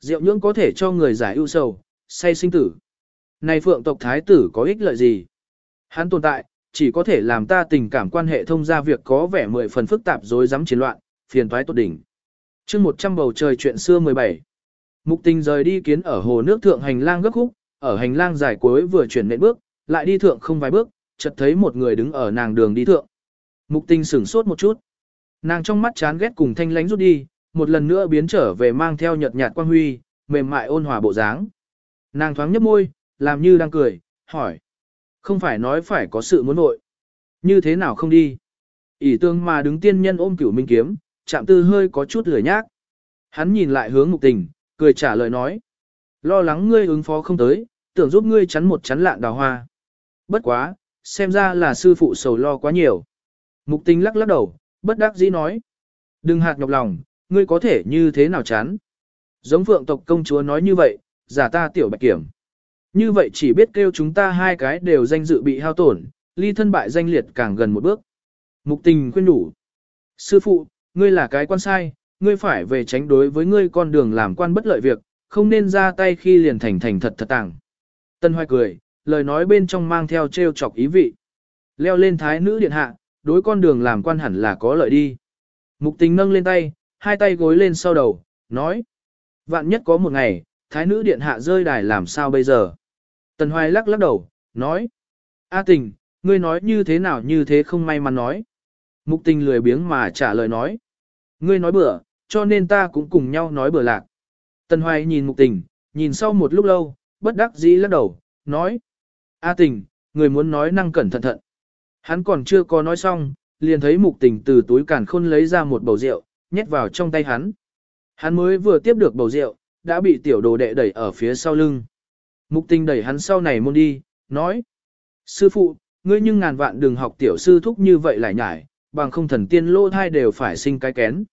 Rượu nhưỡng có thể cho người giải ưu sầu, say sinh tử. Này phượng tộc thái tử có ích lợi gì? Hắn tồn tại, chỉ có thể làm ta tình cảm quan hệ thông ra việc có vẻ mười phần phức tạp rối rắm chiến loạn, phiền toái tốt đỉnh. chương 100 bầu trời chuyện xưa 17. Mục tình rời đi kiến ở hồ nước thượng hành lang gấp khúc, ở hành lang dài cuối vừa chuyển nệm bước, lại đi thượng không vài bước, chợt thấy một người đứng ở nàng đường đi thượng. Mục tình sửng sốt một chút. Nàng trong mắt chán ghét cùng thanh lánh rút đi, một lần nữa biến trở về mang theo nhợt nhạt quan huy, mềm mại ôn hòa bộ dáng. Nàng thoáng nhấp môi, làm như đang cười, hỏi. Không phải nói phải có sự muốn nội. Như thế nào không đi? ỷ tương mà đứng tiên nhân ôm cửu minh kiếm, chạm tư hơi có chút lười nhác. Hắn nhìn lại hướng mục tình, cười trả lời nói. Lo lắng ngươi ứng phó không tới, tưởng giúp ngươi chắn một chắn lạn đào hoa. Bất quá, xem ra là sư phụ sầu lo quá nhiều. Mục tình lắc lắc đầu, bất đắc dĩ nói. Đừng hạt nhọc lòng, ngươi có thể như thế nào chán. Giống phượng tộc công chúa nói như vậy, giả ta tiểu bạch kiểm. Như vậy chỉ biết kêu chúng ta hai cái đều danh dự bị hao tổn, ly thân bại danh liệt càng gần một bước. Mục tình khuyên đủ. Sư phụ, ngươi là cái quan sai, ngươi phải về tránh đối với ngươi con đường làm quan bất lợi việc, không nên ra tay khi liền thành thành thật thật tàng. Tân hoài cười, lời nói bên trong mang theo trêu chọc ý vị. Leo lên thái nữ điện hạ, đối con đường làm quan hẳn là có lợi đi. Mục tình nâng lên tay, hai tay gối lên sau đầu, nói. Vạn nhất có một ngày, thái nữ điện hạ rơi đài làm sao bây giờ? Tần hoài lắc lắc đầu, nói. A tình, ngươi nói như thế nào như thế không may mắn nói. Mục tình lười biếng mà trả lời nói. Ngươi nói bừa, cho nên ta cũng cùng nhau nói bừa lạc. Tần hoài nhìn mục tình, nhìn sau một lúc lâu, bất đắc dĩ lắc đầu, nói. A tình, người muốn nói năng cẩn thận thận. Hắn còn chưa có nói xong, liền thấy mục tình từ túi càn khôn lấy ra một bầu rượu, nhét vào trong tay hắn. Hắn mới vừa tiếp được bầu rượu, đã bị tiểu đồ đệ đẩy ở phía sau lưng. Mục tình đẩy hắn sau này môn đi, nói. Sư phụ, ngươi nhưng ngàn vạn đừng học tiểu sư thúc như vậy lại nhải, bằng không thần tiên lô thai đều phải sinh cái kén.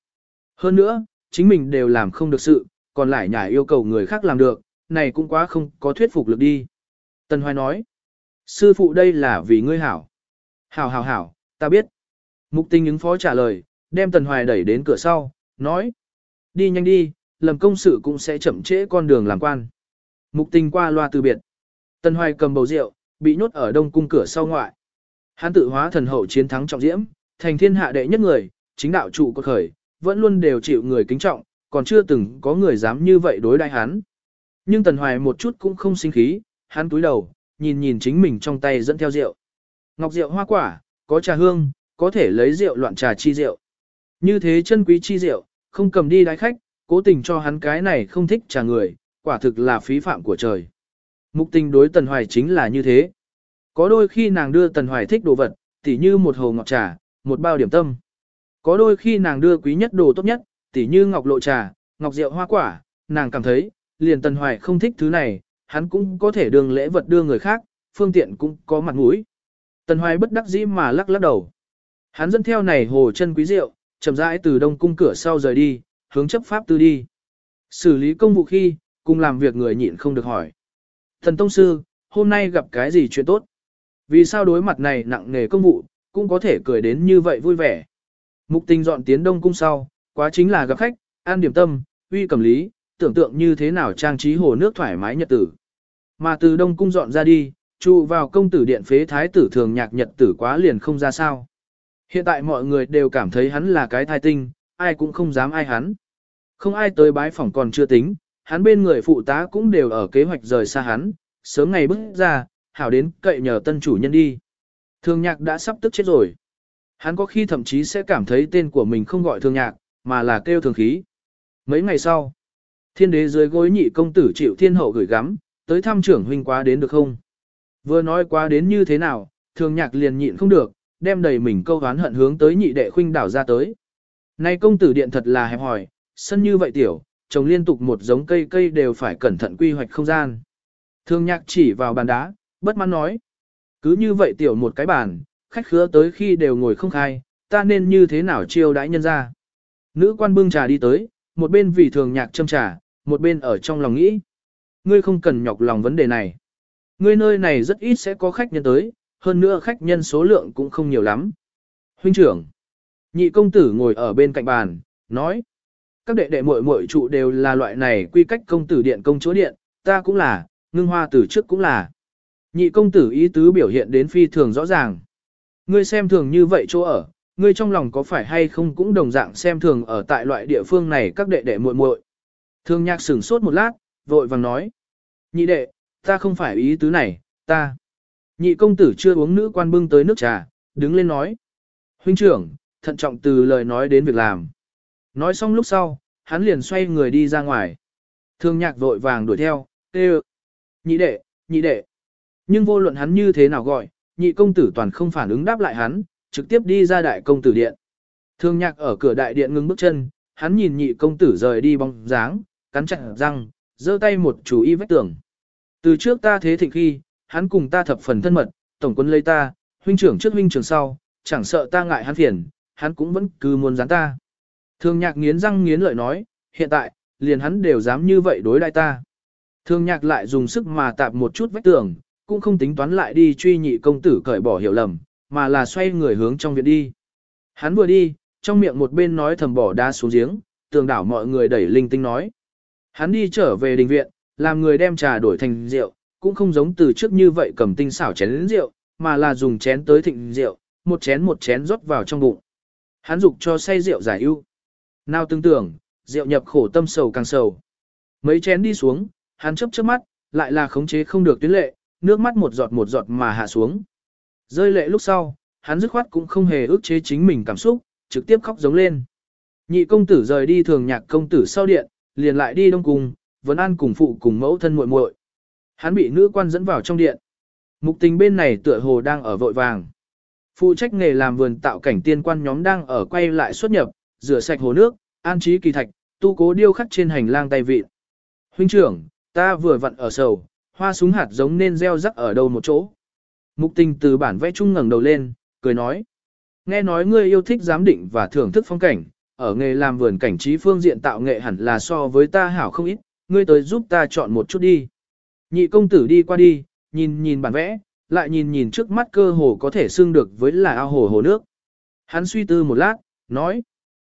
Hơn nữa, chính mình đều làm không được sự, còn lại nhải yêu cầu người khác làm được, này cũng quá không có thuyết phục lực đi. Tần Hoài nói, sư phụ đây là vì ngươi hảo. Hảo hảo hảo, ta biết. Mục tình ứng phó trả lời, đem Tần Hoài đẩy đến cửa sau, nói. Đi nhanh đi, lầm công sự cũng sẽ chậm trễ con đường làm quan. Mục tình qua loa từ biệt. Tần Hoài cầm bầu rượu, bị nhốt ở đông cung cửa sau ngoại. Hán tự hóa thần hậu chiến thắng trọng diễm, thành thiên hạ đệ nhất người, chính đạo trụ cột khởi, vẫn luôn đều chịu người kính trọng, còn chưa từng có người dám như vậy đối đại hắn. Nhưng Tần Hoài một chút cũng không sinh khí, hắn túi đầu, nhìn nhìn chính mình trong tay dẫn theo rượu. Ngọc rượu hoa quả, có trà hương, có thể lấy rượu loạn trà chi rượu. Như thế chân quý chi rượu, không cầm đi đái khách, cố tình cho hắn cái này không thích trà người, quả thực là phí phạm của trời. Mục tình đối Tần Hoài chính là như thế. Có đôi khi nàng đưa Tần Hoài thích đồ vật, tỉ như một hồ ngọc trà, một bao điểm tâm. Có đôi khi nàng đưa quý nhất đồ tốt nhất, tỉ như ngọc lộ trà, ngọc rượu hoa quả, nàng cảm thấy, liền Tần Hoài không thích thứ này, hắn cũng có thể đường lễ vật đưa người khác, phương tiện cũng có mặt mũi. Tần Hoài bất đắc dĩ mà lắc lắc đầu. Hắn dẫn theo này hồ chân quý rượu, chậm rãi từ đông cung cửa sau rời đi, hướng chấp pháp tư đi. Xử lý công vụ khi, cùng làm việc người nhịn không được hỏi. Thần Tông Sư, hôm nay gặp cái gì chuyện tốt? Vì sao đối mặt này nặng nề công vụ, cũng có thể cười đến như vậy vui vẻ? Mục tình dọn tiến đông cung sau, quá chính là gặp khách, an điểm tâm, uy cầm lý, tưởng tượng như thế nào trang trí hồ nước thoải mái nhật tử. Mà từ đông cung dọn ra đi, trụ vào công tử điện phế thái tử thường nhạc nhật tử quá liền không ra sao. Hiện tại mọi người đều cảm thấy hắn là cái thai tinh, ai cũng không dám ai hắn. Không ai tới bái phỏng còn chưa tính, hắn bên người phụ tá cũng đều ở kế hoạch rời xa hắn, sớm ngày bước ra, hảo đến cậy nhờ tân chủ nhân đi. Thương nhạc đã sắp tức chết rồi. Hắn có khi thậm chí sẽ cảm thấy tên của mình không gọi thương nhạc, mà là kêu thường khí. Mấy ngày sau, thiên đế dưới gối nhị công tử chịu thiên hậu gửi gắm, tới thăm trưởng huynh quá đến được không? Vừa nói quá đến như thế nào, thường nhạc liền nhịn không được, đem đầy mình câu hán hận hướng tới nhị đệ khuynh đảo ra tới. nay công tử điện thật là hẹp hỏi, sân như vậy tiểu, trồng liên tục một giống cây cây đều phải cẩn thận quy hoạch không gian. Thương nhạc chỉ vào bàn đá, bất mãn nói. Cứ như vậy tiểu một cái bàn, khách khứa tới khi đều ngồi không khai, ta nên như thế nào chiêu đãi nhân ra. Nữ quan bưng trà đi tới, một bên vì thường nhạc châm trà, một bên ở trong lòng nghĩ. Ngươi không cần nhọc lòng vấn đề này. Ngươi nơi này rất ít sẽ có khách nhân tới, hơn nữa khách nhân số lượng cũng không nhiều lắm. Huynh trưởng, nhị công tử ngồi ở bên cạnh bàn, nói. các đệ đệ muội muội trụ đều là loại này quy cách công tử điện công chúa điện, ta cũng là, ngưng hoa từ trước cũng là. Nhị công tử ý tứ biểu hiện đến phi thường rõ ràng. Ngươi xem thường như vậy chỗ ở, ngươi trong lòng có phải hay không cũng đồng dạng xem thường ở tại loại địa phương này các đệ đệ muội muội. Thương nhạc sửng sốt một lát, vội vàng nói. Nhị đệ, ta không phải ý tứ này, ta. Nhị công tử chưa uống nữ quan bưng tới nước trà, đứng lên nói. Huynh trưởng, thận trọng từ lời nói đến việc làm. Nói xong lúc sau, hắn liền xoay người đi ra ngoài. Thương nhạc vội vàng đuổi theo, tê Nhị đệ, nhị đệ. Nhưng vô luận hắn như thế nào gọi, nhị công tử toàn không phản ứng đáp lại hắn, trực tiếp đi ra đại công tử điện. Thương nhạc ở cửa đại điện ngưng bước chân, hắn nhìn nhị công tử rời đi bóng dáng, cắn chặt răng, giơ tay một chú y vách tường. Từ trước ta thế thịnh khi, hắn cùng ta thập phần thân mật, tổng quân lấy ta, huynh trưởng trước huynh trưởng sau, chẳng sợ ta ngại hắn phiền, hắn cũng vẫn cứ muốn gián ta. Thương nhạc nghiến răng nghiến lợi nói, hiện tại, liền hắn đều dám như vậy đối đãi ta. Thương nhạc lại dùng sức mà tạp một chút vách tường, cũng không tính toán lại đi truy nhị công tử cởi bỏ hiểu lầm, mà là xoay người hướng trong viện đi. Hắn vừa đi, trong miệng một bên nói thầm bỏ đá xuống giếng, tường đảo mọi người đẩy linh tinh nói. Hắn đi trở về đình viện, làm người đem trà đổi thành rượu, cũng không giống từ trước như vậy cầm tinh xảo chén đến rượu, mà là dùng chén tới thịnh rượu, một chén một chén rót vào trong bụng. Hắn dục cho say rượu giải ưu. Nào tương tưởng, rượu nhập khổ tâm sầu càng sầu. Mấy chén đi xuống, hắn chấp chớp mắt, lại là khống chế không được tuyến lệ, nước mắt một giọt một giọt mà hạ xuống. Rơi lệ lúc sau, hắn dứt khoát cũng không hề ức chế chính mình cảm xúc, trực tiếp khóc giống lên. Nhị công tử rời đi thường nhạc công tử sau điện, liền lại đi đông cùng vẫn ăn cùng phụ cùng mẫu thân muội muội. Hắn bị nữ quan dẫn vào trong điện. Mục tình bên này tựa hồ đang ở vội vàng. Phụ trách nghề làm vườn tạo cảnh tiên quan nhóm đang ở quay lại xuất nhập, rửa sạch hồ nước, an trí kỳ thạch, tu cố điêu khắc trên hành lang tay vị. Huynh trưởng, ta vừa vặn ở sầu, hoa súng hạt giống nên gieo rắc ở đâu một chỗ. Mục tình từ bản vẽ chung ngẩng đầu lên, cười nói. Nghe nói ngươi yêu thích giám định và thưởng thức phong cảnh, ở nghề làm vườn cảnh trí phương diện tạo nghệ hẳn là so với ta hảo không ít, ngươi tới giúp ta chọn một chút đi. Nhị công tử đi qua đi, nhìn nhìn bản vẽ, lại nhìn nhìn trước mắt cơ hồ có thể xưng được với là ao hồ hồ nước. Hắn suy tư một lát, nói.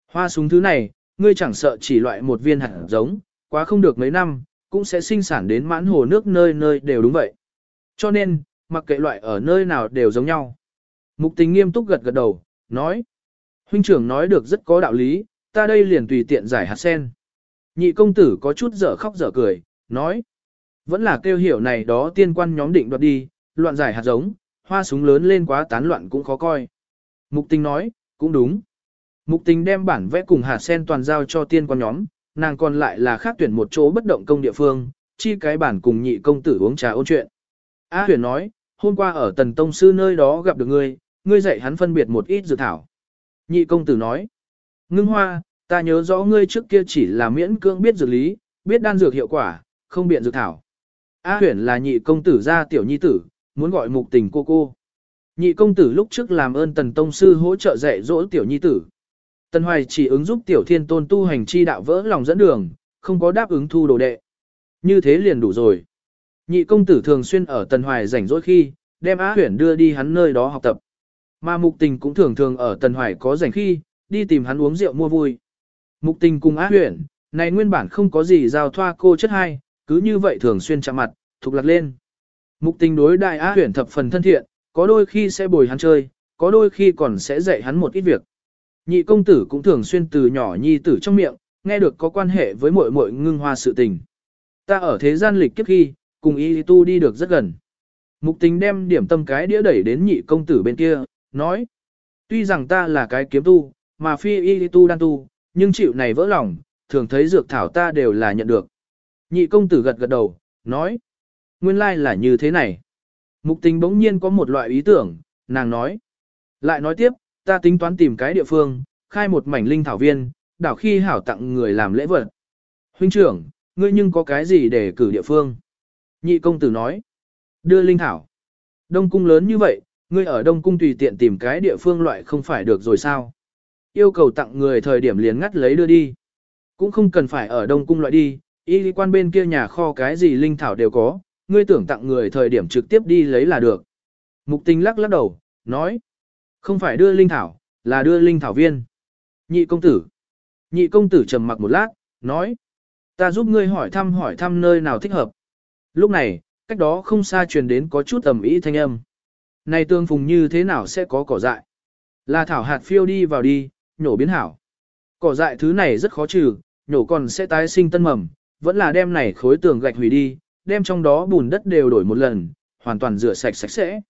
Hoa súng thứ này, ngươi chẳng sợ chỉ loại một viên hạt giống, quá không được mấy năm, cũng sẽ sinh sản đến mãn hồ nước nơi nơi đều đúng vậy. Cho nên, mặc kệ loại ở nơi nào đều giống nhau. Mục tình nghiêm túc gật gật đầu, nói. Huynh trưởng nói được rất có đạo lý, ta đây liền tùy tiện giải hạt sen. Nhị công tử có chút dở khóc dở cười, nói. Vẫn là kêu hiểu này đó tiên quan nhóm định đoạt đi, loạn giải hạt giống, hoa súng lớn lên quá tán loạn cũng khó coi. Mục tình nói, cũng đúng. Mục tình đem bản vẽ cùng hạt sen toàn giao cho tiên quan nhóm, nàng còn lại là khác tuyển một chỗ bất động công địa phương, chi cái bản cùng nhị công tử uống trà ôn chuyện. A tuyển nói, hôm qua ở tần tông sư nơi đó gặp được ngươi, ngươi dạy hắn phân biệt một ít dược thảo. Nhị công tử nói, ngưng hoa, ta nhớ rõ ngươi trước kia chỉ là miễn cưỡng biết dược lý, biết đan dược hiệu quả, không biện dược thảo. A huyển là nhị công tử gia tiểu nhi tử, muốn gọi mục tình cô cô. Nhị công tử lúc trước làm ơn tần tông sư hỗ trợ dạy dỗ tiểu nhi tử. Tần hoài chỉ ứng giúp tiểu thiên tôn tu hành chi đạo vỡ lòng dẫn đường, không có đáp ứng thu đồ đệ. Như thế liền đủ rồi. Nhị công tử thường xuyên ở tần hoài rảnh rỗi khi, đem Á huyển đưa đi hắn nơi đó học tập. Mà mục tình cũng thường thường ở tần hoài có rảnh khi, đi tìm hắn uống rượu mua vui. Mục tình cùng Á huyển, này nguyên bản không có gì giao thoa cô chất hai, cứ như vậy thường xuyên chạm mặt, thục lạc lên. Mục tình đối đại Á huyển thập phần thân thiện, có đôi khi sẽ bồi hắn chơi, có đôi khi còn sẽ dạy hắn một ít việc. Nhị công tử cũng thường xuyên từ nhỏ nhi tử trong miệng, nghe được có quan hệ với muội muội ngưng hoa sự tình. Ta ở thế gian lịch kiếp khi, cùng y tu đi được rất gần. Mục tình đem điểm tâm cái đĩa đẩy đến nhị công tử bên kia, nói. Tuy rằng ta là cái kiếm tu, mà phi y tu đan tu, nhưng chịu này vỡ lòng, thường thấy dược thảo ta đều là nhận được. Nhị công tử gật gật đầu, nói. Nguyên lai là như thế này. Mục tình bỗng nhiên có một loại ý tưởng, nàng nói. Lại nói tiếp, ta tính toán tìm cái địa phương, khai một mảnh linh thảo viên, đảo khi hảo tặng người làm lễ vật. Huynh trưởng, ngươi nhưng có cái gì để cử địa phương? Nhị công tử nói. Đưa linh thảo. Đông cung lớn như vậy, ngươi ở đông cung tùy tiện tìm cái địa phương loại không phải được rồi sao? Yêu cầu tặng người thời điểm liền ngắt lấy đưa đi. Cũng không cần phải ở đông cung loại đi, y lý quan bên kia nhà kho cái gì linh thảo đều có, ngươi tưởng tặng người thời điểm trực tiếp đi lấy là được. Mục tình lắc lắc đầu, nói. Không phải đưa linh thảo, là đưa linh thảo viên. Nhị công tử. Nhị công tử trầm mặc một lát, nói. Ta giúp ngươi hỏi thăm hỏi thăm nơi nào thích hợp. Lúc này, cách đó không xa truyền đến có chút ẩm ý thanh âm. Này tương phùng như thế nào sẽ có cỏ dại? Là thảo hạt phiêu đi vào đi, nhổ biến hảo. Cỏ dại thứ này rất khó trừ, nhổ còn sẽ tái sinh tân mầm, vẫn là đem này khối tường gạch hủy đi, đem trong đó bùn đất đều đổi một lần, hoàn toàn rửa sạch sạch sẽ.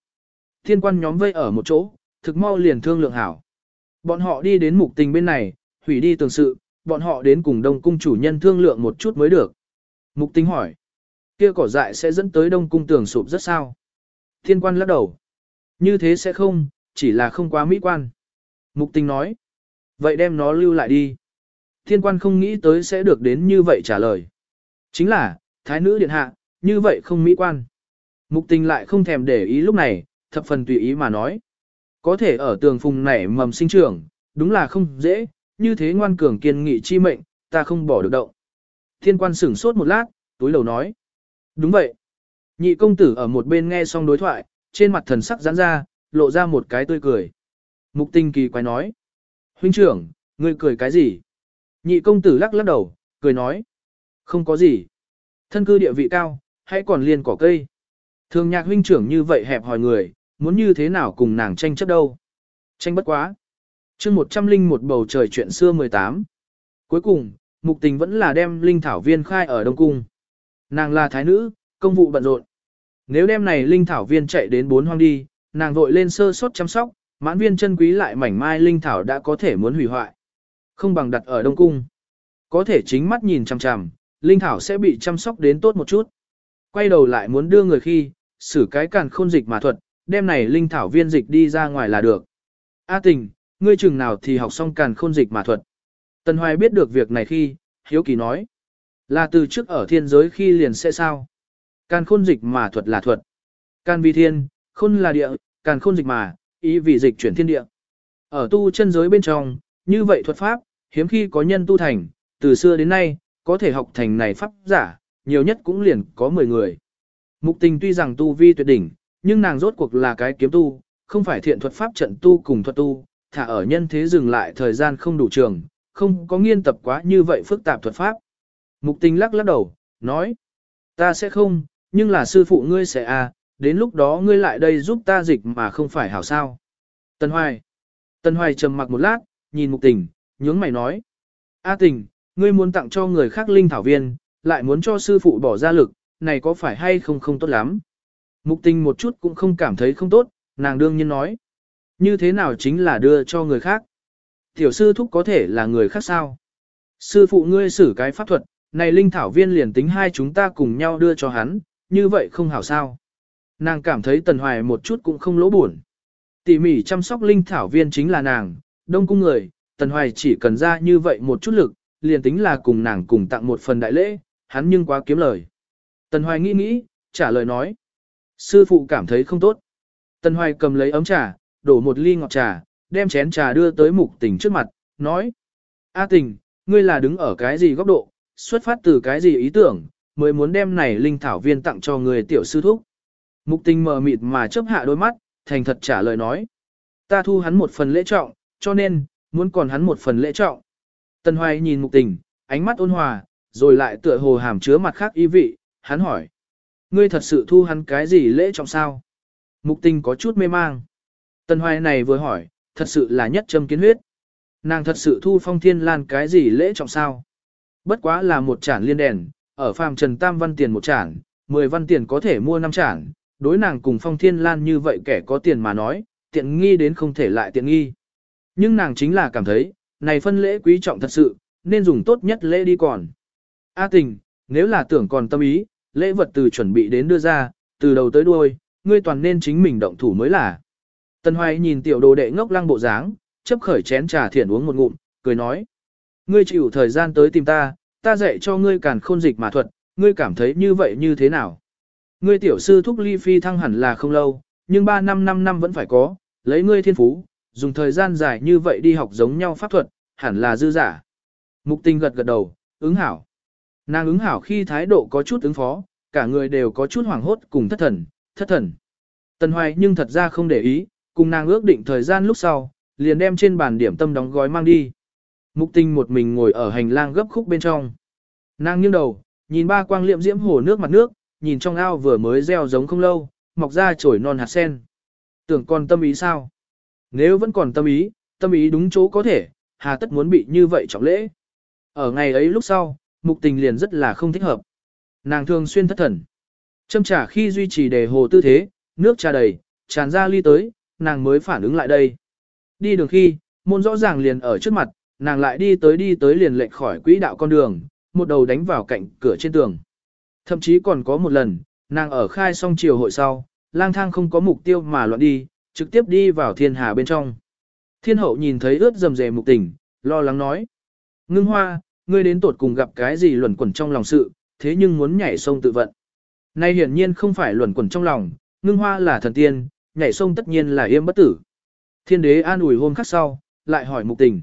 Thiên quan nhóm vây ở một chỗ, thực mau liền thương lượng hảo. Bọn họ đi đến mục tình bên này, hủy đi tường sự, bọn họ đến cùng đông cung chủ nhân thương lượng một chút mới được. Mục tình hỏi, kia cỏ dại sẽ dẫn tới đông cung tường sụp rất sao? Thiên quan lắc đầu. Như thế sẽ không, chỉ là không quá mỹ quan. Mục tình nói, vậy đem nó lưu lại đi. Thiên quan không nghĩ tới sẽ được đến như vậy trả lời. Chính là, thái nữ điện hạ, như vậy không mỹ quan. Mục tình lại không thèm để ý lúc này, thập phần tùy ý mà nói. Có thể ở tường phùng nảy mầm sinh trưởng, đúng là không dễ, như thế ngoan cường kiên nghị chi mệnh, ta không bỏ được động. Thiên quan sửng sốt một lát, túi lầu nói. Đúng vậy. Nhị công tử ở một bên nghe xong đối thoại, trên mặt thần sắc giãn ra, lộ ra một cái tươi cười. Mục tinh kỳ quái nói. Huynh trưởng, ngươi cười cái gì? Nhị công tử lắc lắc đầu, cười nói. Không có gì. Thân cư địa vị cao, hãy còn liên cỏ cây. Thường nhạc huynh trưởng như vậy hẹp hỏi người, muốn như thế nào cùng nàng tranh chấp đâu. Tranh bất quá. chương một trăm linh một bầu trời chuyện xưa 18. Cuối cùng, mục tình vẫn là đem linh thảo viên khai ở Đông Cung. Nàng là thái nữ, công vụ bận rộn. Nếu đem này linh thảo viên chạy đến bốn hoang đi, nàng vội lên sơ sốt chăm sóc, mãn viên chân quý lại mảnh mai linh thảo đã có thể muốn hủy hoại. Không bằng đặt ở Đông Cung. Có thể chính mắt nhìn chằm chằm, linh thảo sẽ bị chăm sóc đến tốt một chút. Quay đầu lại muốn đưa người khi, xử cái càn khôn dịch mà thuật, đem này linh thảo viên dịch đi ra ngoài là được. A tình, ngươi chừng nào thì học xong càn khôn dịch mà thuật. Tần Hoài biết được việc này khi, Hiếu Kỳ nói. Là từ trước ở thiên giới khi liền sẽ sao? Càn khôn dịch mà thuật là thuật. Càn vi thiên, khôn là địa, càn khôn dịch mà, ý vì dịch chuyển thiên địa. Ở tu chân giới bên trong, như vậy thuật pháp, hiếm khi có nhân tu thành, từ xưa đến nay, có thể học thành này pháp giả, nhiều nhất cũng liền có 10 người. Mục tình tuy rằng tu vi tuyệt đỉnh, nhưng nàng rốt cuộc là cái kiếm tu, không phải thiện thuật pháp trận tu cùng thuật tu, thả ở nhân thế dừng lại thời gian không đủ trường, không có nghiên tập quá như vậy phức tạp thuật pháp. Mục tình lắc lắc đầu, nói, ta sẽ không, nhưng là sư phụ ngươi sẽ à, đến lúc đó ngươi lại đây giúp ta dịch mà không phải hảo sao. Tân Hoài. Tân Hoài trầm mặc một lát, nhìn mục tình, nhướng mày nói. A tình, ngươi muốn tặng cho người khác linh thảo viên, lại muốn cho sư phụ bỏ ra lực, này có phải hay không không tốt lắm. Mục tình một chút cũng không cảm thấy không tốt, nàng đương nhiên nói. Như thế nào chính là đưa cho người khác. Tiểu sư thúc có thể là người khác sao? Sư phụ ngươi xử cái pháp thuật, này linh thảo viên liền tính hai chúng ta cùng nhau đưa cho hắn, như vậy không hảo sao. Nàng cảm thấy tần hoài một chút cũng không lỗ buồn. Tỉ mỉ chăm sóc linh thảo viên chính là nàng, đông cung người, tần hoài chỉ cần ra như vậy một chút lực, liền tính là cùng nàng cùng tặng một phần đại lễ, hắn nhưng quá kiếm lời. Tần hoài nghĩ nghĩ, trả lời nói. Sư phụ cảm thấy không tốt. Tần hoài cầm lấy ấm trà, đổ một ly ngọt trà, đem chén trà đưa tới mục tình trước mặt, nói. A tình, ngươi là đứng ở cái gì góc độ, xuất phát từ cái gì ý tưởng, mới muốn đem này linh thảo viên tặng cho người tiểu sư thúc. Mục tình mờ mịt mà chớp hạ đôi mắt, thành thật trả lời nói. Ta thu hắn một phần lễ trọng, cho nên, muốn còn hắn một phần lễ trọng. Tần Hoài nhìn mục tình, ánh mắt ôn hòa, rồi lại tựa hồ hàm chứa mặt khác ý vị, hắn hỏi. Ngươi thật sự thu hắn cái gì lễ trọng sao? Mục tình có chút mê mang. Tần Hoài này vừa hỏi, thật sự là nhất châm kiến huyết. Nàng thật sự thu phong thiên lan cái gì lễ trọng sao? Bất quá là một chản liên đèn, ở phàm trần tam văn tiền một chản, 10 văn tiền có thể mua 5 chản, đối nàng cùng phong thiên lan như vậy kẻ có tiền mà nói, tiện nghi đến không thể lại tiện nghi. Nhưng nàng chính là cảm thấy, này phân lễ quý trọng thật sự, nên dùng tốt nhất lễ đi còn. A tình, nếu là tưởng còn tâm ý, lễ vật từ chuẩn bị đến đưa ra, từ đầu tới đuôi, ngươi toàn nên chính mình động thủ mới là. Tân Hoài nhìn tiểu đồ đệ ngốc lăng bộ dáng, chấp khởi chén trà thiển uống một ngụm, cười nói. Ngươi chịu thời gian tới tìm ta, ta dạy cho ngươi càn khôn dịch mà thuật, ngươi cảm thấy như vậy như thế nào? Ngươi tiểu sư thúc ly phi thăng hẳn là không lâu, nhưng 3 năm 5 năm vẫn phải có, lấy ngươi thiên phú, dùng thời gian dài như vậy đi học giống nhau pháp thuật, hẳn là dư giả. Mục tình gật gật đầu, ứng hảo. Nàng ứng hảo khi thái độ có chút ứng phó, cả người đều có chút hoảng hốt cùng thất thần, thất thần. Tần Hoài nhưng thật ra không để ý, cùng nàng ước định thời gian lúc sau, liền đem trên bàn điểm tâm đóng gói mang đi. Mục Tinh một mình ngồi ở hành lang gấp khúc bên trong. Nàng nghiêng đầu, nhìn ba quang liệm diễm hồ nước mặt nước, nhìn trong ao vừa mới gieo giống không lâu, mọc ra chổi non hạt sen. Tưởng còn tâm ý sao? Nếu vẫn còn tâm ý, tâm ý đúng chỗ có thể, hà tất muốn bị như vậy trọng lễ. Ở ngày ấy lúc sau, mục tình liền rất là không thích hợp. Nàng thường xuyên thất thần. Châm trả khi duy trì đề hồ tư thế, nước trà đầy, tràn ra ly tới, nàng mới phản ứng lại đây. Đi đường khi, môn rõ ràng liền ở trước mặt, nàng lại đi tới đi tới liền lệch khỏi quỹ đạo con đường, một đầu đánh vào cạnh cửa trên tường. Thậm chí còn có một lần, nàng ở khai xong chiều hội sau, lang thang không có mục tiêu mà loạn đi, trực tiếp đi vào thiên hà bên trong. Thiên hậu nhìn thấy ướt dầm dề mục tình, lo lắng nói. Ngưng hoa, ngươi đến tột cùng gặp cái gì luẩn quẩn trong lòng sự, thế nhưng muốn nhảy sông tự vận. Nay hiển nhiên không phải luẩn quẩn trong lòng, ngưng hoa là thần tiên, nhảy sông tất nhiên là yêm bất tử. Thiên đế an ủi hôm khắc sau, lại hỏi mục tình.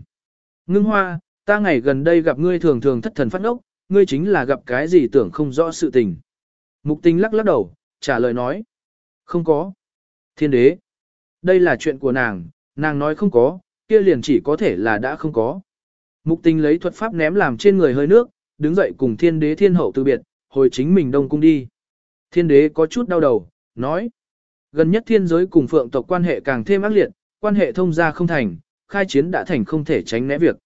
Ngưng hoa, ta ngày gần đây gặp ngươi thường thường thất thần phát ốc, ngươi chính là gặp cái gì tưởng không rõ sự tình. Mục tình lắc lắc đầu, trả lời nói. Không có. Thiên đế. Đây là chuyện của nàng, nàng nói không có, kia liền chỉ có thể là đã không có. Mục tình lấy thuật pháp ném làm trên người hơi nước, đứng dậy cùng thiên đế thiên hậu từ biệt, hồi chính mình đông cung đi. Thiên đế có chút đau đầu, nói. Gần nhất thiên giới cùng phượng tộc quan hệ càng thêm ác liệt, quan hệ thông gia không thành, khai chiến đã thành không thể tránh né việc.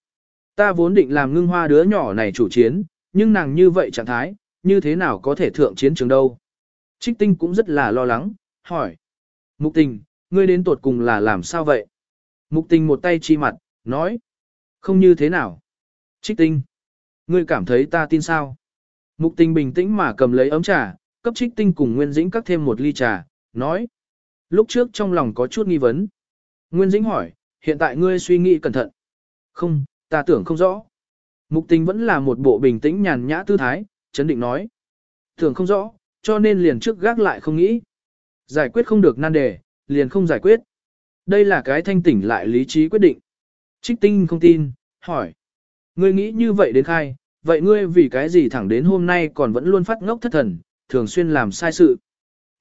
Ta vốn định làm ngưng hoa đứa nhỏ này chủ chiến, nhưng nàng như vậy trạng thái, như thế nào có thể thượng chiến trường đâu. Trích tinh cũng rất là lo lắng, hỏi. Mục tình, ngươi đến tuột cùng là làm sao vậy? Mục tình một tay chi mặt, nói. Không như thế nào. Trích tinh. Ngươi cảm thấy ta tin sao? Mục tình bình tĩnh mà cầm lấy ấm trà, cấp trích tinh cùng Nguyên Dĩnh cắt thêm một ly trà, nói. Lúc trước trong lòng có chút nghi vấn. Nguyên Dĩnh hỏi, hiện tại ngươi suy nghĩ cẩn thận. Không, ta tưởng không rõ. Mục tình vẫn là một bộ bình tĩnh nhàn nhã tư thái, chấn định nói. Tưởng không rõ, cho nên liền trước gác lại không nghĩ. Giải quyết không được nan đề, liền không giải quyết. Đây là cái thanh tỉnh lại lý trí quyết định. Trích tinh không tin, hỏi. Ngươi nghĩ như vậy đến khai, vậy ngươi vì cái gì thẳng đến hôm nay còn vẫn luôn phát ngốc thất thần, thường xuyên làm sai sự.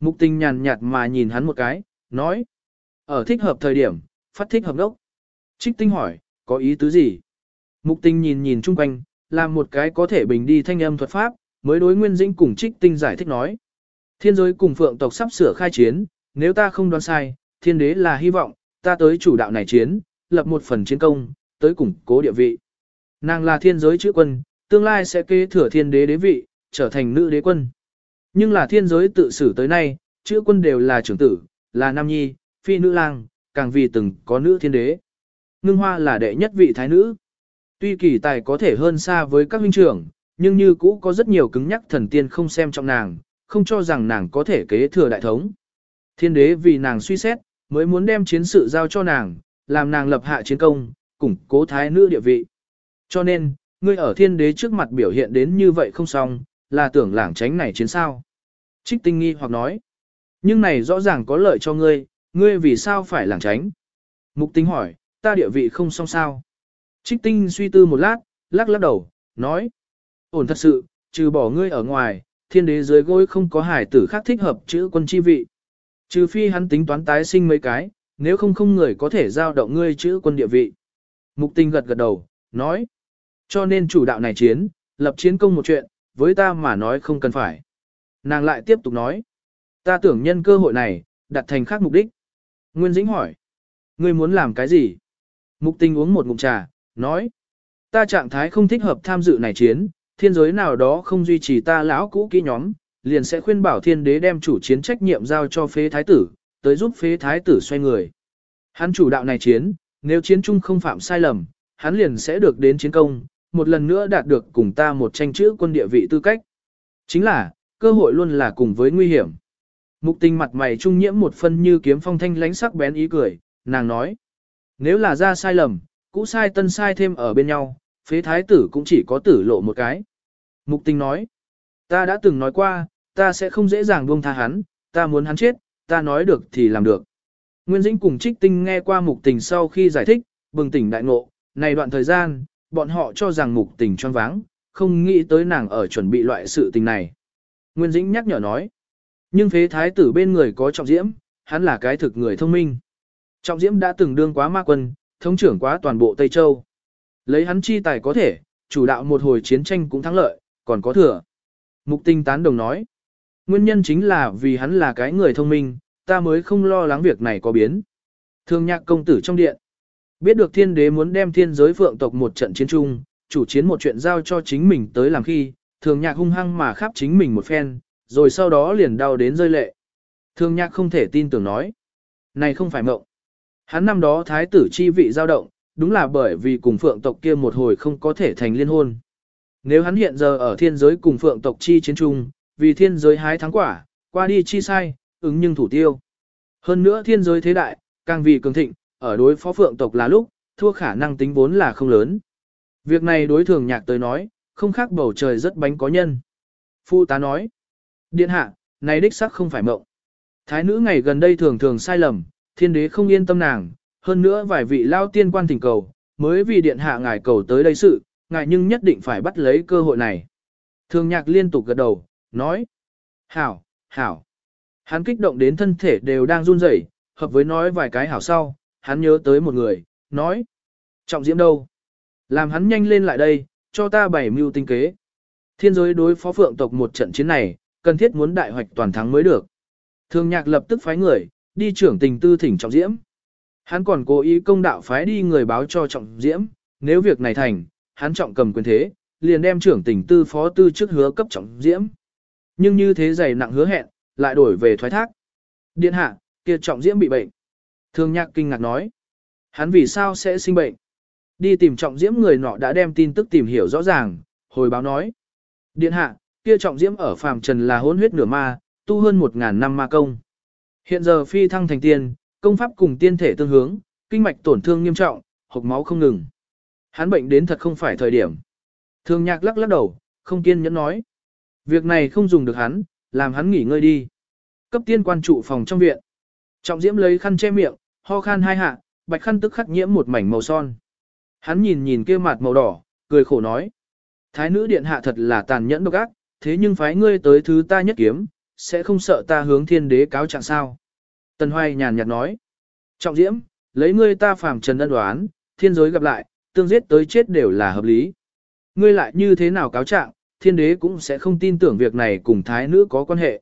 Mục tình nhàn nhạt mà nhìn hắn một cái, nói. Ở thích hợp thời điểm, phát thích hợp đốc. Trích tinh hỏi, có ý tứ gì? Mục tình nhìn nhìn chung quanh, làm một cái có thể bình đi thanh âm thuật pháp, mới đối Nguyên Dĩnh cùng trích tinh giải thích nói. Thiên giới cùng phượng tộc sắp sửa khai chiến, nếu ta không đoán sai, thiên đế là hy vọng, ta tới chủ đạo này chiến, lập một phần chiến công, tới củng cố địa vị. Nàng là thiên giới chữ quân, tương lai sẽ kế thừa thiên đế đế vị, trở thành nữ đế quân. Nhưng là thiên giới tự xử tới nay, chữ quân đều là trưởng tử, là nam nhi, phi nữ lang, càng vì từng có nữ thiên đế. Ngưng hoa là đệ nhất vị thái nữ. Tuy kỳ tài có thể hơn xa với các huynh trưởng, nhưng như cũ có rất nhiều cứng nhắc thần tiên không xem trọng nàng, không cho rằng nàng có thể kế thừa đại thống. Thiên đế vì nàng suy xét, mới muốn đem chiến sự giao cho nàng, làm nàng lập hạ chiến công, củng cố thái nữ địa vị. Cho nên, ngươi ở thiên đế trước mặt biểu hiện đến như vậy không xong, là tưởng lảng tránh này chiến sao. Trích tinh nghi hoặc nói, nhưng này rõ ràng có lợi cho ngươi, ngươi vì sao phải lảng tránh? Mục tinh hỏi, ta địa vị không xong sao? Trích tinh suy tư một lát, lắc lắc đầu, nói, ổn thật sự, trừ bỏ ngươi ở ngoài, thiên đế dưới gối không có hải tử khác thích hợp chữ quân chi vị. Trừ phi hắn tính toán tái sinh mấy cái, nếu không không người có thể giao động ngươi chữ quân địa vị. Mục tinh gật gật đầu, nói. Cho nên chủ đạo này chiến, lập chiến công một chuyện, với ta mà nói không cần phải. Nàng lại tiếp tục nói. Ta tưởng nhân cơ hội này, đặt thành khác mục đích. Nguyên Dĩnh hỏi. Ngươi muốn làm cái gì? Mục tinh uống một ngụm trà, nói. Ta trạng thái không thích hợp tham dự này chiến, thiên giới nào đó không duy trì ta lão cũ kỹ nhóm, liền sẽ khuyên bảo thiên đế đem chủ chiến trách nhiệm giao cho phế thái tử, tới giúp phế thái tử xoay người. Hắn chủ đạo này chiến, nếu chiến trung không phạm sai lầm, hắn liền sẽ được đến chiến công, một lần nữa đạt được cùng ta một tranh chữ quân địa vị tư cách. Chính là, cơ hội luôn là cùng với nguy hiểm. Mục tình mặt mày trung nhiễm một phân như kiếm phong thanh lánh sắc bén ý cười, nàng nói. Nếu là ra sai lầm, cũ sai tân sai thêm ở bên nhau, phế thái tử cũng chỉ có tử lộ một cái. Mục tình nói. Ta đã từng nói qua, ta sẽ không dễ dàng buông tha hắn, ta muốn hắn chết, ta nói được thì làm được. Nguyên Dĩnh cùng Trích Tinh nghe qua mục tình sau khi giải thích, bừng tỉnh đại ngộ, này đoạn thời gian, bọn họ cho rằng mục tình choáng váng, không nghĩ tới nàng ở chuẩn bị loại sự tình này. Nguyên Dĩnh nhắc nhở nói, nhưng phế thái tử bên người có trọng diễm, hắn là cái thực người thông minh. Trọng diễm đã từng đương quá ma quân, thống trưởng quá toàn bộ Tây Châu. Lấy hắn chi tài có thể, chủ đạo một hồi chiến tranh cũng thắng lợi, còn có thừa. Mục tình tán đồng nói. Nguyên nhân chính là vì hắn là cái người thông minh, ta mới không lo lắng việc này có biến. Thương nhạc công tử trong điện. Biết được thiên đế muốn đem thiên giới phượng tộc một trận chiến chung, chủ chiến một chuyện giao cho chính mình tới làm khi, thường nhạc hung hăng mà khắp chính mình một phen, rồi sau đó liền đau đến rơi lệ. Thường nhạc không thể tin tưởng nói. Này không phải mộng. Hắn năm đó thái tử chi vị dao động, đúng là bởi vì cùng phượng tộc kia một hồi không có thể thành liên hôn. Nếu hắn hiện giờ ở thiên giới cùng phượng tộc chi chiến trung, vì thiên giới hái thắng quả, qua đi chi sai, ứng nhưng thủ tiêu. Hơn nữa thiên giới thế đại, càng vì cường thịnh, ở đối phó phượng tộc là lúc, thua khả năng tính vốn là không lớn. Việc này đối thường nhạc tới nói, không khác bầu trời rất bánh có nhân. Phu tá nói, điện hạ, này đích sắc không phải mộng. Thái nữ ngày gần đây thường thường sai lầm, thiên đế không yên tâm nàng, hơn nữa vài vị lao tiên quan thỉnh cầu, mới vì điện hạ ngài cầu tới đây sự, ngài nhưng nhất định phải bắt lấy cơ hội này. Thường nhạc liên tục gật đầu, nói, hảo, hảo. Hắn kích động đến thân thể đều đang run rẩy, hợp với nói vài cái hảo sau, hắn nhớ tới một người, nói, trọng diễm đâu? Làm hắn nhanh lên lại đây, cho ta bảy mưu tinh kế. Thiên giới đối phó phượng tộc một trận chiến này, cần thiết muốn đại hoạch toàn thắng mới được. Thường nhạc lập tức phái người, đi trưởng tình tư thỉnh trọng diễm. Hắn còn cố ý công đạo phái đi người báo cho trọng diễm, nếu việc này thành, hắn trọng cầm quyền thế, liền đem trưởng tình tư phó tư trước hứa cấp trọng diễm. Nhưng như thế dày nặng hứa hẹn, lại đổi về thoái thác. Điện hạ, kia trọng diễm bị bệnh. Thường nhạc kinh ngạc nói. Hắn vì sao sẽ sinh bệnh? Đi tìm trọng diễm người nọ đã đem tin tức tìm hiểu rõ ràng, hồi báo nói. Điện hạ, kia trọng diễm ở phàm trần là hôn huyết nửa ma, tu hơn một ngàn năm ma công. Hiện giờ phi thăng thành tiên, công pháp cùng tiên thể tương hướng, kinh mạch tổn thương nghiêm trọng, hộc máu không ngừng. Hắn bệnh đến thật không phải thời điểm. Thường nhạc lắc lắc đầu, không kiên nhẫn nói. Việc này không dùng được hắn, làm hắn nghỉ ngơi đi. Cấp tiên quan trụ phòng trong viện. Trọng diễm lấy khăn che miệng, ho khan hai hạ, bạch khăn tức khắc nhiễm một mảnh màu son. Hắn nhìn nhìn kia mặt màu đỏ, cười khổ nói. Thái nữ điện hạ thật là tàn nhẫn độc ác, thế nhưng phái ngươi tới thứ ta nhất kiếm, sẽ không sợ ta hướng thiên đế cáo trạng sao. Tần Hoài nhàn nhạt nói. Trọng diễm, lấy ngươi ta phàm trần ân đoán, thiên giới gặp lại, tương giết tới chết đều là hợp lý. Ngươi lại như thế nào cáo trạng, thiên đế cũng sẽ không tin tưởng việc này cùng thái nữ có quan hệ.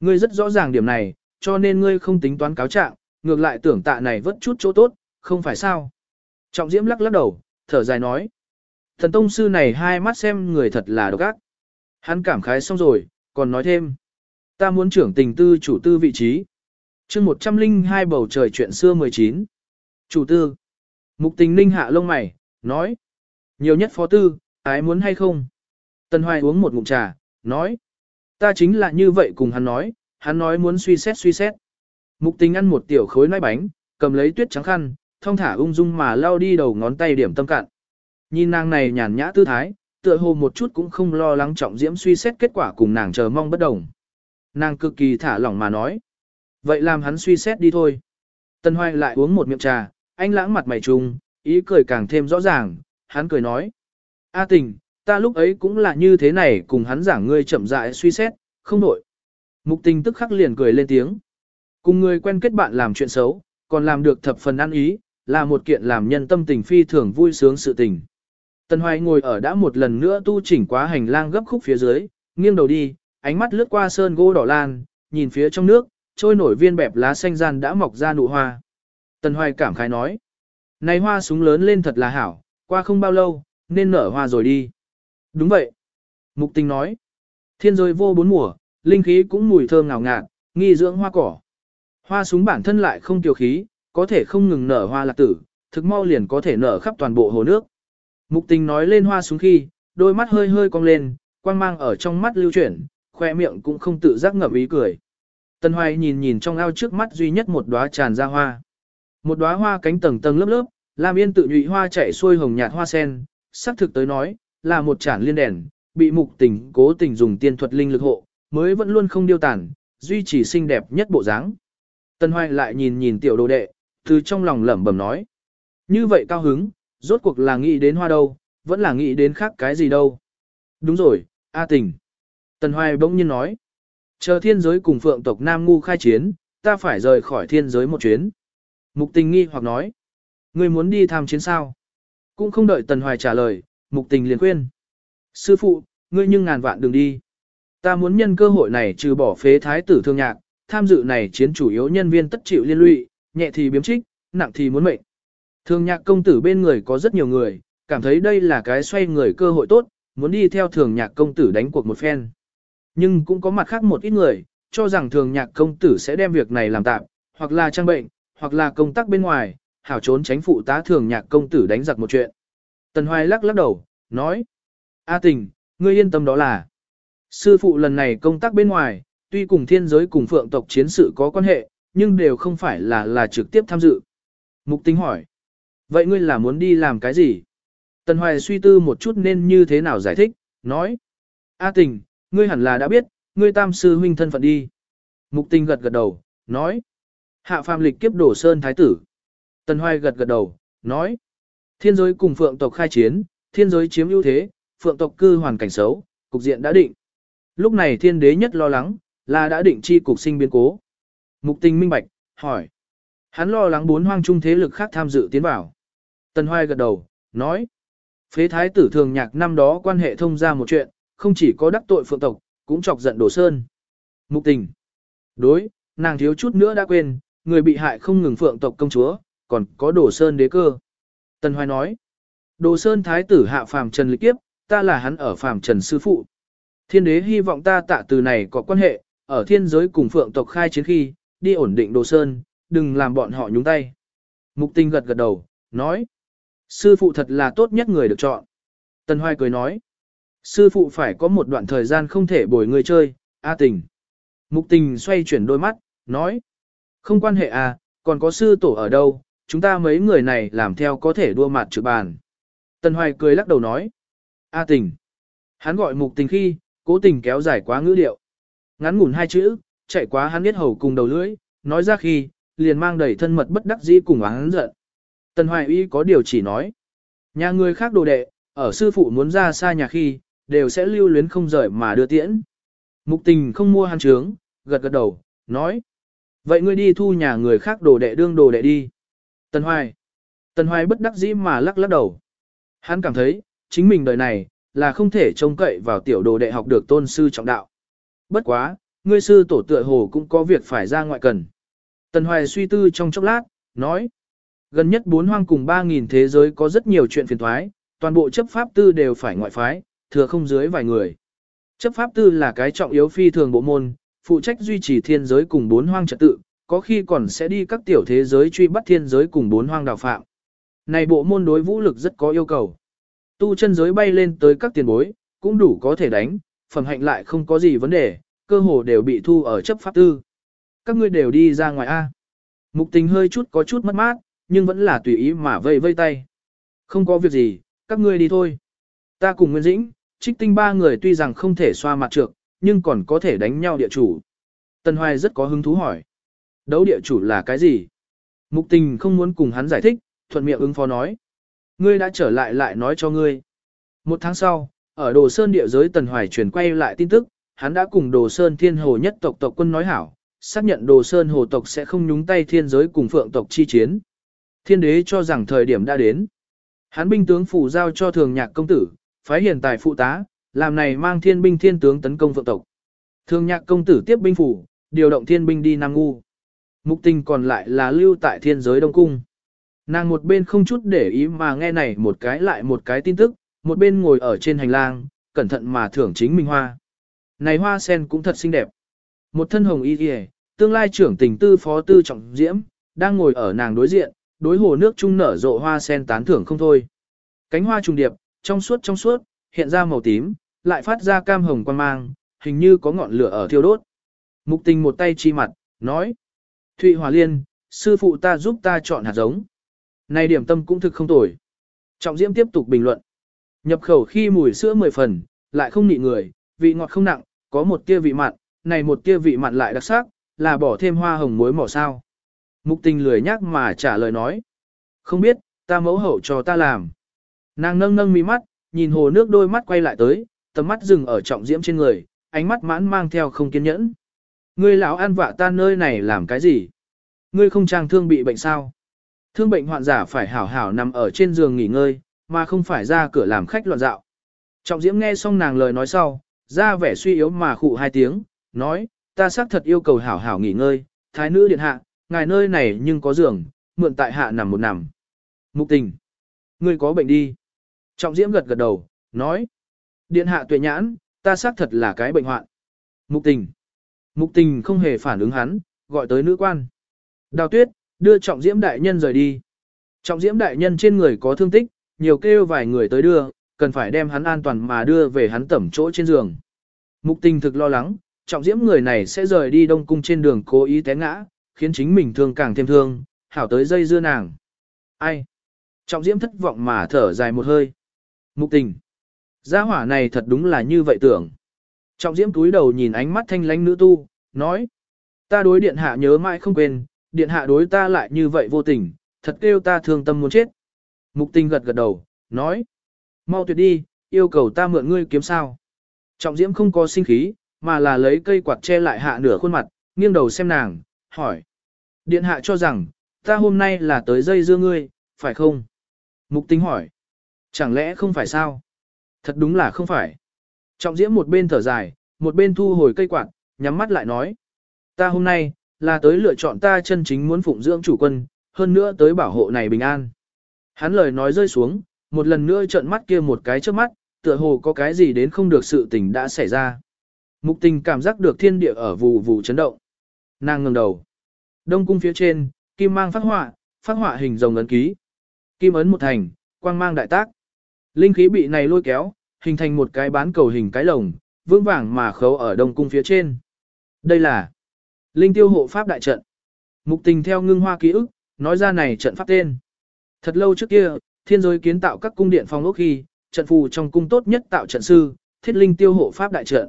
Ngươi rất rõ ràng điểm này, cho nên ngươi không tính toán cáo trạng, ngược lại tưởng tạ này vất chút chỗ tốt, không phải sao. Trọng diễm lắc lắc đầu, thở dài nói. Thần tông sư này hai mắt xem người thật là độc ác. Hắn cảm khái xong rồi, còn nói thêm. Ta muốn trưởng tình tư chủ tư vị trí. chương 102 bầu trời chuyện xưa 19. Chủ tư. Mục tình ninh hạ lông mày, nói. Nhiều nhất phó tư, ái muốn hay không? Tần Hoài uống một ngụm trà, nói. Ta chính là như vậy cùng hắn nói, hắn nói muốn suy xét suy xét. Mục tình ăn một tiểu khối nai bánh, cầm lấy tuyết trắng khăn, thông thả ung dung mà lao đi đầu ngón tay điểm tâm cạn. Nhìn nàng này nhàn nhã tư thái, tựa hồ một chút cũng không lo lắng trọng diễm suy xét kết quả cùng nàng chờ mong bất đồng. Nàng cực kỳ thả lỏng mà nói. Vậy làm hắn suy xét đi thôi. Tân Hoài lại uống một miệng trà, anh lãng mặt mày trùng, ý cười càng thêm rõ ràng, hắn cười nói. A tình, ta lúc ấy cũng là như thế này cùng hắn giảng ngươi chậm rãi suy xét, không nổi. Mục tình tức khắc liền cười lên tiếng. Cùng người quen kết bạn làm chuyện xấu, còn làm được thập phần ăn ý, là một kiện làm nhân tâm tình phi thường vui sướng sự tình. Tân Hoài ngồi ở đã một lần nữa tu chỉnh quá hành lang gấp khúc phía dưới, nghiêng đầu đi, ánh mắt lướt qua sơn gỗ đỏ lan, nhìn phía trong nước, trôi nổi viên bẹp lá xanh gian đã mọc ra nụ hoa. Tân Hoài cảm khái nói, này hoa súng lớn lên thật là hảo, qua không bao lâu, nên nở hoa rồi đi. Đúng vậy. Mục tình nói, thiên rơi vô bốn mùa, linh khí cũng mùi thơm ngào ngạt, nghi dưỡng hoa cỏ. Hoa súng bản thân lại không tiêu khí, có thể không ngừng nở hoa lạc tử, thực mau liền có thể nở khắp toàn bộ hồ nước. Mục tình nói lên hoa súng khi, đôi mắt hơi hơi cong lên, quang mang ở trong mắt lưu chuyển, khoe miệng cũng không tự giác ngậm ý cười. Tân Hoài nhìn nhìn trong ao trước mắt duy nhất một đóa tràn ra hoa. Một đóa hoa cánh tầng tầng lớp lớp, làm yên tự nhụy hoa chạy xuôi hồng nhạt hoa sen, sắc thực tới nói, là một chản liên đèn, bị mục tình cố tình dùng tiên thuật linh lực hộ, mới vẫn luôn không điêu tàn, duy trì xinh đẹp nhất bộ dáng. Tân Hoài lại nhìn nhìn tiểu đồ đệ, từ trong lòng lẩm bẩm nói. Như vậy cao hứng, rốt cuộc là nghĩ đến hoa đâu, vẫn là nghĩ đến khác cái gì đâu. Đúng rồi, A tình. Tần Hoài bỗng nhiên nói. Chờ thiên giới cùng phượng tộc Nam Ngu khai chiến, ta phải rời khỏi thiên giới một chuyến. Mục tình nghi hoặc nói. Người muốn đi tham chiến sao? Cũng không đợi Tần Hoài trả lời, mục tình liền khuyên. Sư phụ, ngươi nhưng ngàn vạn đừng đi. Ta muốn nhân cơ hội này trừ bỏ phế thái tử thương nhạc, tham dự này chiến chủ yếu nhân viên tất chịu liên lụy, nhẹ thì biếm trích, nặng thì muốn mệnh. Thương nhạc công tử bên người có rất nhiều người, cảm thấy đây là cái xoay người cơ hội tốt, muốn đi theo thường nhạc công tử đánh cuộc một phen. Nhưng cũng có mặt khác một ít người, cho rằng thường nhạc công tử sẽ đem việc này làm tạm, hoặc là trang bệnh, hoặc là công tác bên ngoài, hảo trốn tránh phụ tá thường nhạc công tử đánh giặc một chuyện. Tần Hoài lắc lắc đầu, nói, A tình, ngươi yên tâm đó là, sư phụ lần này công tác bên ngoài, tuy cùng thiên giới cùng phượng tộc chiến sự có quan hệ, nhưng đều không phải là là trực tiếp tham dự. Mục tính hỏi, vậy ngươi là muốn đi làm cái gì? Tần Hoài suy tư một chút nên như thế nào giải thích, nói, A tình, ngươi hẳn là đã biết, ngươi tam sư huynh thân phận đi. Mục tình gật gật đầu, nói, hạ phàm lịch kiếp đổ sơn thái tử. Tần Hoài gật gật đầu, nói, thiên giới cùng phượng tộc khai chiến, thiên giới chiếm ưu thế, phượng tộc cư hoàn cảnh xấu, cục diện đã định. Lúc này thiên đế nhất lo lắng, là đã định chi cục sinh biến cố. Mục tình minh bạch, hỏi. Hắn lo lắng bốn hoang trung thế lực khác tham dự tiến vào. Tần Hoài gật đầu, nói. Phế thái tử thường nhạc năm đó quan hệ thông ra một chuyện, không chỉ có đắc tội phượng tộc, cũng chọc giận đổ sơn. Mục tình. Đối, nàng thiếu chút nữa đã quên, người bị hại không ngừng phượng tộc công chúa, còn có đổ sơn đế cơ. Tần Hoài nói. Đồ sơn thái tử hạ phàm trần lịch kiếp, ta là hắn ở phàm trần sư phụ. Thiên đế hy vọng ta tạ từ này có quan hệ, ở thiên giới cùng phượng tộc khai chiến khi, đi ổn định đồ sơn, đừng làm bọn họ nhúng tay. Mục Tinh gật gật đầu, nói. Sư phụ thật là tốt nhất người được chọn. Tần Hoài cười nói. Sư phụ phải có một đoạn thời gian không thể bồi người chơi, A tình. Mục tình xoay chuyển đôi mắt, nói. Không quan hệ à, còn có sư tổ ở đâu, chúng ta mấy người này làm theo có thể đua mặt trực bàn. Tần Hoài cười lắc đầu nói. A tình. Hắn gọi mục tình khi, cố tình kéo dài quá ngữ điệu. Ngắn ngủn hai chữ, chạy quá hắn biết hầu cùng đầu lưỡi, nói ra khi, liền mang đầy thân mật bất đắc dĩ cùng hắn giận. Tần Hoài Uy có điều chỉ nói. Nhà người khác đồ đệ, ở sư phụ muốn ra xa nhà khi, đều sẽ lưu luyến không rời mà đưa tiễn. Mục tình không mua hắn trướng, gật gật đầu, nói. Vậy ngươi đi thu nhà người khác đồ đệ đương đồ đệ đi. Tần Hoài. Tần Hoài bất đắc dĩ mà lắc lắc đầu. Hắn cảm thấy, chính mình đời này, là không thể trông cậy vào tiểu đồ đệ học được tôn sư trọng đạo. Bất quá, ngươi sư tổ tựa hồ cũng có việc phải ra ngoại cần. Tần Hoài suy tư trong chốc lát, nói. Gần nhất bốn hoang cùng 3.000 thế giới có rất nhiều chuyện phiền thoái, toàn bộ chấp pháp tư đều phải ngoại phái, thừa không dưới vài người. Chấp pháp tư là cái trọng yếu phi thường bộ môn, phụ trách duy trì thiên giới cùng bốn hoang trật tự, có khi còn sẽ đi các tiểu thế giới truy bắt thiên giới cùng bốn hoang đào phạm. Này bộ môn đối vũ lực rất có yêu cầu. Tu chân giới bay lên tới các tiền bối, cũng đủ có thể đánh, phẩm hạnh lại không có gì vấn đề, cơ hồ đều bị thu ở chấp pháp tư. Các ngươi đều đi ra ngoài A. Mục tình hơi chút có chút mất mát, nhưng vẫn là tùy ý mà vây vây tay. Không có việc gì, các ngươi đi thôi. Ta cùng Nguyên Dĩnh, trích tinh ba người tuy rằng không thể xoa mặt trược, nhưng còn có thể đánh nhau địa chủ. Tân Hoài rất có hứng thú hỏi. Đấu địa chủ là cái gì? Mục tình không muốn cùng hắn giải thích, thuận miệng ứng phó nói. Ngươi đã trở lại lại nói cho ngươi. Một tháng sau, ở Đồ Sơn địa giới Tần Hoài truyền quay lại tin tức, hắn đã cùng Đồ Sơn Thiên Hồ nhất tộc tộc quân nói hảo, xác nhận Đồ Sơn Hồ tộc sẽ không nhúng tay thiên giới cùng Phượng tộc chi chiến. Thiên đế cho rằng thời điểm đã đến. Hắn binh tướng phủ giao cho thường nhạc công tử, phái hiền tài phụ tá, làm này mang thiên binh thiên tướng tấn công Phượng tộc. Thường nhạc công tử tiếp binh phủ, điều động thiên binh đi Nam Ngu. Mục tình còn lại là lưu tại thiên giới Đông Cung. Nàng một bên không chút để ý mà nghe này một cái lại một cái tin tức, một bên ngồi ở trên hành lang, cẩn thận mà thưởng chính mình hoa. Này hoa sen cũng thật xinh đẹp. Một thân hồng y kìa, tương lai trưởng tình tư phó tư trọng diễm, đang ngồi ở nàng đối diện, đối hồ nước trung nở rộ hoa sen tán thưởng không thôi. Cánh hoa trùng điệp, trong suốt trong suốt, hiện ra màu tím, lại phát ra cam hồng quan mang, hình như có ngọn lửa ở thiêu đốt. Mục tình một tay chi mặt, nói. Thụy Hòa Liên, sư phụ ta giúp ta chọn hạt giống. Này điểm tâm cũng thực không tồi. Trọng Diễm tiếp tục bình luận. Nhập khẩu khi mùi sữa 10 phần, lại không nị người, vị ngọt không nặng, có một tia vị mặn, này một tia vị mặn lại đặc sắc, là bỏ thêm hoa hồng muối mỏ sao. Mục tình lười nhắc mà trả lời nói. Không biết, ta mẫu hậu cho ta làm. Nàng nâng nâng mi mắt, nhìn hồ nước đôi mắt quay lại tới, tầm mắt dừng ở trọng diễm trên người, ánh mắt mãn mang theo không kiên nhẫn. Ngươi lão ăn vạ ta nơi này làm cái gì? Ngươi không trang thương bị bệnh sao? Thương bệnh hoạn giả phải hảo hảo nằm ở trên giường nghỉ ngơi, mà không phải ra cửa làm khách loạn dạo. Trọng Diễm nghe xong nàng lời nói sau, ra vẻ suy yếu mà khụ hai tiếng, nói, ta xác thật yêu cầu hảo hảo nghỉ ngơi, thái nữ điện hạ, ngài nơi này nhưng có giường, mượn tại hạ nằm một nằm. Mục tình, ngươi có bệnh đi. Trọng Diễm gật gật đầu, nói, điện hạ tuệ nhãn, ta xác thật là cái bệnh hoạn. Mục tình, mục tình không hề phản ứng hắn, gọi tới nữ quan. Đào tuyết, đưa trọng diễm đại nhân rời đi. Trọng diễm đại nhân trên người có thương tích, nhiều kêu vài người tới đưa, cần phải đem hắn an toàn mà đưa về hắn tẩm chỗ trên giường. Mục tình thực lo lắng, trọng diễm người này sẽ rời đi đông cung trên đường cố ý té ngã, khiến chính mình thương càng thêm thương, hảo tới dây dưa nàng. Ai? Trọng diễm thất vọng mà thở dài một hơi. Mục tình. Gia hỏa này thật đúng là như vậy tưởng. Trọng diễm túi đầu nhìn ánh mắt thanh lánh nữ tu, nói. Ta đối điện hạ nhớ mãi không quên, điện hạ đối ta lại như vậy vô tình, thật kêu ta thương tâm muốn chết. Mục tình gật gật đầu, nói. Mau tuyệt đi, yêu cầu ta mượn ngươi kiếm sao. Trọng diễm không có sinh khí, mà là lấy cây quạt che lại hạ nửa khuôn mặt, nghiêng đầu xem nàng, hỏi. Điện hạ cho rằng, ta hôm nay là tới dây dưa ngươi, phải không? Mục tình hỏi. Chẳng lẽ không phải sao? Thật đúng là không phải. Trọng diễm một bên thở dài, một bên thu hồi cây quạt, nhắm mắt lại nói. Ta hôm nay, là tới lựa chọn ta chân chính muốn phụng dưỡng chủ quân, hơn nữa tới bảo hộ này bình an. Hắn lời nói rơi xuống, một lần nữa trợn mắt kia một cái trước mắt, tựa hồ có cái gì đến không được sự tình đã xảy ra. Mục tình cảm giác được thiên địa ở vù vù chấn động. Nàng ngừng đầu. Đông cung phía trên, kim mang phát họa, phát họa hình rồng ấn ký. Kim ấn một thành, quang mang đại tác. Linh khí bị này lôi kéo, hình thành một cái bán cầu hình cái lồng, vững vàng mà khấu ở đông cung phía trên. Đây là Linh tiêu hộ pháp đại trận. Mục tình theo ngưng hoa ký ức, nói ra này trận pháp tên. Thật lâu trước kia, thiên giới kiến tạo các cung điện phòng ốc khi, trận phù trong cung tốt nhất tạo trận sư, thiết linh tiêu hộ pháp đại trận.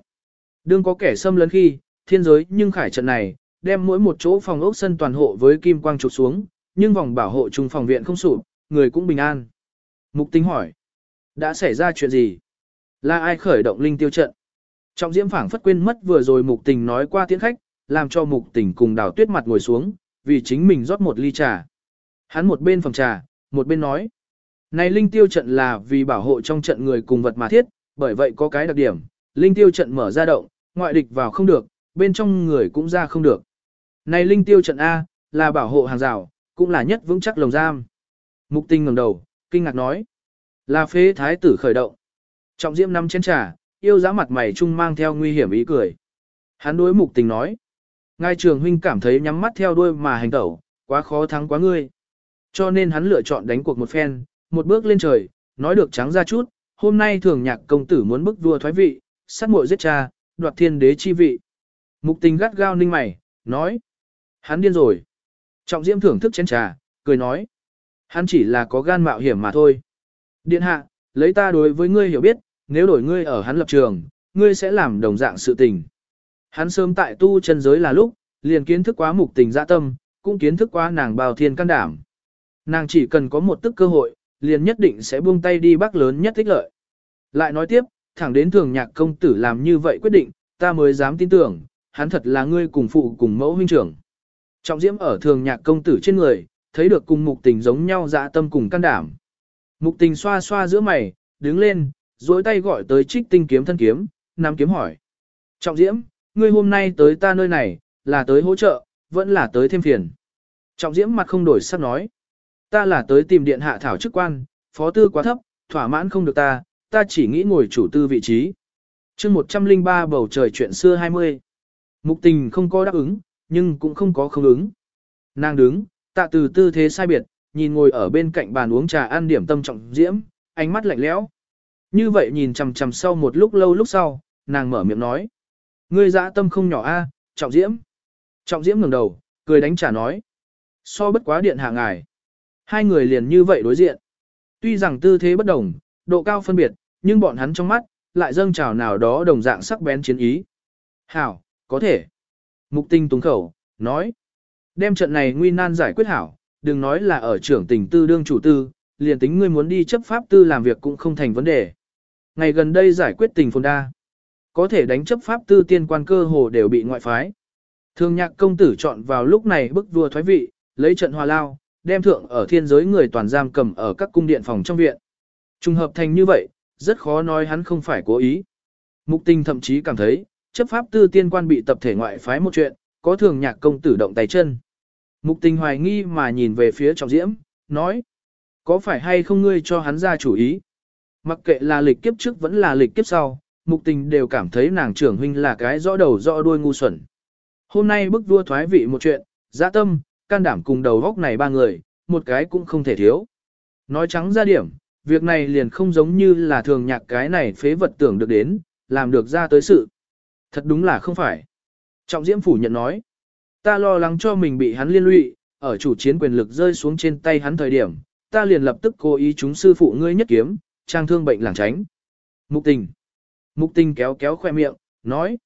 Đương có kẻ xâm lấn khi, thiên giới nhưng khải trận này, đem mỗi một chỗ phòng ốc sân toàn hộ với kim quang trục xuống, nhưng vòng bảo hộ chung phòng viện không sụp, người cũng bình an. Mục tình hỏi, đã xảy ra chuyện gì? Là ai khởi động linh tiêu trận? Trọng diễm phảng phất quên mất vừa rồi mục tình nói qua tiễn khách, làm cho mục tình cùng đào tuyết mặt ngồi xuống, vì chính mình rót một ly trà. Hắn một bên phòng trà, một bên nói. Này linh tiêu trận là vì bảo hộ trong trận người cùng vật mà thiết, bởi vậy có cái đặc điểm, linh tiêu trận mở ra động, ngoại địch vào không được, bên trong người cũng ra không được. Này linh tiêu trận A, là bảo hộ hàng rào, cũng là nhất vững chắc lồng giam. Mục tình ngẩng đầu, kinh ngạc nói. Là phế thái tử khởi động. Trọng diễm năm chén trà, yêu giá mặt mày chung mang theo nguy hiểm ý cười. Hắn đối mục tình nói. Ngài trường huynh cảm thấy nhắm mắt theo đuôi mà hành tẩu, quá khó thắng quá ngươi. Cho nên hắn lựa chọn đánh cuộc một phen, một bước lên trời, nói được trắng ra chút, hôm nay thường nhạc công tử muốn bức vua thoái vị, sát muội giết cha, đoạt thiên đế chi vị. Mục tình gắt gao ninh mày, nói. Hắn điên rồi. Trọng diễm thưởng thức chén trà, cười nói. Hắn chỉ là có gan mạo hiểm mà thôi. Điện hạ, lấy ta đối với ngươi hiểu biết, nếu đổi ngươi ở hắn lập trường, ngươi sẽ làm đồng dạng sự tình. Hắn sớm tại tu chân giới là lúc, liền kiến thức quá mục tình dạ tâm, cũng kiến thức quá nàng bào thiên can đảm. Nàng chỉ cần có một tức cơ hội, liền nhất định sẽ buông tay đi bác lớn nhất thích lợi. Lại nói tiếp, thẳng đến thường nhạc công tử làm như vậy quyết định, ta mới dám tin tưởng, hắn thật là ngươi cùng phụ cùng mẫu huynh trưởng. Trọng diễm ở thường nhạc công tử trên người, thấy được cùng mục tình giống nhau dạ tâm cùng can đảm. Mục tình xoa xoa giữa mày, đứng lên, duỗi tay gọi tới trích tinh kiếm thân kiếm, Nam kiếm hỏi. Trọng diễm, ngươi hôm nay tới ta nơi này, là tới hỗ trợ, vẫn là tới thêm phiền. Trọng diễm mặt không đổi sắc nói. Ta là tới tìm điện hạ thảo chức quan, phó tư quá thấp, thỏa mãn không được ta, ta chỉ nghĩ ngồi chủ tư vị trí. chương 103 bầu trời chuyện xưa 20. Mục tình không có đáp ứng, nhưng cũng không có không ứng. Nàng đứng, tạ từ tư thế sai biệt, nhìn ngồi ở bên cạnh bàn uống trà ăn điểm tâm trọng diễm, ánh mắt lạnh lẽo. Như vậy nhìn chằm chằm sau một lúc lâu lúc sau, nàng mở miệng nói. Ngươi dã tâm không nhỏ a, trọng diễm. Trọng diễm ngẩng đầu, cười đánh trả nói. So bất quá điện hạ ngài. Hai người liền như vậy đối diện. Tuy rằng tư thế bất đồng, độ cao phân biệt, nhưng bọn hắn trong mắt, lại dâng trào nào đó đồng dạng sắc bén chiến ý. Hảo, có thể. Mục tinh túng khẩu, nói. Đem trận này nguy nan giải quyết hảo, đừng nói là ở trưởng tình tư đương chủ tư, liền tính ngươi muốn đi chấp pháp tư làm việc cũng không thành vấn đề. Ngày gần đây giải quyết tình phồn đa. Có thể đánh chấp pháp tư tiên quan cơ hồ đều bị ngoại phái. Thường nhạc công tử chọn vào lúc này bức vua thoái vị, lấy trận hòa lao, đem thượng ở thiên giới người toàn giam cầm ở các cung điện phòng trong viện. Trùng hợp thành như vậy, rất khó nói hắn không phải cố ý. Mục tình thậm chí cảm thấy, chấp pháp tư tiên quan bị tập thể ngoại phái một chuyện, có thường nhạc công tử động tay chân. Mục tình hoài nghi mà nhìn về phía trọng diễm, nói, có phải hay không ngươi cho hắn ra chủ ý? Mặc kệ là lịch kiếp trước vẫn là lịch kiếp sau, mục tình đều cảm thấy nàng trưởng huynh là cái rõ đầu rõ đuôi ngu xuẩn. Hôm nay bức vua thoái vị một chuyện, giã tâm, can đảm cùng đầu góc này ba người, một cái cũng không thể thiếu. Nói trắng ra điểm, việc này liền không giống như là thường nhạc cái này phế vật tưởng được đến, làm được ra tới sự. Thật đúng là không phải. Trọng Diễm phủ nhận nói, ta lo lắng cho mình bị hắn liên lụy, ở chủ chiến quyền lực rơi xuống trên tay hắn thời điểm, ta liền lập tức cố ý chúng sư phụ ngươi nhất kiếm, trang thương bệnh làng tránh. Mục tình. Mục tình kéo kéo khoe miệng, nói.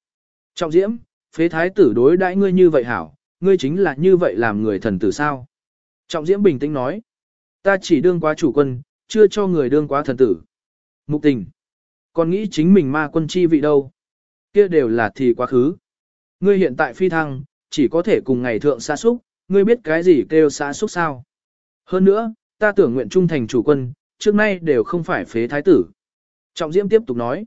Trọng Diễm, phế thái tử đối đãi ngươi như vậy hảo, ngươi chính là như vậy làm người thần tử sao. Trọng Diễm bình tĩnh nói. Ta chỉ đương quá chủ quân, chưa cho người đương quá thần tử. Mục tình. Còn nghĩ chính mình ma quân chi vị đâu. Kia đều là thì quá khứ. Ngươi hiện tại phi thăng, chỉ có thể cùng ngày thượng xa xúc, ngươi biết cái gì kêu xa xúc sao. Hơn nữa, ta tưởng nguyện trung thành chủ quân, trước nay đều không phải phế thái tử. Trọng Diễm tiếp tục nói.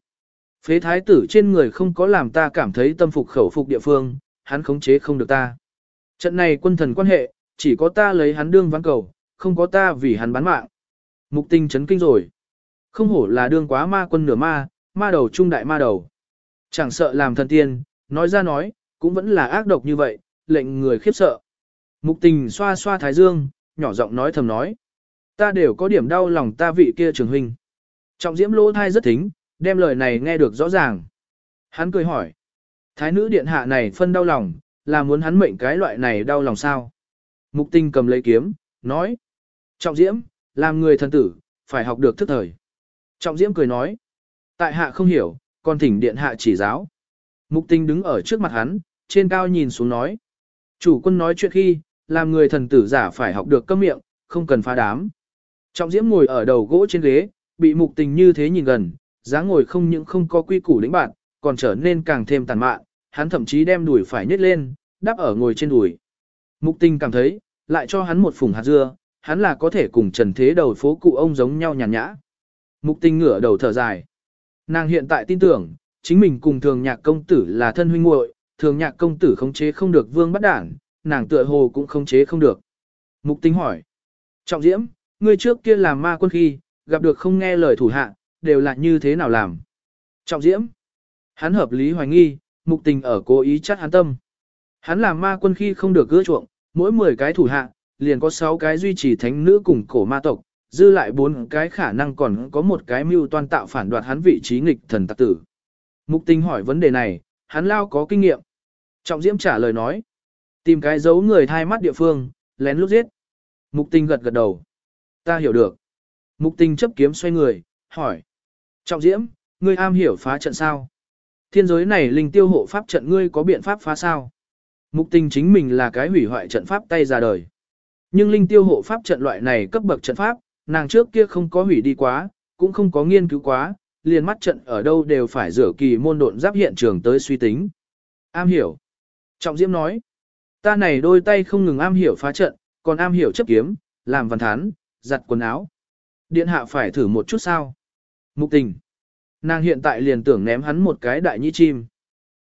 Phế thái tử trên người không có làm ta cảm thấy tâm phục khẩu phục địa phương, hắn khống chế không được ta. Trận này quân thần quan hệ, chỉ có ta lấy hắn đương ván cầu, không có ta vì hắn bán mạng. Mục tinh chấn kinh rồi. Không hổ là đương quá ma quân nửa ma, ma đầu trung đại ma đầu. Chẳng sợ làm thần tiên, nói ra nói, cũng vẫn là ác độc như vậy, lệnh người khiếp sợ. Mục tình xoa xoa thái dương, nhỏ giọng nói thầm nói. Ta đều có điểm đau lòng ta vị kia trường huynh. Trọng diễm lỗ thai rất thính, đem lời này nghe được rõ ràng. Hắn cười hỏi. Thái nữ điện hạ này phân đau lòng, là muốn hắn mệnh cái loại này đau lòng sao? Mục tinh cầm lấy kiếm, nói. Trọng diễm, làm người thần tử, phải học được thức thời. Trọng diễm cười nói. Tại hạ không hiểu, còn thỉnh điện hạ chỉ giáo. Mục tinh đứng ở trước mặt hắn, trên cao nhìn xuống nói. Chủ quân nói chuyện khi, làm người thần tử giả phải học được câm miệng, không cần phá đám. Trọng diễm ngồi ở đầu gỗ trên ghế, bị mục tình như thế nhìn gần, dáng ngồi không những không có quy củ lĩnh bạn, còn trở nên càng thêm tàn mạn, hắn thậm chí đem đùi phải nhét lên, đắp ở ngồi trên đùi. Mục tình cảm thấy, lại cho hắn một phùng hạt dưa, hắn là có thể cùng trần thế đầu phố cụ ông giống nhau nhàn nhã. Mục tình ngửa đầu thở dài. Nàng hiện tại tin tưởng, chính mình cùng thường nhạc công tử là thân huynh muội, thường nhạc công tử khống chế không được vương bắt đảng, nàng tựa hồ cũng khống chế không được. Mục tình hỏi. Trọng diễm, ngươi trước kia làm ma quân khi, gặp được không nghe lời thủ hạ, đều là như thế nào làm. Trọng diễm. Hắn hợp lý hoài nghi, mục tình ở cố ý chắc hắn tâm. Hắn làm ma quân khi không được gỡ chuộng, mỗi 10 cái thủ hạ, liền có 6 cái duy trì thánh nữ cùng cổ ma tộc, dư lại 4 cái khả năng còn có một cái mưu toan tạo phản đoạt hắn vị trí nghịch thần tặc tử. Mục tình hỏi vấn đề này, hắn lao có kinh nghiệm. Trọng diễm trả lời nói, tìm cái giấu người thai mắt địa phương, lén lút giết. Mục tình gật gật đầu. Ta hiểu được. Mục tình chấp kiếm xoay người, hỏi. Trọng diễm, ngươi am hiểu phá trận sao? Thiên giới này linh tiêu hộ pháp trận ngươi có biện pháp phá sao? Mục tình chính mình là cái hủy hoại trận pháp tay ra đời. Nhưng linh tiêu hộ pháp trận loại này cấp bậc trận pháp, nàng trước kia không có hủy đi quá, cũng không có nghiên cứu quá, liền mắt trận ở đâu đều phải rửa kỳ môn độn giáp hiện trường tới suy tính. Am hiểu. Trọng Diễm nói, ta này đôi tay không ngừng am hiểu phá trận, còn am hiểu chấp kiếm, làm văn thán, giặt quần áo. Điện hạ phải thử một chút sao. Mục tình. Nàng hiện tại liền tưởng ném hắn một cái đại nhĩ chim.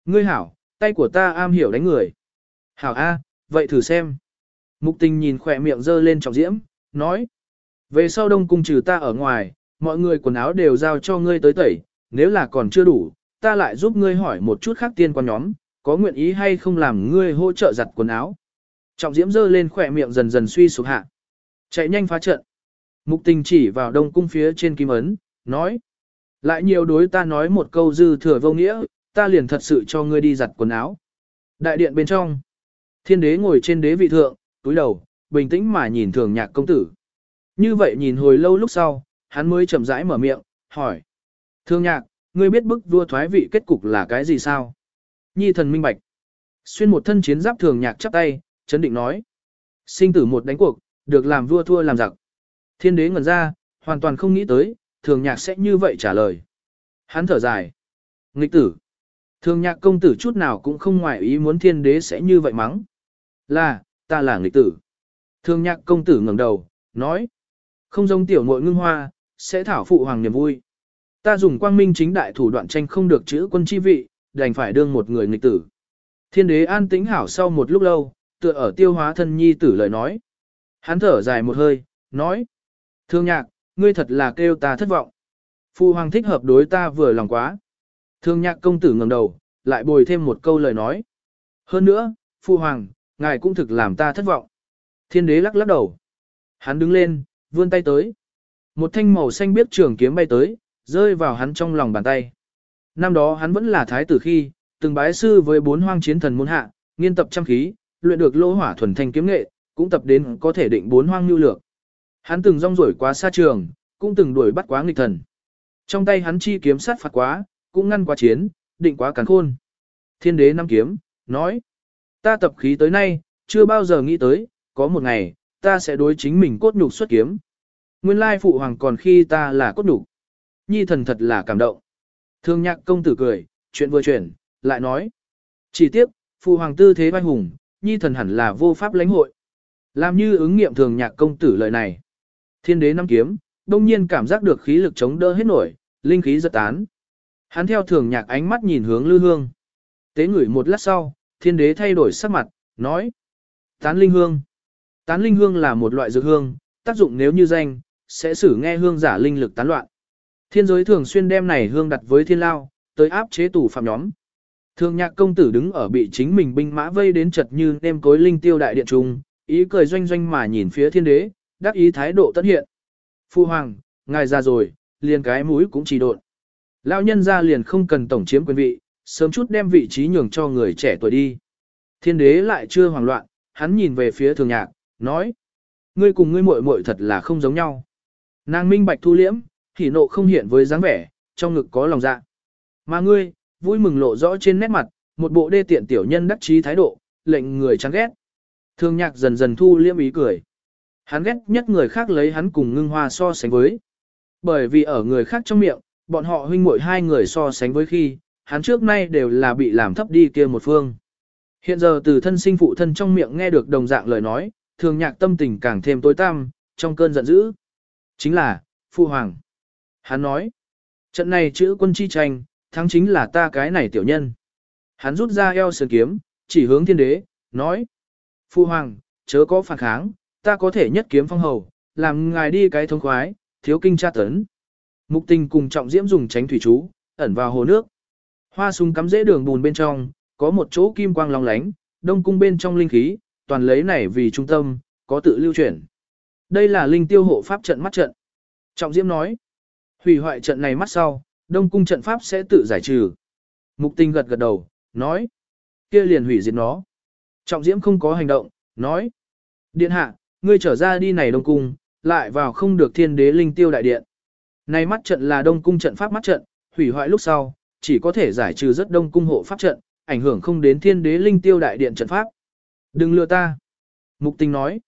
Ngươi hảo, tay của ta am hiểu đánh người. Hảo A, vậy thử xem. Mục tình nhìn khỏe miệng dơ lên trọng diễm, nói. Về sau đông cung trừ ta ở ngoài, mọi người quần áo đều giao cho ngươi tới tẩy, nếu là còn chưa đủ, ta lại giúp ngươi hỏi một chút khác tiên quan nhóm, có nguyện ý hay không làm ngươi hỗ trợ giặt quần áo. Trọng diễm dơ lên khỏe miệng dần dần suy sụp hạ. Chạy nhanh phá trận. Mục tình chỉ vào đông cung phía trên kim ấn, nói. Lại nhiều đối ta nói một câu dư thừa vô nghĩa, ta liền thật sự cho ngươi đi giặt quần áo. Đại điện bên trong. Thiên đế ngồi trên đế vị thượng, túi đầu, bình tĩnh mà nhìn thường nhạc công tử. Như vậy nhìn hồi lâu lúc sau, hắn mới chậm rãi mở miệng, hỏi. Thương nhạc, ngươi biết bức vua thoái vị kết cục là cái gì sao? Nhi thần minh bạch. Xuyên một thân chiến giáp thường nhạc chắp tay, chấn định nói. Sinh tử một đánh cuộc, được làm vua thua làm giặc. Thiên đế ngẩn ra, hoàn toàn không nghĩ tới, thường nhạc sẽ như vậy trả lời. Hắn thở dài. Nghịch tử. Thường nhạc công tử chút nào cũng không ngoại ý muốn thiên đế sẽ như vậy mắng. Là, ta là nghịch tử. Thường nhạc công tử ngẩng đầu, nói. Không giống tiểu muội ngưng hoa, sẽ thảo phụ hoàng niềm vui. Ta dùng quang minh chính đại thủ đoạn tranh không được chữ quân chi vị, đành phải đương một người nghịch tử. Thiên đế an tĩnh hảo sau một lúc lâu, tựa ở tiêu hóa thân nhi tử lời nói. Hắn thở dài một hơi, nói. Thương nhạc, ngươi thật là kêu ta thất vọng. Phụ hoàng thích hợp đối ta vừa lòng quá. Thương nhạc công tử ngẩng đầu, lại bồi thêm một câu lời nói. Hơn nữa, phụ hoàng, ngài cũng thực làm ta thất vọng. Thiên đế lắc lắc đầu. Hắn đứng lên, vươn tay tới. Một thanh màu xanh biết trường kiếm bay tới, rơi vào hắn trong lòng bàn tay. Năm đó hắn vẫn là thái tử khi, từng bái sư với bốn hoang chiến thần môn hạ, nghiên tập trăm khí, luyện được lô hỏa thuần thanh kiếm nghệ, cũng tập đến có thể định bốn hoang nhu lược. Hắn từng rong ruổi quá xa trường, cũng từng đuổi bắt quá nghịch thần. Trong tay hắn chi kiếm sát phạt quá, cũng ngăn quá chiến, định quá cắn khôn. Thiên đế năm kiếm, nói, ta tập khí tới nay, chưa bao giờ nghĩ tới, có một ngày, ta sẽ đối chính mình cốt nhục xuất kiếm. Nguyên lai phụ hoàng còn khi ta là cốt nhục. Nhi thần thật là cảm động. Thương nhạc công tử cười, chuyện vừa chuyển, lại nói. Chỉ tiếc, phụ hoàng tư thế vai hùng, nhi thần hẳn là vô pháp lãnh hội. Làm như ứng nghiệm thường nhạc công tử lời này. Thiên đế năm kiếm, đông nhiên cảm giác được khí lực chống đỡ hết nổi, linh khí giật tán. Hắn theo thường nhạc ánh mắt nhìn hướng lư hương. Tế ngửi một lát sau, thiên đế thay đổi sắc mặt, nói. Tán linh hương. Tán linh hương là một loại dược hương, tác dụng nếu như danh, sẽ xử nghe hương giả linh lực tán loạn. Thiên giới thường xuyên đem này hương đặt với thiên lao, tới áp chế tù phạm nhóm. Thường nhạc công tử đứng ở bị chính mình binh mã vây đến chật như nêm cối linh tiêu đại điện trung, ý cười doanh doanh mà nhìn phía thiên đế, đắc ý thái độ tất hiện. Phu hoàng, ngài ra rồi, liền cái mũi cũng chỉ độn. Lão nhân ra liền không cần tổng chiếm quyền vị, sớm chút đem vị trí nhường cho người trẻ tuổi đi. Thiên đế lại chưa hoảng loạn, hắn nhìn về phía thường nhạc, nói. Ngươi cùng ngươi muội muội thật là không giống nhau. Nàng minh bạch thu liễm, thì nộ không hiện với dáng vẻ, trong ngực có lòng dạ. Mà ngươi, vui mừng lộ rõ trên nét mặt, một bộ đê tiện tiểu nhân đắc chí thái độ, lệnh người chán ghét. Thương nhạc dần dần thu liễm ý cười. Hắn ghét nhất người khác lấy hắn cùng ngưng hoa so sánh với. Bởi vì ở người khác trong miệng, bọn họ huynh muội hai người so sánh với khi, hắn trước nay đều là bị làm thấp đi kia một phương. Hiện giờ từ thân sinh phụ thân trong miệng nghe được đồng dạng lời nói, thường nhạc tâm tình càng thêm tối tăm, trong cơn giận dữ. Chính là, Phu Hoàng. Hắn nói, trận này chữ quân chi tranh, thắng chính là ta cái này tiểu nhân. Hắn rút ra eo sườn kiếm, chỉ hướng thiên đế, nói, Phu Hoàng, chớ có phản kháng, ta có thể nhất kiếm phong hầu, làm ngài đi cái thống khoái, thiếu kinh tra tấn. Mục tình cùng trọng diễm dùng tránh thủy chú, ẩn vào hồ nước. Hoa súng cắm dễ đường bùn bên trong, có một chỗ kim quang long lánh, đông cung bên trong linh khí, toàn lấy này vì trung tâm, có tự lưu chuyển. Đây là linh tiêu hộ pháp trận mắt trận. Trọng Diễm nói, hủy hoại trận này mắt sau, đông cung trận pháp sẽ tự giải trừ. Mục tinh gật gật đầu, nói, kia liền hủy diệt nó. Trọng Diễm không có hành động, nói, điện hạ, ngươi trở ra đi này đông cung, lại vào không được thiên đế linh tiêu đại điện. Này mắt trận là đông cung trận pháp mắt trận, hủy hoại lúc sau, chỉ có thể giải trừ rất đông cung hộ pháp trận, ảnh hưởng không đến thiên đế linh tiêu đại điện trận pháp. Đừng lừa ta. Mục tình nói.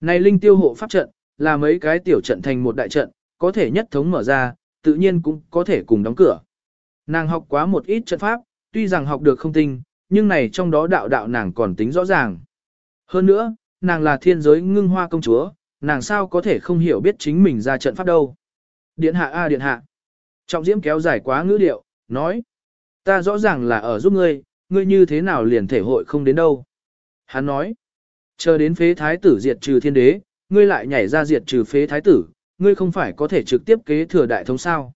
Này linh tiêu hộ pháp trận, là mấy cái tiểu trận thành một đại trận, có thể nhất thống mở ra, tự nhiên cũng có thể cùng đóng cửa. Nàng học quá một ít trận pháp, tuy rằng học được không tinh, nhưng này trong đó đạo đạo nàng còn tính rõ ràng. Hơn nữa, nàng là thiên giới ngưng hoa công chúa, nàng sao có thể không hiểu biết chính mình ra trận pháp đâu. Điện hạ a điện hạ. Trọng diễm kéo dài quá ngữ điệu, nói. Ta rõ ràng là ở giúp ngươi, ngươi như thế nào liền thể hội không đến đâu. Hắn nói, chờ đến phế thái tử diệt trừ thiên đế, ngươi lại nhảy ra diệt trừ phế thái tử, ngươi không phải có thể trực tiếp kế thừa đại thống sao.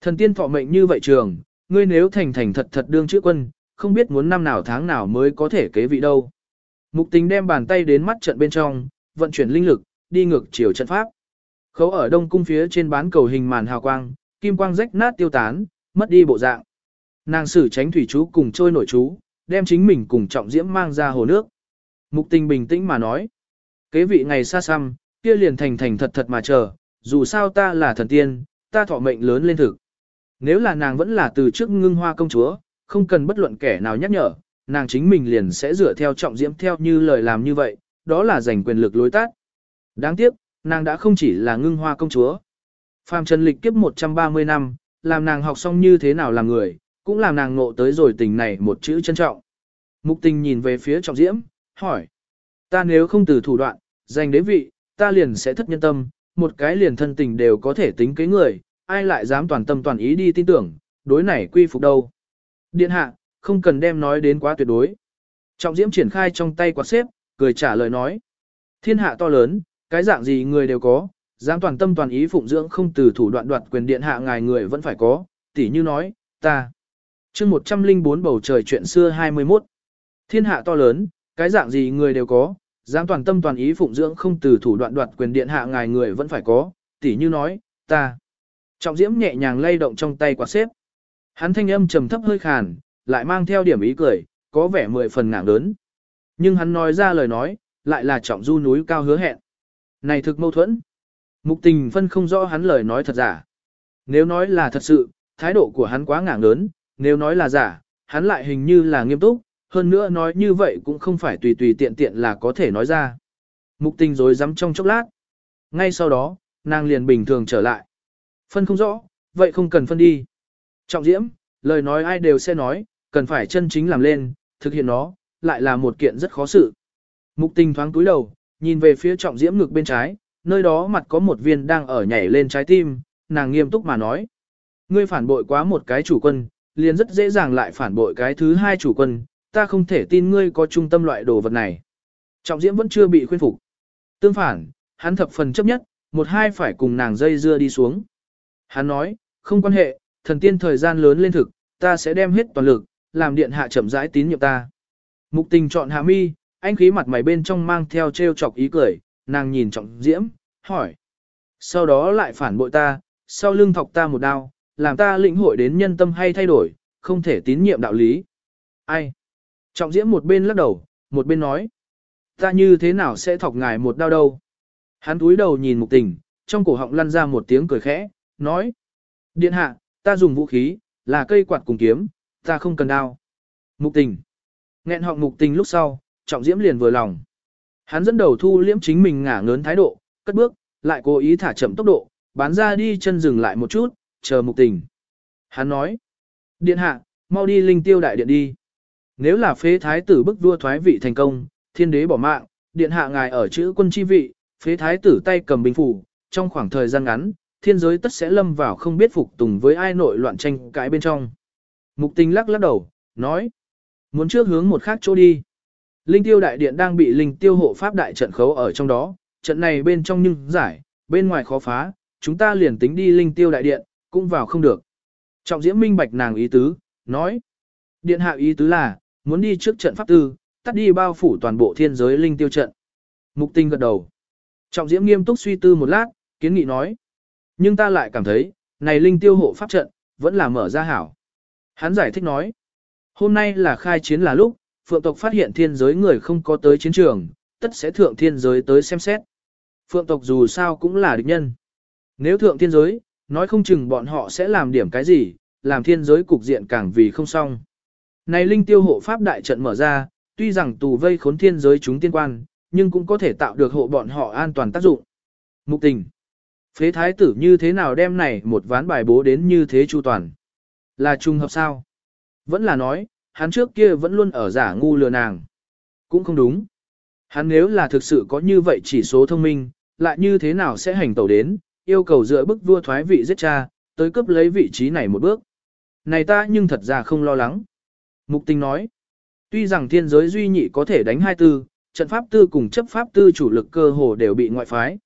Thần tiên thọ mệnh như vậy trường, ngươi nếu thành thành thật thật đương chữ quân, không biết muốn năm nào tháng nào mới có thể kế vị đâu. Mục tình đem bàn tay đến mắt trận bên trong, vận chuyển linh lực, đi ngược chiều trận pháp. Khấu ở đông cung phía trên bán cầu hình màn hào quang, kim quang rách nát tiêu tán, mất đi bộ dạng. Nàng sử tránh thủy chú cùng trôi nổi chú, đem chính mình cùng trọng diễm mang ra hồ nước. Mục tình bình tĩnh mà nói. Kế vị ngày xa xăm, kia liền thành thành thật thật mà chờ, dù sao ta là thần tiên, ta thọ mệnh lớn lên thực. Nếu là nàng vẫn là từ trước ngưng hoa công chúa, không cần bất luận kẻ nào nhắc nhở, nàng chính mình liền sẽ dựa theo trọng diễm theo như lời làm như vậy, đó là giành quyền lực lối tát. Đáng tiếc, nàng đã không chỉ là ngưng hoa công chúa. Phàm Trần Lịch kiếp 130 năm, làm nàng học xong như thế nào làm người, cũng làm nàng ngộ tới rồi tình này một chữ trân trọng. Mục tình nhìn về phía trọng diễm, hỏi. Ta nếu không từ thủ đoạn, giành đế vị, ta liền sẽ thất nhân tâm, một cái liền thân tình đều có thể tính kế người, ai lại dám toàn tâm toàn ý đi tin tưởng, đối này quy phục đâu. Điện hạ, không cần đem nói đến quá tuyệt đối. Trọng diễm triển khai trong tay quạt xếp, cười trả lời nói. Thiên hạ to lớn, cái dạng gì người đều có, dám toàn tâm toàn ý phụng dưỡng không từ thủ đoạn đoạt quyền điện hạ ngài người vẫn phải có, tỉ như nói, ta. chương 104 bầu trời chuyện xưa 21. Thiên hạ to lớn, cái dạng gì người đều có, dám toàn tâm toàn ý phụng dưỡng không từ thủ đoạn đoạt quyền điện hạ ngài người vẫn phải có, tỉ như nói, ta. Trọng diễm nhẹ nhàng lay động trong tay quạt xếp. Hắn thanh âm trầm thấp hơi khàn, lại mang theo điểm ý cười, có vẻ mười phần ngạng lớn. Nhưng hắn nói ra lời nói, lại là trọng du núi cao hứa hẹn. Này thực mâu thuẫn. Mục tình phân không rõ hắn lời nói thật giả. Nếu nói là thật sự, thái độ của hắn quá ngạng lớn, nếu nói là giả, hắn lại hình như là nghiêm túc, hơn nữa nói như vậy cũng không phải tùy tùy tiện tiện là có thể nói ra. Mục tình rồi dám trong chốc lát. Ngay sau đó, nàng liền bình thường trở lại. Phân không rõ, vậy không cần phân đi. Trọng diễm, lời nói ai đều sẽ nói, cần phải chân chính làm lên, thực hiện nó, lại là một kiện rất khó sự. Mục tình thoáng túi đầu, nhìn về phía trọng diễm ngực bên trái, nơi đó mặt có một viên đang ở nhảy lên trái tim, nàng nghiêm túc mà nói. Ngươi phản bội quá một cái chủ quân, liền rất dễ dàng lại phản bội cái thứ hai chủ quân, ta không thể tin ngươi có trung tâm loại đồ vật này. Trọng diễm vẫn chưa bị khuyên phục. Tương phản, hắn thập phần chấp nhất, một hai phải cùng nàng dây dưa đi xuống. Hắn nói, không quan hệ, thần tiên thời gian lớn lên thực, ta sẽ đem hết toàn lực, làm điện hạ chậm rãi tín nhiệm ta. Mục tình chọn hạ mi, anh khí mặt mày bên trong mang theo trêu chọc ý cười, nàng nhìn trọng diễm, hỏi. Sau đó lại phản bội ta, sau lưng thọc ta một đao, làm ta lĩnh hội đến nhân tâm hay thay đổi, không thể tín nhiệm đạo lý. Ai? Trọng diễm một bên lắc đầu, một bên nói. Ta như thế nào sẽ thọc ngài một đao đâu? Hắn túi đầu nhìn mục tình, trong cổ họng lăn ra một tiếng cười khẽ, nói. Điện hạ, ta dùng vũ khí, là cây quạt cùng kiếm, ta không cần đao. Mục tình. Nghẹn họng mục tình lúc sau, trọng diễm liền vừa lòng. Hắn dẫn đầu thu liễm chính mình ngả ngớn thái độ, cất bước, lại cố ý thả chậm tốc độ, bán ra đi chân dừng lại một chút, chờ mục tình. Hắn nói. Điện hạ, mau đi linh tiêu đại điện đi. Nếu là phế thái tử bức vua thoái vị thành công, thiên đế bỏ mạng, điện hạ ngài ở chữ quân chi vị, phế thái tử tay cầm binh phủ, trong khoảng thời gian ngắn, thiên giới tất sẽ lâm vào không biết phục tùng với ai nội loạn tranh cãi bên trong. Mục tình lắc lắc đầu, nói, muốn trước hướng một khác chỗ đi. Linh tiêu đại điện đang bị linh tiêu hộ pháp đại trận khấu ở trong đó, trận này bên trong nhưng giải, bên ngoài khó phá, chúng ta liền tính đi linh tiêu đại điện, cũng vào không được. Trọng diễm minh bạch nàng ý tứ, nói, điện hạ ý tứ là, muốn đi trước trận pháp tư, tắt đi bao phủ toàn bộ thiên giới linh tiêu trận. Mục tình gật đầu. Trọng diễm nghiêm túc suy tư một lát, kiến nghị nói. Nhưng ta lại cảm thấy, này linh tiêu hộ pháp trận, vẫn là mở ra hảo. Hắn giải thích nói. Hôm nay là khai chiến là lúc, phượng tộc phát hiện thiên giới người không có tới chiến trường, tất sẽ thượng thiên giới tới xem xét. Phượng tộc dù sao cũng là địch nhân. Nếu thượng thiên giới, nói không chừng bọn họ sẽ làm điểm cái gì, làm thiên giới cục diện càng vì không xong. Này linh tiêu hộ pháp đại trận mở ra, tuy rằng tù vây khốn thiên giới chúng tiên quan, nhưng cũng có thể tạo được hộ bọn họ an toàn tác dụng. Mục tình. Phế thái tử như thế nào đem này một ván bài bố đến như thế chu toàn. Là trùng hợp sao? Vẫn là nói, hắn trước kia vẫn luôn ở giả ngu lừa nàng. Cũng không đúng. Hắn nếu là thực sự có như vậy chỉ số thông minh, lại như thế nào sẽ hành tẩu đến, yêu cầu dựa bức vua thoái vị giết cha, tới cướp lấy vị trí này một bước. Này ta nhưng thật ra không lo lắng. Mục tình nói, tuy rằng thiên giới duy nhị có thể đánh hai tư, trận pháp tư cùng chấp pháp tư chủ lực cơ hồ đều bị ngoại phái.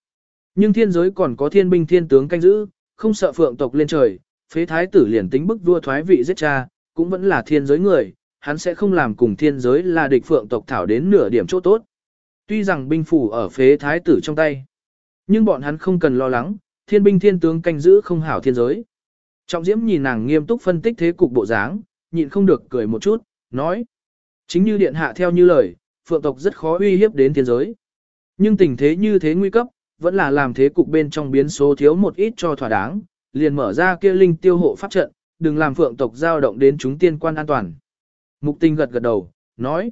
Nhưng thiên giới còn có thiên binh thiên tướng canh giữ, không sợ phượng tộc lên trời, phế thái tử liền tính bức vua thoái vị giết cha, cũng vẫn là thiên giới người, hắn sẽ không làm cùng thiên giới là địch phượng tộc thảo đến nửa điểm chỗ tốt. Tuy rằng binh phủ ở phế thái tử trong tay, nhưng bọn hắn không cần lo lắng, thiên binh thiên tướng canh giữ không hảo thiên giới. Trọng diễm nhìn nàng nghiêm túc phân tích thế cục bộ dáng, nhịn không được cười một chút, nói. Chính như điện hạ theo như lời, phượng tộc rất khó uy hiếp đến thiên giới. Nhưng tình thế như thế nguy cấp, vẫn là làm thế cục bên trong biến số thiếu một ít cho thỏa đáng, liền mở ra kia linh tiêu hộ pháp trận, đừng làm phượng tộc giao động đến chúng tiên quan an toàn. Mục tinh gật gật đầu, nói,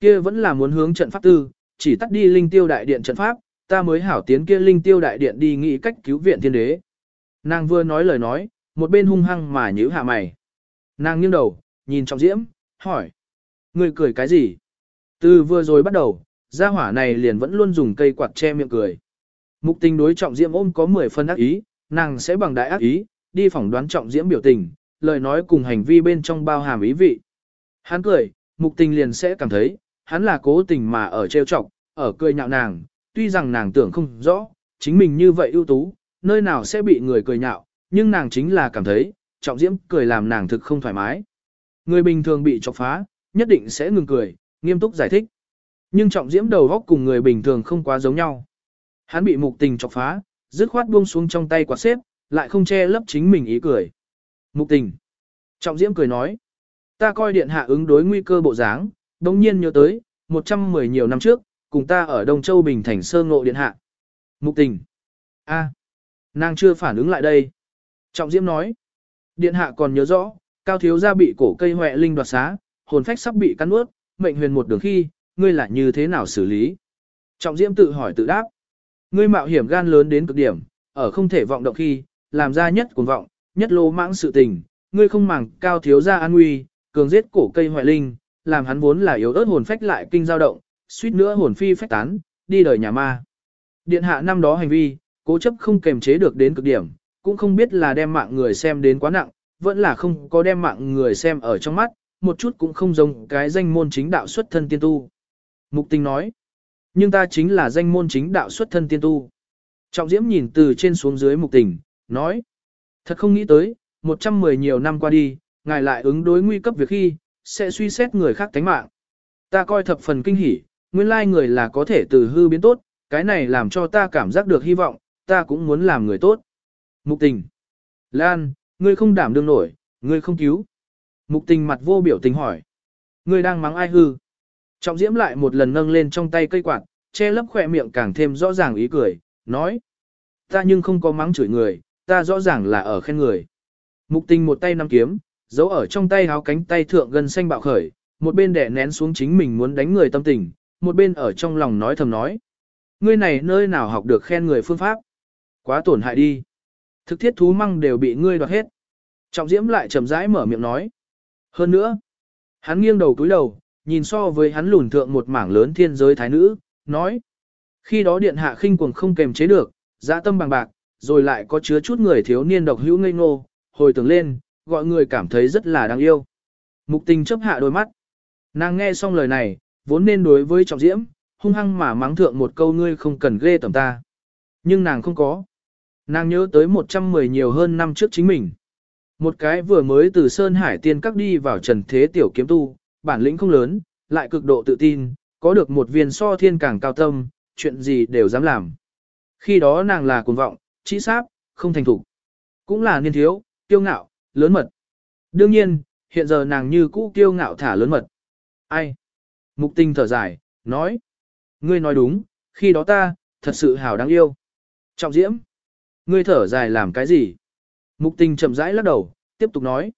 kia vẫn là muốn hướng trận pháp tư, chỉ tắt đi linh tiêu đại điện trận pháp, ta mới hảo tiến kia linh tiêu đại điện đi nghĩ cách cứu viện thiên đế. Nàng vừa nói lời nói, một bên hung hăng mà nhíu hạ mày. Nàng nghiêng đầu, nhìn trọng diễm, hỏi, người cười cái gì? Từ vừa rồi bắt đầu, gia hỏa này liền vẫn luôn dùng cây quạt che miệng cười. Mục tình đối trọng diễm ôm có 10 phân ác ý, nàng sẽ bằng đại ác ý, đi phỏng đoán trọng diễm biểu tình, lời nói cùng hành vi bên trong bao hàm ý vị. Hắn cười, mục tình liền sẽ cảm thấy, hắn là cố tình mà ở trêu chọc, ở cười nhạo nàng, tuy rằng nàng tưởng không rõ, chính mình như vậy ưu tú, nơi nào sẽ bị người cười nhạo, nhưng nàng chính là cảm thấy, trọng diễm cười làm nàng thực không thoải mái. Người bình thường bị chọc phá, nhất định sẽ ngừng cười, nghiêm túc giải thích. Nhưng trọng diễm đầu góc cùng người bình thường không quá giống nhau. Hắn bị mục tình chọc phá, dứt khoát buông xuống trong tay quạt xếp, lại không che lấp chính mình ý cười. Mục tình. Trọng diễm cười nói. Ta coi điện hạ ứng đối nguy cơ bộ dáng, đồng nhiên nhớ tới, 110 nhiều năm trước, cùng ta ở Đông Châu Bình Thành sơ ngộ điện hạ. Mục tình. a nàng chưa phản ứng lại đây. Trọng diễm nói. Điện hạ còn nhớ rõ, cao thiếu gia bị cổ cây hoẹ linh đoạt xá, hồn phách sắp bị cắn ướt, mệnh huyền một đường khi, ngươi lại như thế nào xử lý? Trọng diễm tự hỏi tự đáp. Ngươi mạo hiểm gan lớn đến cực điểm, ở không thể vọng động khi, làm ra nhất cuồng vọng, nhất lô mãng sự tình, ngươi không màng cao thiếu gia an nguy, cường giết cổ cây hoại linh, làm hắn vốn là yếu ớt hồn phách lại kinh dao động, suýt nữa hồn phi phách tán, đi đời nhà ma. Điện hạ năm đó hành vi, cố chấp không kềm chế được đến cực điểm, cũng không biết là đem mạng người xem đến quá nặng, vẫn là không có đem mạng người xem ở trong mắt, một chút cũng không giống cái danh môn chính đạo xuất thân tiên tu. Mục tình nói, nhưng ta chính là danh môn chính đạo xuất thân tiên tu. Trọng Diễm nhìn từ trên xuống dưới mục tình, nói, thật không nghĩ tới, 110 nhiều năm qua đi, ngài lại ứng đối nguy cấp việc khi, sẽ suy xét người khác tánh mạng. Ta coi thập phần kinh hỉ, nguyên lai người là có thể từ hư biến tốt, cái này làm cho ta cảm giác được hy vọng, ta cũng muốn làm người tốt. Mục tình. Lan, ngươi không đảm đương nổi, ngươi không cứu. Mục tình mặt vô biểu tình hỏi. Ngươi đang mắng ai hư? Trọng diễm lại một lần nâng lên trong tay cây quạt, che lấp khỏe miệng càng thêm rõ ràng ý cười, nói. Ta nhưng không có mắng chửi người, ta rõ ràng là ở khen người. Mục tình một tay nắm kiếm, giấu ở trong tay háo cánh tay thượng gần xanh bạo khởi, một bên đẻ nén xuống chính mình muốn đánh người tâm tình, một bên ở trong lòng nói thầm nói. Ngươi này nơi nào học được khen người phương pháp? Quá tổn hại đi. Thực thiết thú măng đều bị ngươi đoạt hết. Trọng diễm lại chậm rãi mở miệng nói. Hơn nữa, hắn nghiêng đầu túi đầu, nhìn so với hắn lùn thượng một mảng lớn thiên giới thái nữ, nói. Khi đó điện hạ khinh cuồng không kềm chế được, dã tâm bằng bạc, rồi lại có chứa chút người thiếu niên độc hữu ngây ngô, hồi tưởng lên, gọi người cảm thấy rất là đáng yêu. Mục tình chấp hạ đôi mắt. Nàng nghe xong lời này, vốn nên đối với trọng diễm, hung hăng mà mắng thượng một câu ngươi không cần ghê tầm ta. Nhưng nàng không có. Nàng nhớ tới 110 nhiều hơn năm trước chính mình. Một cái vừa mới từ Sơn Hải Tiên các đi vào trần thế tiểu kiếm tu, bản lĩnh không lớn, lại cực độ tự tin, có được một viên so thiên càng cao tâm, chuyện gì đều dám làm. Khi đó nàng là cuồng vọng, trí sáp, không thành thủ. Cũng là niên thiếu, kiêu ngạo, lớn mật. Đương nhiên, hiện giờ nàng như cũ kiêu ngạo thả lớn mật. Ai? Mục tinh thở dài, nói. Ngươi nói đúng, khi đó ta, thật sự hảo đáng yêu. Trọng diễm. Ngươi thở dài làm cái gì? Mục tình chậm rãi lắc đầu, tiếp tục nói.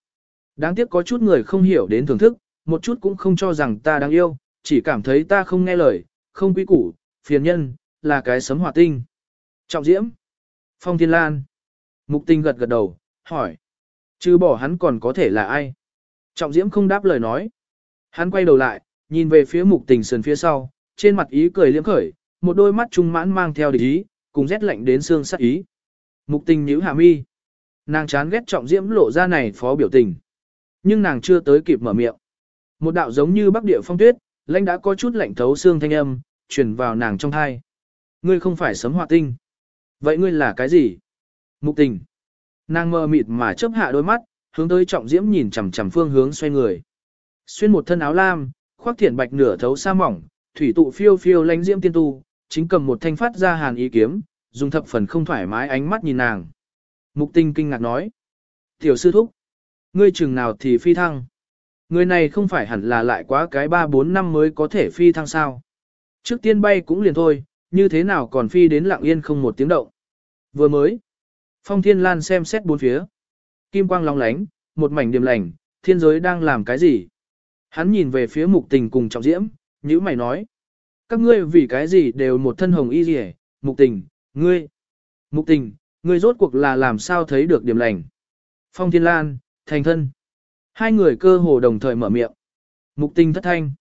Đáng tiếc có chút người không hiểu đến thưởng thức, một chút cũng không cho rằng ta đáng yêu, chỉ cảm thấy ta không nghe lời, không quý củ, phiền nhân, là cái sấm hỏa tinh. Trọng diễm. Phong Thiên Lan. Mục Tinh gật gật đầu, hỏi. Chứ bỏ hắn còn có thể là ai? Trọng diễm không đáp lời nói. Hắn quay đầu lại, nhìn về phía mục tình sườn phía sau, trên mặt ý cười liếm khởi, một đôi mắt trung mãn mang theo địch ý, cùng rét lạnh đến xương sắc ý. Mục tình nhíu hạ mi. Nàng chán ghét trọng diễm lộ ra này phó biểu tình. Nhưng nàng chưa tới kịp mở miệng. Một đạo giống như bắc địa phong tuyết, lãnh đã có chút lạnh thấu xương thanh âm, truyền vào nàng trong thai. Ngươi không phải sấm hỏa tinh. Vậy ngươi là cái gì? Mục tình. Nàng mơ mịt mà chớp hạ đôi mắt, hướng tới trọng diễm nhìn chằm chằm phương hướng xoay người. Xuyên một thân áo lam, khoác thiển bạch nửa thấu sa mỏng, thủy tụ phiêu phiêu lánh diễm tiên tu, chính cầm một thanh phát ra hàn ý kiếm, dùng thập phần không thoải mái ánh mắt nhìn nàng. Mục tinh kinh ngạc nói. Tiểu sư thúc. Ngươi chừng nào thì phi thăng. Người này không phải hẳn là lại quá cái 3-4 năm mới có thể phi thăng sao. Trước tiên bay cũng liền thôi, như thế nào còn phi đến lặng yên không một tiếng động. Vừa mới. Phong Thiên Lan xem xét bốn phía. Kim quang long lánh, một mảnh điềm lành, thiên giới đang làm cái gì? Hắn nhìn về phía mục tình cùng trọng diễm, như mày nói. Các ngươi vì cái gì đều một thân hồng y gì mục tình, ngươi. Mục tình, ngươi rốt cuộc là làm sao thấy được điểm lành. Phong Thiên Lan, thành thân. Hai người cơ hồ đồng thời mở miệng. Mục tình thất thanh.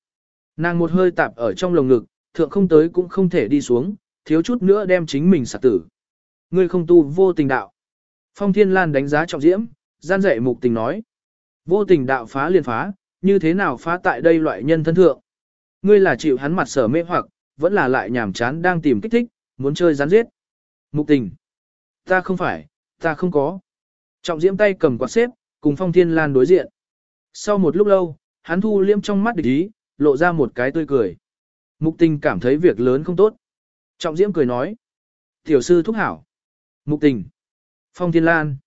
Nàng một hơi tạp ở trong lồng ngực, thượng không tới cũng không thể đi xuống, thiếu chút nữa đem chính mình sạc tử. Ngươi không tu vô tình đạo. Phong Thiên Lan đánh giá trọng diễm, gian dạy mục tình nói. Vô tình đạo phá liền phá, như thế nào phá tại đây loại nhân thân thượng. Ngươi là chịu hắn mặt sở mê hoặc, vẫn là lại nhảm chán đang tìm kích thích, muốn chơi rắn giết. Mục tình. Ta không phải, ta không có. Trọng diễm tay cầm quạt xếp, cùng Phong Thiên Lan đối diện. Sau một lúc lâu, hắn thu liêm trong mắt địch ý, lộ ra một cái tươi cười. Mục tình cảm thấy việc lớn không tốt. Trọng diễm cười nói. Tiểu sư thúc hảo. Mục tình. Phong Thiên Lan.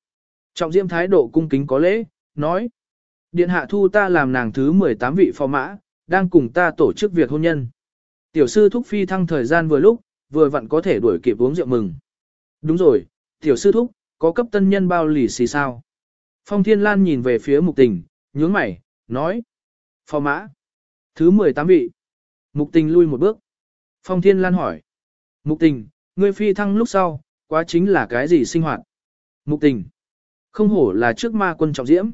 Trọng diễm thái độ cung kính có lễ, nói. Điện hạ thu ta làm nàng thứ 18 vị phò mã, đang cùng ta tổ chức việc hôn nhân. Tiểu sư thúc phi thăng thời gian vừa lúc, vừa vặn có thể đuổi kịp uống rượu mừng. Đúng rồi, tiểu sư thúc, có cấp tân nhân bao lì xì sao? Phong Thiên Lan nhìn về phía mục tình, nhướng mày, nói. Phò mã. Thứ 18 vị. Mục tình lui một bước. Phong Thiên Lan hỏi. Mục tình, ngươi phi thăng lúc sau, quá chính là cái gì sinh hoạt? Mục tình. Không hổ là trước ma quân trọng diễm.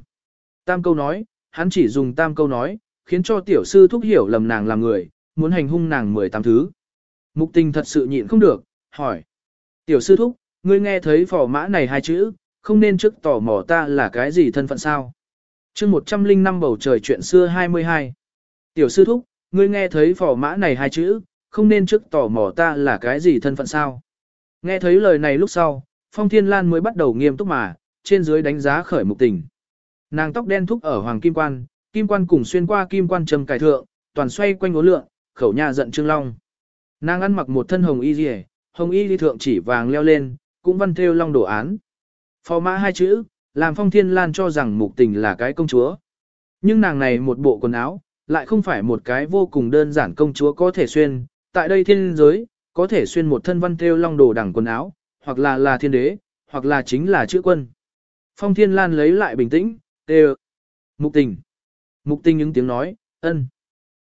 Tam câu nói, hắn chỉ dùng tam câu nói, khiến cho tiểu sư thúc hiểu lầm nàng làm người, muốn hành hung nàng 18 thứ. Mục tình thật sự nhịn không được, hỏi. Tiểu sư thúc, ngươi nghe thấy phò mã này hai chữ, không nên trước tỏ mò ta là cái gì thân phận sao? Chương 105 bầu trời chuyện xưa 22. Tiểu sư thúc, ngươi nghe thấy phò mã này hai chữ, không nên trước tỏ mò ta là cái gì thân phận sao? Nghe thấy lời này lúc sau, Phong Thiên Lan mới bắt đầu nghiêm túc mà, trên dưới đánh giá khởi mục tình. Nàng tóc đen thúc ở hoàng kim quan, kim quan cùng xuyên qua kim quan trầm cải thượng, toàn xoay quanh ố lượng, khẩu nhà giận trương long. Nàng ăn mặc một thân hồng y rìa, hồng y đi thượng chỉ vàng leo lên, cũng văn theo long đồ án. Phò mã hai chữ, làm phong thiên lan cho rằng mục tình là cái công chúa. Nhưng nàng này một bộ quần áo, lại không phải một cái vô cùng đơn giản công chúa có thể xuyên, tại đây thiên giới, có thể xuyên một thân văn theo long đồ đẳng quần áo, hoặc là là thiên đế, hoặc là chính là chữ quân. Phong thiên lan lấy lại bình tĩnh, tê Mục tình. Mục tình những tiếng nói, ân.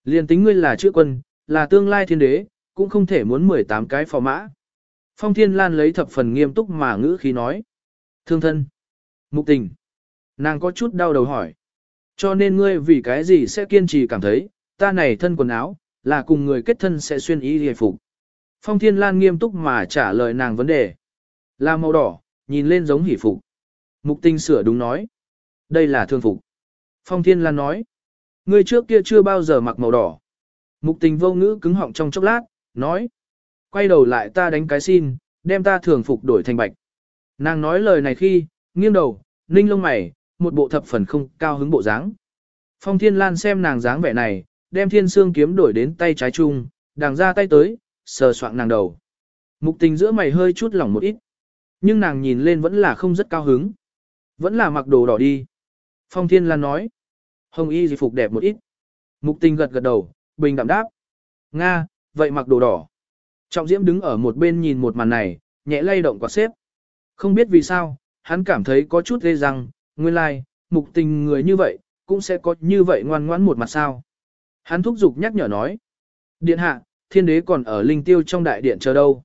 Liên tính ngươi là chữ quân, là tương lai thiên đế, cũng không thể muốn 18 cái phò mã. Phong Thiên Lan lấy thập phần nghiêm túc mà ngữ khí nói. Thương thân. Mục tình. Nàng có chút đau đầu hỏi. Cho nên ngươi vì cái gì sẽ kiên trì cảm thấy, ta này thân quần áo, là cùng người kết thân sẽ xuyên y hề phục. Phong Thiên Lan nghiêm túc mà trả lời nàng vấn đề. Là màu đỏ, nhìn lên giống hỷ phục. Mục tình sửa đúng nói. Đây là thương phục. Phong Thiên Lan nói. Ngươi trước kia chưa bao giờ mặc màu đỏ. Mục tình vô ngữ cứng họng trong chốc lát, nói. Quay đầu lại ta đánh cái xin, đem ta thường phục đổi thành bạch. Nàng nói lời này khi, nghiêng đầu, ninh lông mày, một bộ thập phần không cao hứng bộ dáng. Phong Thiên Lan xem nàng dáng vẻ này, đem thiên xương kiếm đổi đến tay trái chung, đàng ra tay tới, sờ soạng nàng đầu. Mục tình giữa mày hơi chút lỏng một ít. Nhưng nàng nhìn lên vẫn là không rất cao hứng. Vẫn là mặc đồ đỏ đi. Phong Thiên Lan nói. Hồng y gì phục đẹp một ít. Mục tình gật gật đầu, bình đạm đáp. Nga, vậy mặc đồ đỏ. Trọng Diễm đứng ở một bên nhìn một màn này, nhẹ lay động quạt xếp. Không biết vì sao, hắn cảm thấy có chút ghê rằng, nguyên lai, like, mục tình người như vậy, cũng sẽ có như vậy ngoan ngoãn một mặt sao. Hắn thúc giục nhắc nhở nói. Điện hạ, thiên đế còn ở linh tiêu trong đại điện chờ đâu.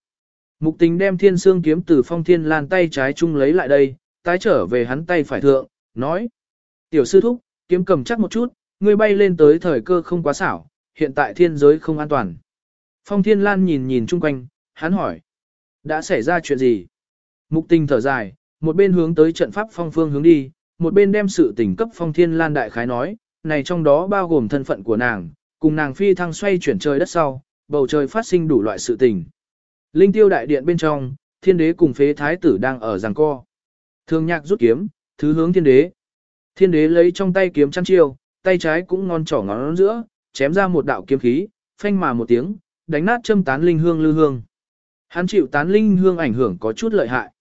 Mục tình đem thiên xương kiếm từ phong thiên lan tay trái chung lấy lại đây, tái trở về hắn tay phải thượng, nói. Tiểu sư thúc, kiếm cầm chắc một chút, ngươi bay lên tới thời cơ không quá xảo, hiện tại thiên giới không an toàn. Phong Thiên Lan nhìn nhìn chung quanh, hắn hỏi. Đã xảy ra chuyện gì? Mục tình thở dài, một bên hướng tới trận pháp phong phương hướng đi, một bên đem sự tình cấp Phong Thiên Lan đại khái nói, này trong đó bao gồm thân phận của nàng, cùng nàng phi thăng xoay chuyển trời đất sau, bầu trời phát sinh đủ loại sự tình. Linh tiêu đại điện bên trong, thiên đế cùng phế thái tử đang ở giằng co. Thương nhạc rút kiếm, thứ hướng thiên đế. Thiên đế lấy trong tay kiếm chăn chiêu, tay trái cũng ngon trỏ ngón giữa, chém ra một đạo kiếm khí, phanh mà một tiếng, đánh nát châm tán linh hương lư hương. Hắn chịu tán linh hương ảnh hưởng có chút lợi hại.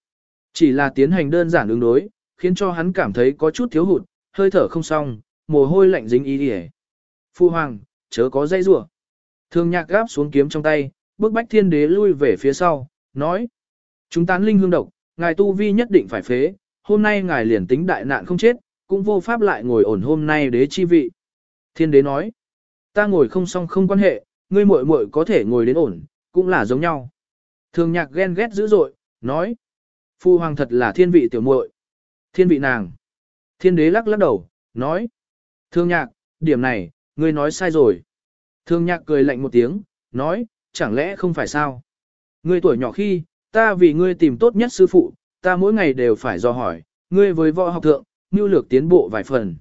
Chỉ là tiến hành đơn giản ứng đối, khiến cho hắn cảm thấy có chút thiếu hụt, hơi thở không xong, mồ hôi lạnh dính ý đi Phu hoàng, chớ có dây rủa Thương nhạc gáp xuống kiếm trong tay, bước bách thiên đế lui về phía sau, nói. Chúng tán linh hương độc, ngài tu vi nhất định phải phế, hôm nay ngài liền tính đại nạn không chết, cũng vô pháp lại ngồi ổn hôm nay đế chi vị. Thiên đế nói, ta ngồi không xong không quan hệ, ngươi muội muội có thể ngồi đến ổn, cũng là giống nhau. Thường nhạc ghen ghét dữ dội, nói, phu hoàng thật là thiên vị tiểu muội, thiên vị nàng. Thiên đế lắc lắc đầu, nói, thương nhạc, điểm này, ngươi nói sai rồi. Thương nhạc cười lạnh một tiếng, nói, chẳng lẽ không phải sao? Ngươi tuổi nhỏ khi, ta vì ngươi tìm tốt nhất sư phụ, ta mỗi ngày đều phải do hỏi, ngươi với võ học thượng, nhu lược tiến bộ vài phần.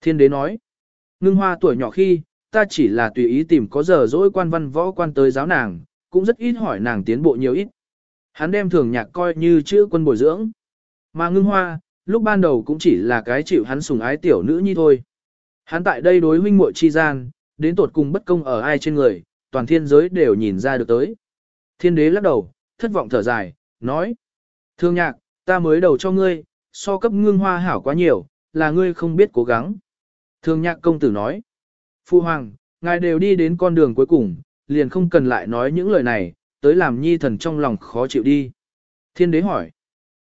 Thiên đế nói, ngưng hoa tuổi nhỏ khi, ta chỉ là tùy ý tìm có giờ dỗi quan văn võ quan tới giáo nàng, cũng rất ít hỏi nàng tiến bộ nhiều ít. Hắn đem thường nhạc coi như chữ quân bồi dưỡng. Mà ngưng hoa, lúc ban đầu cũng chỉ là cái chịu hắn sùng ái tiểu nữ nhi thôi. Hắn tại đây đối huynh muội chi gian, đến tột cùng bất công ở ai trên người, toàn thiên giới đều nhìn ra được tới. Thiên đế lắc đầu, thất vọng thở dài, nói. Thương nhạc, ta mới đầu cho ngươi, so cấp ngưng hoa hảo quá nhiều, là ngươi không biết cố gắng. Thương nhạc công tử nói. Phu hoàng, ngài đều đi đến con đường cuối cùng, liền không cần lại nói những lời này, tới làm nhi thần trong lòng khó chịu đi. Thiên đế hỏi.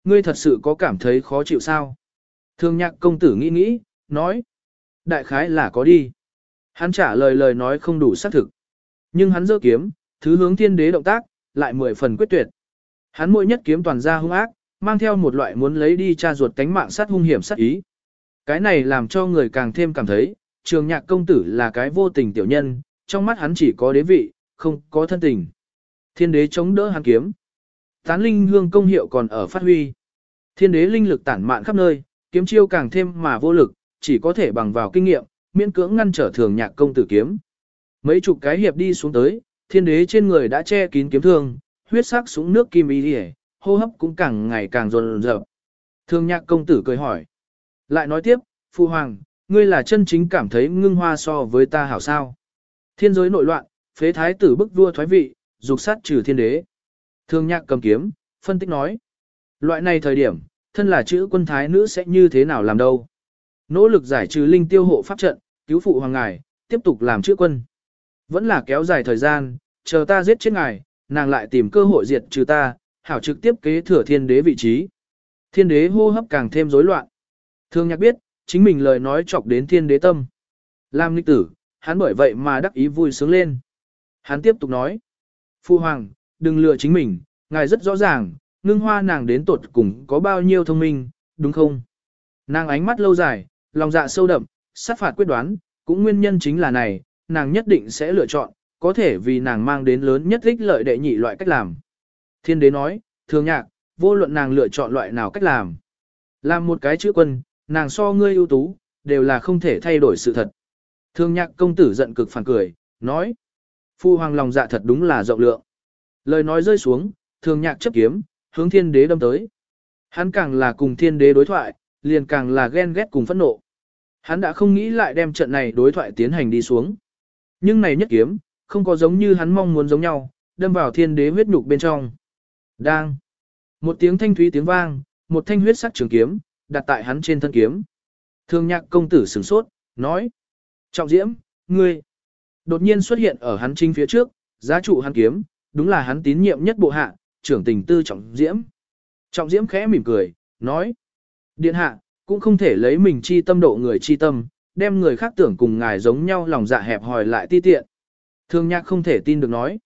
Ngươi thật sự có cảm thấy khó chịu sao? Thương nhạc công tử nghĩ nghĩ, nói. Đại khái là có đi. Hắn trả lời lời nói không đủ xác thực. Nhưng hắn giơ kiếm, thứ hướng thiên đế động tác, lại mười phần quyết tuyệt. Hắn mỗi nhất kiếm toàn ra hung ác, mang theo một loại muốn lấy đi cha ruột cánh mạng sát hung hiểm sát ý. Cái này làm cho người càng thêm cảm thấy, trường nhạc công tử là cái vô tình tiểu nhân, trong mắt hắn chỉ có đế vị, không có thân tình. Thiên đế chống đỡ hắn kiếm. Tán linh hương công hiệu còn ở phát huy. Thiên đế linh lực tản mạn khắp nơi, kiếm chiêu càng thêm mà vô lực, chỉ có thể bằng vào kinh nghiệm, miễn cưỡng ngăn trở thường nhạc công tử kiếm. Mấy chục cái hiệp đi xuống tới, thiên đế trên người đã che kín kiếm thương, huyết sắc súng nước kim y đi hô hấp cũng càng ngày càng rồn rợp. Thường nhạc công tử cười hỏi. Lại nói tiếp, Phu Hoàng, ngươi là chân chính cảm thấy ngưng hoa so với ta hảo sao. Thiên giới nội loạn, phế thái tử bức vua thoái vị, dục sát trừ thiên đế. thương nhạc cầm kiếm, phân tích nói. Loại này thời điểm, thân là chữ quân thái nữ sẽ như thế nào làm đâu. Nỗ lực giải trừ linh tiêu hộ pháp trận, cứu phụ hoàng ngài, tiếp tục làm chữ quân. Vẫn là kéo dài thời gian, chờ ta giết chết ngài, nàng lại tìm cơ hội diệt trừ ta, hảo trực tiếp kế thừa thiên đế vị trí. Thiên đế hô hấp càng thêm rối loạn. Thương nhạc biết, chính mình lời nói chọc đến thiên đế tâm. Lam nghịch tử, hắn bởi vậy mà đắc ý vui sướng lên. Hắn tiếp tục nói. Phu hoàng, đừng lừa chính mình, ngài rất rõ ràng, ngưng hoa nàng đến tột cùng có bao nhiêu thông minh, đúng không? Nàng ánh mắt lâu dài, lòng dạ sâu đậm, sát phạt quyết đoán, cũng nguyên nhân chính là này, nàng nhất định sẽ lựa chọn, có thể vì nàng mang đến lớn nhất ích lợi đệ nhị loại cách làm. Thiên đế nói, thường nhạc, vô luận nàng lựa chọn loại nào cách làm. Làm một cái chữ quân, nàng so ngươi ưu tú, đều là không thể thay đổi sự thật. Thường nhạc công tử giận cực phản cười, nói. Phu hoàng lòng dạ thật đúng là rộng lượng. Lời nói rơi xuống, thường nhạc chấp kiếm, hướng thiên đế đâm tới. Hắn càng là cùng thiên đế đối thoại, liền càng là ghen ghét cùng phẫn nộ. Hắn đã không nghĩ lại đem trận này đối thoại tiến hành đi xuống. Nhưng này nhất kiếm, không có giống như hắn mong muốn giống nhau, đâm vào thiên đế huyết nhục bên trong. Đang. Một tiếng thanh thúy tiếng vang, một thanh huyết sắc trường kiếm, đặt tại hắn trên thân kiếm. Thương nhạc công tử sửng sốt, nói. Trọng diễm, ngươi. Đột nhiên xuất hiện ở hắn chính phía trước, giá trụ hắn kiếm, đúng là hắn tín nhiệm nhất bộ hạ, trưởng tình tư trọng diễm. Trọng diễm khẽ mỉm cười, nói. Điện hạ, cũng không thể lấy mình chi tâm độ người chi tâm, đem người khác tưởng cùng ngài giống nhau lòng dạ hẹp hòi lại ti tiện. Thương nhạc không thể tin được nói.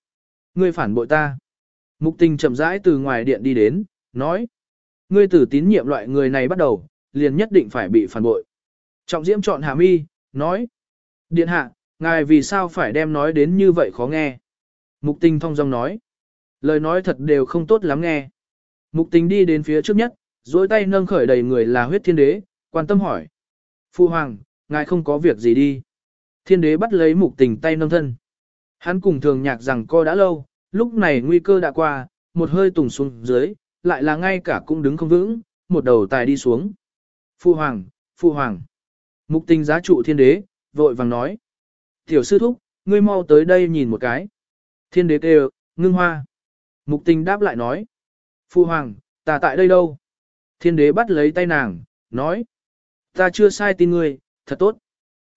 Ngươi phản bội ta. Mục tình chậm rãi từ ngoài điện đi đến, nói. Ngươi từ tín nhiệm loại người này bắt đầu, liền nhất định phải bị phản bội. Trọng diễm chọn hà mi, nói. Điện hạ, ngài vì sao phải đem nói đến như vậy khó nghe. Mục tình thong dong nói. Lời nói thật đều không tốt lắm nghe. Mục tình đi đến phía trước nhất, dối tay nâng khởi đầy người là huyết thiên đế, quan tâm hỏi. Phu hoàng, ngài không có việc gì đi. Thiên đế bắt lấy mục tình tay nâng thân. Hắn cùng thường nhạc rằng co đã lâu, lúc này nguy cơ đã qua, một hơi tùng xuống dưới, lại là ngay cả cũng đứng không vững, một đầu tài đi xuống. Phu hoàng, phu hoàng. Mục tình giá trụ thiên đế, vội vàng nói. Tiểu sư thúc, ngươi mau tới đây nhìn một cái. Thiên đế kêu, ngưng hoa. Mục tình đáp lại nói. Phu hoàng, ta tại đây đâu? Thiên đế bắt lấy tay nàng, nói. Ta chưa sai tin ngươi, thật tốt.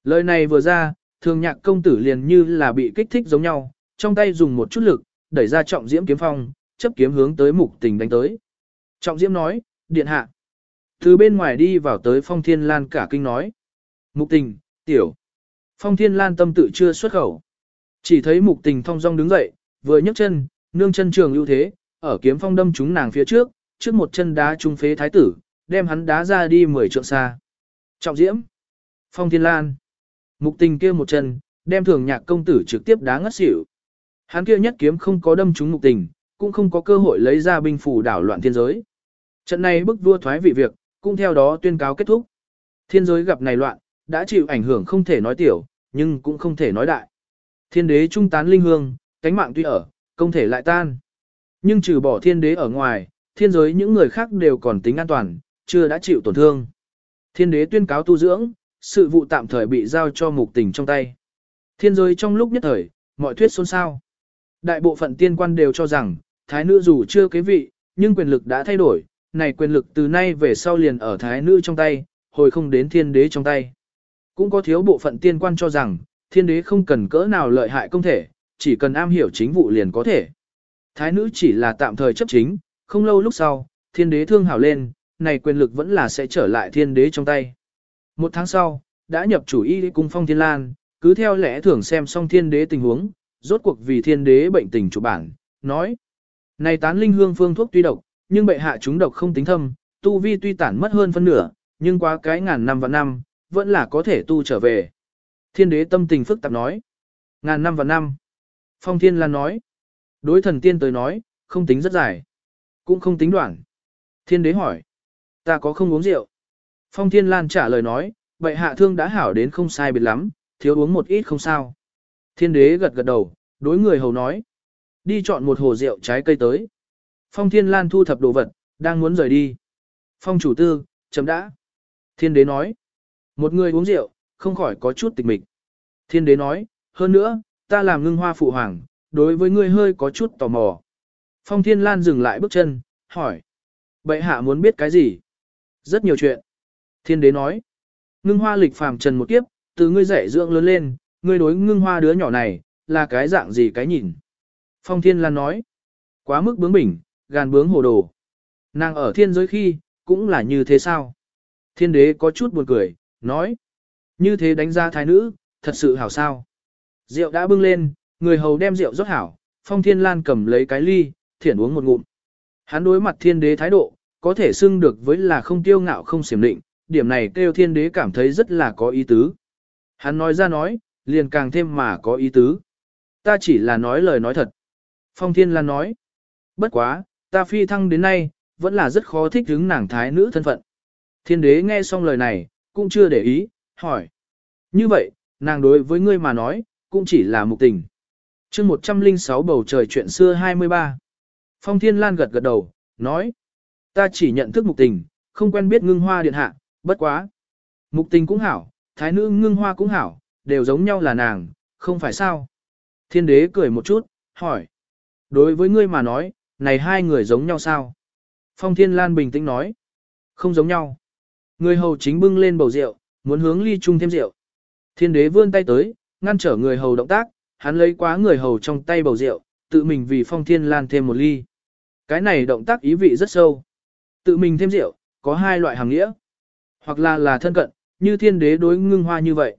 Lời này vừa ra, thường nhạc công tử liền như là bị kích thích giống nhau, trong tay dùng một chút lực, đẩy ra trọng diễm kiếm phong, chấp kiếm hướng tới mục tình đánh tới. Trọng diễm nói, điện hạ. Từ bên ngoài đi vào tới phong thiên lan cả kinh nói. Mục tình, tiểu. Phong thiên lan tâm tự chưa xuất khẩu. Chỉ thấy mục tình thong dong đứng dậy, vừa nhấc chân, nương chân trường ưu thế, ở kiếm phong đâm trúng nàng phía trước, trước một chân đá trung phế thái tử, đem hắn đá ra đi 10 trượng xa. Trọng diễm. Phong thiên lan. Mục tình kia một chân, đem thường nhạc công tử trực tiếp đá ngất xỉu. Hắn kia nhất kiếm không có đâm trúng mục tình, cũng không có cơ hội lấy ra binh phủ đảo loạn thiên giới. Trận này bức vua thoái vị việc, cũng theo đó tuyên cáo kết thúc. Thiên giới gặp này loạn, đã chịu ảnh hưởng không thể nói tiểu, nhưng cũng không thể nói đại. Thiên đế trung tán linh hương, cánh mạng tuy ở, không thể lại tan. Nhưng trừ bỏ thiên đế ở ngoài, thiên giới những người khác đều còn tính an toàn, chưa đã chịu tổn thương. Thiên đế tuyên cáo tu dưỡng, sự vụ tạm thời bị giao cho mục tình trong tay. Thiên giới trong lúc nhất thời, mọi thuyết xôn xao. Đại bộ phận tiên quan đều cho rằng, thái nữ dù chưa kế vị, nhưng quyền lực đã thay đổi, này quyền lực từ nay về sau liền ở thái nữ trong tay, hồi không đến thiên đế trong tay. Cũng có thiếu bộ phận tiên quan cho rằng, thiên đế không cần cỡ nào lợi hại công thể, chỉ cần am hiểu chính vụ liền có thể. Thái nữ chỉ là tạm thời chấp chính, không lâu lúc sau, thiên đế thương hảo lên, này quyền lực vẫn là sẽ trở lại thiên đế trong tay. Một tháng sau, đã nhập chủ y cung phong thiên lan, cứ theo lẽ thường xem xong thiên đế tình huống, rốt cuộc vì thiên đế bệnh tình chủ bản, nói. Này tán linh hương phương thuốc tuy độc, nhưng bệ hạ chúng độc không tính thâm, tu vi tuy tản mất hơn phân nửa, nhưng quá cái ngàn năm và năm, vẫn là có thể tu trở về. Thiên đế tâm tình phức tạp nói. Ngàn năm và năm. Phong thiên lan nói. Đối thần tiên tới nói, không tính rất dài. Cũng không tính đoạn. Thiên đế hỏi. Ta có không uống rượu? Phong thiên lan trả lời nói, vậy hạ thương đã hảo đến không sai biệt lắm, thiếu uống một ít không sao. Thiên đế gật gật đầu, đối người hầu nói. Đi chọn một hồ rượu trái cây tới. Phong thiên lan thu thập đồ vật, đang muốn rời đi. Phong chủ tư, chấm đã. Thiên đế nói. Một người uống rượu, không khỏi có chút tịch mịch. Thiên đế nói, hơn nữa, ta làm ngưng hoa phụ hoàng, đối với ngươi hơi có chút tò mò. Phong thiên lan dừng lại bước chân, hỏi. Bệ hạ muốn biết cái gì? Rất nhiều chuyện. Thiên đế nói. Ngưng hoa lịch phàm trần một kiếp, từ ngươi dạy dưỡng lớn lên, ngươi đối ngưng hoa đứa nhỏ này, là cái dạng gì cái nhìn? Phong thiên lan nói. Quá mức bướng bỉnh, gàn bướng hồ đồ. Nàng ở thiên giới khi, cũng là như thế sao? Thiên đế có chút buồn cười, nói. Như thế đánh ra thái nữ, thật sự hảo sao. Rượu đã bưng lên, người hầu đem rượu rót hảo, phong thiên lan cầm lấy cái ly, thiển uống một ngụm. Hắn đối mặt thiên đế thái độ, có thể xưng được với là không tiêu ngạo không xiểm định, điểm này kêu thiên đế cảm thấy rất là có ý tứ. Hắn nói ra nói, liền càng thêm mà có ý tứ. Ta chỉ là nói lời nói thật. Phong thiên lan nói. Bất quá, ta phi thăng đến nay, vẫn là rất khó thích hứng nàng thái nữ thân phận. Thiên đế nghe xong lời này, cũng chưa để ý, hỏi. Như vậy, nàng đối với ngươi mà nói, cũng chỉ là mục tình. chương 106 bầu trời chuyện xưa 23. Phong Thiên Lan gật gật đầu, nói. Ta chỉ nhận thức mục tình, không quen biết ngưng hoa điện hạ, bất quá. Mục tình cũng hảo, thái nữ ngưng hoa cũng hảo, đều giống nhau là nàng, không phải sao. Thiên đế cười một chút, hỏi. Đối với ngươi mà nói, này hai người giống nhau sao? Phong Thiên Lan bình tĩnh nói. Không giống nhau. Người hầu chính bưng lên bầu rượu, muốn hướng ly chung thêm rượu. Thiên đế vươn tay tới, ngăn trở người hầu động tác, hắn lấy quá người hầu trong tay bầu rượu, tự mình vì phong thiên lan thêm một ly. Cái này động tác ý vị rất sâu. Tự mình thêm rượu, có hai loại hàng nghĩa. Hoặc là là thân cận, như thiên đế đối ngưng hoa như vậy.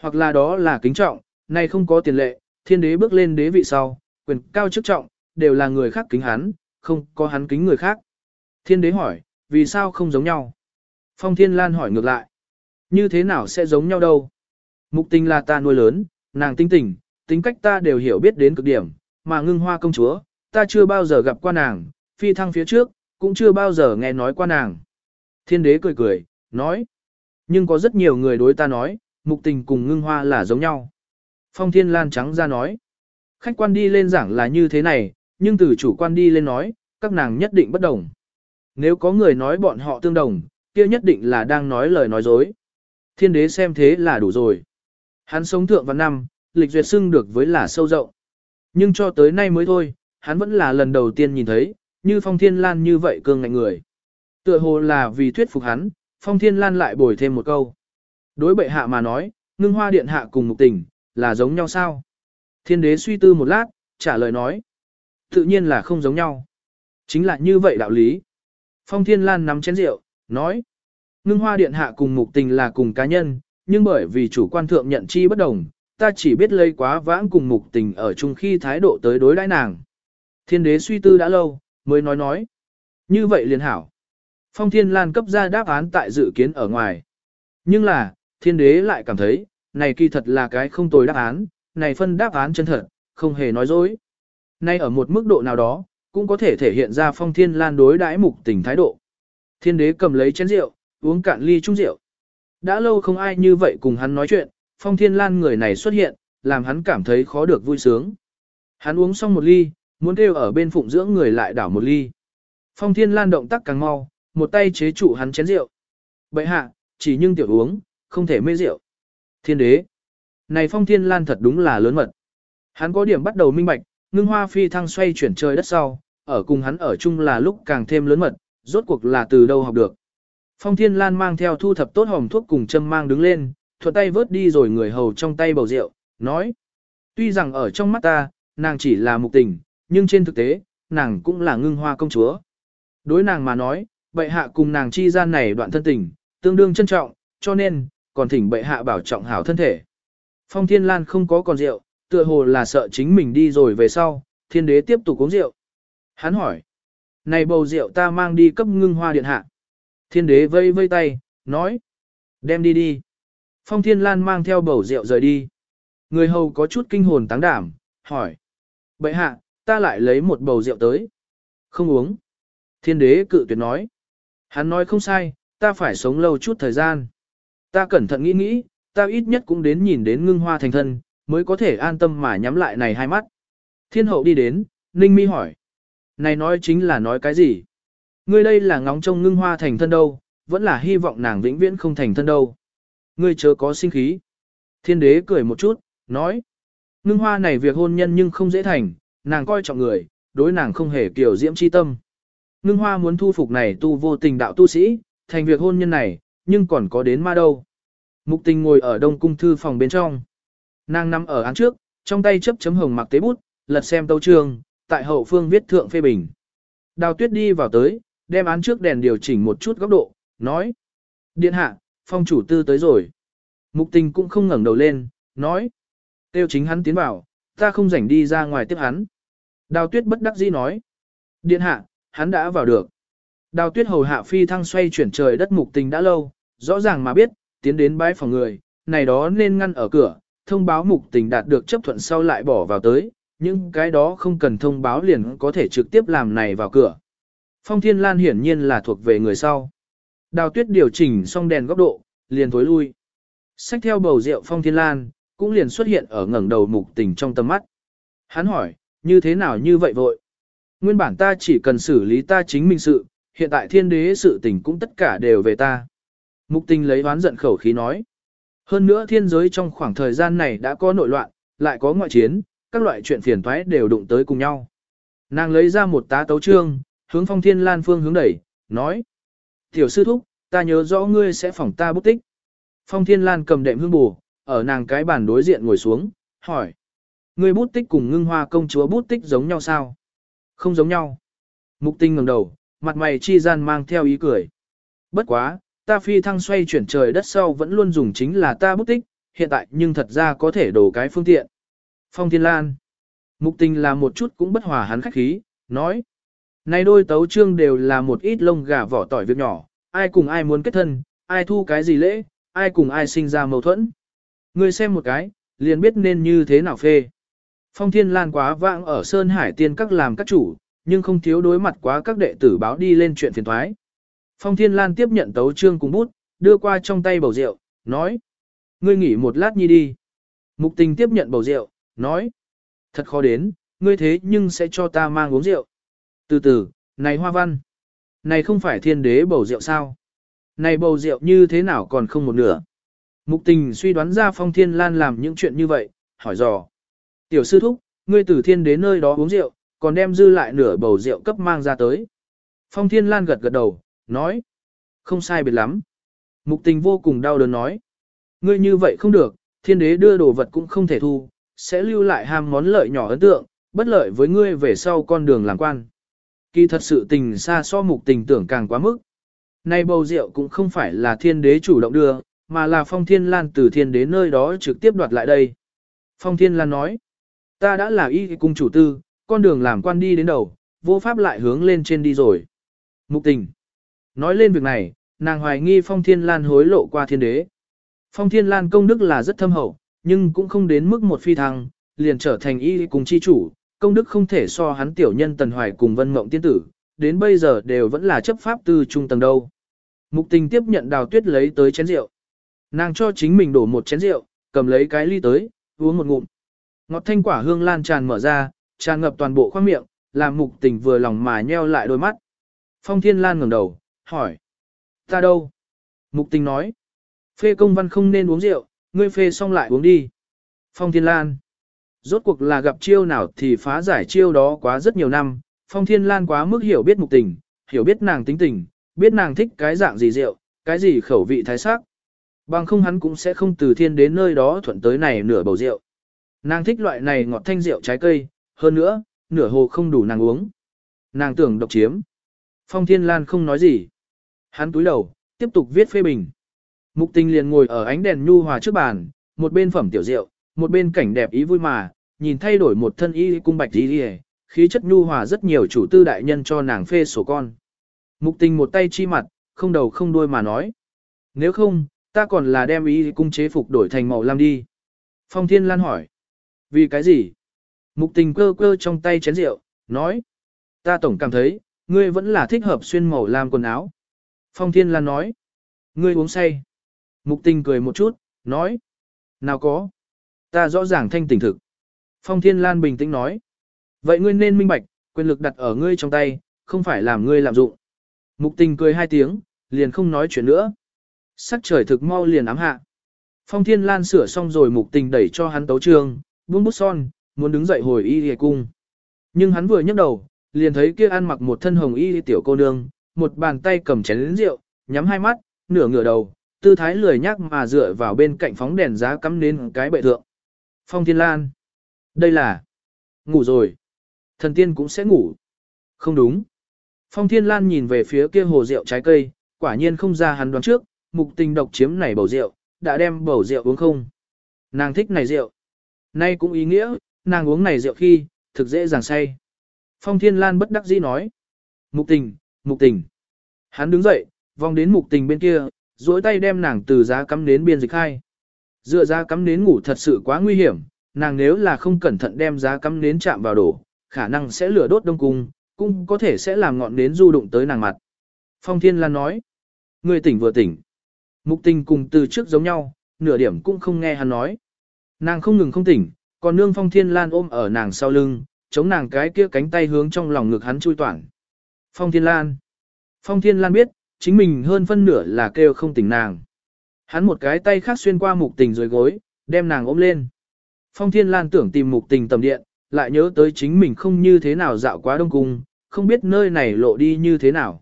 Hoặc là đó là kính trọng, này không có tiền lệ, thiên đế bước lên đế vị sau, quyền cao chức trọng, đều là người khác kính hắn, không có hắn kính người khác. Thiên đế hỏi, vì sao không giống nhau? Phong Thiên Lan hỏi ngược lại. Như thế nào sẽ giống nhau đâu? Mục tình là ta nuôi lớn, nàng tinh tình, tính cách ta đều hiểu biết đến cực điểm, mà ngưng hoa công chúa, ta chưa bao giờ gặp qua nàng, phi thăng phía trước, cũng chưa bao giờ nghe nói qua nàng. Thiên đế cười cười, nói. Nhưng có rất nhiều người đối ta nói, mục tình cùng ngưng hoa là giống nhau. Phong Thiên Lan trắng ra nói. Khách quan đi lên giảng là như thế này, nhưng từ chủ quan đi lên nói, các nàng nhất định bất đồng. Nếu có người nói bọn họ tương đồng, kia nhất định là đang nói lời nói dối. Thiên đế xem thế là đủ rồi. Hắn sống thượng vào năm, lịch duyệt xưng được với là sâu rộng. Nhưng cho tới nay mới thôi, hắn vẫn là lần đầu tiên nhìn thấy, như phong thiên lan như vậy cương ngạnh người. Tựa hồ là vì thuyết phục hắn, phong thiên lan lại bồi thêm một câu. Đối bệ hạ mà nói, ngưng hoa điện hạ cùng mục tình, là giống nhau sao? Thiên đế suy tư một lát, trả lời nói. Tự nhiên là không giống nhau. Chính là như vậy đạo lý. Phong thiên lan nắm chén rượu, nói. Ngưng hoa điện hạ cùng mục tình là cùng cá nhân, nhưng bởi vì chủ quan thượng nhận chi bất đồng, ta chỉ biết lấy quá vãng cùng mục tình ở chung khi thái độ tới đối đãi nàng. Thiên đế suy tư đã lâu, mới nói nói. Như vậy liền hảo. Phong thiên lan cấp ra đáp án tại dự kiến ở ngoài. Nhưng là, thiên đế lại cảm thấy, này kỳ thật là cái không tồi đáp án, này phân đáp án chân thật, không hề nói dối. Nay ở một mức độ nào đó, cũng có thể thể hiện ra phong thiên lan đối đãi mục tình thái độ. Thiên đế cầm lấy chén rượu, uống cạn ly chung rượu. Đã lâu không ai như vậy cùng hắn nói chuyện, phong thiên lan người này xuất hiện, làm hắn cảm thấy khó được vui sướng. Hắn uống xong một ly, muốn kêu ở bên phụng dưỡng người lại đảo một ly. Phong thiên lan động tác càng mau, một tay chế trụ hắn chén rượu. Bậy hạ, chỉ nhưng tiểu uống, không thể mê rượu. Thiên đế. Này phong thiên lan thật đúng là lớn mật. Hắn có điểm bắt đầu minh bạch, ngưng hoa phi thăng xoay chuyển trời đất sau, ở cùng hắn ở chung là lúc càng thêm lớn mật, rốt cuộc là từ đâu học được. Phong thiên lan mang theo thu thập tốt hồng thuốc cùng châm mang đứng lên, thuận tay vớt đi rồi người hầu trong tay bầu rượu, nói. Tuy rằng ở trong mắt ta, nàng chỉ là mục tình, nhưng trên thực tế, nàng cũng là ngưng hoa công chúa. Đối nàng mà nói, bệ hạ cùng nàng chi gian này đoạn thân tình, tương đương trân trọng, cho nên, còn thỉnh bệ hạ bảo trọng hảo thân thể. Phong Thiên Lan không có còn rượu, tựa hồ là sợ chính mình đi rồi về sau, thiên đế tiếp tục uống rượu. Hắn hỏi, này bầu rượu ta mang đi cấp ngưng hoa điện hạ. Thiên đế vây vây tay, nói, đem đi đi. Phong Thiên Lan mang theo bầu rượu rời đi. Người hầu có chút kinh hồn táng đảm, hỏi, bệ hạ, ta lại lấy một bầu rượu tới. Không uống. Thiên đế cự tuyệt nói. Hắn nói không sai, ta phải sống lâu chút thời gian. Ta cẩn thận nghĩ nghĩ, ta ít nhất cũng đến nhìn đến ngưng hoa thành thân, mới có thể an tâm mà nhắm lại này hai mắt. Thiên hậu đi đến, Ninh Mi hỏi. Này nói chính là nói cái gì? Ngươi đây là ngóng trông ngưng hoa thành thân đâu, vẫn là hy vọng nàng vĩnh viễn không thành thân đâu. Ngươi chớ có sinh khí. Thiên đế cười một chút, nói. Ngưng hoa này việc hôn nhân nhưng không dễ thành, nàng coi trọng người, đối nàng không hề kiểu diễm chi tâm. Ngưng hoa muốn thu phục này tu vô tình đạo tu sĩ, thành việc hôn nhân này, nhưng còn có đến ma đâu. Mục tình ngồi ở đông cung thư phòng bên trong. Nàng nằm ở án trước, trong tay chấp chấm hồng mặc tế bút, lật xem tấu trường, tại hậu phương viết thượng phê bình. Đào tuyết đi vào tới, đem án trước đèn điều chỉnh một chút góc độ, nói. Điện hạ, phong chủ tư tới rồi. Mục tình cũng không ngẩng đầu lên, nói. Tiêu chính hắn tiến vào, ta không rảnh đi ra ngoài tiếp hắn. Đào tuyết bất đắc dĩ nói. Điện hạ, hắn đã vào được. Đào tuyết hầu hạ phi thăng xoay chuyển trời đất mục tình đã lâu, rõ ràng mà biết, tiến đến bãi phòng người, này đó nên ngăn ở cửa, thông báo mục tình đạt được chấp thuận sau lại bỏ vào tới, những cái đó không cần thông báo liền có thể trực tiếp làm này vào cửa. Phong Thiên Lan hiển nhiên là thuộc về người sau. Đào tuyết điều chỉnh xong đèn góc độ, liền tối lui. Xách theo bầu rượu Phong Thiên Lan, cũng liền xuất hiện ở ngẩng đầu mục tình trong tầm mắt. Hắn hỏi, như thế nào như vậy vội? Nguyên bản ta chỉ cần xử lý ta chính mình sự, hiện tại thiên đế sự tình cũng tất cả đều về ta. Mục tình lấy oán giận khẩu khí nói. Hơn nữa thiên giới trong khoảng thời gian này đã có nội loạn, lại có ngoại chiến, các loại chuyện phiền toái đều đụng tới cùng nhau. Nàng lấy ra một tá tấu trương, hướng phong thiên lan phương hướng đẩy, nói. Tiểu sư thúc, ta nhớ rõ ngươi sẽ phỏng ta bút tích. Phong thiên lan cầm đệm hương bù, ở nàng cái bàn đối diện ngồi xuống, hỏi. Ngươi bút tích cùng ngưng hoa công chúa bút tích giống nhau sao? Không giống nhau. Mục tinh ngẩng đầu, mặt mày chi gian mang theo ý cười. Bất quá, ta phi thăng xoay chuyển trời đất sau vẫn luôn dùng chính là ta bút tích, hiện tại nhưng thật ra có thể đổ cái phương tiện. Phong Thiên Lan. Mục tình là một chút cũng bất hòa hắn khách khí, nói. Này đôi tấu trương đều là một ít lông gà vỏ tỏi việc nhỏ, ai cùng ai muốn kết thân, ai thu cái gì lễ, ai cùng ai sinh ra mâu thuẫn. Ngươi xem một cái, liền biết nên như thế nào phê. Phong Thiên Lan quá vãng ở Sơn Hải Tiên các làm các chủ, nhưng không thiếu đối mặt quá các đệ tử báo đi lên chuyện phiền thoái. Phong Thiên Lan tiếp nhận tấu trương cùng bút, đưa qua trong tay bầu rượu, nói. Ngươi nghỉ một lát nhi đi. Mục tình tiếp nhận bầu rượu, nói. Thật khó đến, ngươi thế nhưng sẽ cho ta mang uống rượu. Từ từ, này hoa văn. Này không phải thiên đế bầu rượu sao? Này bầu rượu như thế nào còn không một nửa? Mục tình suy đoán ra Phong Thiên Lan làm những chuyện như vậy, hỏi dò. Tiểu sư thúc, ngươi từ thiên đế nơi đó uống rượu, còn đem dư lại nửa bầu rượu cấp mang ra tới. Phong Thiên Lan gật gật đầu, nói. Không sai biệt lắm. Mục tình vô cùng đau đớn nói. Ngươi như vậy không được, thiên đế đưa đồ vật cũng không thể thu, sẽ lưu lại ham món lợi nhỏ ấn tượng, bất lợi với ngươi về sau con đường làm quan. Kỳ thật sự tình xa so mục tình tưởng càng quá mức. Nay bầu rượu cũng không phải là thiên đế chủ động đưa, mà là phong thiên lan từ thiên đế nơi đó trực tiếp đoạt lại đây. Phong thiên lan nói, ta đã là y cung chủ tư, con đường làm quan đi đến đầu, vô pháp lại hướng lên trên đi rồi. Mục tình. Nói lên việc này, nàng hoài nghi Phong Thiên Lan hối lộ qua thiên đế. Phong Thiên Lan công đức là rất thâm hậu, nhưng cũng không đến mức một phi thăng, liền trở thành y cùng chi chủ, công đức không thể so hắn tiểu nhân Tần Hoài cùng Vân Mộng tiên tử, đến bây giờ đều vẫn là chấp pháp tư trung tầng đâu. Mục tình tiếp nhận đào tuyết lấy tới chén rượu. Nàng cho chính mình đổ một chén rượu, cầm lấy cái ly tới, uống một ngụm. Ngọt thanh quả hương lan tràn mở ra, tràn ngập toàn bộ khoang miệng, làm mục tình vừa lòng mà nheo lại đôi mắt. Phong Thiên Lan ngẩng đầu, hỏi. Ta đâu? Mục tình nói. Phê công văn không nên uống rượu, ngươi phê xong lại uống đi. Phong Thiên Lan. Rốt cuộc là gặp chiêu nào thì phá giải chiêu đó quá rất nhiều năm, Phong Thiên Lan quá mức hiểu biết mục tình, hiểu biết nàng tính tình, biết nàng thích cái dạng gì rượu, cái gì khẩu vị thái sắc. Bằng không hắn cũng sẽ không từ thiên đến nơi đó thuận tới này nửa bầu rượu. Nàng thích loại này ngọt thanh rượu trái cây, hơn nữa, nửa hồ không đủ nàng uống. Nàng tưởng độc chiếm. Phong Thiên Lan không nói gì. Hắn túi đầu, tiếp tục viết phê bình. Mục tình liền ngồi ở ánh đèn nhu hòa trước bàn, một bên phẩm tiểu rượu, một bên cảnh đẹp ý vui mà, nhìn thay đổi một thân y cung bạch y khí chất nhu hòa rất nhiều chủ tư đại nhân cho nàng phê sổ con. Mục tình một tay chi mặt, không đầu không đuôi mà nói. Nếu không, ta còn là đem y cung chế phục đổi thành màu lam đi. Phong Thiên Lan hỏi. Vì cái gì? Mục tình cơ cơ trong tay chén rượu, nói. Ta tổng cảm thấy, ngươi vẫn là thích hợp xuyên màu lam quần áo. Phong Thiên Lan nói. Ngươi uống say. Mục tình cười một chút, nói. Nào có. Ta rõ ràng thanh tỉnh thực. Phong Thiên Lan bình tĩnh nói. Vậy ngươi nên minh bạch, quyền lực đặt ở ngươi trong tay, không phải làm ngươi làm dụng. Mục tình cười hai tiếng, liền không nói chuyện nữa. Sắc trời thực mau liền ám hạ. Phong Thiên Lan sửa xong rồi mục tình đẩy cho hắn tấu trường, buông bút son, muốn đứng dậy hồi y hề cung. Nhưng hắn vừa nhấc đầu, liền thấy kia ăn mặc một thân hồng y tiểu cô nương, một bàn tay cầm chén lĩnh rượu, nhắm hai mắt, nửa ngửa đầu, tư thái lười nhác mà dựa vào bên cạnh phóng đèn giá cắm đến cái bệ thượng. Phong Thiên Lan. Đây là... Ngủ rồi. Thần tiên cũng sẽ ngủ. Không đúng. Phong Thiên Lan nhìn về phía kia hồ rượu trái cây, quả nhiên không ra hắn đoán trước, mục tình độc chiếm này bầu rượu, đã đem bầu rượu uống không. Nàng thích này rượu. Nay cũng ý nghĩa, nàng uống này rượu khi, thực dễ dàng say. Phong Thiên Lan bất đắc dĩ nói. Mục tình, mục tình. Hắn đứng dậy, vòng đến mục tình bên kia, duỗi tay đem nàng từ giá cắm nến biên dịch hai. Dựa giá cắm nến ngủ thật sự quá nguy hiểm, nàng nếu là không cẩn thận đem giá cắm nến chạm vào đổ, khả năng sẽ lửa đốt đông cung, cũng có thể sẽ làm ngọn nến du đụng tới nàng mặt. Phong Thiên Lan nói, người tỉnh vừa tỉnh. Mục tình cùng từ trước giống nhau, nửa điểm cũng không nghe hắn nói. Nàng không ngừng không tỉnh, còn nương Phong Thiên Lan ôm ở nàng sau lưng, chống nàng cái kia cánh tay hướng trong lòng ngực hắn chui toàn. Phong Thiên Lan. Phong Thiên Lan biết, chính mình hơn phân nửa là kêu không tỉnh nàng. Hắn một cái tay khác xuyên qua mục tình dưới gối, đem nàng ôm lên. Phong Thiên Lan tưởng tìm mục tình tầm điện, lại nhớ tới chính mình không như thế nào dạo quá đông cung, không biết nơi này lộ đi như thế nào.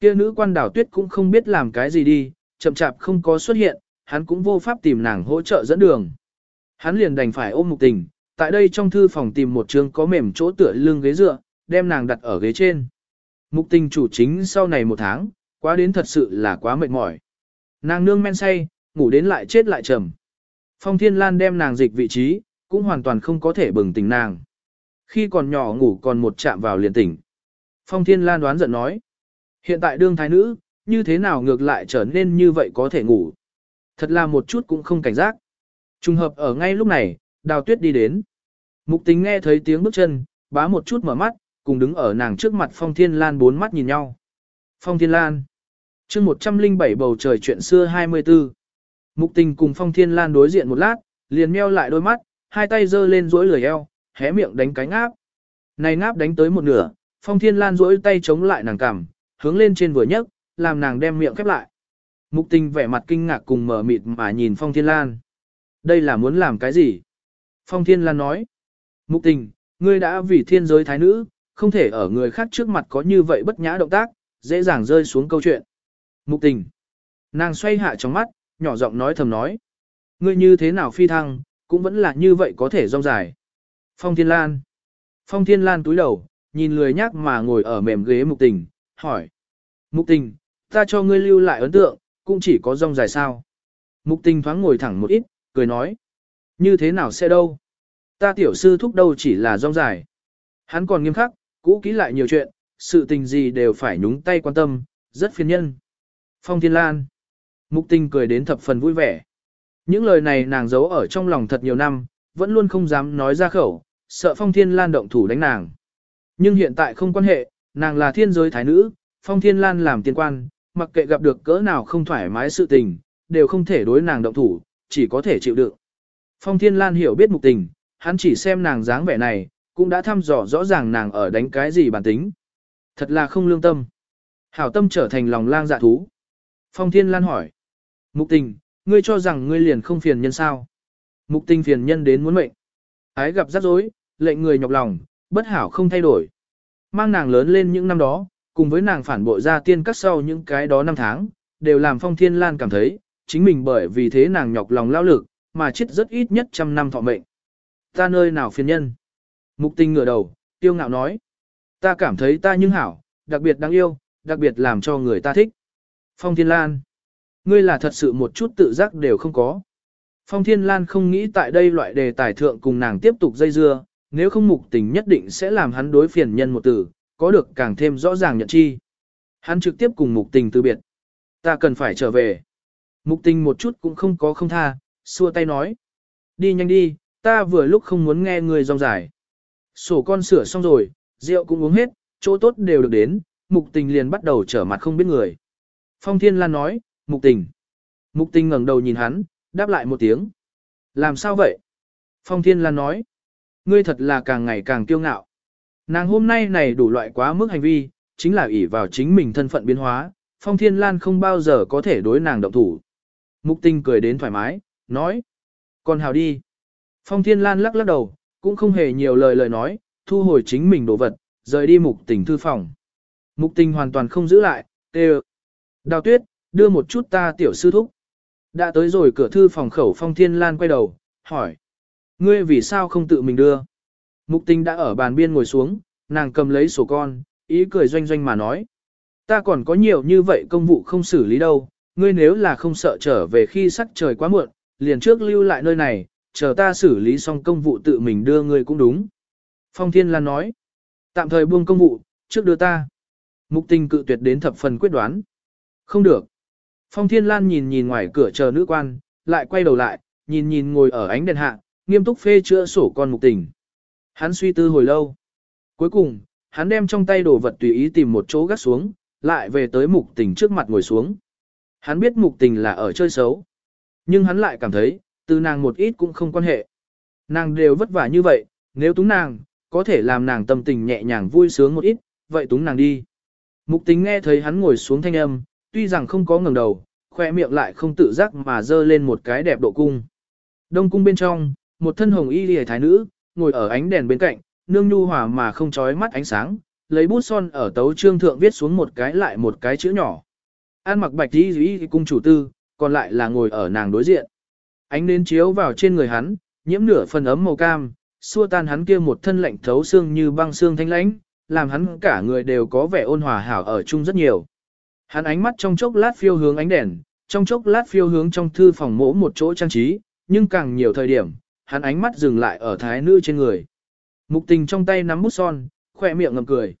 Kia nữ quan đảo tuyết cũng không biết làm cái gì đi, chậm chạp không có xuất hiện, hắn cũng vô pháp tìm nàng hỗ trợ dẫn đường. Hắn liền đành phải ôm mục tình, tại đây trong thư phòng tìm một trường có mềm chỗ tựa lưng ghế dựa, đem nàng đặt ở ghế trên. Mục tình chủ chính sau này một tháng, quá đến thật sự là quá mệt mỏi. Nàng nương men say, ngủ đến lại chết lại trầm. Phong Thiên Lan đem nàng dịch vị trí, cũng hoàn toàn không có thể bừng tỉnh nàng. Khi còn nhỏ ngủ còn một chạm vào liền tỉnh. Phong Thiên Lan đoán giận nói. Hiện tại đương thái nữ, như thế nào ngược lại trở nên như vậy có thể ngủ. Thật là một chút cũng không cảnh giác. Trùng hợp ở ngay lúc này, đào tuyết đi đến. Mục tính nghe thấy tiếng bước chân, bá một chút mở mắt, cùng đứng ở nàng trước mặt Phong Thiên Lan bốn mắt nhìn nhau. Phong Thiên Lan chương 107 bầu trời chuyện xưa 24. Mục tình cùng Phong Thiên Lan đối diện một lát, liền meo lại đôi mắt, hai tay giơ lên duỗi lười eo, hé miệng đánh cánh áp. Này ngáp đánh tới một nửa, Phong Thiên Lan duỗi tay chống lại nàng cằm, hướng lên trên vừa nhấc, làm nàng đem miệng khép lại. Mục tình vẻ mặt kinh ngạc cùng mở mịt mà nhìn Phong Thiên Lan. Đây là muốn làm cái gì? Phong Thiên Lan nói. Mục tình, ngươi đã vì thiên giới thái nữ, không thể ở người khác trước mặt có như vậy bất nhã động tác, dễ dàng rơi xuống câu chuyện. Mục tình. Nàng xoay hạ trong mắt, nhỏ giọng nói thầm nói. Ngươi như thế nào phi thăng, cũng vẫn là như vậy có thể rong dài. Phong Thiên Lan. Phong Thiên Lan túi đầu, nhìn lười nhác mà ngồi ở mềm ghế mục tình, hỏi. Mục tình, ta cho ngươi lưu lại ấn tượng, cũng chỉ có rong dài sao. Mục tình thoáng ngồi thẳng một ít, cười nói. Như thế nào sẽ đâu? Ta tiểu sư thúc đâu chỉ là rong dài. Hắn còn nghiêm khắc, cũ kỹ lại nhiều chuyện, sự tình gì đều phải nhúng tay quan tâm, rất phiền nhân. Phong Thiên Lan. Mục tình cười đến thập phần vui vẻ. Những lời này nàng giấu ở trong lòng thật nhiều năm, vẫn luôn không dám nói ra khẩu, sợ Phong Thiên Lan động thủ đánh nàng. Nhưng hiện tại không quan hệ, nàng là thiên giới thái nữ, Phong Thiên Lan làm tiên quan, mặc kệ gặp được cỡ nào không thoải mái sự tình, đều không thể đối nàng động thủ, chỉ có thể chịu đựng. Phong Thiên Lan hiểu biết mục tình, hắn chỉ xem nàng dáng vẻ này, cũng đã thăm dò rõ ràng nàng ở đánh cái gì bản tính. Thật là không lương tâm. Hảo tâm trở thành lòng lang dạ thú. Phong Thiên Lan hỏi. Mục tình, ngươi cho rằng ngươi liền không phiền nhân sao? Mục tình phiền nhân đến muốn mệnh. Ái gặp rắc rối, lệnh người nhọc lòng, bất hảo không thay đổi. Mang nàng lớn lên những năm đó, cùng với nàng phản bội ra tiên cắt sau những cái đó năm tháng, đều làm Phong Thiên Lan cảm thấy, chính mình bởi vì thế nàng nhọc lòng lao lực, mà chết rất ít nhất trăm năm thọ mệnh. Ta nơi nào phiền nhân? Mục tình ngửa đầu, tiêu ngạo nói. Ta cảm thấy ta nhưng hảo, đặc biệt đáng yêu, đặc biệt làm cho người ta thích. Phong Thiên Lan. Ngươi là thật sự một chút tự giác đều không có. Phong Thiên Lan không nghĩ tại đây loại đề tài thượng cùng nàng tiếp tục dây dưa, nếu không mục tình nhất định sẽ làm hắn đối phiền nhân một tử, có được càng thêm rõ ràng nhận chi. Hắn trực tiếp cùng mục tình từ biệt. Ta cần phải trở về. Mục tình một chút cũng không có không tha, xua tay nói. Đi nhanh đi, ta vừa lúc không muốn nghe người rong dài. Sổ con sửa xong rồi, rượu cũng uống hết, chỗ tốt đều được đến, mục tình liền bắt đầu trở mặt không biết người. Phong Thiên Lan nói, mục tình. Mục tình ngẩng đầu nhìn hắn, đáp lại một tiếng. Làm sao vậy? Phong Thiên Lan nói, ngươi thật là càng ngày càng kiêu ngạo. Nàng hôm nay này đủ loại quá mức hành vi, chính là ỷ vào chính mình thân phận biến hóa, Phong Thiên Lan không bao giờ có thể đối nàng động thủ. Mục tình cười đến thoải mái, nói. Còn hào đi. Phong Thiên Lan lắc lắc đầu, cũng không hề nhiều lời lời nói, thu hồi chính mình đồ vật, rời đi mục tình thư phòng. Mục tình hoàn toàn không giữ lại, tê Đào tuyết, đưa một chút ta tiểu sư thúc. Đã tới rồi cửa thư phòng khẩu Phong Thiên Lan quay đầu, hỏi. Ngươi vì sao không tự mình đưa? Mục tình đã ở bàn biên ngồi xuống, nàng cầm lấy sổ con, ý cười doanh doanh mà nói. Ta còn có nhiều như vậy công vụ không xử lý đâu, ngươi nếu là không sợ trở về khi sắc trời quá muộn, liền trước lưu lại nơi này, chờ ta xử lý xong công vụ tự mình đưa ngươi cũng đúng. Phong Thiên Lan nói, tạm thời buông công vụ, trước đưa ta. Mục tình cự tuyệt đến thập phần quyết đoán. Không được. Phong Thiên Lan nhìn nhìn ngoài cửa chờ nữ quan, lại quay đầu lại, nhìn nhìn ngồi ở ánh đèn hạ, nghiêm túc phê chữa sổ con mục tình. Hắn suy tư hồi lâu. Cuối cùng, hắn đem trong tay đồ vật tùy ý tìm một chỗ gác xuống, lại về tới mục tình trước mặt ngồi xuống. Hắn biết mục tình là ở chơi xấu. Nhưng hắn lại cảm thấy, từ nàng một ít cũng không quan hệ. Nàng đều vất vả như vậy, nếu túng nàng, có thể làm nàng tâm tình nhẹ nhàng vui sướng một ít, vậy túng nàng đi. Mục tình nghe thấy hắn ngồi xuống thanh âm, tuy rằng không có ngẩng đầu, khoe miệng lại không tự giác mà dơ lên một cái đẹp độ cung. Đông cung bên trong, một thân hồng y lìa thái nữ, ngồi ở ánh đèn bên cạnh, nương nhu hòa mà không chói mắt ánh sáng, lấy bút son ở tấu trương thượng viết xuống một cái lại một cái chữ nhỏ. An mặc bạch y y cung chủ tư, còn lại là ngồi ở nàng đối diện. Ánh nến chiếu vào trên người hắn, nhiễm nửa phần ấm màu cam, xua tan hắn kia một thân lạnh thấu xương như băng xương thanh lãnh, làm hắn cả người đều có vẻ ôn hòa hảo ở chung rất nhiều. Hắn ánh mắt trong chốc lát phiêu hướng ánh đèn, trong chốc lát phiêu hướng trong thư phòng mỗ một chỗ trang trí, nhưng càng nhiều thời điểm, hắn ánh mắt dừng lại ở thái nữ trên người. Mục tình trong tay nắm bút son, khỏe miệng ngầm cười.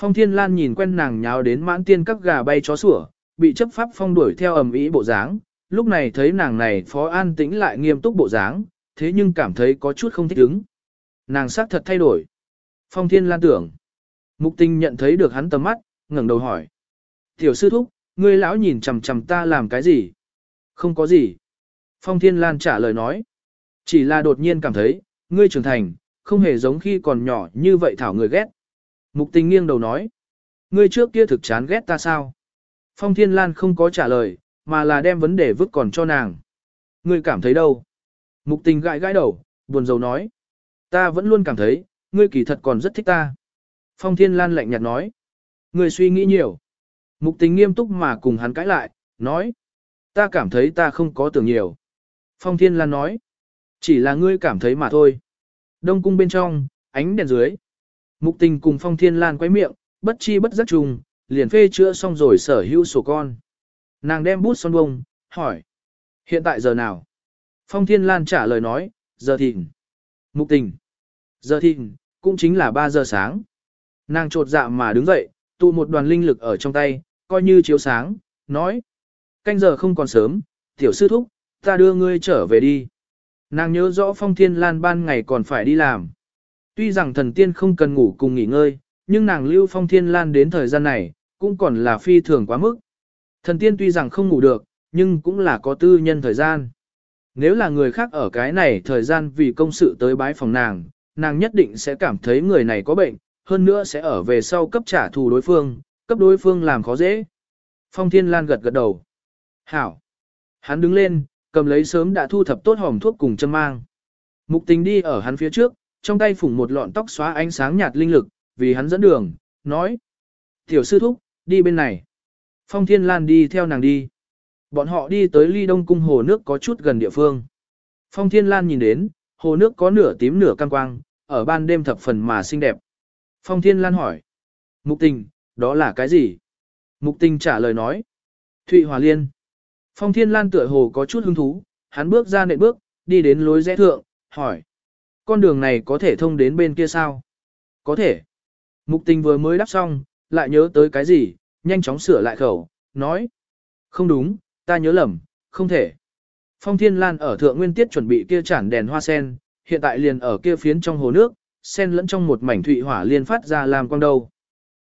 Phong Thiên Lan nhìn quen nàng nháo đến mãn tiên các gà bay chó sủa, bị chấp pháp phong đuổi theo ầm ĩ bộ dáng, lúc này thấy nàng này phó an tĩnh lại nghiêm túc bộ dáng, thế nhưng cảm thấy có chút không thích ứng. Nàng sắc thật thay đổi. Phong Thiên Lan tưởng. Mục tình nhận thấy được hắn tầm mắt, ngẩng đầu hỏi. Tiểu sư thúc, ngươi lão nhìn chằm chằm ta làm cái gì? Không có gì. Phong Thiên Lan trả lời nói. Chỉ là đột nhiên cảm thấy, ngươi trưởng thành, không hề giống khi còn nhỏ như vậy thảo người ghét. Mục tình nghiêng đầu nói. Ngươi trước kia thực chán ghét ta sao? Phong Thiên Lan không có trả lời, mà là đem vấn đề vứt còn cho nàng. Ngươi cảm thấy đâu? Mục tình gãi gãi đầu, buồn rầu nói. Ta vẫn luôn cảm thấy, ngươi kỳ thật còn rất thích ta. Phong Thiên Lan lạnh nhạt nói. Ngươi suy nghĩ nhiều. Mục tình nghiêm túc mà cùng hắn cãi lại, nói. Ta cảm thấy ta không có tưởng nhiều. Phong Thiên Lan nói. Chỉ là ngươi cảm thấy mà thôi. Đông cung bên trong, ánh đèn dưới. Mục tình cùng Phong Thiên Lan quay miệng, bất chi bất giác trùng, liền phê chữa xong rồi sở hữu sổ con. Nàng đem bút son bông, hỏi. Hiện tại giờ nào? Phong Thiên Lan trả lời nói, giờ thịnh. Mục tình. Giờ thịnh, cũng chính là 3 giờ sáng. Nàng trột dạ mà đứng dậy, tụ một đoàn linh lực ở trong tay, coi như chiếu sáng, nói. Canh giờ không còn sớm, tiểu sư thúc, ta đưa ngươi trở về đi. Nàng nhớ rõ Phong Thiên Lan ban ngày còn phải đi làm. Tuy rằng thần tiên không cần ngủ cùng nghỉ ngơi, nhưng nàng lưu phong thiên lan đến thời gian này, cũng còn là phi thường quá mức. Thần tiên tuy rằng không ngủ được, nhưng cũng là có tư nhân thời gian. Nếu là người khác ở cái này thời gian vì công sự tới bái phòng nàng, nàng nhất định sẽ cảm thấy người này có bệnh, hơn nữa sẽ ở về sau cấp trả thù đối phương, cấp đối phương làm khó dễ. Phong Thiên Lan gật gật đầu. Hảo. Hắn đứng lên, cầm lấy sớm đã thu thập tốt hòm thuốc cùng châm mang. Mục tình đi ở hắn phía trước, trong tay phủng một lọn tóc xóa ánh sáng nhạt linh lực, vì hắn dẫn đường, nói. Tiểu sư thúc, đi bên này. Phong Thiên Lan đi theo nàng đi. Bọn họ đi tới ly đông cung hồ nước có chút gần địa phương. Phong Thiên Lan nhìn đến, hồ nước có nửa tím nửa cam quang, ở ban đêm thập phần mà xinh đẹp. Phong Thiên Lan hỏi. Mục tình, đó là cái gì? Mục tình trả lời nói. Thụy Hòa Liên. Phong Thiên Lan tựa hồ có chút hứng thú, hắn bước ra nệm bước, đi đến lối rẽ thượng, hỏi. Con đường này có thể thông đến bên kia sao? Có thể. Mục tình vừa mới đáp xong, lại nhớ tới cái gì, nhanh chóng sửa lại khẩu, nói. Không đúng, ta nhớ lầm, không thể. Phong Thiên Lan ở thượng nguyên tiết chuẩn bị kia chản đèn hoa sen, hiện tại liền ở kia phiến trong hồ nước, sen lẫn trong một mảnh thụy hỏa liên phát ra làm quang đầu.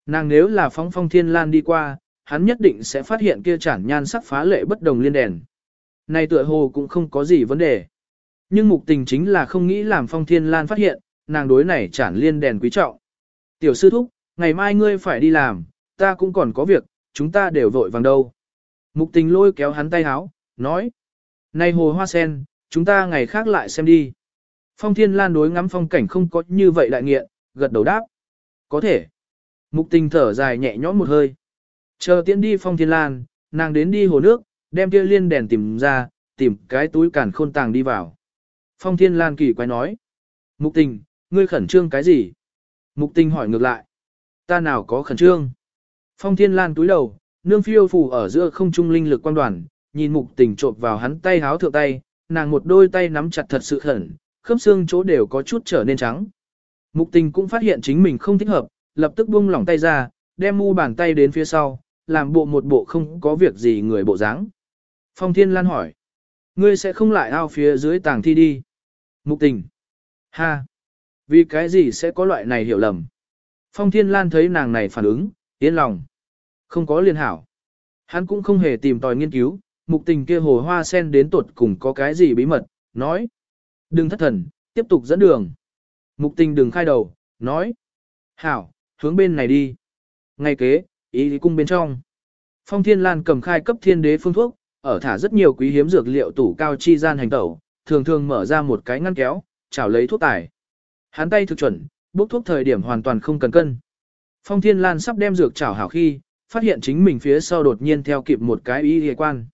Nàng nếu là phóng Phong Thiên Lan đi qua, hắn nhất định sẽ phát hiện kia chản nhan sắc phá lệ bất đồng liên đèn. Này tựa hồ cũng không có gì vấn đề. Nhưng mục tình chính là không nghĩ làm Phong Thiên Lan phát hiện, nàng đối này chản liên đèn quý trọng. Tiểu sư thúc, ngày mai ngươi phải đi làm, ta cũng còn có việc, chúng ta đều vội vàng đâu. Mục tình lôi kéo hắn tay háo, nói. Này hồ hoa sen, chúng ta ngày khác lại xem đi. Phong Thiên Lan đối ngắm phong cảnh không có như vậy lại nghiện, gật đầu đáp. Có thể. Mục tình thở dài nhẹ nhõm một hơi. Chờ tiễn đi Phong Thiên Lan, nàng đến đi hồ nước, đem kia liên đèn tìm ra, tìm cái túi cản khôn tàng đi vào. Phong Thiên Lan kỳ quái nói. Mục tình, ngươi khẩn trương cái gì? Mục tình hỏi ngược lại. Ta nào có khẩn trương? Phong Thiên Lan túi đầu, nương phiêu phù ở giữa không trung linh lực quan đoàn, nhìn mục tình trộn vào hắn tay háo thượng tay, nàng một đôi tay nắm chặt thật sự khẩn, khớp xương chỗ đều có chút trở nên trắng. Mục tình cũng phát hiện chính mình không thích hợp, lập tức buông lỏng tay ra, đem mu bàn tay đến phía sau, làm bộ một bộ không có việc gì người bộ dáng. Phong Thiên Lan hỏi, ngươi sẽ không lại ao phía dưới tàng thi đi. Mục tình, ha, vì cái gì sẽ có loại này hiểu lầm. Phong Thiên Lan thấy nàng này phản ứng, yên lòng. Không có liên hảo. Hắn cũng không hề tìm tòi nghiên cứu, mục tình kia hồ hoa sen đến tuột cùng có cái gì bí mật, nói. Đừng thất thần, tiếp tục dẫn đường. Mục tình đừng khai đầu, nói. Hảo, hướng bên này đi. Ngay kế, ý cung bên trong. Phong Thiên Lan cầm khai cấp thiên đế phương thuốc, ở thả rất nhiều quý hiếm dược liệu tủ cao chi gian hành tẩu, thường thường mở ra một cái ngăn kéo, chảo lấy thuốc tải. Hắn tay thực chuẩn, bốc thuốc thời điểm hoàn toàn không cần cân. Phong Thiên Lan sắp đem dược chảo hảo khi, phát hiện chính mình phía sau đột nhiên theo kịp một cái y y quan.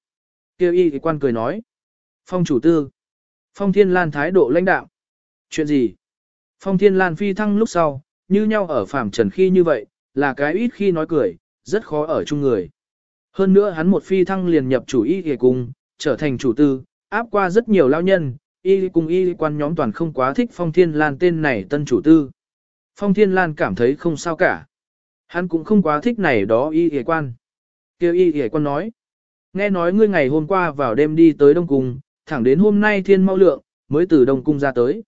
Kêu y y quan cười nói. Phong chủ tư. Phong Thiên Lan thái độ lãnh đạo. Chuyện gì? Phong Thiên Lan phi thăng lúc sau, như nhau ở phàm trần khi như vậy, là cái ít khi nói cười, rất khó ở chung người. Hơn nữa hắn một phi thăng liền nhập chủ y y cung, trở thành chủ tư, áp qua rất nhiều lao nhân, y cung y quan nhóm toàn không quá thích Phong Thiên Lan tên này tân chủ tư. Phong Thiên Lan cảm thấy không sao cả. Hắn cũng không quá thích này đó y y quan. Kêu y y quan nói. Nghe nói ngươi ngày hôm qua vào đêm đi tới Đông Cung, thẳng đến hôm nay thiên mau lượng, mới từ Đông Cung ra tới.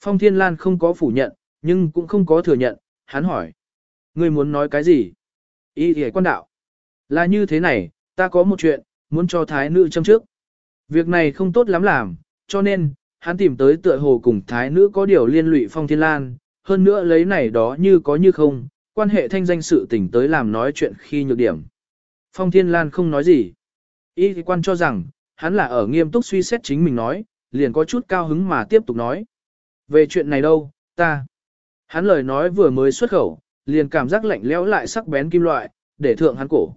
Phong Thiên Lan không có phủ nhận, nhưng cũng không có thừa nhận, hắn hỏi. Ngươi muốn nói cái gì? Ý y quan đạo. Là như thế này, ta có một chuyện, muốn cho thái nữ châm trước. Việc này không tốt lắm làm, cho nên, hắn tìm tới tựa hồ cùng thái nữ có điều liên lụy Phong Thiên Lan, hơn nữa lấy này đó như có như không, quan hệ thanh danh sự tình tới làm nói chuyện khi nhược điểm. Phong Thiên Lan không nói gì. Y quan cho rằng, hắn là ở nghiêm túc suy xét chính mình nói, liền có chút cao hứng mà tiếp tục nói. Về chuyện này đâu, ta. Hắn lời nói vừa mới xuất khẩu, liền cảm giác lạnh lẽo lại sắc bén kim loại, để thượng hắn cổ.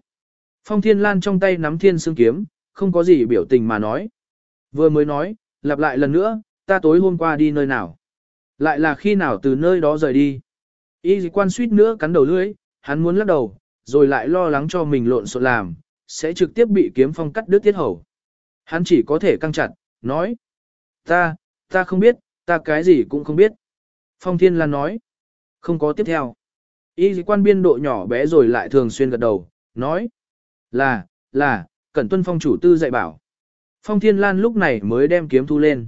Phong Thiên Lan trong tay nắm thiên xương kiếm, không có gì biểu tình mà nói. Vừa mới nói, lặp lại lần nữa, ta tối hôm qua đi nơi nào. Lại là khi nào từ nơi đó rời đi. Y Dị quan suýt nữa cắn đầu lưỡi, hắn muốn lắc đầu, rồi lại lo lắng cho mình lộn xộn làm, sẽ trực tiếp bị kiếm phong cắt đứt tiết hầu. Hắn chỉ có thể căng chặt, nói. Ta, ta không biết, ta cái gì cũng không biết. Phong Thiên Lan nói. Không có tiếp theo. Y quan biên độ nhỏ bé rồi lại thường xuyên gật đầu, nói. Là, là, cẩn tuân phong chủ tư dạy bảo. Phong Thiên Lan lúc này mới đem kiếm thu lên.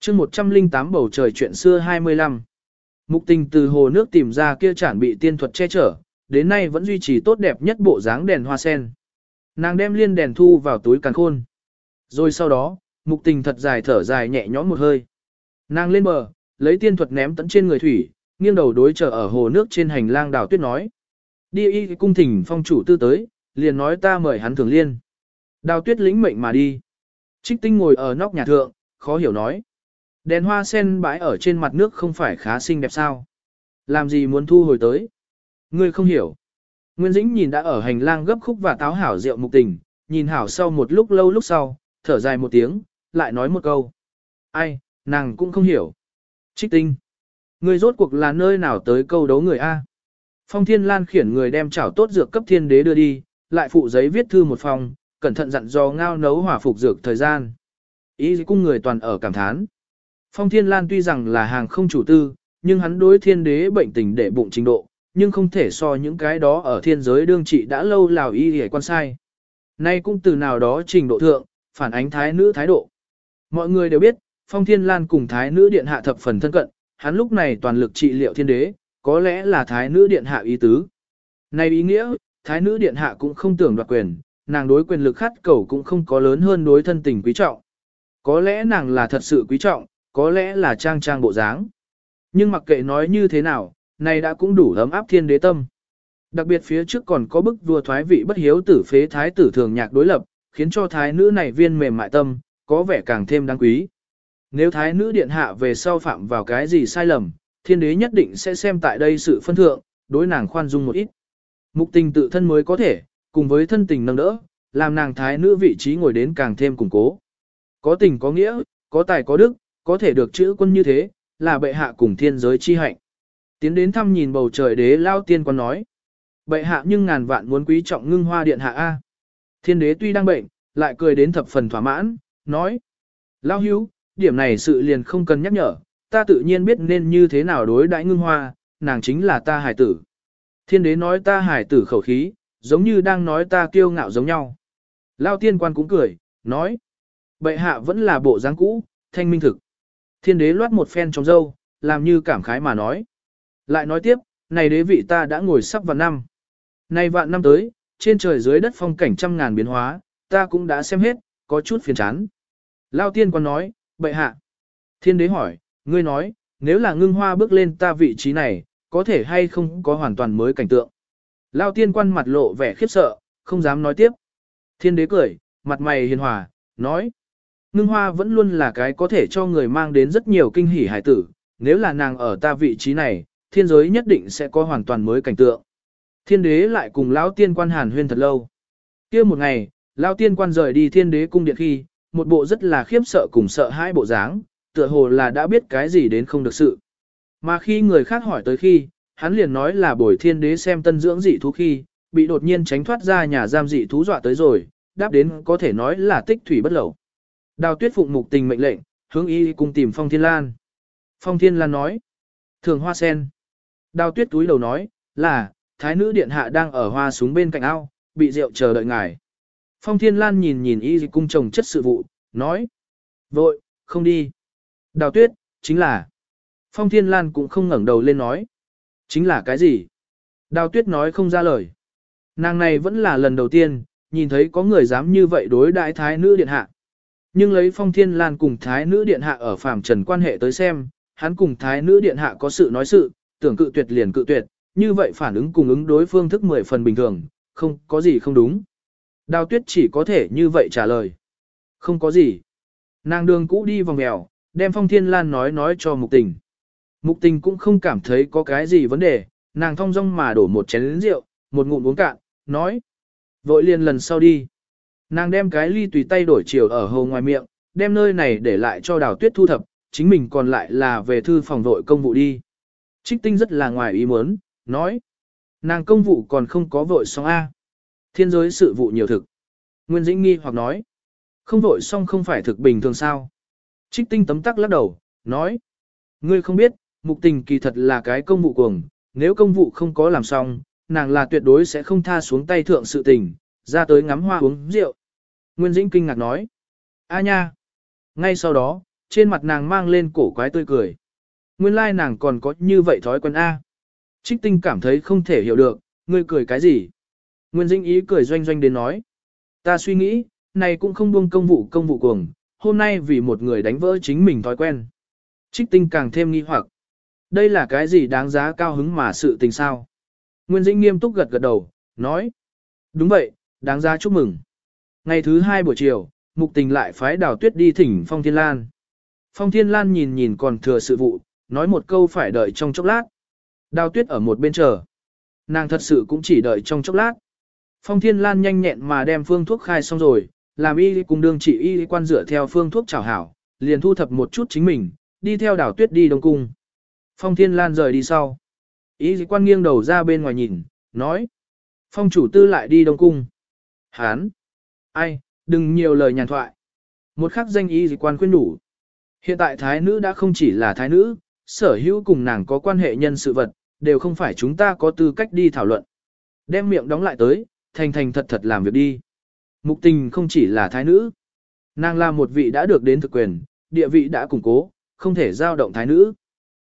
chương 108 bầu trời chuyện xưa 25. Mục tình từ hồ nước tìm ra kia chản bị tiên thuật che chở, đến nay vẫn duy trì tốt đẹp nhất bộ dáng đèn hoa sen. Nàng đem liên đèn thu vào túi càng khôn. Rồi sau đó, mục tình thật dài thở dài nhẹ nhõm một hơi. Nàng lên bờ, lấy tiên thuật ném tận trên người thủy, nghiêng đầu đối chờ ở hồ nước trên hành lang đào tuyết nói. Đi y cung thỉnh phong chủ tư tới, liền nói ta mời hắn thường liên. Đào tuyết lĩnh mệnh mà đi. Trích tinh ngồi ở nóc nhà thượng, khó hiểu nói. Đèn hoa sen bãi ở trên mặt nước không phải khá xinh đẹp sao. Làm gì muốn thu hồi tới? Ngươi không hiểu. Nguyên Dĩnh nhìn đã ở hành lang gấp khúc và táo hảo rượu mục tình, nhìn hảo sau một lúc lâu lúc sau, thở dài một tiếng, lại nói một câu. Ai, nàng cũng không hiểu. Trích tinh. Người rốt cuộc là nơi nào tới câu đấu người A. Phong Thiên Lan khiển người đem chảo tốt dược cấp thiên đế đưa đi, lại phụ giấy viết thư một phòng, cẩn thận dặn dò ngao nấu hỏa phục dược thời gian. Ý cung người toàn ở cảm thán. Phong Thiên Lan tuy rằng là hàng không chủ tư, nhưng hắn đối thiên đế bệnh tình để bụng trình độ, nhưng không thể so những cái đó ở thiên giới đương trị đã lâu lào y hề quan sai. Nay cũng từ nào đó trình độ thượng, phản ánh thái nữ thái độ. Mọi người đều biết, Phong Thiên Lan cùng thái nữ điện hạ thập phần thân cận, hắn lúc này toàn lực trị liệu thiên đế, có lẽ là thái nữ điện hạ ý tứ. Này ý nghĩa, thái nữ điện hạ cũng không tưởng đoạt quyền, nàng đối quyền lực khát cầu cũng không có lớn hơn đối thân tình quý trọng. Có lẽ nàng là thật sự quý trọng, có lẽ là trang trang bộ dáng. Nhưng mặc kệ nói như thế nào, này đã cũng đủ ấm áp thiên đế tâm. Đặc biệt phía trước còn có bức vua thoái vị bất hiếu tử phế thái tử thường nhạc đối lập, khiến cho thái nữ này viên mềm mại tâm, có vẻ càng thêm đáng quý. Nếu thái nữ điện hạ về sau phạm vào cái gì sai lầm, thiên đế nhất định sẽ xem tại đây sự phân thượng, đối nàng khoan dung một ít. Mục tình tự thân mới có thể, cùng với thân tình nâng đỡ, làm nàng thái nữ vị trí ngồi đến càng thêm củng cố. Có tình có nghĩa, có tài có đức, có thể được chữ quân như thế, là bệ hạ cùng thiên giới chi hạnh. Tiến đến thăm nhìn bầu trời đế lao tiên quan nói. Bệ hạ nhưng ngàn vạn muốn quý trọng ngưng hoa điện hạ A. Thiên đế tuy đang bệnh, lại cười đến thập phần thỏa mãn, nói. Lao hữu, điểm này sự liền không cần nhắc nhở, ta tự nhiên biết nên như thế nào đối đãi ngưng hoa, nàng chính là ta hải tử. Thiên đế nói ta hải tử khẩu khí, giống như đang nói ta kiêu ngạo giống nhau. Lao tiên quan cũng cười, nói. Bệ hạ vẫn là bộ dáng cũ, thanh minh thực. Thiên đế loát một phen trong dâu, làm như cảm khái mà nói. Lại nói tiếp, này đế vị ta đã ngồi sắp vạn năm. Này vạn năm tới, trên trời dưới đất phong cảnh trăm ngàn biến hóa, ta cũng đã xem hết, có chút phiền chán. Lao tiên quan nói, bệ hạ. Thiên đế hỏi, ngươi nói, nếu là ngưng hoa bước lên ta vị trí này, có thể hay không có hoàn toàn mới cảnh tượng. Lao tiên quan mặt lộ vẻ khiếp sợ, không dám nói tiếp. Thiên đế cười, mặt mày hiền hòa, nói. Ngưng hoa vẫn luôn là cái có thể cho người mang đến rất nhiều kinh hỉ hải tử, nếu là nàng ở ta vị trí này, thiên giới nhất định sẽ có hoàn toàn mới cảnh tượng. Thiên đế lại cùng lão tiên quan hàn huyên thật lâu. kia một ngày, lão tiên quan rời đi thiên đế cung điện khi, một bộ rất là khiếp sợ cùng sợ hãi bộ dáng, tựa hồ là đã biết cái gì đến không được sự. Mà khi người khác hỏi tới khi, hắn liền nói là bồi thiên đế xem tân dưỡng dị thú khi, bị đột nhiên tránh thoát ra nhà giam dị thú dọa tới rồi, đáp đến có thể nói là tích thủy bất lẩu. Đào tuyết phụng mục tình mệnh lệnh, hướng y cùng tìm Phong Thiên Lan. Phong Thiên Lan nói, thường hoa sen. Đào tuyết túi đầu nói, là, thái nữ điện hạ đang ở hoa súng bên cạnh ao, bị rượu chờ đợi ngài. Phong Thiên Lan nhìn nhìn y cung chồng chất sự vụ, nói, vội, không đi. Đào tuyết, chính là. Phong Thiên Lan cũng không ngẩng đầu lên nói. Chính là cái gì? Đào tuyết nói không ra lời. Nàng này vẫn là lần đầu tiên, nhìn thấy có người dám như vậy đối đại thái nữ điện hạ. Nhưng lấy phong thiên lan cùng thái nữ điện hạ ở phàm trần quan hệ tới xem, hắn cùng thái nữ điện hạ có sự nói sự, tưởng cự tuyệt liền cự tuyệt, như vậy phản ứng cùng ứng đối phương thức mười phần bình thường, không có gì không đúng. Đào tuyết chỉ có thể như vậy trả lời. Không có gì. Nàng đường cũ đi vòng mèo, đem phong thiên lan nói nói cho mục tình. Mục tình cũng không cảm thấy có cái gì vấn đề, nàng thong dong mà đổ một chén rượu, một ngụm uống cạn, nói. Vội liền lần sau đi. Nàng đem cái ly tùy tay đổi chiều ở hồ ngoài miệng, đem nơi này để lại cho đào tuyết thu thập, chính mình còn lại là về thư phòng vội công vụ đi. Trích tinh rất là ngoài ý muốn, nói. Nàng công vụ còn không có vội xong A. Thiên giới sự vụ nhiều thực. Nguyên dĩnh nghi hoặc nói. Không vội xong không phải thực bình thường sao. Trích tinh tấm tắc lắc đầu, nói. Ngươi không biết, mục tình kỳ thật là cái công vụ cuồng, nếu công vụ không có làm xong, nàng là tuyệt đối sẽ không tha xuống tay thượng sự tình, ra tới ngắm hoa uống rượu. Nguyên Dĩnh kinh ngạc nói. A nha. Ngay sau đó, trên mặt nàng mang lên cổ quái tươi cười. Nguyên lai nàng còn có như vậy thói quen A. Trích tinh cảm thấy không thể hiểu được, ngươi cười cái gì? Nguyên Dĩnh ý cười doanh doanh đến nói. Ta suy nghĩ, này cũng không buông công vụ công vụ cuồng, hôm nay vì một người đánh vỡ chính mình thói quen. Trích tinh càng thêm nghi hoặc. Đây là cái gì đáng giá cao hứng mà sự tình sao? Nguyên Dĩnh nghiêm túc gật gật đầu, nói. Đúng vậy, đáng giá chúc mừng. Ngày thứ hai buổi chiều, mục tình lại phái đào tuyết đi thỉnh Phong Thiên Lan. Phong Thiên Lan nhìn nhìn còn thừa sự vụ, nói một câu phải đợi trong chốc lát. Đào tuyết ở một bên chờ. Nàng thật sự cũng chỉ đợi trong chốc lát. Phong Thiên Lan nhanh nhẹn mà đem phương thuốc khai xong rồi, làm y cùng đương chỉ y quan dựa theo phương thuốc chào hảo, liền thu thập một chút chính mình, đi theo đảo tuyết đi đông cung. Phong Thiên Lan rời đi sau. Y quan nghiêng đầu ra bên ngoài nhìn, nói. Phong chủ tư lại đi đông cung. Hán. Ai, đừng nhiều lời nhàn thoại. Một khắc danh y quan khuyên đủ. Hiện tại thái nữ đã không chỉ là thái nữ, sở hữu cùng nàng có quan hệ nhân sự vật, đều không phải chúng ta có tư cách đi thảo luận. Đem miệng đóng lại tới, thành thành thật thật làm việc đi. Mục tình không chỉ là thái nữ. Nàng là một vị đã được đến thực quyền, địa vị đã củng cố, không thể giao động thái nữ.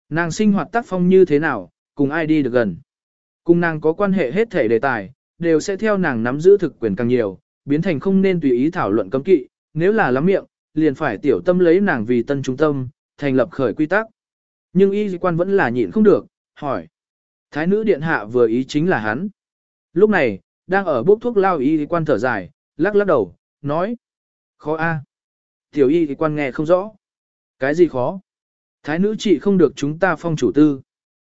Nàng sinh hoạt tác phong như thế nào, cùng ai đi được gần. Cùng nàng có quan hệ hết thể đề tài, đều sẽ theo nàng nắm giữ thực quyền càng nhiều, biến thành không nên tùy ý thảo luận cấm kỵ, nếu là lắm miệng, liền phải tiểu tâm lấy nàng vì tân trung tâm, thành lập khởi quy tắc. Nhưng y quan vẫn là nhịn không được, hỏi. Thái nữ điện hạ vừa ý chính là hắn. Lúc này, đang ở bốc thuốc lao y quan thở dài, lắc lắc đầu, nói. Khó a. Tiểu y quan nghe không rõ. Cái gì khó? Thái nữ chị không được chúng ta phong chủ tư.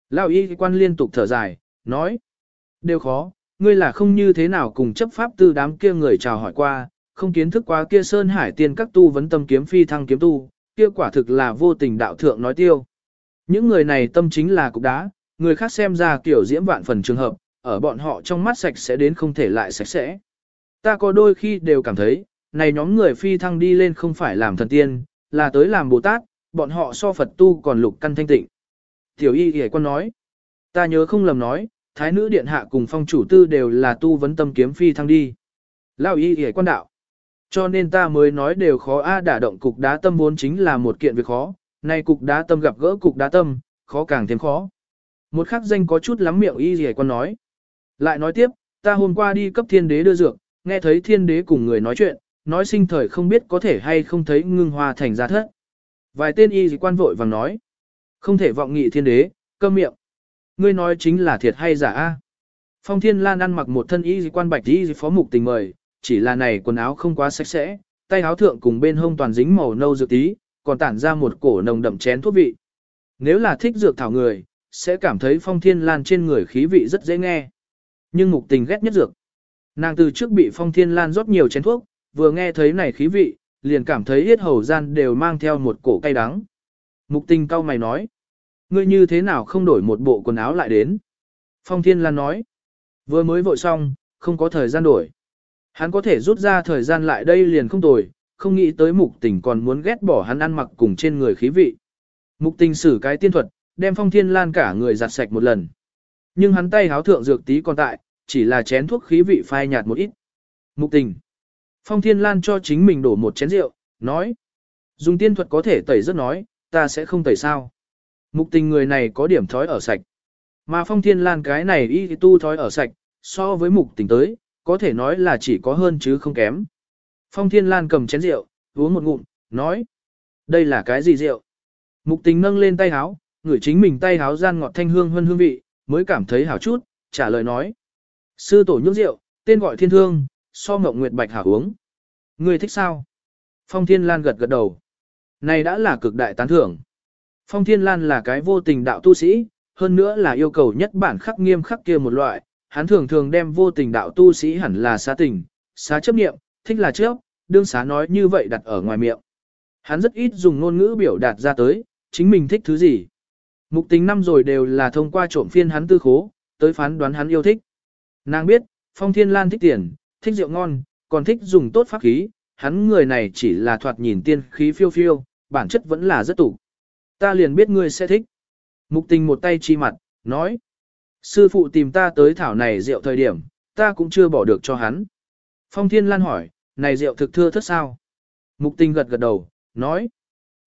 Lao y quan liên tục thở dài, nói. Đều khó, ngươi là không như thế nào cùng chấp pháp tư đám kia người chào hỏi qua, không kiến thức quá kia sơn hải tiên các tu vấn tâm kiếm phi thăng kiếm tu, kia quả thực là vô tình đạo thượng nói tiêu. Những người này tâm chính là cục đá, người khác xem ra kiểu diễm vạn phần trường hợp, ở bọn họ trong mắt sạch sẽ đến không thể lại sạch sẽ. Ta có đôi khi đều cảm thấy, này nhóm người phi thăng đi lên không phải làm thần tiên, là tới làm Bồ Tát, bọn họ so Phật tu còn lục căn thanh tịnh. Tiểu y hề quan nói, ta nhớ không lầm nói, thái nữ điện hạ cùng phong chủ tư đều là tu vấn tâm kiếm phi thăng đi. Lao y hề quan đạo. Cho nên ta mới nói đều khó a đả động cục đá tâm vốn chính là một kiện việc khó, nay cục đá tâm gặp gỡ cục đá tâm, khó càng thêm khó. Một khắc danh có chút lắm miệng y hề quan nói. Lại nói tiếp, ta hôm qua đi cấp thiên đế đưa dược, nghe thấy thiên đế cùng người nói chuyện, nói sinh thời không biết có thể hay không thấy ngưng hoa thành ra thất. Vài tên y quan vội vàng nói, không thể vọng nghị thiên đế, câm miệng. Ngươi nói chính là thiệt hay giả a? Phong Thiên Lan ăn mặc một thân y quan bạch y phó mục tình mời, chỉ là này quần áo không quá sạch sẽ, tay áo thượng cùng bên hông toàn dính màu nâu dược tí, còn tản ra một cổ nồng đậm chén thuốc vị. Nếu là thích dược thảo người, sẽ cảm thấy Phong Thiên Lan trên người khí vị rất dễ nghe. Nhưng mục tình ghét nhất dược. Nàng từ trước bị phong thiên lan rót nhiều chén thuốc, vừa nghe thấy này khí vị, liền cảm thấy yết hầu gian đều mang theo một cổ cay đắng. Mục tình cau mày nói, ngươi như thế nào không đổi một bộ quần áo lại đến? Phong thiên lan nói, vừa mới vội xong, không có thời gian đổi. Hắn có thể rút ra thời gian lại đây liền không tồi, không nghĩ tới mục tình còn muốn ghét bỏ hắn ăn mặc cùng trên người khí vị. Mục tình xử cái tiên thuật, đem phong thiên lan cả người giặt sạch một lần. Nhưng hắn tay háo thượng dược tí còn tại, chỉ là chén thuốc khí vị phai nhạt một ít. Mục tình. Phong Thiên Lan cho chính mình đổ một chén rượu, nói. Dùng tiên thuật có thể tẩy rất nói, ta sẽ không tẩy sao. Mục tình người này có điểm thói ở sạch. Mà Phong Thiên Lan cái này y tu thói ở sạch, so với mục tình tới, có thể nói là chỉ có hơn chứ không kém. Phong Thiên Lan cầm chén rượu, uống một ngụm, nói. Đây là cái gì rượu? Mục tình nâng lên tay háo, ngửi chính mình tay háo gian ngọt thanh hương hơn hương vị, mới cảm thấy hảo chút, trả lời nói. Sư tổ nhúc rượu, tên gọi thiên thương, so ngọc nguyệt bạch hảo uống. Người thích sao? Phong Thiên Lan gật gật đầu. Này đã là cực đại tán thưởng. Phong Thiên Lan là cái vô tình đạo tu sĩ, hơn nữa là yêu cầu nhất bản khắc nghiêm khắc kia một loại. Hắn thường thường đem vô tình đạo tu sĩ hẳn là xá tình, xá chấp niệm, thích là trước, đương xá nói như vậy đặt ở ngoài miệng. Hắn rất ít dùng ngôn ngữ biểu đạt ra tới, chính mình thích thứ gì. Mục tính năm rồi đều là thông qua trộm phiên hắn tư khố, tới phán đoán hắn yêu thích. Nàng biết, Phong Thiên Lan thích tiền, thích rượu ngon, còn thích dùng tốt pháp khí, hắn người này chỉ là thoạt nhìn tiên khí phiêu phiêu, bản chất vẫn là rất tủ. Ta liền biết ngươi sẽ thích. Mục tình một tay chi mặt, nói. Sư phụ tìm ta tới thảo này rượu thời điểm, ta cũng chưa bỏ được cho hắn. Phong Thiên Lan hỏi, này rượu thực thưa thất sao? Mục tình gật gật đầu, nói.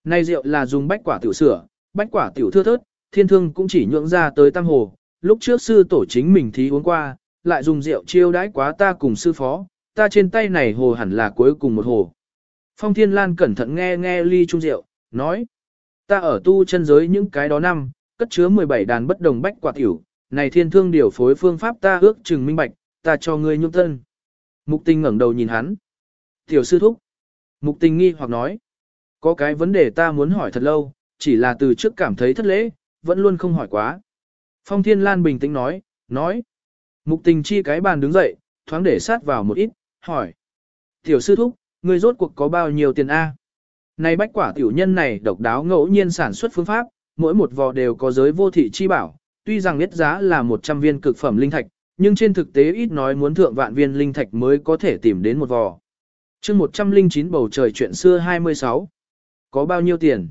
Này rượu là dùng bách quả tiểu sửa, bách quả tiểu thưa thớt, thiên thương cũng chỉ nhượng ra tới tam hồ, lúc trước sư tổ chính mình thí uống qua, lại dùng rượu chiêu đãi quá ta cùng sư phó, ta trên tay này hồ hẳn là cuối cùng một hồ. Phong Thiên Lan cẩn thận nghe nghe ly trung rượu, nói, ta ở tu chân giới những cái đó năm, cất chứa 17 đàn bất đồng bách quả tiểu, này thiên thương điều phối phương pháp ta ước chừng minh bạch, ta cho ngươi nhung thân. Mục tình ngẩng đầu nhìn hắn. Tiểu sư thúc. Mục tình nghi hoặc nói, có cái vấn đề ta muốn hỏi thật lâu, chỉ là từ trước cảm thấy thất lễ, vẫn luôn không hỏi quá. Phong Thiên Lan bình tĩnh nói, nói. Mục tình chi cái bàn đứng dậy, thoáng để sát vào một ít, hỏi. Tiểu sư thúc, người rốt cuộc có bao nhiêu tiền A? Này bách quả tiểu nhân này độc đáo ngẫu nhiên sản xuất phương pháp, mỗi một vò đều có giới vô thị chi bảo, tuy rằng biết giá là 100 viên cực phẩm linh thạch, nhưng trên thực tế ít nói muốn thượng vạn viên linh thạch mới có thể tìm đến một vò. chương 109 bầu trời chuyện xưa 26. Có bao nhiêu tiền?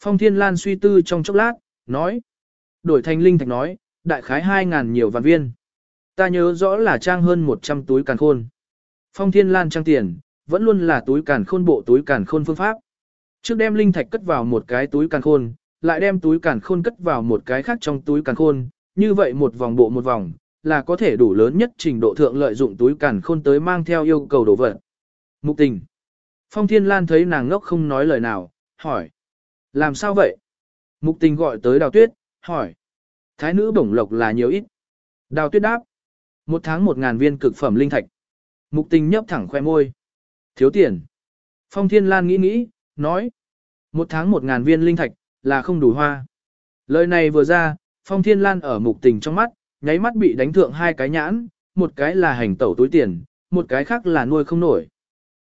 Phong Thiên Lan suy tư trong chốc lát, nói. Đổi thành linh thạch nói, đại khái 2.000 nhiều vạn viên. Ta nhớ rõ là trang hơn 100 túi càn khôn. Phong Thiên Lan trang tiền, vẫn luôn là túi càn khôn bộ túi càn khôn phương pháp. Trước đem linh thạch cất vào một cái túi càn khôn, lại đem túi càn khôn cất vào một cái khác trong túi càn khôn, như vậy một vòng bộ một vòng, là có thể đủ lớn nhất trình độ thượng lợi dụng túi càn khôn tới mang theo yêu cầu đồ vật. Mục tình. Phong Thiên Lan thấy nàng ngốc không nói lời nào, hỏi. Làm sao vậy? Mục tình gọi tới đào tuyết, hỏi. Thái nữ bổng lộc là nhiều ít. Đào tuyết đáp. Một tháng một ngàn viên cực phẩm linh thạch. Mục tình nhấp thẳng khoe môi. Thiếu tiền. Phong Thiên Lan nghĩ nghĩ, nói. Một tháng một ngàn viên linh thạch, là không đủ hoa. Lời này vừa ra, Phong Thiên Lan ở mục tình trong mắt, nháy mắt bị đánh thượng hai cái nhãn, một cái là hành tẩu túi tiền, một cái khác là nuôi không nổi.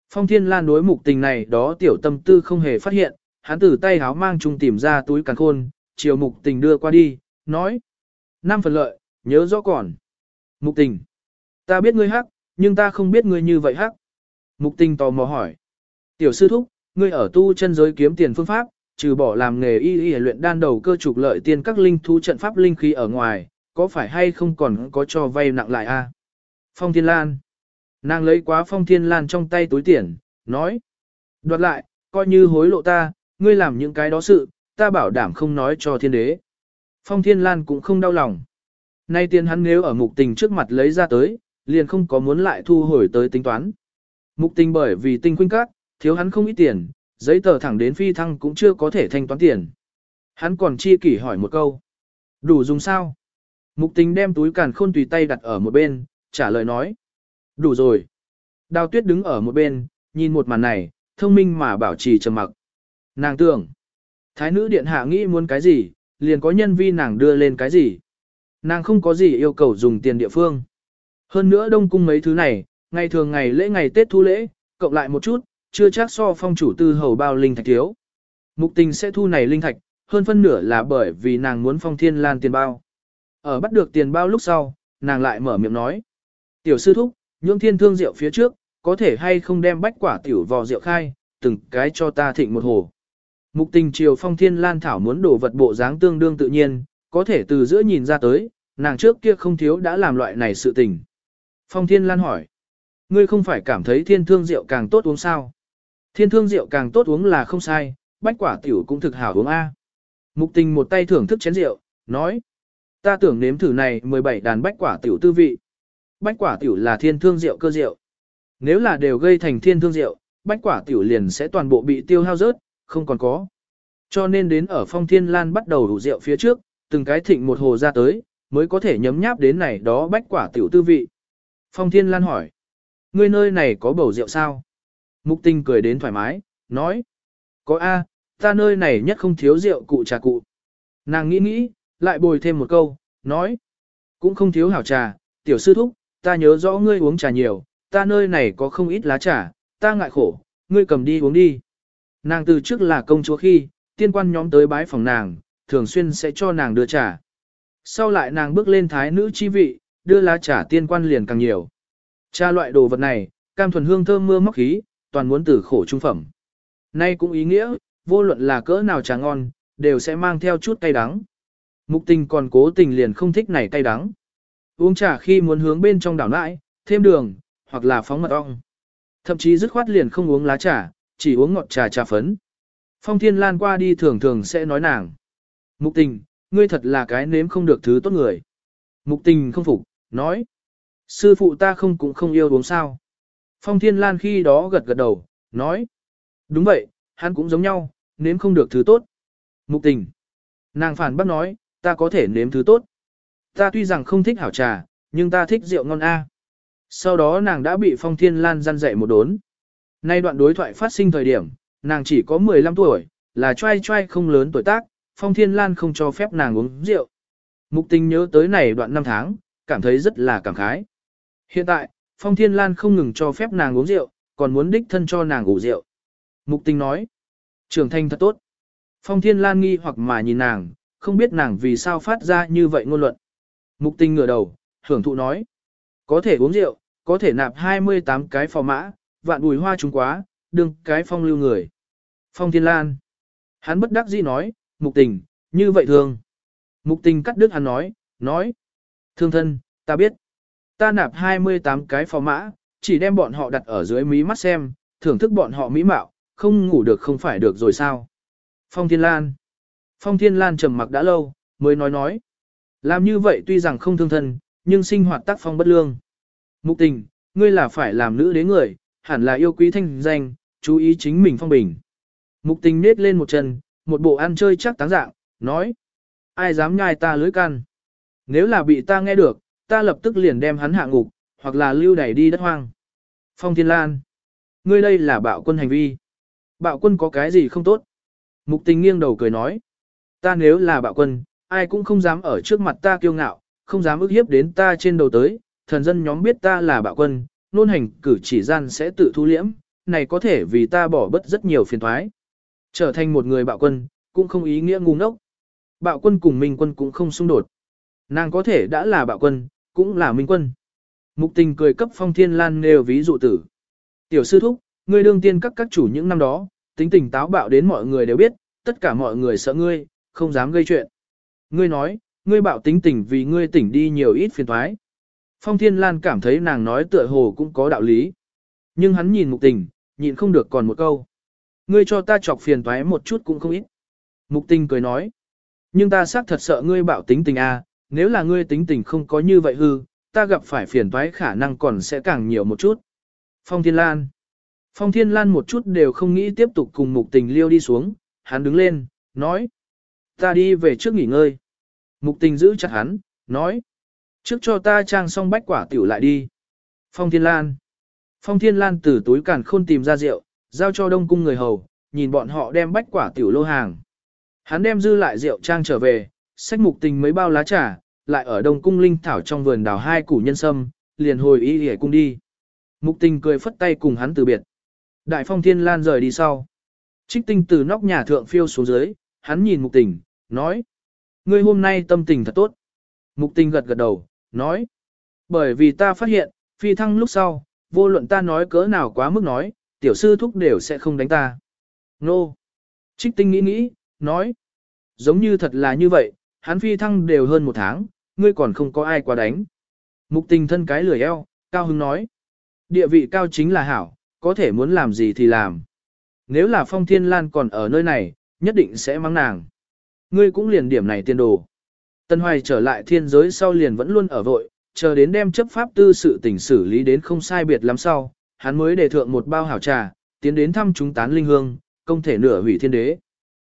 Phong Thiên Lan đối mục tình này đó tiểu tâm tư không hề phát hiện, hắn từ tay háo mang chung tìm ra túi càng khôn, chiều mục tình đưa qua đi, nói. Năm phần lợi, nhớ rõ còn. Mục tình. Ta biết ngươi hắc, nhưng ta không biết ngươi như vậy hắc. Mục tình tò mò hỏi. Tiểu sư thúc, ngươi ở tu chân giới kiếm tiền phương pháp, trừ bỏ làm nghề y y luyện đan đầu cơ trục lợi tiên các linh thú trận pháp linh khí ở ngoài, có phải hay không còn có cho vay nặng lại a? Phong Thiên Lan. Nàng lấy quá Phong Thiên Lan trong tay túi tiền, nói. Đoạt lại, coi như hối lộ ta, ngươi làm những cái đó sự, ta bảo đảm không nói cho thiên đế. Phong Thiên Lan cũng không đau lòng. Nay tiền hắn nếu ở mục tình trước mặt lấy ra tới, liền không có muốn lại thu hồi tới tính toán. Mục tình bởi vì tinh khuynh các, thiếu hắn không ít tiền, giấy tờ thẳng đến phi thăng cũng chưa có thể thanh toán tiền. Hắn còn chi kỷ hỏi một câu. Đủ dùng sao? Mục tình đem túi càn khôn tùy tay đặt ở một bên, trả lời nói. Đủ rồi. Đào tuyết đứng ở một bên, nhìn một màn này, thông minh mà bảo trì trầm mặc. Nàng tưởng. Thái nữ điện hạ nghĩ muốn cái gì, liền có nhân vi nàng đưa lên cái gì. Nàng không có gì yêu cầu dùng tiền địa phương. Hơn nữa đông cung mấy thứ này, ngày thường ngày lễ ngày Tết thu lễ, cộng lại một chút, chưa chắc so phong chủ tư hầu bao linh thạch thiếu. Mục tình sẽ thu này linh thạch, hơn phân nửa là bởi vì nàng muốn phong thiên lan tiền bao. Ở bắt được tiền bao lúc sau, nàng lại mở miệng nói. Tiểu sư thúc, nhưỡng thiên thương rượu phía trước, có thể hay không đem bách quả tiểu vò rượu khai, từng cái cho ta thịnh một hồ. Mục tình chiều phong thiên lan thảo muốn đổ vật bộ dáng tương đương tự nhiên, có thể từ giữa nhìn ra tới, nàng trước kia không thiếu đã làm loại này sự tình. Phong thiên lan hỏi, ngươi không phải cảm thấy thiên thương rượu càng tốt uống sao? Thiên thương rượu càng tốt uống là không sai, bách quả tiểu cũng thực hảo uống A. Mục tình một tay thưởng thức chén rượu, nói, ta tưởng nếm thử này 17 đàn bách quả tiểu tư vị. Bách quả tiểu là thiên thương rượu cơ rượu. Nếu là đều gây thành thiên thương rượu, bách quả tiểu liền sẽ toàn bộ bị tiêu hao rớt, không còn có. Cho nên đến ở phong thiên lan bắt đầu đủ rượu phía trước, từng cái thịnh một hồ ra tới, mới có thể nhấm nháp đến này đó bách quả tiểu tư vị. Phong thiên lan hỏi, ngươi nơi này có bầu rượu sao? Mục tinh cười đến thoải mái, nói, có A, ta nơi này nhất không thiếu rượu cụ trà cụ. Nàng nghĩ nghĩ, lại bồi thêm một câu, nói, cũng không thiếu hảo trà, tiểu sư thúc, ta nhớ rõ ngươi uống trà nhiều, ta nơi này có không ít lá trà, ta ngại khổ, ngươi cầm đi uống đi. Nàng từ trước là công chúa khi, tiên quan nhóm tới bái phòng nàng, thường xuyên sẽ cho nàng đưa trà. Sau lại nàng bước lên thái nữ chi vị, đưa lá trà tiên quan liền càng nhiều. Trà loại đồ vật này, cam thuần hương thơm mưa móc khí, toàn muốn từ khổ trung phẩm. Nay cũng ý nghĩa, vô luận là cỡ nào trà ngon, đều sẽ mang theo chút cay đắng. Mục tình còn cố tình liền không thích này cay đắng. Uống trà khi muốn hướng bên trong đảo lại, thêm đường, hoặc là phóng mật ong. Thậm chí dứt khoát liền không uống lá trà, chỉ uống ngọt trà trà phấn. Phong Thiên Lan qua đi thường thường sẽ nói nàng. Mục tình, ngươi thật là cái nếm không được thứ tốt người. Mục tình không phục, nói. Sư phụ ta không cũng không yêu uống sao. Phong Thiên Lan khi đó gật gật đầu, nói. Đúng vậy, hắn cũng giống nhau, nếm không được thứ tốt. Mục tình. Nàng phản bác nói, ta có thể nếm thứ tốt. Ta tuy rằng không thích hảo trà, nhưng ta thích rượu ngon A. Sau đó nàng đã bị Phong Thiên Lan gian dạy một đốn. Nay đoạn đối thoại phát sinh thời điểm, nàng chỉ có 15 tuổi, là trai trai không lớn tuổi tác, Phong Thiên Lan không cho phép nàng uống rượu. Mục tình nhớ tới này đoạn năm tháng, cảm thấy rất là cảm khái. Hiện tại, Phong Thiên Lan không ngừng cho phép nàng uống rượu, còn muốn đích thân cho nàng ngủ rượu. Mục tình nói, trưởng thành thật tốt. Phong Thiên Lan nghi hoặc mà nhìn nàng, không biết nàng vì sao phát ra như vậy ngôn luận. Mục tình ngửa đầu, hưởng thụ nói, có thể uống rượu, có thể nạp 28 cái phò mã, vạn bùi hoa trúng quá, đừng cái phong lưu người. Phong Thiên Lan. Hắn bất đắc dĩ nói, mục tình, như vậy thường. Mục tình cắt đứt hắn nói, nói. Thương thân, ta biết. Ta nạp 28 cái phò mã, chỉ đem bọn họ đặt ở dưới mí mắt xem, thưởng thức bọn họ mỹ mạo, không ngủ được không phải được rồi sao. Phong Thiên Lan. Phong Thiên Lan trầm mặc đã lâu, mới nói nói. Làm như vậy tuy rằng không thương thân, nhưng sinh hoạt tác phong bất lương. Mục tình, ngươi là phải làm nữ đế người, hẳn là yêu quý thanh danh, chú ý chính mình phong bình. Mục tình nết lên một chân, một bộ ăn chơi chắc táng dạng, nói. Ai dám nhai ta lưới can? Nếu là bị ta nghe được, ta lập tức liền đem hắn hạ ngục, hoặc là lưu đẩy đi đất hoang. Phong Thiên Lan. Ngươi đây là bạo quân hành vi. Bạo quân có cái gì không tốt? Mục tình nghiêng đầu cười nói. Ta nếu là bạo quân, ai cũng không dám ở trước mặt ta kiêu ngạo, không dám ức hiếp đến ta trên đầu tới, thần dân nhóm biết ta là bạo quân, nôn hành cử chỉ gian sẽ tự thu liễm, này có thể vì ta bỏ bất rất nhiều phiền thoái. Trở thành một người bạo quân, cũng không ý nghĩa ngu ngốc. Bạo quân cùng minh quân cũng không xung đột. Nàng có thể đã là bạo quân, cũng là minh quân. Mục tình cười cấp phong thiên lan nêu ví dụ tử. Tiểu sư thúc, ngươi đương tiên các các chủ những năm đó, tính tình táo bạo đến mọi người đều biết, tất cả mọi người sợ ngươi, không dám gây chuyện. Ngươi nói, ngươi bạo tính tình vì ngươi tỉnh đi nhiều ít phiền thoái. Phong Thiên Lan cảm thấy nàng nói tựa hồ cũng có đạo lý. Nhưng hắn nhìn mục tình, nhịn không được còn một câu. Ngươi cho ta chọc phiền toái một chút cũng không ít. Mục tình cười nói. Nhưng ta xác thật sợ ngươi bạo tính tình a, à, nếu là ngươi tính tình không có như vậy hư, ta gặp phải phiền toái khả năng còn sẽ càng nhiều một chút. Phong Thiên Lan. Phong Thiên Lan một chút đều không nghĩ tiếp tục cùng mục tình liêu đi xuống, hắn đứng lên, nói. Ta đi về trước nghỉ ngơi. Mục tình giữ chặt hắn, nói. Trước cho ta trang xong bách quả tiểu lại đi. Phong Thiên Lan. Phong Thiên Lan từ túi càn khôn tìm ra rượu, giao cho đông cung người hầu, nhìn bọn họ đem bách quả tiểu lô hàng. Hắn đem dư lại rượu trang trở về, sách mục tình mấy bao lá trà, lại ở đông cung linh thảo trong vườn đào hai củ nhân sâm, liền hồi y hề cung đi. Mục tình cười phất tay cùng hắn từ biệt. Đại phong thiên lan rời đi sau. Trích tinh từ nóc nhà thượng phiêu xuống dưới, hắn nhìn mục tình, nói. Ngươi hôm nay tâm tình thật tốt. Mục tình gật gật đầu, nói. Bởi vì ta phát hiện, phi thăng lúc sau, vô luận ta nói cỡ nào quá mức nói, tiểu sư thúc đều sẽ không đánh ta. Nô. Trích tinh nghĩ nghĩ, nói. Giống như thật là như vậy, hắn phi thăng đều hơn một tháng, ngươi còn không có ai quá đánh. Mục tình thân cái lười eo, Cao Hưng nói. Địa vị cao chính là hảo, có thể muốn làm gì thì làm. Nếu là phong thiên lan còn ở nơi này, nhất định sẽ mắng nàng. Ngươi cũng liền điểm này tiên đồ. Tân Hoài trở lại thiên giới sau liền vẫn luôn ở vội, chờ đến đem chấp pháp tư sự tình xử lý đến không sai biệt lắm sau, hắn mới đề thượng một bao hảo trà, tiến đến thăm chúng tán linh hương, công thể nửa hủy thiên đế.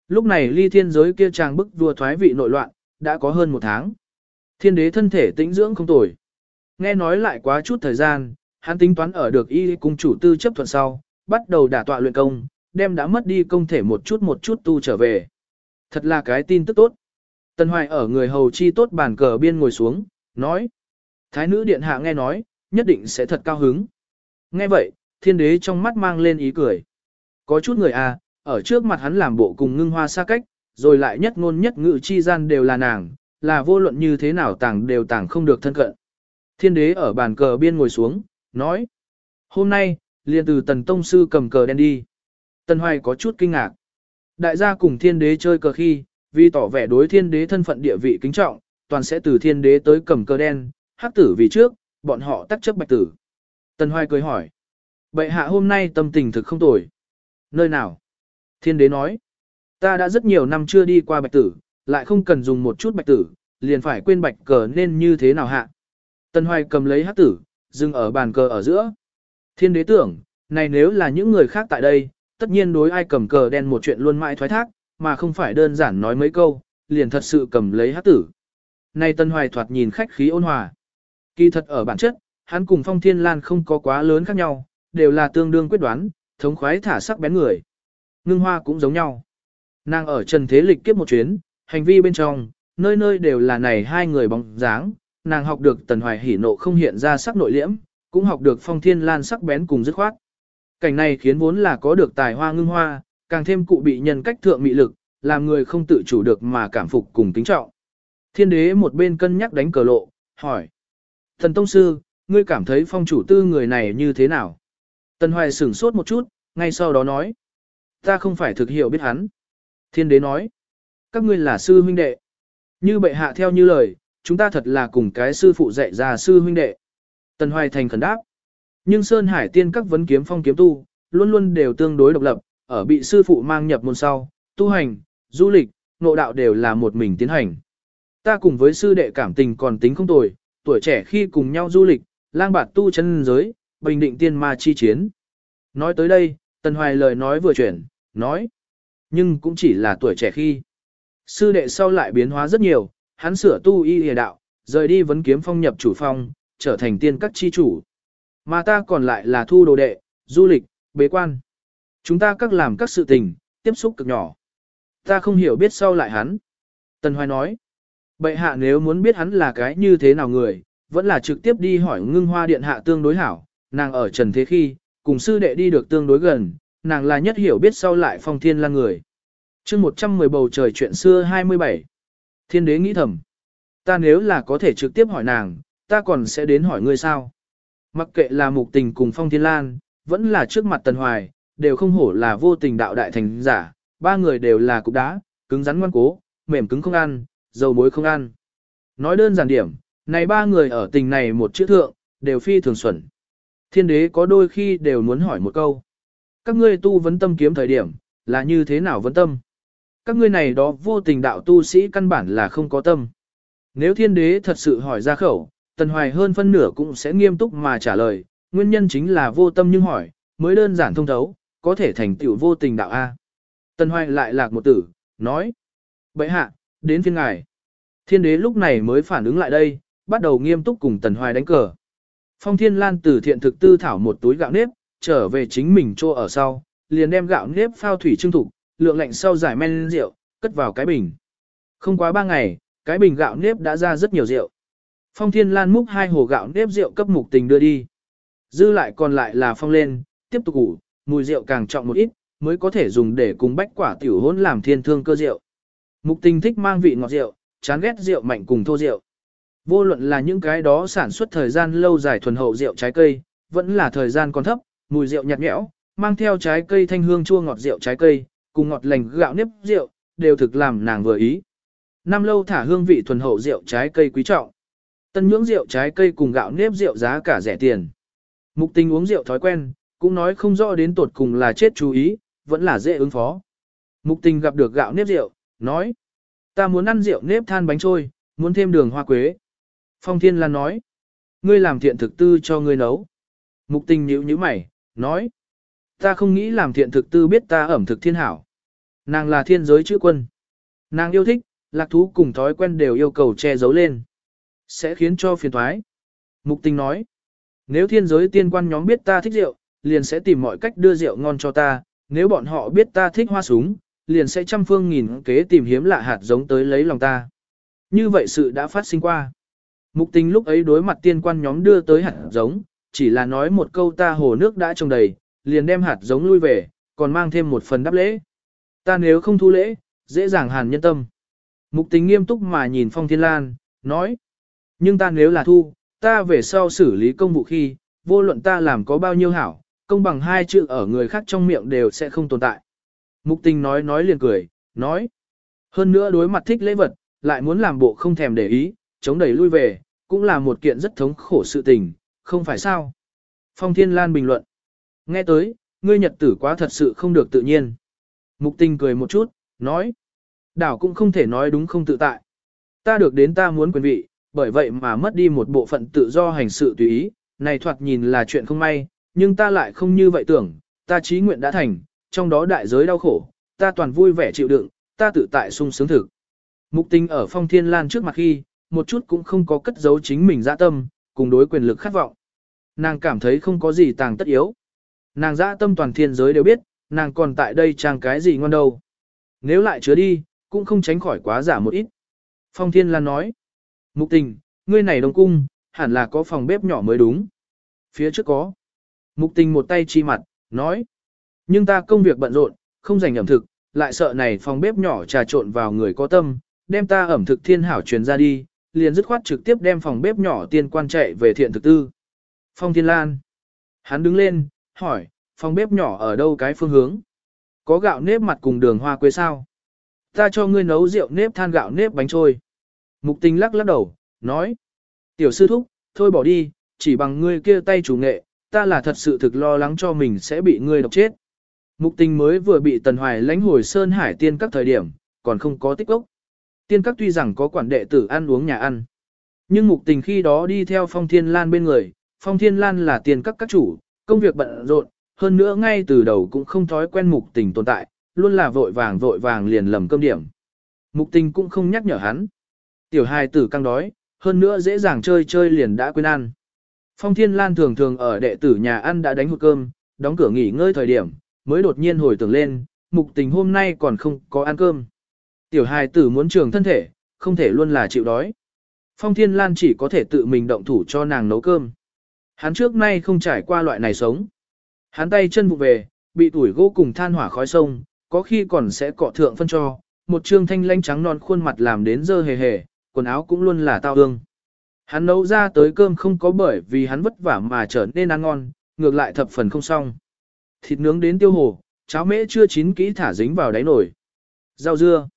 Lúc này ly thiên giới kia chàng bức vua thoái vị nội loạn, đã có hơn một tháng. Thiên đế thân thể tĩnh dưỡng không tồi. Nghe nói lại quá chút thời gian, hắn tính toán ở được y cung chủ tư chấp thuận sau, bắt đầu đả tọa luyện công, đem đã mất đi công thể một chút một chút tu trở về. Thật là cái tin tức tốt. Tần Hoài ở người hầu chi tốt bàn cờ biên ngồi xuống, nói. Thái nữ điện hạ nghe nói, nhất định sẽ thật cao hứng. Nghe vậy, thiên đế trong mắt mang lên ý cười. Có chút người à, ở trước mặt hắn làm bộ cùng ngưng hoa xa cách, rồi lại nhất ngôn nhất ngữ chi gian đều là nàng, là vô luận như thế nào tàng đều tàng không được thân cận. Thiên đế ở bàn cờ biên ngồi xuống, nói. Hôm nay, liền từ tần tông sư cầm cờ đen đi. Tần hoài có chút kinh ngạc. Đại gia cùng thiên đế chơi cờ khi, vì tỏ vẻ đối thiên đế thân phận địa vị kính trọng, toàn sẽ từ thiên đế tới cầm cờ đen, hắc tử vì trước, bọn họ tắc chấp bạch tử. Tần hoài cười hỏi. Bệ hạ hôm nay tâm tình thực không tồi. Nơi nào? Thiên đế nói. Ta đã rất nhiều năm chưa đi qua bạch tử, lại không cần dùng một chút bạch tử, liền phải quên bạch cờ nên như thế nào hạ. Tần Hoài cầm lấy hát tử, dừng ở bàn cờ ở giữa. Thiên đế tưởng, này nếu là những người khác tại đây, tất nhiên đối ai cầm cờ đen một chuyện luôn mãi thoái thác, mà không phải đơn giản nói mấy câu, liền thật sự cầm lấy hát tử. Này Tần Hoài thoạt nhìn khách khí ôn hòa. Kỳ thật ở bản chất, hắn cùng Phong Thiên Lan không có quá lớn khác nhau, đều là tương đương quyết đoán, thống khoái thả sắc bén người. Ngưng hoa cũng giống nhau. Nàng ở trần thế lịch kiếp một chuyến, hành vi bên trong, nơi nơi đều là này hai người bóng dáng, nàng học được tần hoài hỉ nộ không hiện ra sắc nội liễm, cũng học được phong thiên lan sắc bén cùng dứt khoát. Cảnh này khiến vốn là có được tài hoa ngưng hoa, càng thêm cụ bị nhân cách thượng mị lực, làm người không tự chủ được mà cảm phục cùng kính trọng. Thiên đế một bên cân nhắc đánh cờ lộ, hỏi. Thần Tông Sư, ngươi cảm thấy phong chủ tư người này như thế nào? Tần Hoài sửng sốt một chút, ngay sau đó nói. Ta không phải thực hiểu biết hắn. Thiên đế nói. Các ngươi là sư huynh đệ. Như bệ hạ theo như lời, chúng ta thật là cùng cái sư phụ dạy ra sư huynh đệ. Tần Hoài thành khẩn đáp. Nhưng Sơn Hải tiên các vấn kiếm phong kiếm tu, luôn luôn đều tương đối độc lập, ở bị sư phụ mang nhập môn sau, tu hành, du lịch, nội đạo đều là một mình tiến hành. Ta cùng với sư đệ cảm tình còn tính không tồi, tuổi trẻ khi cùng nhau du lịch, lang bạt tu chân giới, bình định tiên ma chi chiến. Nói tới đây, Tần Hoài lời nói vừa chuyển, nói. Nhưng cũng chỉ là tuổi trẻ khi. Sư đệ sau lại biến hóa rất nhiều, hắn sửa tu y hề đạo, rời đi vấn kiếm phong nhập chủ phong, trở thành tiên các chi chủ. Mà ta còn lại là thu đồ đệ, du lịch, bế quan. Chúng ta các làm các sự tình, tiếp xúc cực nhỏ. Ta không hiểu biết sau lại hắn. Tần Hoài nói, bệ hạ nếu muốn biết hắn là cái như thế nào người, vẫn là trực tiếp đi hỏi ngưng hoa điện hạ tương đối hảo, nàng ở trần thế khi, cùng sư đệ đi được tương đối gần, nàng là nhất hiểu biết sau lại phong thiên là người. chương 110 bầu trời chuyện xưa 27. Thiên đế nghĩ thầm. Ta nếu là có thể trực tiếp hỏi nàng, ta còn sẽ đến hỏi ngươi sao. Mặc kệ là mục tình cùng phong thiên lan, vẫn là trước mặt tần hoài, đều không hổ là vô tình đạo đại thành giả, ba người đều là cục đá, cứng rắn ngoan cố, mềm cứng không ăn, dầu muối không ăn. Nói đơn giản điểm, này ba người ở tình này một chữ thượng, đều phi thường xuẩn. Thiên đế có đôi khi đều muốn hỏi một câu. Các ngươi tu vấn tâm kiếm thời điểm, là như thế nào vấn tâm? Các ngươi này đó vô tình đạo tu sĩ căn bản là không có tâm. Nếu thiên đế thật sự hỏi ra khẩu, tần hoài hơn phân nửa cũng sẽ nghiêm túc mà trả lời, nguyên nhân chính là vô tâm nhưng hỏi, mới đơn giản thông thấu, có thể thành tựu vô tình đạo A. Tần hoài lại lạc một tử, nói. Bậy hạ, đến phiên ngài. Thiên đế lúc này mới phản ứng lại đây, bắt đầu nghiêm túc cùng tần hoài đánh cờ. Phong Thiên Lan từ thiện thực tư thảo một túi gạo nếp, trở về chính mình chỗ ở sau, liền đem gạo nếp phao thủy trưng thủ, lượng lạnh sau giải men rượu, cất vào cái bình. Không quá ba ngày, cái bình gạo nếp đã ra rất nhiều rượu. Phong Thiên Lan múc hai hồ gạo nếp rượu cấp mục tình đưa đi. Dư lại còn lại là phong lên, tiếp tục ủ, mùi rượu càng trọng một ít, mới có thể dùng để cùng bách quả tiểu hỗn làm thiên thương cơ rượu. Mục tình thích mang vị ngọt rượu, chán ghét rượu mạnh cùng thô rượu. Vô luận là những cái đó sản xuất thời gian lâu dài thuần hậu rượu trái cây, vẫn là thời gian còn thấp, mùi rượu nhạt nhẽo, mang theo trái cây thanh hương chua ngọt rượu trái cây, cùng ngọt lành gạo nếp rượu, đều thực làm nàng vừa ý. Năm lâu thả hương vị thuần hậu rượu trái cây quý trọng. Tân nhưỡng rượu trái cây cùng gạo nếp rượu giá cả rẻ tiền. Mục tình uống rượu thói quen, cũng nói không rõ đến tột cùng là chết chú ý, vẫn là dễ ứng phó. Mục tình gặp được gạo nếp rượu, nói. Ta muốn ăn rượu nếp than bánh trôi, muốn thêm đường hoa quế. Phong Thiên Lan nói. Ngươi làm thiện thực tư cho ngươi nấu. Mục tình nhíu nhíu mày, nói. Ta không nghĩ làm thiện thực tư biết ta ẩm thực thiên hảo. Nàng là thiên giới chữ quân. Nàng yêu thích, lạc thú cùng thói quen đều yêu cầu che giấu lên. Sẽ khiến cho phiền thoái. Mục tình nói. Nếu thiên giới tiên quan nhóm biết ta thích rượu, liền sẽ tìm mọi cách đưa rượu ngon cho ta. Nếu bọn họ biết ta thích hoa súng, liền sẽ trăm phương nghìn kế tìm hiếm lạ hạt giống tới lấy lòng ta. Như vậy sự đã phát sinh qua. Mục tình lúc ấy đối mặt tiên quan nhóm đưa tới hạt giống, chỉ là nói một câu ta hồ nước đã trồng đầy, liền đem hạt giống lui về, còn mang thêm một phần đáp lễ. Ta nếu không thu lễ, dễ dàng hàn nhân tâm. Mục tình nghiêm túc mà nhìn Phong Thiên Lan, nói. Nhưng ta nếu là thu, ta về sau xử lý công vụ khi, vô luận ta làm có bao nhiêu hảo, công bằng hai chữ ở người khác trong miệng đều sẽ không tồn tại. Mục tình nói nói liền cười, nói. Hơn nữa đối mặt thích lễ vật, lại muốn làm bộ không thèm để ý, chống đẩy lui về, cũng là một kiện rất thống khổ sự tình, không phải sao? Phong Thiên Lan bình luận. Nghe tới, ngươi nhật tử quá thật sự không được tự nhiên. Mục tình cười một chút, nói. Đảo cũng không thể nói đúng không tự tại. Ta được đến ta muốn quyền vị, bởi vậy mà mất đi một bộ phận tự do hành sự tùy ý, này thoạt nhìn là chuyện không may, nhưng ta lại không như vậy tưởng, ta trí nguyện đã thành, trong đó đại giới đau khổ, ta toàn vui vẻ chịu đựng, ta tự tại sung sướng thực. Mục tình ở phong thiên lan trước mặt khi, một chút cũng không có cất giấu chính mình dã tâm, cùng đối quyền lực khát vọng. Nàng cảm thấy không có gì tàng tất yếu. Nàng dã tâm toàn thiên giới đều biết, nàng còn tại đây trang cái gì ngon đâu. Nếu lại chứa đi, cũng không tránh khỏi quá giả một ít. Phong Thiên Lan nói, Mục tình, ngươi này đồng cung, hẳn là có phòng bếp nhỏ mới đúng. Phía trước có. Mục tình một tay chi mặt, nói, nhưng ta công việc bận rộn, không dành ẩm thực, lại sợ này phòng bếp nhỏ trà trộn vào người có tâm, đem ta ẩm thực thiên hảo truyền ra đi, liền dứt khoát trực tiếp đem phòng bếp nhỏ tiên quan chạy về thiện thực tư. Phong Thiên Lan. Hắn đứng lên, hỏi, phòng bếp nhỏ ở đâu cái phương hướng? Có gạo nếp mặt cùng đường hoa quế sao? Ta cho ngươi nấu rượu nếp than gạo nếp bánh trôi. Mục tình lắc lắc đầu, nói. Tiểu sư thúc, thôi bỏ đi, chỉ bằng ngươi kia tay chủ nghệ, ta là thật sự thực lo lắng cho mình sẽ bị ngươi độc chết. Mục tình mới vừa bị tần hoài lãnh hồi Sơn Hải tiên các thời điểm, còn không có tích ốc. Tiên các tuy rằng có quản đệ tử ăn uống nhà ăn. Nhưng mục tình khi đó đi theo phong thiên lan bên người, phong thiên lan là tiên các các chủ, công việc bận rộn, hơn nữa ngay từ đầu cũng không thói quen mục tình tồn tại, luôn là vội vàng vội vàng liền lầm cơm điểm. Mục tình cũng không nhắc nhở hắn. Tiểu hài tử căng đói, hơn nữa dễ dàng chơi chơi liền đã quên ăn. Phong Thiên Lan thường thường ở đệ tử nhà ăn đã đánh hụt cơm, đóng cửa nghỉ ngơi thời điểm, mới đột nhiên hồi tưởng lên, mục tình hôm nay còn không có ăn cơm. Tiểu hài tử muốn trường thân thể, không thể luôn là chịu đói. Phong Thiên Lan chỉ có thể tự mình động thủ cho nàng nấu cơm. Hắn trước nay không trải qua loại này sống. Hắn tay chân vụ về, bị tuổi gỗ cùng than hỏa khói sông, có khi còn sẽ cọ thượng phân cho, một trương thanh lanh trắng non khuôn mặt làm đến dơ hề hề, quần áo cũng luôn là tao ương. Hắn nấu ra tới cơm không có bởi vì hắn vất vả mà trở nên ăn ngon, ngược lại thập phần không xong. Thịt nướng đến tiêu hồ, cháo mễ chưa chín kỹ thả dính vào đáy nồi. Rau dưa.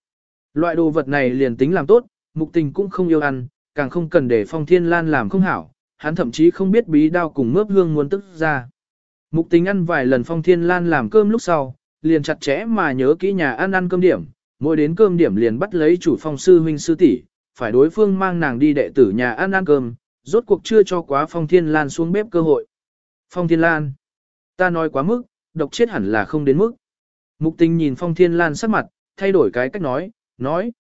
Loại đồ vật này liền tính làm tốt, mục tình cũng không yêu ăn, càng không cần để phong thiên lan làm không hảo, hắn thậm chí không biết bí đao cùng mướp hương muốn tức ra. Mục tình ăn vài lần phong thiên lan làm cơm lúc sau, liền chặt chẽ mà nhớ kỹ nhà ăn ăn cơm điểm, mỗi đến cơm điểm liền bắt lấy chủ phong sư huynh sư tỷ, phải đối phương mang nàng đi đệ tử nhà ăn ăn cơm, rốt cuộc chưa cho quá Phong Thiên Lan xuống bếp cơ hội. Phong Thiên Lan, ta nói quá mức, độc chết hẳn là không đến mức. Mục tình nhìn Phong Thiên Lan sắc mặt, thay đổi cái cách nói, nói.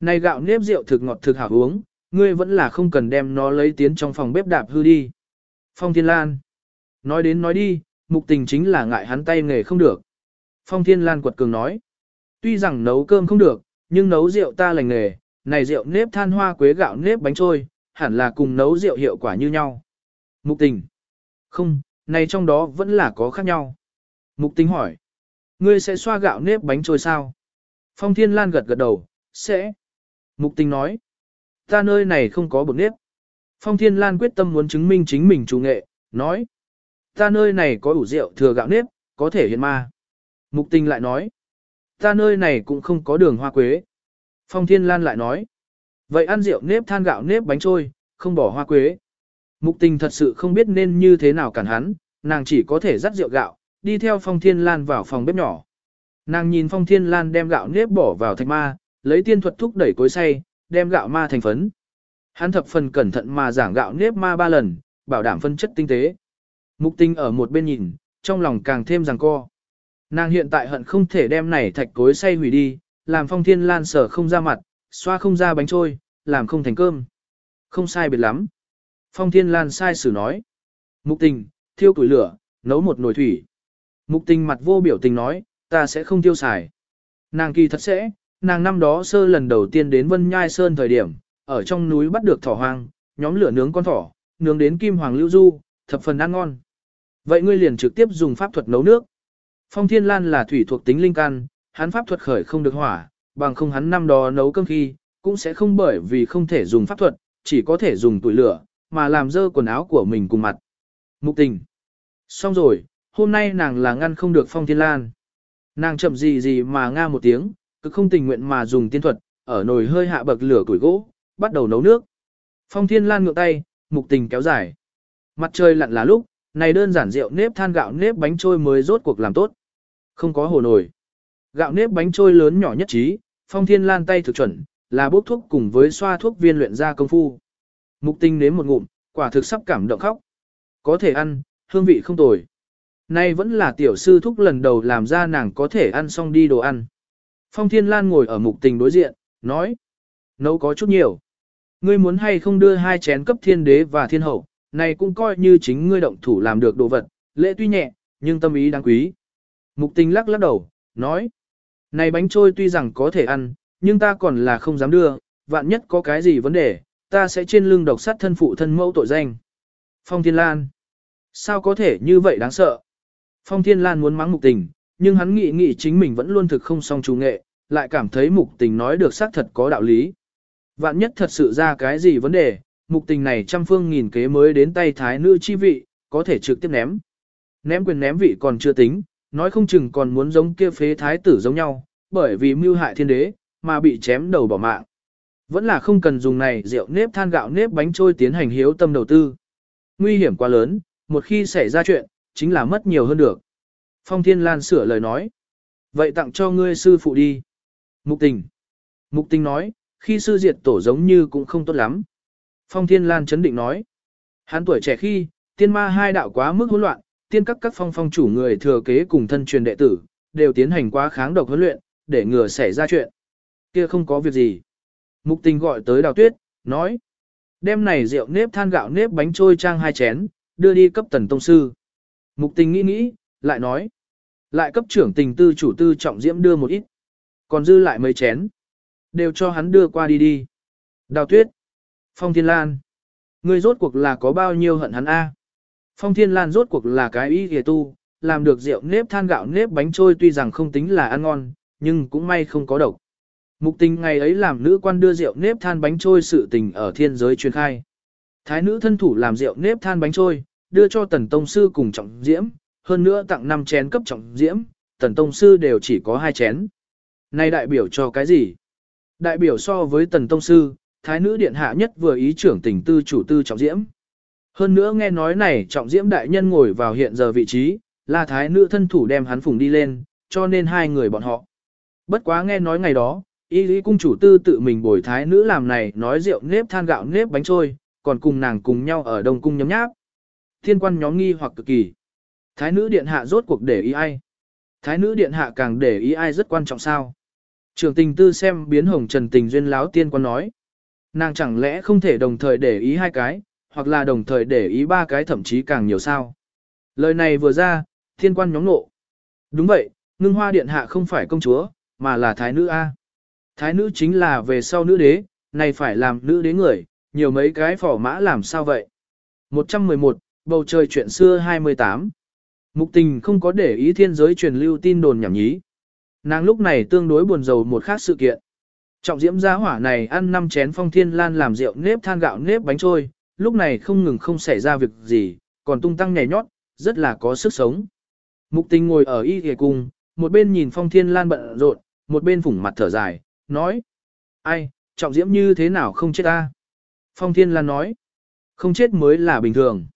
Này gạo nếp rượu thực ngọt thực hảo uống, ngươi vẫn là không cần đem nó lấy tiến trong phòng bếp đạp hư đi. Phong Thiên Lan, nói đến nói đi, mục tình chính là ngại hắn tay nghề không được. Phong Thiên Lan quật cường nói, tuy rằng nấu cơm không được, nhưng nấu rượu ta lành nghề, này rượu nếp than hoa quế gạo nếp bánh trôi, hẳn là cùng nấu rượu hiệu quả như nhau. Mục tình. Không, này trong đó vẫn là có khác nhau. Mục tình hỏi. Ngươi sẽ xoa gạo nếp bánh trôi sao? Phong Thiên Lan gật gật đầu, sẽ. Mục tình nói. Ta nơi này không có bột nếp. Phong Thiên Lan quyết tâm muốn chứng minh chính mình chủ nghệ, nói. Ta nơi này có ủ rượu thừa gạo nếp, có thể hiện ma. Mục tình lại nói. Ta nơi này cũng không có đường hoa quế. Phong Thiên Lan lại nói, vậy ăn rượu nếp than gạo nếp bánh trôi, không bỏ hoa quế. Mục tình thật sự không biết nên như thế nào cản hắn, nàng chỉ có thể dắt rượu gạo, đi theo Phong Thiên Lan vào phòng bếp nhỏ. Nàng nhìn Phong Thiên Lan đem gạo nếp bỏ vào thạch ma, lấy tiên thuật thúc đẩy cối xay, đem gạo ma thành phấn. Hắn thập phần cẩn thận mà giảng gạo nếp ma ba lần, bảo đảm phân chất tinh tế. Mục Tinh ở một bên nhìn, trong lòng càng thêm rằng co. Nàng hiện tại hận không thể đem này thạch cối xay hủy đi, làm phong thiên lan sở không ra mặt, xoa không ra bánh trôi, làm không thành cơm. Không sai biệt lắm. Phong thiên lan sai sử nói. Mục tình, thiêu củi lửa, nấu một nồi thủy. Mục tình mặt vô biểu tình nói, ta sẽ không tiêu xài. Nàng kỳ thật sẽ, nàng năm đó sơ lần đầu tiên đến Vân Nhai Sơn thời điểm, ở trong núi bắt được thỏ hoang, nhóm lửa nướng con thỏ, nướng đến kim hoàng lưu du, thập phần ăn ngon. Vậy ngươi liền trực tiếp dùng pháp thuật nấu nước. Phong Thiên Lan là thủy thuộc tính linh căn, hắn pháp thuật khởi không được hỏa, bằng không hắn năm đó nấu cơm khi, cũng sẽ không bởi vì không thể dùng pháp thuật, chỉ có thể dùng tuổi lửa, mà làm dơ quần áo của mình cùng mặt. Mục tình. Xong rồi, hôm nay nàng là ngăn không được phong thiên lan. Nàng chậm gì gì mà nga một tiếng, cứ không tình nguyện mà dùng tiên thuật, ở nồi hơi hạ bậc lửa củi gỗ, bắt đầu nấu nước. Phong thiên lan ngược tay, mục tình kéo dài. Mặt trời lặn là lúc, này đơn giản rượu nếp than gạo nếp bánh trôi mới rốt cuộc làm tốt. Không có hồ nổi. Gạo nếp bánh trôi lớn nhỏ nhất trí, Phong Thiên Lan tay thực chuẩn, là bốc thuốc cùng với xoa thuốc viên luyện ra công phu. Mục tinh nếm một ngụm, quả thực sắp cảm động khóc. Có thể ăn, hương vị không tồi. Nay vẫn là tiểu sư thúc lần đầu làm ra nàng có thể ăn xong đi đồ ăn. Phong Thiên Lan ngồi ở mục tình đối diện, nói. Nấu có chút nhiều. Ngươi muốn hay không đưa hai chén cấp thiên đế và thiên hậu, này cũng coi như chính ngươi động thủ làm được đồ vật, lễ tuy nhẹ, nhưng tâm ý đáng quý. Mục tình lắc lắc đầu, nói. Này bánh trôi tuy rằng có thể ăn, nhưng ta còn là không dám đưa, vạn nhất có cái gì vấn đề, ta sẽ trên lưng độc sát thân phụ thân mẫu tội danh. Phong Thiên Lan. Sao có thể như vậy đáng sợ? Phong Thiên Lan muốn mắng mục tình, nhưng hắn nghĩ nghĩ chính mình vẫn luôn thực không song chủ nghệ, lại cảm thấy mục tình nói được xác thật có đạo lý. Vạn nhất thật sự ra cái gì vấn đề, mục tình này trăm phương nghìn kế mới đến tay thái nữ chi vị, có thể trực tiếp ném. Ném quyền ném vị còn chưa tính, nói không chừng còn muốn giống kia phế thái tử giống nhau, bởi vì mưu hại thiên đế, mà bị chém đầu bỏ mạng. Vẫn là không cần dùng này rượu nếp than gạo nếp bánh trôi tiến hành hiếu tâm đầu tư. Nguy hiểm quá lớn, một khi xảy ra chuyện, chính là mất nhiều hơn được. Phong Thiên Lan sửa lời nói. Vậy tặng cho ngươi sư phụ đi. Mục tình. Mục tình nói, khi sư diệt tổ giống như cũng không tốt lắm. Phong Thiên Lan chấn định nói. Hắn tuổi trẻ khi, tiên ma hai đạo quá mức hỗn loạn, tiên các các phong phong chủ người thừa kế cùng thân truyền đệ tử, đều tiến hành quá kháng độc huấn luyện, để ngừa xảy ra chuyện. Kia không có việc gì. Mục tình gọi tới đào tuyết, nói. Đêm này rượu nếp than gạo nếp bánh trôi trang hai chén, đưa đi cấp tần tông sư. Mục tình nghĩ nghĩ, lại nói. Lại cấp trưởng tình tư chủ tư trọng diễm đưa một ít. Còn dư lại mấy chén. Đều cho hắn đưa qua đi đi. Đào tuyết. Phong Thiên Lan. Ngươi rốt cuộc là có bao nhiêu hận hắn a? Phong Thiên Lan rốt cuộc là cái ý kìa tu, làm được rượu nếp than gạo nếp bánh trôi tuy rằng không tính là ăn ngon, nhưng cũng may không có độc. Mục tình ngày ấy làm nữ quan đưa rượu nếp than bánh trôi sự tình ở thiên giới truyền khai. Thái nữ thân thủ làm rượu nếp than bánh trôi, đưa cho tần tông sư cùng trọng diễm, hơn nữa tặng 5 chén cấp trọng diễm, tần tông sư đều chỉ có 2 chén. Này đại biểu cho cái gì? Đại biểu so với tần tông sư, thái nữ điện hạ nhất vừa ý trưởng tình tư chủ tư trọng diễm. Hơn nữa nghe nói này trọng diễm đại nhân ngồi vào hiện giờ vị trí, là thái nữ thân thủ đem hắn phùng đi lên, cho nên hai người bọn họ. Bất quá nghe nói ngày đó, y lý cung chủ tư tự mình bồi thái nữ làm này nói rượu nếp than gạo nếp bánh trôi, còn cùng nàng cùng nhau ở đông cung nhấm nháp. Thiên quan nhóm nghi hoặc cực kỳ. Thái nữ điện hạ rốt cuộc để ý ai? Thái nữ điện hạ càng để ý ai rất quan trọng sao? Trường tình tư xem biến hồng trần tình duyên láo tiên quan nói. Nàng chẳng lẽ không thể đồng thời để ý hai cái, hoặc là đồng thời để ý ba cái thậm chí càng nhiều sao? Lời này vừa ra, thiên quan nhóm nộ. Đúng vậy, ngưng hoa điện hạ không phải công chúa, mà là thái nữ A. Thái nữ chính là về sau nữ đế, này phải làm nữ đế người, nhiều mấy cái phỏ mã làm sao vậy? 111, bầu trời chuyện xưa 28. Mục tình không có để ý thiên giới truyền lưu tin đồn nhảm nhí. Nàng lúc này tương đối buồn rầu một khác sự kiện. Trọng diễm gia hỏa này ăn năm chén phong thiên lan làm rượu nếp than gạo nếp bánh trôi, lúc này không ngừng không xảy ra việc gì, còn tung tăng nhảy nhót, rất là có sức sống. Mục tình ngồi ở y ghề cùng, một bên nhìn phong thiên lan bận rộn, một bên phủng mặt thở dài, nói. Ai, trọng diễm như thế nào không chết ta? Phong thiên lan nói. Không chết mới là bình thường.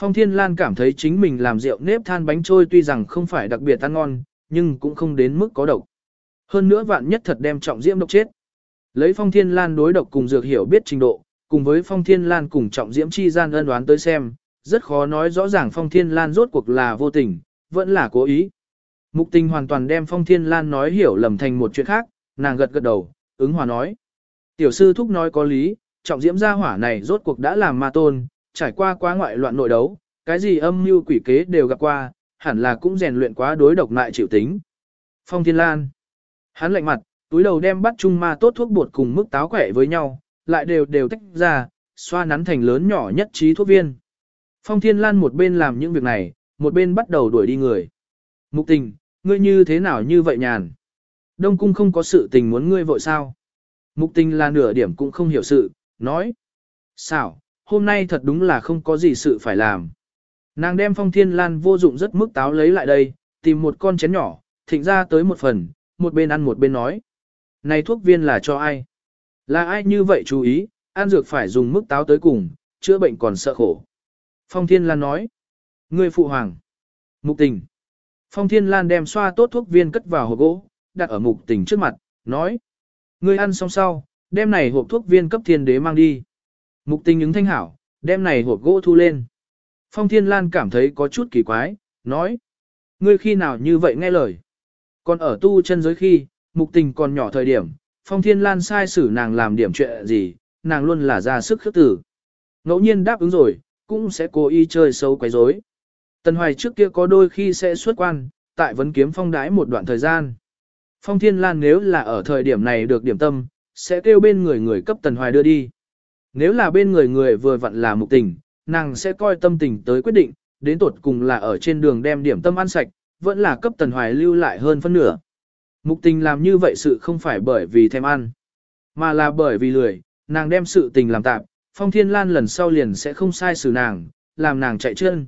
Phong Thiên Lan cảm thấy chính mình làm rượu nếp than bánh trôi tuy rằng không phải đặc biệt ăn ngon, nhưng cũng không đến mức có độc. Hơn nữa vạn nhất thật đem trọng diễm độc chết. Lấy Phong Thiên Lan đối độc cùng dược hiểu biết trình độ, cùng với Phong Thiên Lan cùng trọng diễm chi gian ân đoán tới xem, rất khó nói rõ ràng Phong Thiên Lan rốt cuộc là vô tình, vẫn là cố ý. Mục tình hoàn toàn đem Phong Thiên Lan nói hiểu lầm thành một chuyện khác, nàng gật gật đầu, ứng hòa nói. Tiểu sư thúc nói có lý, trọng diễm gia hỏa này rốt cuộc đã làm ma tôn, trải qua quá ngoại loạn nội đấu, cái gì âm mưu quỷ kế đều gặp qua, hẳn là cũng rèn luyện quá đối độc lại chịu tính. Phong Thiên Lan. Hắn lạnh mặt, túi đầu đem bắt chung ma tốt thuốc bột cùng mức táo quẻ với nhau, lại đều đều tách ra, xoa nắn thành lớn nhỏ nhất trí thuốc viên. Phong Thiên Lan một bên làm những việc này, một bên bắt đầu đuổi đi người. Mục tình, ngươi như thế nào như vậy nhàn? Đông cung không có sự tình muốn ngươi vội sao? Mục tình là nửa điểm cũng không hiểu sự, nói. Sao, hôm nay thật đúng là không có gì sự phải làm. Nàng đem phong thiên lan vô dụng rất mức táo lấy lại đây, tìm một con chén nhỏ, thịnh ra tới một phần, một bên ăn một bên nói. Này thuốc viên là cho ai? Là ai như vậy chú ý, ăn dược phải dùng mức táo tới cùng, chữa bệnh còn sợ khổ. Phong Thiên Lan nói. Người phụ hoàng. Mục tình. Phong Thiên Lan đem xoa tốt thuốc viên cất vào hộp gỗ, đặt ở mục tình trước mặt, nói. Ngươi ăn xong sau, đem này hộp thuốc viên cấp thiên đế mang đi. Mục tình ứng thanh hảo, đem này hộp gỗ thu lên. Phong Thiên Lan cảm thấy có chút kỳ quái, nói. Ngươi khi nào như vậy nghe lời. Còn ở tu chân giới khi, mục tình còn nhỏ thời điểm, Phong Thiên Lan sai xử nàng làm điểm chuyện gì, nàng luôn là ra sức khước tử. Ngẫu nhiên đáp ứng rồi, cũng sẽ cố ý chơi xấu quấy rối. Tần Hoài trước kia có đôi khi sẽ xuất quan, tại vấn kiếm phong đái một đoạn thời gian. Phong Thiên Lan nếu là ở thời điểm này được điểm tâm, sẽ kêu bên người người cấp Tần Hoài đưa đi. Nếu là bên người người vừa vặn là mục tình, nàng sẽ coi tâm tình tới quyết định, đến tột cùng là ở trên đường đem điểm tâm ăn sạch, vẫn là cấp Tần Hoài lưu lại hơn phân nửa. Mục tình làm như vậy sự không phải bởi vì thèm ăn, mà là bởi vì lười, nàng đem sự tình làm tạm, Phong Thiên Lan lần sau liền sẽ không sai xử nàng, làm nàng chạy chân.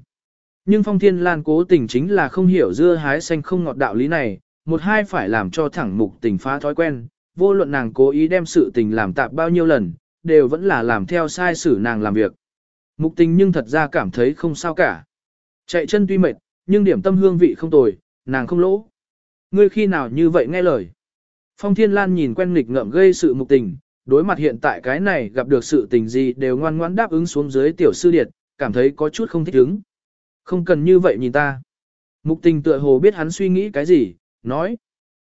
Nhưng Phong Thiên Lan cố tình chính là không hiểu dưa hái xanh không ngọt đạo lý này, một hai phải làm cho thẳng mục tình phá thói quen, vô luận nàng cố ý đem sự tình làm tạm bao nhiêu lần, đều vẫn là làm theo sai xử nàng làm việc. Mục tình nhưng thật ra cảm thấy không sao cả. Chạy chân tuy mệt, nhưng điểm tâm hương vị không tồi, nàng không lỗ. Ngươi khi nào như vậy nghe lời. Phong Thiên Lan nhìn quen nghịch ngợm gây sự mục tình, đối mặt hiện tại cái này gặp được sự tình gì đều ngoan ngoãn đáp ứng xuống dưới tiểu sư điệt, cảm thấy có chút không thích ứng. Không cần như vậy nhìn ta. Mục tình tựa hồ biết hắn suy nghĩ cái gì, nói.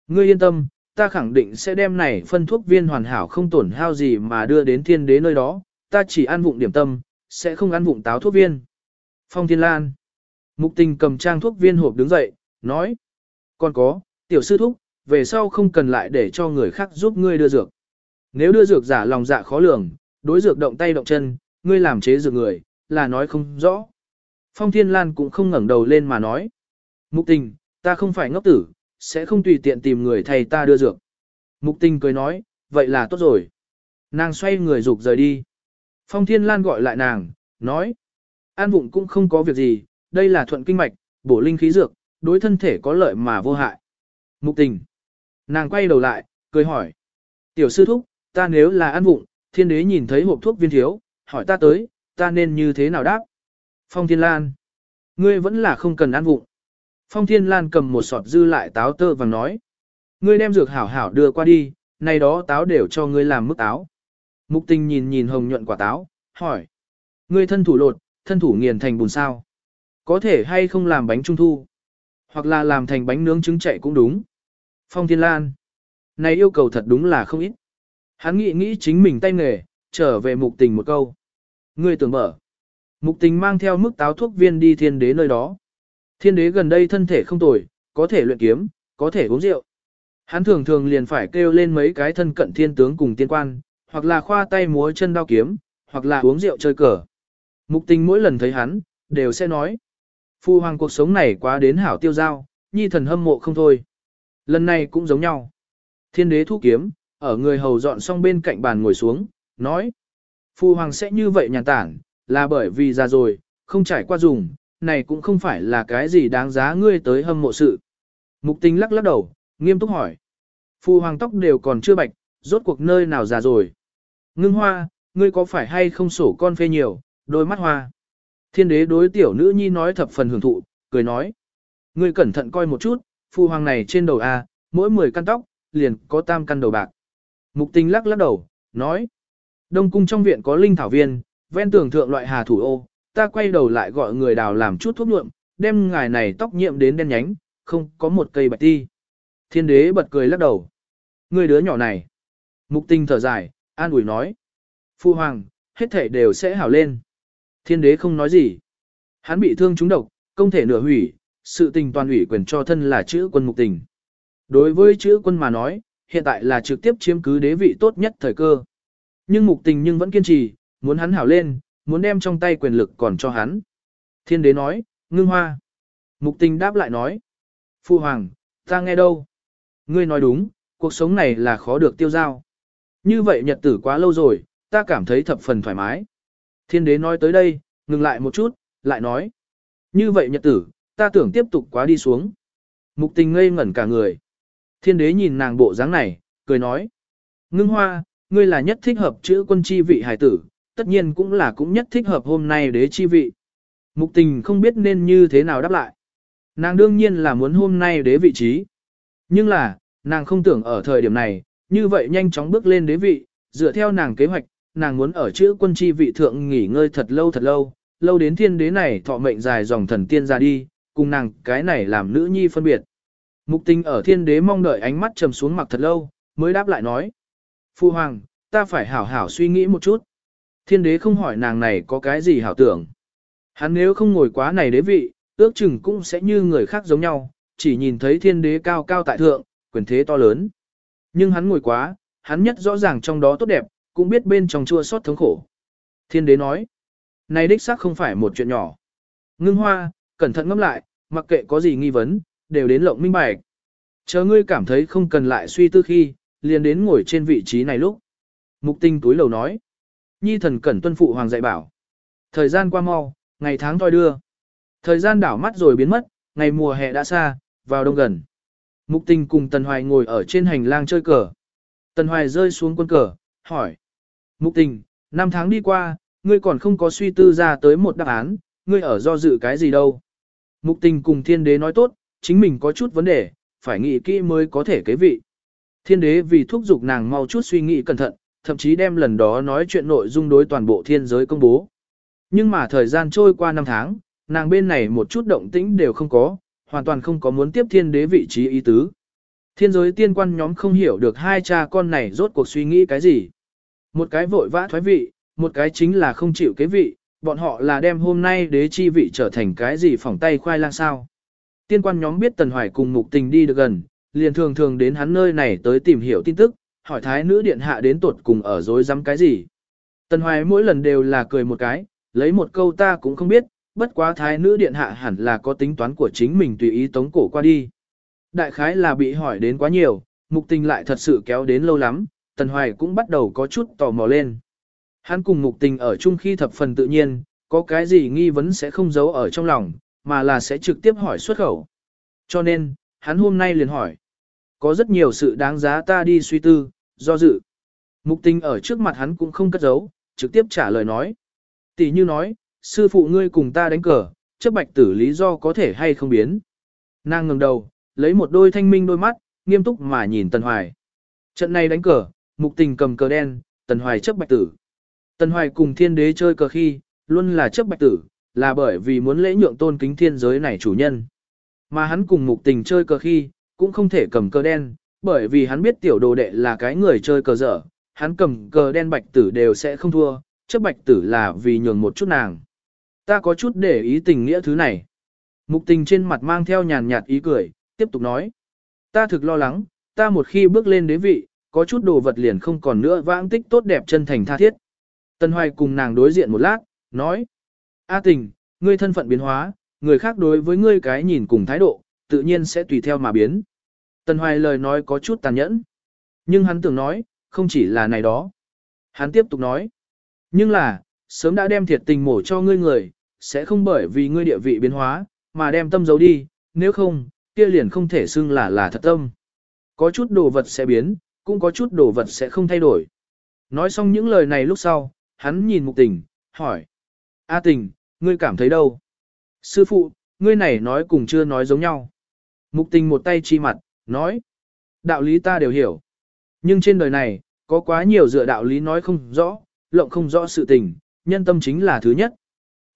Ngươi yên tâm, ta khẳng định sẽ đem này phân thuốc viên hoàn hảo không tổn hao gì mà đưa đến thiên đế nơi đó, ta chỉ ăn vụng điểm tâm, sẽ không ăn vụng táo thuốc viên. Phong Thiên Lan. Mục tình cầm trang thuốc viên hộp đứng dậy, nói. Còn có, tiểu sư thúc, về sau không cần lại để cho người khác giúp ngươi đưa dược. Nếu đưa dược giả lòng dạ khó lường, đối dược động tay động chân, ngươi làm chế dược người, là nói không rõ. Phong Thiên Lan cũng không ngẩng đầu lên mà nói. Mục tình, ta không phải ngốc tử, sẽ không tùy tiện tìm người thầy ta đưa dược. Mục tình cười nói, vậy là tốt rồi. Nàng xoay người rục rời đi. Phong Thiên Lan gọi lại nàng, nói. An vụng cũng không có việc gì, đây là thuận kinh mạch, bổ linh khí dược, đối thân thể có lợi mà vô hại. Mục tình. Nàng quay đầu lại, cười hỏi. Tiểu sư thúc, ta nếu là ăn vụng, thiên đế nhìn thấy hộp thuốc viên thiếu, hỏi ta tới, ta nên như thế nào đáp? Phong Thiên Lan. Ngươi vẫn là không cần ăn vụng. Phong Thiên Lan cầm một sọt dư lại táo tơ và nói. Ngươi đem dược hảo hảo đưa qua đi, này đó táo đều cho ngươi làm mức táo. Mục tình nhìn nhìn hồng nhuận quả táo, hỏi. Ngươi thân thủ lột, thân thủ nghiền thành bùn sao. Có thể hay không làm bánh trung thu. Hoặc là làm thành bánh nướng trứng chạy cũng đúng. Phong Thiên Lan. Này yêu cầu thật đúng là không ít. Hắn nghĩ nghĩ chính mình tay nghề, trở về mục tình một câu. Ngươi tưởng mở. Mục tình mang theo mức táo thuốc viên đi thiên đế nơi đó. Thiên đế gần đây thân thể không tồi, có thể luyện kiếm, có thể uống rượu. Hắn thường thường liền phải kêu lên mấy cái thân cận thiên tướng cùng tiên quan, hoặc là khoa tay múa chân đao kiếm, hoặc là uống rượu chơi cờ. Mục tình mỗi lần thấy hắn, đều sẽ nói. Phu hoàng cuộc sống này quá đến hảo tiêu giao, nhi thần hâm mộ không thôi. Lần này cũng giống nhau. Thiên đế thu kiếm, ở người hầu dọn xong bên cạnh bàn ngồi xuống, nói. Phu hoàng sẽ như vậy nhàn tản, là bởi vì già rồi, không trải qua dùng, này cũng không phải là cái gì đáng giá ngươi tới hâm mộ sự. Mục tình lắc lắc đầu, nghiêm túc hỏi. Phu hoàng tóc đều còn chưa bạch, rốt cuộc nơi nào già rồi. Ngưng hoa, ngươi có phải hay không sổ con phê nhiều, đôi mắt hoa. Thiên đế đối tiểu nữ nhi nói thập phần hưởng thụ, cười nói. Ngươi cẩn thận coi một chút, phu hoàng này trên đầu A, mỗi 10 căn tóc, liền có tam căn đầu bạc. Mục tình lắc lắc đầu, nói. Đông cung trong viện có linh thảo viên, ven tường thượng loại hà thủ ô, ta quay đầu lại gọi người đào làm chút thuốc nhuộm, đem ngài này tóc nhiệm đến đen nhánh, không có một cây bạch ti. Thiên đế bật cười lắc đầu. Người đứa nhỏ này. Mục Tinh thở dài, an ủi nói. Phu hoàng, hết thể đều sẽ hảo lên. Thiên đế không nói gì. Hắn bị thương trúng độc, không thể nửa hủy, sự tình toàn ủy quyền cho thân là chữ quân mục tình. Đối với chữ quân mà nói, hiện tại là trực tiếp chiếm cứ đế vị tốt nhất thời cơ. Nhưng mục tình nhưng vẫn kiên trì, muốn hắn hảo lên, muốn đem trong tay quyền lực còn cho hắn. Thiên đế nói, ngưng hoa. Mục tình đáp lại nói, Phu Hoàng, ta nghe đâu? Ngươi nói đúng, cuộc sống này là khó được tiêu giao. Như vậy nhật tử quá lâu rồi, ta cảm thấy thập phần thoải mái. Thiên đế nói tới đây, ngừng lại một chút, lại nói. Như vậy nhật tử, ta tưởng tiếp tục quá đi xuống. Mục tình ngây ngẩn cả người. Thiên đế nhìn nàng bộ dáng này, cười nói. Ngưng hoa, ngươi là nhất thích hợp chữ quân chi vị hải tử, tất nhiên cũng là cũng nhất thích hợp hôm nay đế chi vị. Mục tình không biết nên như thế nào đáp lại. Nàng đương nhiên là muốn hôm nay đế vị trí. Nhưng là, nàng không tưởng ở thời điểm này, như vậy nhanh chóng bước lên đế vị, dựa theo nàng kế hoạch, nàng muốn ở chữ quân chi vị thượng nghỉ ngơi thật lâu thật lâu, lâu đến thiên đế này thọ mệnh dài dòng thần tiên ra đi, cùng nàng cái này làm nữ nhi phân biệt. Mục tình ở thiên đế mong đợi ánh mắt trầm xuống mặt thật lâu, mới đáp lại nói. Phu hoàng, ta phải hảo hảo suy nghĩ một chút. Thiên đế không hỏi nàng này có cái gì hảo tưởng. Hắn nếu không ngồi quá này đế vị, ước chừng cũng sẽ như người khác giống nhau, chỉ nhìn thấy thiên đế cao cao tại thượng, quyền thế to lớn. Nhưng hắn ngồi quá, hắn nhất rõ ràng trong đó tốt đẹp, cũng biết bên trong chua xót thống khổ. Thiên đế nói, này đích xác không phải một chuyện nhỏ. Ngưng hoa, cẩn thận ngẫm lại, mặc kệ có gì nghi vấn, đều đến lộng minh bạch. Chờ ngươi cảm thấy không cần lại suy tư khi, liền đến ngồi trên vị trí này lúc. Mục tinh túi lầu nói, nhi thần cẩn tuân phụ hoàng dạy bảo. Thời gian qua mau, ngày tháng toi đưa. Thời gian đảo mắt rồi biến mất, ngày mùa hè đã xa, vào đông gần. Mục tình cùng Tần Hoài ngồi ở trên hành lang chơi cờ. Tần Hoài rơi xuống quân cờ, hỏi. Mục tình, năm tháng đi qua, ngươi còn không có suy tư ra tới một đáp án, ngươi ở do dự cái gì đâu. Mục tình cùng thiên đế nói tốt, chính mình có chút vấn đề, phải nghĩ kỹ mới có thể kế vị. Thiên đế vì thúc giục nàng mau chút suy nghĩ cẩn thận, thậm chí đem lần đó nói chuyện nội dung đối toàn bộ thiên giới công bố. Nhưng mà thời gian trôi qua năm tháng, nàng bên này một chút động tĩnh đều không có, hoàn toàn không có muốn tiếp thiên đế vị trí ý tứ. Thiên giới tiên quan nhóm không hiểu được hai cha con này rốt cuộc suy nghĩ cái gì. Một cái vội vã thoái vị, một cái chính là không chịu kế vị, bọn họ là đem hôm nay đế chi vị trở thành cái gì phỏng tay khoai lang sao. Tiên quan nhóm biết Tần Hoài cùng mục tình đi được gần, liền thường thường đến hắn nơi này tới tìm hiểu tin tức, hỏi thái nữ điện hạ đến tuột cùng ở dối rắm cái gì. Tần Hoài mỗi lần đều là cười một cái, lấy một câu ta cũng không biết, bất quá thái nữ điện hạ hẳn là có tính toán của chính mình tùy ý tống cổ qua đi. Đại khái là bị hỏi đến quá nhiều, mục tình lại thật sự kéo đến lâu lắm, Tần Hoài cũng bắt đầu có chút tò mò lên. Hắn cùng mục tình ở chung khi thập phần tự nhiên, có cái gì nghi vấn sẽ không giấu ở trong lòng, mà là sẽ trực tiếp hỏi xuất khẩu. Cho nên, hắn hôm nay liền hỏi. Có rất nhiều sự đáng giá ta đi suy tư, do dự. Mục tình ở trước mặt hắn cũng không cất giấu, trực tiếp trả lời nói. Tỷ như nói, sư phụ ngươi cùng ta đánh cờ, chấp bạch tử lý do có thể hay không biến. Nàng ngừng đầu, lấy một đôi thanh minh đôi mắt, nghiêm túc mà nhìn Tần Hoài. Trận này đánh cờ, mục tình cầm cờ đen, Tần Hoài chấp bạch tử. Tần Hoài cùng thiên đế chơi cờ khi, luôn là chấp bạch tử, là bởi vì muốn lễ nhượng tôn kính thiên giới này chủ nhân. Mà hắn cùng mục tình chơi cờ khi, cũng không thể cầm cờ đen, bởi vì hắn biết tiểu đồ đệ là cái người chơi cờ dở, hắn cầm cờ đen bạch tử đều sẽ không thua, chấp bạch tử là vì nhường một chút nàng. Ta có chút để ý tình nghĩa thứ này. Mục tình trên mặt mang theo nhàn nhạt ý cười, tiếp tục nói. Ta thực lo lắng, ta một khi bước lên đế vị, có chút đồ vật liền không còn nữa vãng tích tốt đẹp chân thành tha thiết. Tân Hoài cùng nàng đối diện một lát, nói. A tình, ngươi thân phận biến hóa, người khác đối với ngươi cái nhìn cùng thái độ, tự nhiên sẽ tùy theo mà biến. Tần Hoài lời nói có chút tàn nhẫn. Nhưng hắn tưởng nói, không chỉ là này đó. Hắn tiếp tục nói. Nhưng là, sớm đã đem thiệt tình mổ cho ngươi người, sẽ không bởi vì ngươi địa vị biến hóa, mà đem tâm giấu đi, nếu không, kia liền không thể xưng là là thật tâm. Có chút đồ vật sẽ biến, cũng có chút đồ vật sẽ không thay đổi. Nói xong những lời này lúc sau, hắn nhìn mục tình, hỏi. A tình, ngươi cảm thấy đâu? Sư phụ, ngươi này nói cùng chưa nói giống nhau. Mục tình một tay chi mặt, nói. Đạo lý ta đều hiểu. Nhưng trên đời này, có quá nhiều dựa đạo lý nói không rõ, lộng không rõ sự tình, nhân tâm chính là thứ nhất.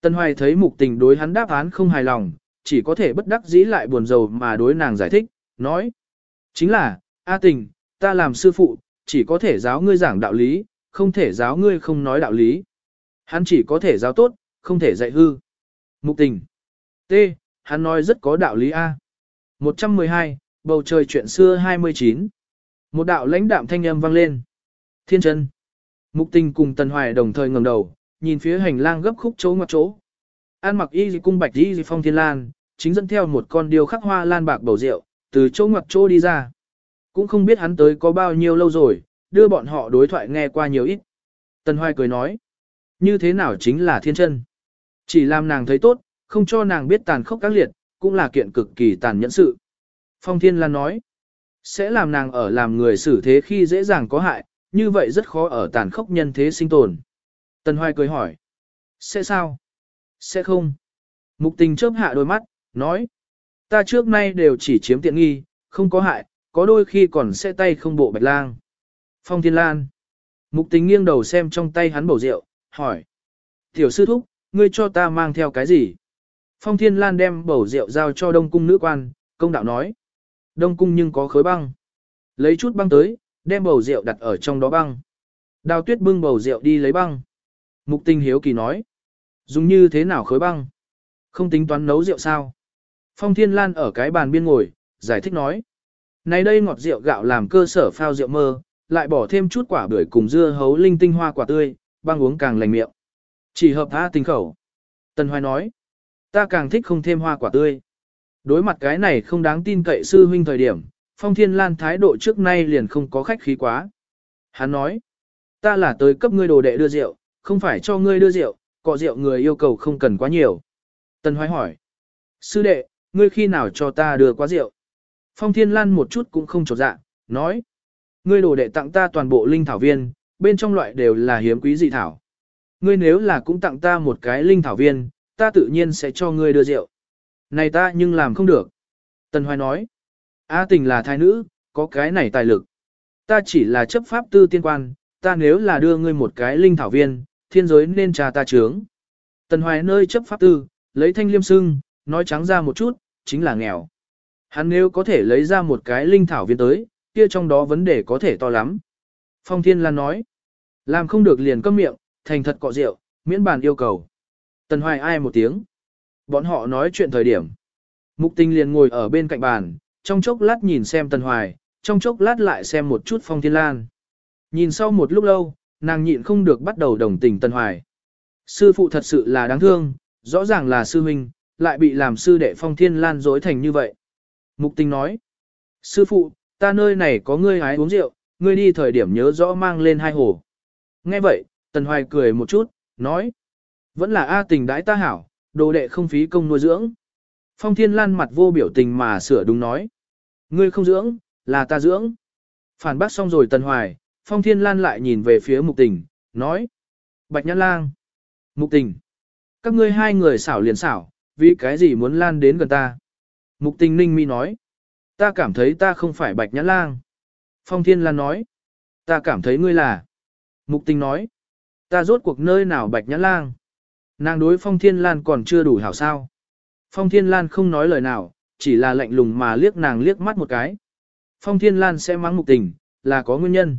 Tân Hoài thấy mục tình đối hắn đáp án không hài lòng, chỉ có thể bất đắc dĩ lại buồn rầu mà đối nàng giải thích, nói. Chính là, A tình, ta làm sư phụ, chỉ có thể giáo ngươi giảng đạo lý, không thể giáo ngươi không nói đạo lý. Hắn chỉ có thể giáo tốt, không thể dạy hư. Mục tình. T. Hắn nói rất có đạo lý A. 112, bầu trời chuyện xưa 29. Một đạo lãnh đạm thanh âm vang lên. Thiên chân. Mục tình cùng Tần Hoài đồng thời ngẩng đầu, nhìn phía hành lang gấp khúc chỗ ngoặt chỗ. An mặc y cung bạch y phong thiên lan, chính dẫn theo một con điêu khắc hoa lan bạc bầu rượu, từ chỗ ngoặt chỗ đi ra. Cũng không biết hắn tới có bao nhiêu lâu rồi, đưa bọn họ đối thoại nghe qua nhiều ít. Tần Hoài cười nói, như thế nào chính là thiên chân. Chỉ làm nàng thấy tốt, không cho nàng biết tàn khốc các liệt, cũng là kiện cực kỳ tàn nhẫn sự. Phong Thiên Lan nói, sẽ làm nàng ở làm người xử thế khi dễ dàng có hại, như vậy rất khó ở tàn khốc nhân thế sinh tồn. Tần Hoài cười hỏi, sẽ sao? Sẽ không. Mục tình chớp hạ đôi mắt, nói, ta trước nay đều chỉ chiếm tiện nghi, không có hại, có đôi khi còn sẽ tay không bộ bạch lang. Phong Thiên Lan. Mục tình nghiêng đầu xem trong tay hắn bầu rượu, hỏi. Tiểu sư thúc, ngươi cho ta mang theo cái gì? Phong Thiên Lan đem bầu rượu giao cho Đông Cung nữ quan, công đạo nói. Đông Cung nhưng có khối băng. Lấy chút băng tới, đem bầu rượu đặt ở trong đó băng. Đào tuyết bưng bầu rượu đi lấy băng. Mục tình hiếu kỳ nói. Dùng như thế nào khối băng? Không tính toán nấu rượu sao? Phong Thiên Lan ở cái bàn biên ngồi, giải thích nói. Này đây ngọt rượu gạo làm cơ sở phao rượu mơ, lại bỏ thêm chút quả bưởi cùng dưa hấu linh tinh hoa quả tươi, băng uống càng lành miệng. Chỉ hợp tha tình khẩu. Tần Hoài nói. Ta càng thích không thêm hoa quả tươi. Đối mặt cái này không đáng tin cậy sư huynh thời điểm, Phong Thiên Lan thái độ trước nay liền không có khách khí quá. Hắn nói, ta là tới cấp ngươi đồ đệ đưa rượu, không phải cho ngươi đưa rượu, cọ rượu người yêu cầu không cần quá nhiều. Tần Hoài hỏi, sư đệ, ngươi khi nào cho ta đưa quá rượu? Phong Thiên Lan một chút cũng không trột dạ, nói, ngươi đồ đệ tặng ta toàn bộ linh thảo viên, bên trong loại đều là hiếm quý dị thảo. Ngươi nếu là cũng tặng ta một cái linh thảo viên, ta tự nhiên sẽ cho ngươi đưa rượu. Này ta nhưng làm không được. Tần Hoài nói, A tình là thái nữ, có cái này tài lực. Ta chỉ là chấp pháp tư tiên quan, ta nếu là đưa ngươi một cái linh thảo viên, thiên giới nên trà ta trướng. Tần Hoài nơi chấp pháp tư, lấy thanh liêm sưng, nói trắng ra một chút, chính là nghèo. Hắn nếu có thể lấy ra một cái linh thảo viên tới, kia trong đó vấn đề có thể to lắm. Phong Thiên Lan nói, làm không được liền câm miệng, thành thật cọ rượu, miễn bàn yêu cầu. Tần Hoài ai một tiếng. Bọn họ nói chuyện thời điểm. Mục tình liền ngồi ở bên cạnh bàn, trong chốc lát nhìn xem Tần Hoài, trong chốc lát lại xem một chút Phong Thiên Lan. Nhìn sau một lúc lâu, nàng nhịn không được bắt đầu đồng tình Tần Hoài. Sư phụ thật sự là đáng thương, rõ ràng là sư huynh, lại bị làm sư đệ Phong Thiên Lan dối thành như vậy. Mục tình nói, sư phụ, ta nơi này có ngươi hái uống rượu, ngươi đi thời điểm nhớ rõ mang lên hai hồ. Nghe vậy, Tần Hoài cười một chút, nói, vẫn là A tình đãi ta hảo, đồ đệ không phí công nuôi dưỡng. Phong Thiên Lan mặt vô biểu tình mà sửa đúng nói. Ngươi không dưỡng, là ta dưỡng. Phản bác xong rồi Tần Hoài, Phong Thiên Lan lại nhìn về phía Mục Tình, nói. Bạch Nhãn Lang. Mục Tình. Các ngươi hai người xảo liền xảo, vì cái gì muốn lan đến gần ta. Mục Tình ninh mi nói. Ta cảm thấy ta không phải Bạch Nhãn Lang. Phong Thiên Lan nói. Ta cảm thấy ngươi là. Mục Tình nói. Ta rốt cuộc nơi nào Bạch Nhãn Lang. Nàng đối Phong Thiên Lan còn chưa đủ hảo sao. Phong Thiên Lan không nói lời nào, chỉ là lạnh lùng mà liếc nàng liếc mắt một cái. Phong Thiên Lan sẽ mắng mục tình, là có nguyên nhân.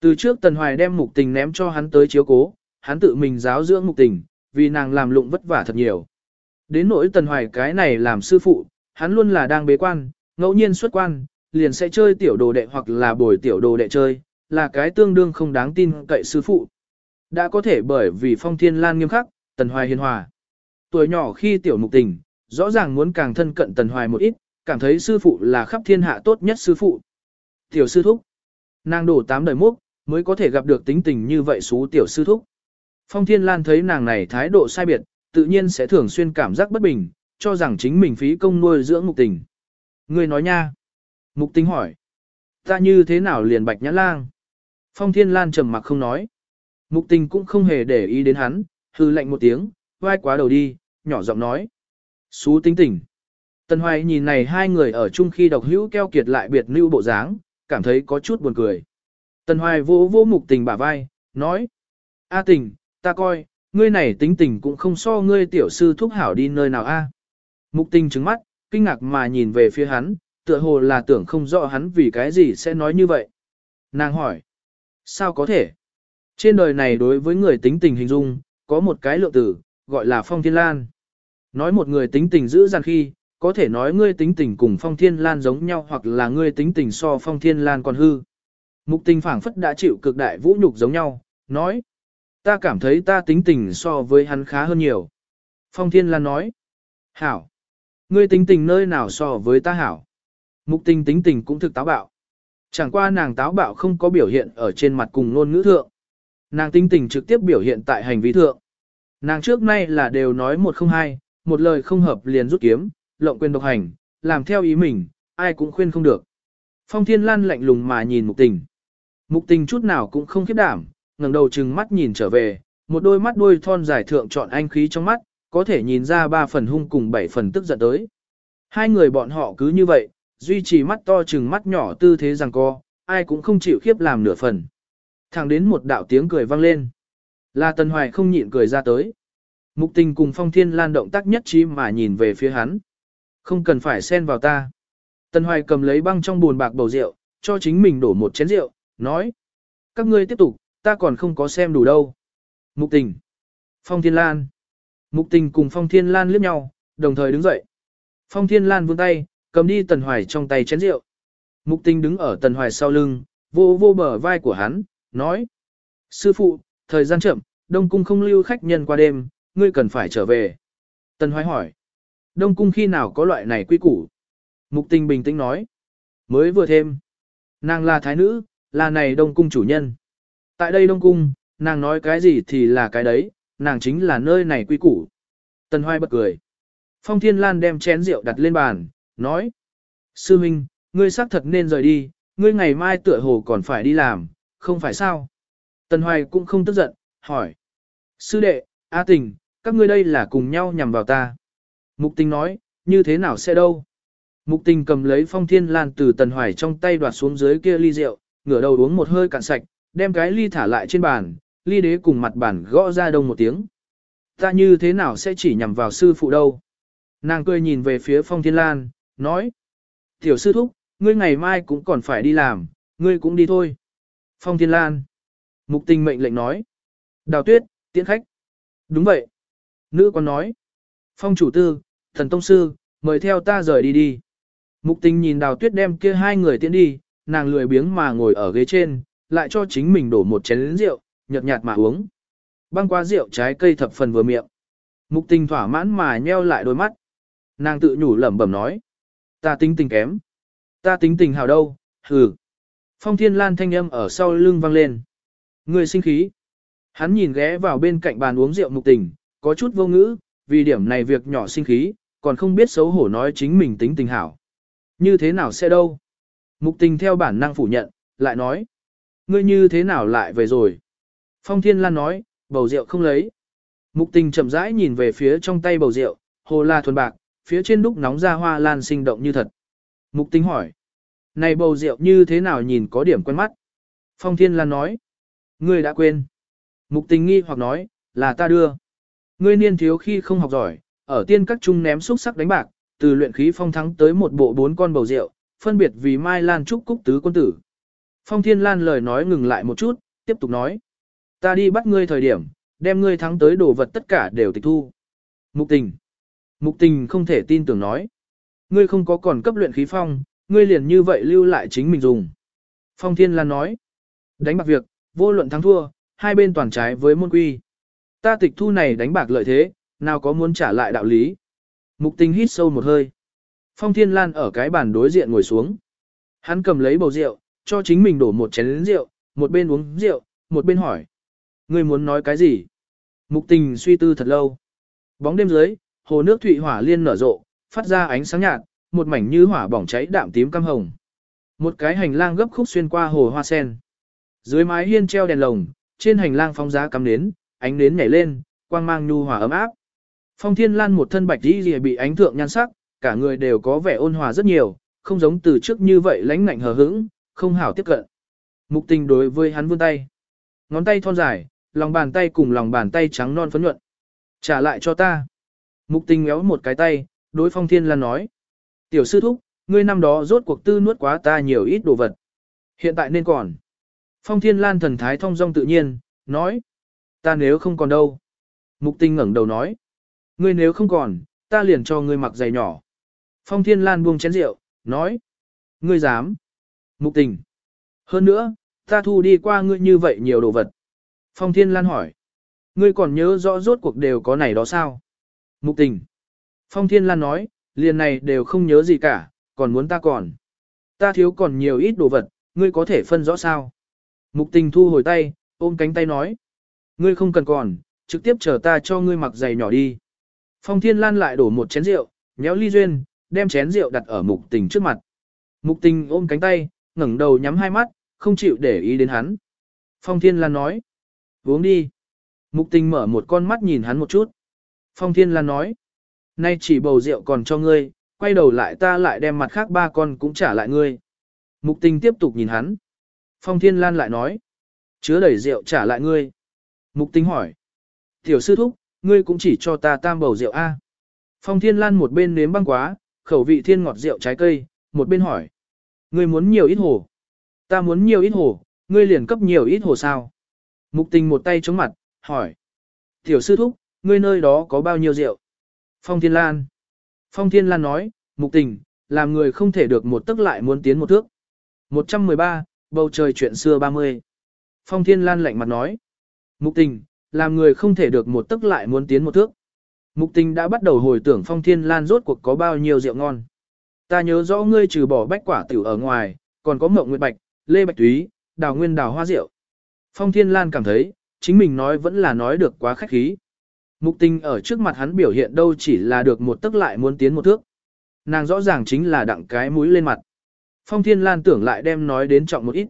Từ trước Tần Hoài đem mục tình ném cho hắn tới chiếu cố, hắn tự mình giáo dưỡng mục tình, vì nàng làm lụng vất vả thật nhiều. Đến nỗi Tần Hoài cái này làm sư phụ, hắn luôn là đang bế quan, ngẫu nhiên xuất quan, liền sẽ chơi tiểu đồ đệ hoặc là bồi tiểu đồ đệ chơi, là cái tương đương không đáng tin cậy sư phụ. Đã có thể bởi vì Phong Thiên Lan nghiêm khắc, Tần Hoài hiền hòa. Tuổi nhỏ khi tiểu mục tình, rõ ràng muốn càng thân cận Tần Hoài một ít, cảm thấy sư phụ là khắp thiên hạ tốt nhất sư phụ. Tiểu sư thúc, nàng đổ tám đời múc, mới có thể gặp được tính tình như vậy xú tiểu sư thúc. Phong Thiên Lan thấy nàng này thái độ sai biệt, tự nhiên sẽ thường xuyên cảm giác bất bình, cho rằng chính mình phí công nuôi dưỡng mục tình. Người nói nha. Mục tình hỏi. Ta như thế nào liền bạch nhã lang? Phong Thiên Lan trầm mặc không nói. Mục tình cũng không hề để ý đến hắn, hư lạnh một tiếng, vai quá đầu đi, nhỏ giọng nói. Xú tính tình. Tần Hoài nhìn này hai người ở chung khi độc hữu keo kiệt lại biệt lưu bộ dáng, cảm thấy có chút buồn cười. Tần Hoài vô vô mục tình bả vai, nói. A tình, ta coi, ngươi này tính tình cũng không so ngươi tiểu sư thúc hảo đi nơi nào a. Mục tình trứng mắt, kinh ngạc mà nhìn về phía hắn, tựa hồ là tưởng không rõ hắn vì cái gì sẽ nói như vậy. Nàng hỏi. Sao có thể? Trên đời này đối với người tính tình hình dung, có một cái lượng tử, gọi là phong thiên lan. Nói một người tính tình giữ dằn khi, có thể nói ngươi tính tình cùng phong thiên lan giống nhau hoặc là ngươi tính tình so phong thiên lan còn hư. Mục tình phảng phất đã chịu cực đại vũ nhục giống nhau, nói. Ta cảm thấy ta tính tình so với hắn khá hơn nhiều. Phong thiên lan nói. Hảo. Ngươi tính tình nơi nào so với ta hảo. Mục tình tính tình cũng thực táo bạo. Chẳng qua nàng táo bạo không có biểu hiện ở trên mặt cùng ngôn ngữ thượng. Nàng tính tình trực tiếp biểu hiện tại hành vi thượng. Nàng trước nay là đều nói một không hai, một lời không hợp liền rút kiếm, lộng quyền độc hành, làm theo ý mình, ai cũng khuyên không được. Phong Thiên Lan lạnh lùng mà nhìn Mục Tình. Mục Tình chút nào cũng không khiếp đảm, ngẩng đầu trừng mắt nhìn trở về, một đôi mắt đuôi thon dài thượng chọn anh khí trong mắt, có thể nhìn ra ba phần hung cùng bảy phần tức giận tới. Hai người bọn họ cứ như vậy, duy trì mắt to trừng mắt nhỏ tư thế rằng co, ai cũng không chịu khiếp làm nửa phần. Thẳng đến một đạo tiếng cười vang lên. Là Tần Hoài không nhịn cười ra tới. Mục tình cùng phong thiên lan động tác nhất trí mà nhìn về phía hắn. Không cần phải xen vào ta. Tần Hoài cầm lấy băng trong buồn bạc bầu rượu, cho chính mình đổ một chén rượu, nói. Các ngươi tiếp tục, ta còn không có xem đủ đâu. Mục tình. Phong thiên lan. Mục tình cùng phong thiên lan liếc nhau, đồng thời đứng dậy. Phong thiên lan vươn tay, cầm đi tần hoài trong tay chén rượu. Mục tình đứng ở tần hoài sau lưng, vô vô bờ vai của hắn, nói. Sư phụ, thời gian chậm, đông cung không lưu khách nhân qua đêm, ngươi cần phải trở về. Tần hoài hỏi. Đông cung khi nào có loại này quy củ? Mục tình bình tĩnh nói. Mới vừa thêm. Nàng là thái nữ, là này đông cung chủ nhân. Tại đây đông cung, nàng nói cái gì thì là cái đấy, nàng chính là nơi này quy củ. Tần hoài bật cười. Phong Thiên Lan đem chén rượu đặt lên bàn, nói. Sư Minh, ngươi xác thật nên rời đi, ngươi ngày mai tựa hồ còn phải đi làm, không phải sao? Tần Hoài cũng không tức giận, hỏi. Sư đệ, A Tình, các ngươi đây là cùng nhau nhằm vào ta. Mục tình nói, như thế nào sẽ đâu? Mục tình cầm lấy phong thiên lan từ Tần Hoài trong tay đoạt xuống dưới kia ly rượu, ngửa đầu uống một hơi cạn sạch, đem cái ly thả lại trên bàn, ly đế cùng mặt bàn gõ ra đông một tiếng. Ta như thế nào sẽ chỉ nhằm vào sư phụ đâu? Nàng cười nhìn về phía phong thiên lan, nói. Tiểu sư thúc, ngươi ngày mai cũng còn phải đi làm, ngươi cũng đi thôi. Phong thiên lan. Mục tình mệnh lệnh nói. Đào tuyết, tiễn khách. Đúng vậy. Nữ quan nói. Phong chủ tư, thần tông sư, mời theo ta rời đi đi. Mục tình nhìn đào tuyết đem kia hai người tiễn đi, nàng lười biếng mà ngồi ở ghế trên, lại cho chính mình đổ một chén rượu, nhợt nhạt mà uống. Băng qua rượu trái cây thập phần vừa miệng. Mục tình thỏa mãn mà nheo lại đôi mắt. Nàng tự nhủ lẩm bẩm nói. Ta tính tình kém. Ta tính tình hào đâu, hừ. Phong thiên lan thanh âm ở sau lưng vang lên. Người sinh khí. Hắn nhìn ghé vào bên cạnh bàn uống rượu mục tình, có chút vô ngữ, vì điểm này việc nhỏ sinh khí, còn không biết xấu hổ nói chính mình tính tình hảo. Như thế nào sẽ đâu? Mục tình theo bản năng phủ nhận, lại nói. Ngươi như thế nào lại về rồi? Phong Thiên Lan nói, bầu rượu không lấy. Mục tình chậm rãi nhìn về phía trong tay bầu rượu, hồ la thuần bạc, phía trên đúc nóng ra hoa lan sinh động như thật. Mục tình hỏi, này bầu rượu như thế nào nhìn có điểm quen mắt? Phong Thiên Lan nói, ngươi đã quên. Mục tình nghi hoặc nói, là ta đưa. Ngươi niên thiếu khi không học giỏi, ở tiên các trung ném xúc sắc đánh bạc, từ luyện khí phong thắng tới một bộ bốn con bầu rượu, phân biệt vì Mai Lan Trúc Cúc Tứ Quân Tử. Phong Thiên Lan lời nói ngừng lại một chút, tiếp tục nói. Ta đi bắt ngươi thời điểm, đem ngươi thắng tới đồ vật tất cả đều tịch thu. Mục tình. Mục tình không thể tin tưởng nói. Ngươi không có còn cấp luyện khí phong, ngươi liền như vậy lưu lại chính mình dùng. Phong Thiên Lan nói. Đánh bạc việc, vô luận thắng thua, hai bên toàn trái với môn quy. Ta tịch thu này đánh bạc lợi thế, nào có muốn trả lại đạo lý. Mục tình hít sâu một hơi. Phong Thiên Lan ở cái bàn đối diện ngồi xuống. Hắn cầm lấy bầu rượu, cho chính mình đổ một chén rượu, một bên uống rượu, một bên hỏi. Ngươi muốn nói cái gì? Mục tình suy tư thật lâu. Bóng đêm dưới, hồ nước thủy hỏa liên nở rộ, phát ra ánh sáng nhạt, một mảnh như hỏa bỏng cháy đạm tím cam hồng. Một cái hành lang gấp khúc xuyên qua hồ hoa sen. Dưới mái hiên treo đèn lồng, trên hành lang phong giá cắm nến, ánh nến nhảy lên, quang mang nhu hòa ấm áp. Phong Thiên Lan một thân bạch y bị ánh thượng nhan sắc, cả người đều có vẻ ôn hòa rất nhiều, không giống từ trước như vậy lãnh ngạnh hờ hững, không hảo tiếp cận. Mục tình đối với hắn vươn tay. Ngón tay thon dài, lòng bàn tay cùng lòng bàn tay trắng non phấn nhuận. Trả lại cho ta. Mục tình méo một cái tay, đối phong thiên lan nói. Tiểu sư thúc, ngươi năm đó rốt cuộc tư nuốt quá ta nhiều ít đồ vật. Hiện tại nên còn. Phong thiên lan thần thái thông dong tự nhiên, nói. Ta nếu không còn đâu. Mục Tinh ngẩng đầu nói. Ngươi nếu không còn, ta liền cho ngươi mặc giày nhỏ. Phong thiên lan buông chén rượu, nói. Ngươi dám. Mục tình. Hơn nữa, ta thu đi qua ngươi như vậy nhiều đồ vật. Phong Thiên Lan hỏi. Ngươi còn nhớ rõ rốt cuộc đều có này đó sao? Mục tình. Phong Thiên Lan nói, liền này đều không nhớ gì cả, còn muốn ta còn. Ta thiếu còn nhiều ít đồ vật, ngươi có thể phân rõ sao? Mục tình thu hồi tay, ôm cánh tay nói. Ngươi không cần còn, trực tiếp chờ ta cho ngươi mặc giày nhỏ đi. Phong Thiên Lan lại đổ một chén rượu, nhéo ly duyên, đem chén rượu đặt ở mục tình trước mặt. Mục tình ôm cánh tay, ngẩng đầu nhắm hai mắt, không chịu để ý đến hắn. Phong Thiên Lan nói. Uống đi. Mục tình mở một con mắt nhìn hắn một chút. Phong Thiên Lan nói. Nay chỉ bầu rượu còn cho ngươi, quay đầu lại ta lại đem mặt khác ba con cũng trả lại ngươi. Mục tình tiếp tục nhìn hắn. Phong Thiên Lan lại nói. Chứa đầy rượu trả lại ngươi. Mục tình hỏi. Tiểu sư thúc, ngươi cũng chỉ cho ta tam bầu rượu A. Phong Thiên Lan một bên nếm băng quá, khẩu vị thiên ngọt rượu trái cây, một bên hỏi. Ngươi muốn nhiều ít hồ. Ta muốn nhiều ít hồ, ngươi liền cấp nhiều ít hồ sao. Mục tình một tay chống mặt, hỏi. Tiểu sư thúc, ngươi nơi đó có bao nhiêu rượu? Phong Thiên Lan. Phong Thiên Lan nói, mục tình, làm người không thể được một tức lại muốn tiến một thước. 113, bầu trời chuyện xưa 30. Phong Thiên Lan lạnh mặt nói. Mục tình, làm người không thể được một tức lại muốn tiến một thước. Mục tình đã bắt đầu hồi tưởng Phong Thiên Lan rốt cuộc có bao nhiêu rượu ngon. Ta nhớ rõ ngươi trừ bỏ bách quả tiểu ở ngoài, còn có mộng nguyệt bạch, lê bạch túy, đào nguyên đào hoa rượu. Phong Thiên Lan cảm thấy, chính mình nói vẫn là nói được quá khách khí. Mục tình ở trước mặt hắn biểu hiện đâu chỉ là được một tức lại muốn tiến một thước. Nàng rõ ràng chính là đặng cái mũi lên mặt. Phong Thiên Lan tưởng lại đem nói đến trọng một ít.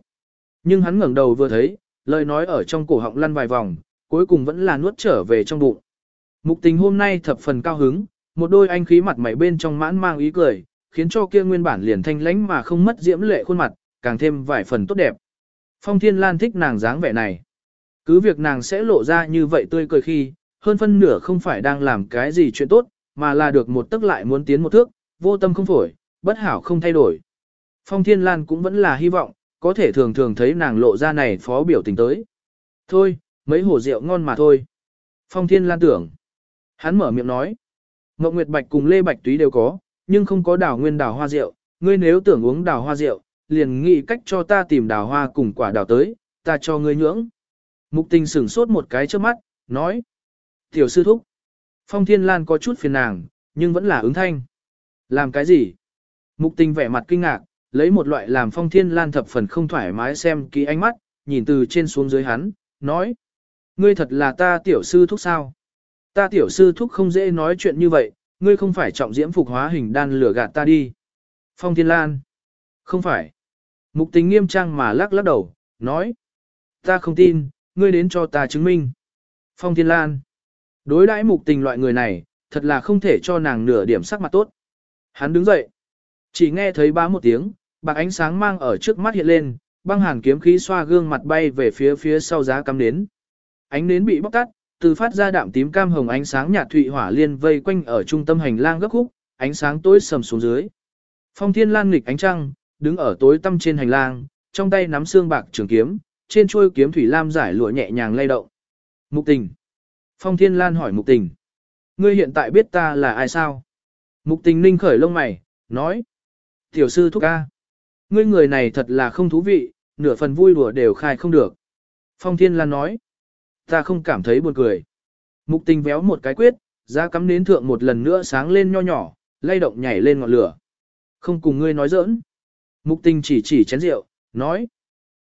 Nhưng hắn ngẩng đầu vừa thấy, lời nói ở trong cổ họng lăn vài vòng, cuối cùng vẫn là nuốt trở về trong bụng. Mục tình hôm nay thập phần cao hứng, một đôi anh khí mặt mày bên trong mãn mang ý cười, khiến cho kia nguyên bản liền thanh lãnh mà không mất diễm lệ khuôn mặt, càng thêm vài phần tốt đẹp. Phong Thiên Lan thích nàng dáng vẻ này. Cứ việc nàng sẽ lộ ra như vậy tươi cười khi, hơn phân nửa không phải đang làm cái gì chuyện tốt, mà là được một tức lại muốn tiến một thước, vô tâm không phổi, bất hảo không thay đổi. Phong Thiên Lan cũng vẫn là hy vọng, có thể thường thường thấy nàng lộ ra này phó biểu tình tới. Thôi, mấy hồ rượu ngon mà thôi. Phong Thiên Lan tưởng. Hắn mở miệng nói. Ngọc Nguyệt Bạch cùng Lê Bạch Túy đều có, nhưng không có đào nguyên đào hoa rượu. Ngươi nếu tưởng uống đào hoa rượu, liền nghĩ cách cho ta tìm đào hoa cùng quả đào tới, ta cho ngươi nhưỡng. Mục tình sửng sốt một cái trước mắt, nói. Tiểu sư thúc. Phong Thiên Lan có chút phiền nàng, nhưng vẫn là ứng thanh. Làm cái gì? Mục tình vẻ mặt kinh ngạc, lấy một loại làm Phong Thiên Lan thập phần không thoải mái xem kỹ ánh mắt, nhìn từ trên xuống dưới hắn, nói. Ngươi thật là ta tiểu sư thúc sao? Ta tiểu sư thúc không dễ nói chuyện như vậy, ngươi không phải trọng diễm phục hóa hình đan lửa gạt ta đi. Phong Thiên Lan. Không phải. Mục tình nghiêm trang mà lắc lắc đầu, nói. Ta không tin, ngươi đến cho ta chứng minh. Phong Thiên Lan. Đối đãi mục tình loại người này, thật là không thể cho nàng nửa điểm sắc mặt tốt. Hắn đứng dậy. Chỉ nghe thấy bá một tiếng, bạc ánh sáng mang ở trước mắt hiện lên, băng hàn kiếm khí xoa gương mặt bay về phía phía sau giá cắm nến. Ánh nến bị bóc tắt, từ phát ra đạm tím cam hồng ánh sáng nhạt thụy hỏa liên vây quanh ở trung tâm hành lang gấp khúc, ánh sáng tối sầm xuống dưới. Phong Thiên Lan nghịch ánh trăng, đứng ở tối tăm trên hành lang, trong tay nắm xương bạc trường kiếm, trên chuôi kiếm thủy lam giải lụa nhẹ nhàng lay động. Mục Tình. Phong Thiên Lan hỏi Mục Tình. Ngươi hiện tại biết ta là ai sao? Mục Tình ninh khởi lông mày, nói. Tiểu sư thúc ca. Ngươi người này thật là không thú vị, nửa phần vui đùa đều khai không được. Phong Thiên Lan nói. Ta không cảm thấy buồn cười. Mục Tình véo một cái quyết, ra cắm nến thượng một lần nữa sáng lên nho nhỏ, lay động nhảy lên ngọn lửa. Không cùng ngươi nói giỡn. Mục tình chỉ chỉ chén rượu, nói.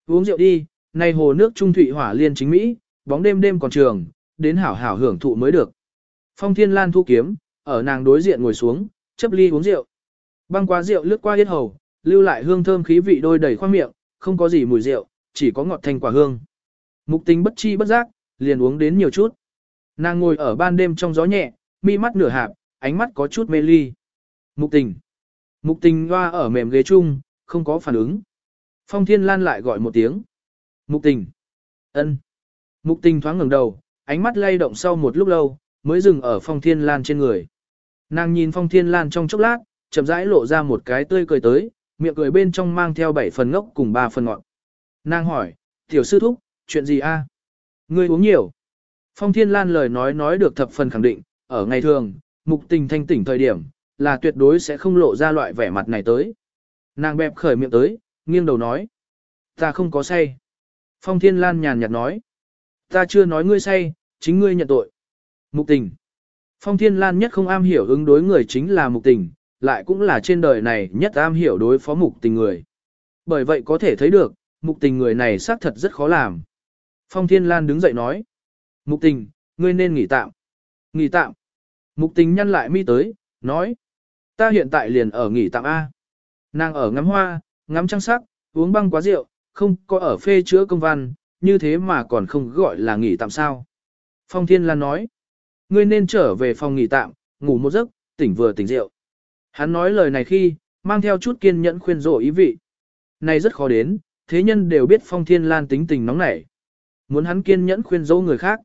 Uống rượu đi, nay hồ nước trung thủy hỏa liên chính Mỹ, bóng đêm đêm còn trường, đến hảo hảo hưởng thụ mới được. Phong thiên lan thu kiếm, ở nàng đối diện ngồi xuống, chấp ly uống rượu. Băng quá rượu lướt qua yết hầu, lưu lại hương thơm khí vị đôi đầy khoang miệng, không có gì mùi rượu, chỉ có ngọt thanh quả hương. Mục tình bất chi bất giác, liền uống đến nhiều chút. Nàng ngồi ở ban đêm trong gió nhẹ, mi mắt nửa hạp, ánh mắt có chút mê ly. Mục tình. Mục tình hoa ở mềm ghế chung, không có phản ứng. Phong Thiên Lan lại gọi một tiếng. Mục tình. ân. Mục tình thoáng ngẩng đầu, ánh mắt lay động sau một lúc lâu, mới dừng ở Phong Thiên Lan trên người. Nàng nhìn Phong Thiên Lan trong chốc lát, chậm rãi lộ ra một cái tươi cười tới, miệng cười bên trong mang theo bảy phần ngốc cùng ba phần ngọn. Nàng hỏi, tiểu sư thúc, chuyện gì a? Ngươi uống nhiều. Phong Thiên Lan lời nói nói được thập phần khẳng định, ở ngày thường, mục tình thanh tỉnh thời điểm, là tuyệt đối sẽ không lộ ra loại vẻ mặt này tới. Nàng bẹp khởi miệng tới, nghiêng đầu nói. Ta không có say. Phong Thiên Lan nhàn nhạt nói. Ta chưa nói ngươi say, chính ngươi nhận tội. Mục tình. Phong Thiên Lan nhất không am hiểu ứng đối người chính là mục tình, lại cũng là trên đời này nhất am hiểu đối phó mục tình người. Bởi vậy có thể thấy được, mục tình người này xác thật rất khó làm. Phong Thiên Lan đứng dậy nói. Mục tình, ngươi nên nghỉ tạm. Nghỉ tạm. Mục tình nhăn lại mi tới, nói. Ta hiện tại liền ở nghỉ tạm A. Nàng ở ngắm hoa, ngắm trăng sắc, uống băng quá rượu, không có ở phê chữa công văn, như thế mà còn không gọi là nghỉ tạm sao. Phong Thiên Lan nói, ngươi nên trở về phòng nghỉ tạm, ngủ một giấc, tỉnh vừa tỉnh rượu. Hắn nói lời này khi, mang theo chút kiên nhẫn khuyên rộ ý vị. Này rất khó đến, thế nhân đều biết Phong Thiên Lan tính tình nóng nảy. Muốn hắn kiên nhẫn khuyên dỗ người khác.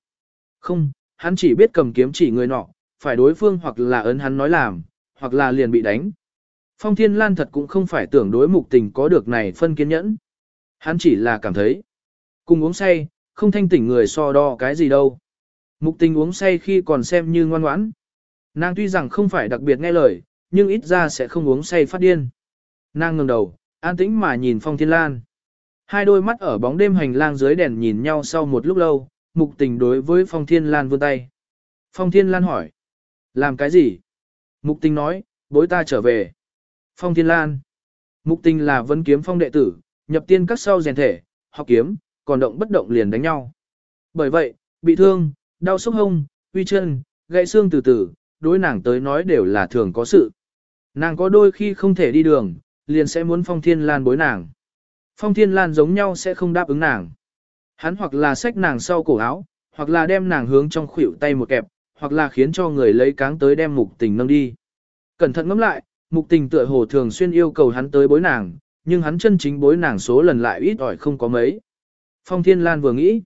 Không, hắn chỉ biết cầm kiếm chỉ người nọ, phải đối phương hoặc là ấn hắn nói làm, hoặc là liền bị đánh. Phong Thiên Lan thật cũng không phải tưởng đối mục tình có được này phân kiên nhẫn. Hắn chỉ là cảm thấy, cùng uống say, không thanh tỉnh người so đo cái gì đâu. Mục tình uống say khi còn xem như ngoan ngoãn. Nàng tuy rằng không phải đặc biệt nghe lời, nhưng ít ra sẽ không uống say phát điên. Nàng ngẩng đầu, an tĩnh mà nhìn Phong Thiên Lan. Hai đôi mắt ở bóng đêm hành lang dưới đèn nhìn nhau sau một lúc lâu, mục tình đối với Phong Thiên Lan vươn tay. Phong Thiên Lan hỏi. Làm cái gì? Mục tình nói, bối ta trở về. Phong Thiên Lan. Mục tình là vấn kiếm phong đệ tử, nhập tiên các sau rèn thể, học kiếm, còn động bất động liền đánh nhau. Bởi vậy, bị thương, đau sốc hông, uy chân, gãy xương từ từ, đối nàng tới nói đều là thường có sự. Nàng có đôi khi không thể đi đường, liền sẽ muốn Phong Thiên Lan bối nàng. Phong Thiên Lan giống nhau sẽ không đáp ứng nàng. Hắn hoặc là xách nàng sau cổ áo, hoặc là đem nàng hướng trong khuỷu tay một kẹp, hoặc là khiến cho người lấy cáng tới đem mục tình nâng đi. Cẩn thận ngẫm lại, mục tình tựa hồ thường xuyên yêu cầu hắn tới bối nàng, nhưng hắn chân chính bối nàng số lần lại ít ỏi không có mấy. Phong Thiên Lan vừa nghĩ,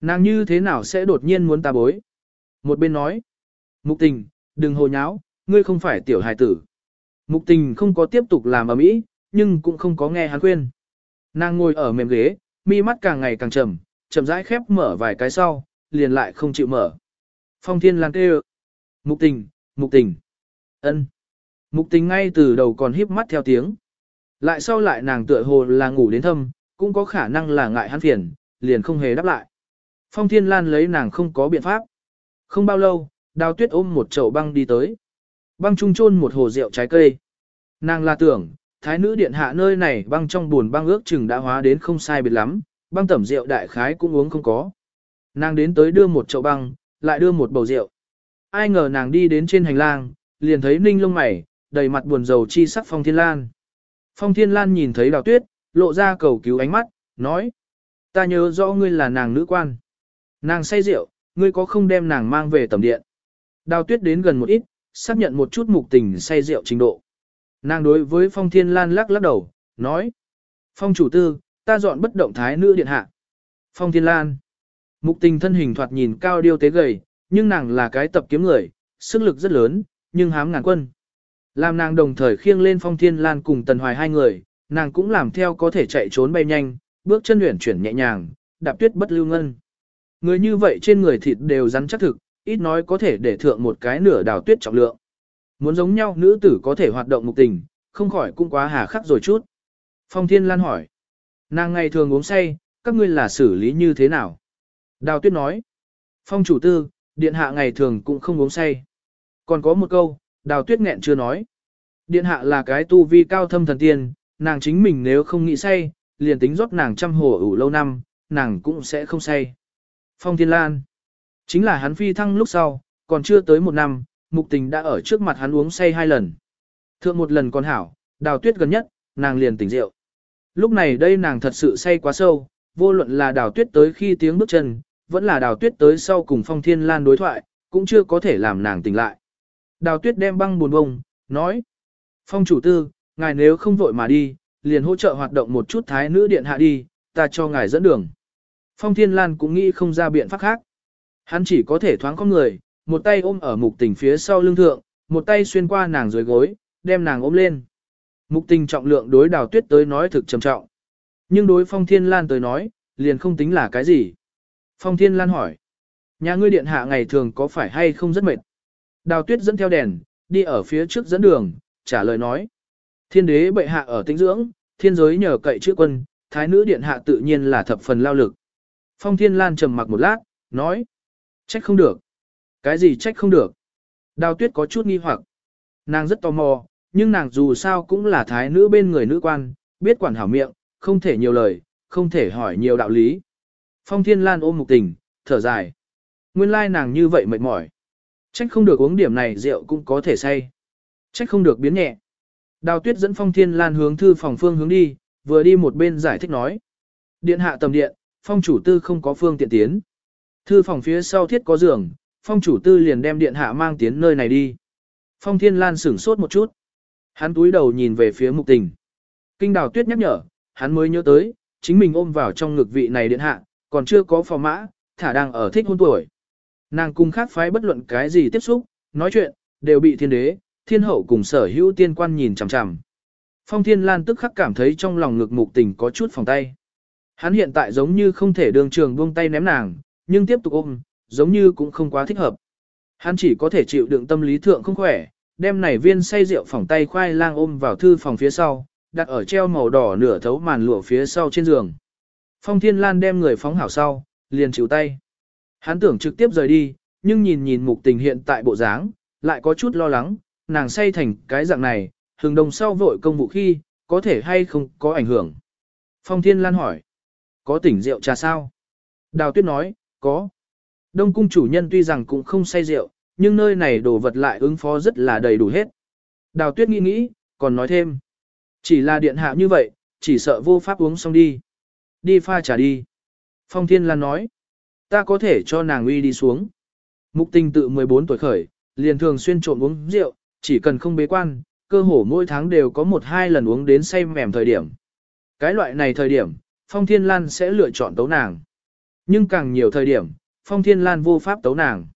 nàng như thế nào sẽ đột nhiên muốn ta bối. Một bên nói, mục tình, đừng hồ nháo, ngươi không phải tiểu hài tử. Mục tình không có tiếp tục làm ở mỹ, nhưng cũng không có nghe hắn khuyên. Nàng ngồi ở mềm ghế, mi mắt càng ngày càng trầm, chậm rãi khép mở vài cái sau, liền lại không chịu mở. Phong Thiên Lan kêu, mục tình, mục tình, ân. Mục tình ngay từ đầu còn híp mắt theo tiếng. Lại sau lại nàng tựa hồ là ngủ đến thâm, cũng có khả năng là ngại hắn phiền, liền không hề đáp lại. Phong Thiên Lan lấy nàng không có biện pháp. Không bao lâu, đào tuyết ôm một chậu băng đi tới. Băng trung chôn một hồ rượu trái cây. Nàng là tưởng, thái nữ điện hạ nơi này băng trong buồn băng ước chừng đã hóa đến không sai biệt lắm, băng tẩm rượu đại khái cũng uống không có. Nàng đến tới đưa một chậu băng, lại đưa một bầu rượu. Ai ngờ nàng đi đến trên hành lang, liền thấy ninh lông mày, đầy mặt buồn rầu chi sắc Phong Thiên Lan. Phong Thiên Lan nhìn thấy đào tuyết, lộ ra cầu cứu ánh mắt, nói. Ta nhớ rõ ngươi là nàng nữ quan. Nàng say rượu, ngươi có không đem nàng mang về tầm điện. Đào tuyết đến gần một ít, xác nhận một chút mục tình say rượu trình độ. Nàng đối với Phong Thiên Lan lắc lắc đầu, nói. Phong chủ tư, ta dọn bất động thái nữ điện hạ. Phong Thiên Lan. Mục tình thân hình thoạt nhìn cao điêu tế gầy, nhưng nàng là cái tập kiếm người, sức lực rất lớn, nhưng hám ngàn quân. Làm nàng đồng thời khiêng lên Phong Thiên Lan cùng Tần Hoài hai người, nàng cũng làm theo có thể chạy trốn bay nhanh, bước chân luyện chuyển nhẹ nhàng, đạp tuyết bất lưu ngân. Người như vậy trên người thịt đều rắn chắc thực, ít nói có thể để thượng một cái nửa đào tuyết trọng lượng. Muốn giống nhau nữ tử có thể hoạt động mục tình, không khỏi cũng quá hà khắc rồi chút. Phong Thiên Lan hỏi. Nàng ngày thường uống say, các ngươi là xử lý như thế nào? Đào tuyết nói. Phong chủ tư, điện hạ ngày thường cũng không uống say. Còn có một câu, đào tuyết nghẹn chưa nói. Điện hạ là cái tu vi cao thâm thần tiên, nàng chính mình nếu không nghĩ say, liền tính rót nàng trăm hồ ủ lâu năm, nàng cũng sẽ không say. Phong Thiên Lan. Chính là hắn phi thăng lúc sau, còn chưa tới một năm, mục tình đã ở trước mặt hắn uống say hai lần. Thượng một lần còn hảo, đào tuyết gần nhất, nàng liền tỉnh rượu. Lúc này đây nàng thật sự say quá sâu, vô luận là đào tuyết tới khi tiếng bước chân, vẫn là đào tuyết tới sau cùng phong thiên lan đối thoại, cũng chưa có thể làm nàng tỉnh lại. Đào tuyết đem băng buồn bông, nói. Phong chủ tư, ngài nếu không vội mà đi, liền hỗ trợ hoạt động một chút thái nữ điện hạ đi, ta cho ngài dẫn đường. Phong thiên lan cũng nghĩ không ra biện pháp khác. Hắn chỉ có thể thoáng con người, một tay ôm ở mục tình phía sau lưng thượng, một tay xuyên qua nàng dưới gối, đem nàng ôm lên. Mục tình trọng lượng đối đào tuyết tới nói thực trầm trọng. Nhưng đối phong thiên lan tới nói, liền không tính là cái gì. Phong thiên lan hỏi. Nhà ngươi điện hạ ngày thường có phải hay không rất mệt? Đào tuyết dẫn theo đèn, đi ở phía trước dẫn đường, trả lời nói. Thiên đế bệ hạ ở tĩnh dưỡng, thiên giới nhờ cậy chữ quân, thái nữ điện hạ tự nhiên là thập phần lao lực. Phong thiên lan trầm mặc một lát, nói. Trách không được. Cái gì trách không được? Đào tuyết có chút nghi hoặc. Nàng rất tò mò, nhưng nàng dù sao cũng là thái nữ bên người nữ quan, biết quản hảo miệng, không thể nhiều lời, không thể hỏi nhiều đạo lý. Phong Thiên Lan ôm một tình, thở dài. Nguyên lai nàng như vậy mệt mỏi. Trách không được uống điểm này rượu cũng có thể say. Trách không được biến nhẹ. Đào tuyết dẫn Phong Thiên Lan hướng thư phòng phương hướng đi, vừa đi một bên giải thích nói. Điện hạ tầm điện, Phong chủ tư không có phương tiện tiến. Thư phòng phía sau thiết có giường, Phong chủ tư liền đem điện hạ mang tiến nơi này đi. Phong Thiên Lan sửng sốt một chút. Hắn túi đầu nhìn về phía mục tình. Kinh đào tuyết nhắc nhở, hắn mới nhớ tới, chính mình ôm vào trong ngực vị này điện hạ, còn chưa có phò mã, thả đang ở thích hôn tuổi. Nàng cùng khác phái bất luận cái gì tiếp xúc, nói chuyện, đều bị thiên đế, thiên hậu cùng sở hữu tiên quan nhìn chằm chằm. Phong Thiên Lan tức khắc cảm thấy trong lòng ngực mục tình có chút phòng tay. Hắn hiện tại giống như không thể đường trường buông tay ném nàng, nhưng tiếp tục ôm, giống như cũng không quá thích hợp. Hắn chỉ có thể chịu đựng tâm lý thượng không khỏe, đem này viên say rượu phòng tay khoai lang ôm vào thư phòng phía sau, đặt ở treo màu đỏ nửa thấu màn lụa phía sau trên giường. Phong Thiên Lan đem người phóng hảo sau, liền chịu tay. Hắn tưởng trực tiếp rời đi, nhưng nhìn nhìn mục tình hiện tại bộ dáng, lại có chút lo lắng, nàng say thành cái dạng này, hừng đồng sau vội công vụ khi, có thể hay không có ảnh hưởng. Phong Thiên Lan hỏi, có tỉnh rượu trà sao? Đào Tuyết nói, có. Đông cung chủ nhân tuy rằng cũng không say rượu, nhưng nơi này đồ vật lại ứng phó rất là đầy đủ hết. Đào Tuyết nghĩ nghĩ, còn nói thêm. Chỉ là điện hạ như vậy, chỉ sợ vô pháp uống xong đi. Đi pha trà đi. Phong Thiên Lan nói, ta có thể cho nàng uy đi xuống. Mục tình tự 14 tuổi khởi, liền thường xuyên trộm uống rượu, chỉ cần không bế quan, cơ hồ mỗi tháng đều có một hai lần uống đến say mềm thời điểm. Cái loại này thời điểm, Phong Thiên Lan sẽ lựa chọn tấu nàng. Nhưng càng nhiều thời điểm, Phong Thiên Lan vô pháp tấu nàng.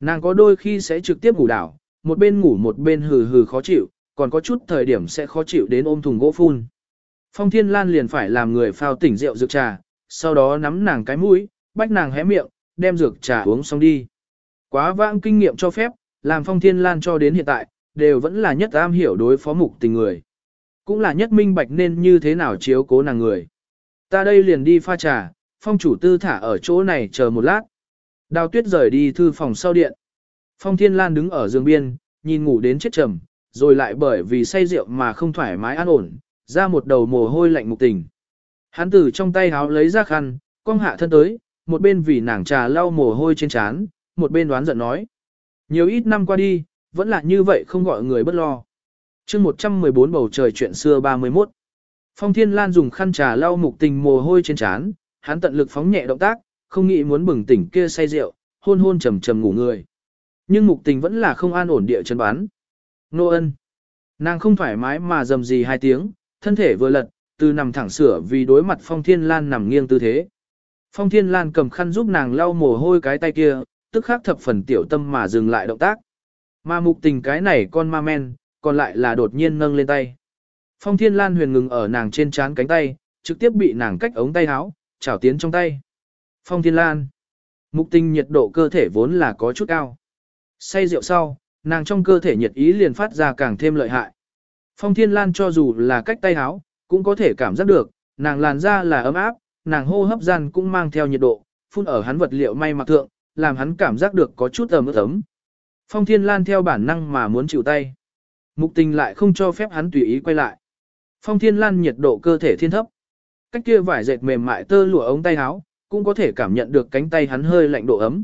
Nàng có đôi khi sẽ trực tiếp ngủ đảo, một bên ngủ một bên hừ hừ khó chịu, còn có chút thời điểm sẽ khó chịu đến ôm thùng gỗ phun. Phong Thiên Lan liền phải làm người phao tỉnh rượu dược trà, sau đó nắm nàng cái mũi, bách nàng hé miệng, đem dược trà uống xong đi. Quá vãng kinh nghiệm cho phép, làm Phong Thiên Lan cho đến hiện tại, đều vẫn là nhất am hiểu đối phó mục tình người. Cũng là nhất minh bạch nên như thế nào chiếu cố nàng người. Ta đây liền đi pha trà, Phong chủ tư thả ở chỗ này chờ một lát. Đào tuyết rời đi thư phòng sau điện. Phong Thiên Lan đứng ở giường biên, nhìn ngủ đến chết trầm, rồi lại bởi vì say rượu mà không thoải mái an ổn, ra một đầu mồ hôi lạnh mục tình. Hắn từ trong tay háo lấy ra khăn, cong hạ thân tới, một bên vì nàng trà lau mồ hôi trên trán, một bên đoán giận nói. Nhiều ít năm qua đi, vẫn là như vậy không gọi người bất lo. chương 114 bầu trời chuyện xưa 31. Phong Thiên Lan dùng khăn trà lau mục tình mồ hôi trên trán, hắn tận lực phóng nhẹ động tác, không nghĩ muốn bừng tỉnh kia say rượu, hôn hôn trầm trầm ngủ người. Nhưng mục tình vẫn là không an ổn địa chân bán. Nô ân. Nàng không thoải mái mà dầm gì hai tiếng, thân thể vừa lật, từ nằm thẳng sửa vì đối mặt Phong Thiên Lan nằm nghiêng tư thế. Phong Thiên Lan cầm khăn giúp nàng lau mồ hôi cái tay kia, tức khắc thập phần tiểu tâm mà dừng lại động tác. Mà mục tình cái này con ma men, còn lại là đột nhiên nâng lên tay. Phong Thiên Lan huyền ngừng ở nàng trên trán cánh tay, trực tiếp bị nàng cách ống tay áo, chảo tiến trong tay. Phong Thiên Lan. Mục tình nhiệt độ cơ thể vốn là có chút cao. Say rượu sau, nàng trong cơ thể nhiệt ý liền phát ra càng thêm lợi hại. Phong Thiên Lan cho dù là cách tay áo, cũng có thể cảm giác được, nàng làn da là ấm áp, nàng hô hấp gian cũng mang theo nhiệt độ, phun ở hắn vật liệu may mặc thượng, làm hắn cảm giác được có chút ấm ướt ấm. Phong Thiên Lan theo bản năng mà muốn chịu tay. Mục tình lại không cho phép hắn tùy ý quay lại. Phong Thiên Lan nhiệt độ cơ thể thiên thấp. Cách kia vải dệt mềm mại tơ lụa ống tay áo, cũng có thể cảm nhận được cánh tay hắn hơi lạnh độ ấm.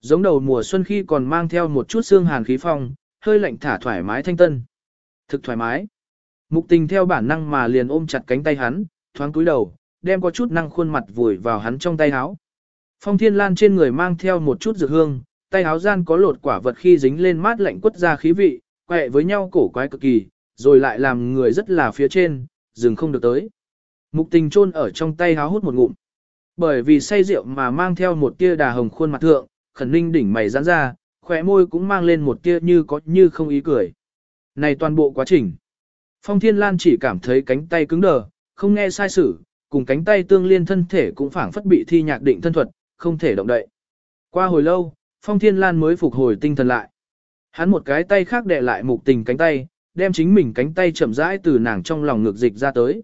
Giống đầu mùa xuân khi còn mang theo một chút xương hàn khí phong, hơi lạnh thả thoải mái thanh tân. Thực thoải mái. Mục tình theo bản năng mà liền ôm chặt cánh tay hắn, thoáng cúi đầu, đem có chút năng khuôn mặt vùi vào hắn trong tay áo. Phong Thiên Lan trên người mang theo một chút dược hương, tay áo gian có lột quả vật khi dính lên mát lạnh quất ra khí vị, quẹ với nhau cổ quái cực kỳ, rồi lại làm người rất là phía trên, dừng không được tới. Mục tình chôn ở trong tay háo hút một ngụm. Bởi vì say rượu mà mang theo một tia đà hồng khuôn mặt thượng, khẩn ninh đỉnh mày giãn ra, khỏe môi cũng mang lên một tia như có như không ý cười. Này toàn bộ quá trình. Phong Thiên Lan chỉ cảm thấy cánh tay cứng đờ, không nghe sai sử, cùng cánh tay tương liên thân thể cũng phảng phất bị thi nhạc định thân thuật, không thể động đậy. Qua hồi lâu, Phong Thiên Lan mới phục hồi tinh thần lại. Hắn một cái tay khác đè lại mục tình cánh tay, đem chính mình cánh tay chậm rãi từ nàng trong lòng ngược dịch ra tới.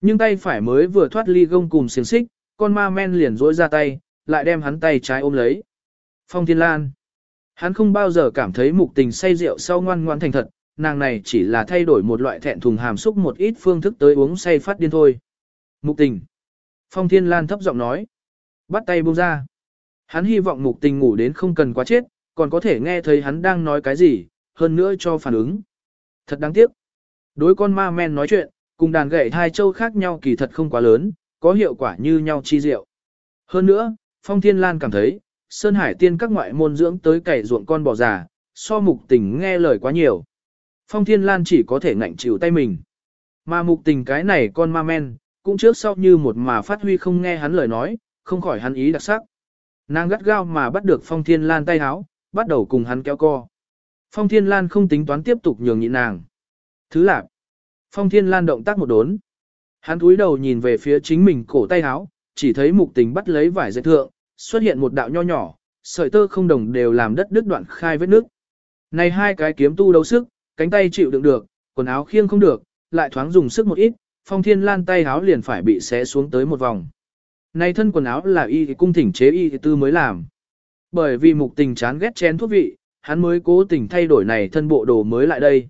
Nhưng tay phải mới vừa thoát ly gông cùng xiềng xích, con ma men liền rỗi ra tay, lại đem hắn tay trái ôm lấy. Phong Thiên Lan. Hắn không bao giờ cảm thấy mục tình say rượu sau ngoan ngoan thành thật, nàng này chỉ là thay đổi một loại thẹn thùng hàm xúc một ít phương thức tới uống say phát điên thôi. Mục tình. Phong Thiên Lan thấp giọng nói. Bắt tay buông ra. Hắn hy vọng mục tình ngủ đến không cần quá chết, còn có thể nghe thấy hắn đang nói cái gì, hơn nữa cho phản ứng. Thật đáng tiếc. Đối con ma men nói chuyện, cùng đàn gậy hai châu khác nhau kỳ thật không quá lớn, có hiệu quả như nhau chi diệu. Hơn nữa, Phong Thiên Lan cảm thấy, Sơn Hải tiên các ngoại môn dưỡng tới cày ruộng con bò già, so mục tình nghe lời quá nhiều. Phong Thiên Lan chỉ có thể ngạnh chịu tay mình. Mà mục tình cái này con ma men, cũng trước sau như một mà phát huy không nghe hắn lời nói, không khỏi hắn ý đặc sắc. Nàng gắt gao mà bắt được Phong Thiên Lan tay háo, bắt đầu cùng hắn kéo co. Phong Thiên Lan không tính toán tiếp tục nhường nhịn nàng. Thứ lạc. Phong Thiên Lan động tác một đốn. Hắn cúi đầu nhìn về phía chính mình cổ tay háo, chỉ thấy mục tình bắt lấy vải dây thượng, xuất hiện một đạo nho nhỏ, sợi tơ không đồng đều làm đất đứt đoạn khai vết nước. Này hai cái kiếm tu đấu sức, cánh tay chịu đựng được, quần áo khiêng không được, lại thoáng dùng sức một ít, phong thiên lan tay háo liền phải bị xé xuống tới một vòng. Này thân quần áo là y cung thỉnh chế y tư mới làm. Bởi vì mục tình chán ghét chén thuốc vị, hắn mới cố tình thay đổi này thân bộ đồ mới lại đây.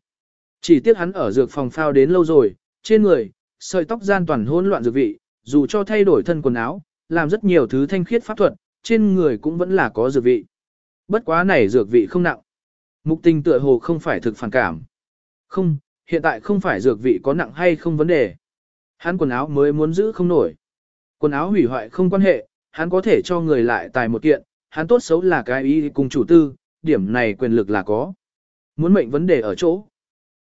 Chỉ tiếc hắn ở dược phòng phao đến lâu rồi, trên người, sợi tóc gian toàn hỗn loạn dược vị, dù cho thay đổi thân quần áo, làm rất nhiều thứ thanh khiết pháp thuật, trên người cũng vẫn là có dược vị. Bất quá này dược vị không nặng. Mục tình tựa hồ không phải thực phản cảm. Không, hiện tại không phải dược vị có nặng hay không vấn đề. Hắn quần áo mới muốn giữ không nổi. Quần áo hủy hoại không quan hệ, hắn có thể cho người lại tài một kiện, hắn tốt xấu là cái ý cùng chủ tư, điểm này quyền lực là có. Muốn mệnh vấn đề ở chỗ.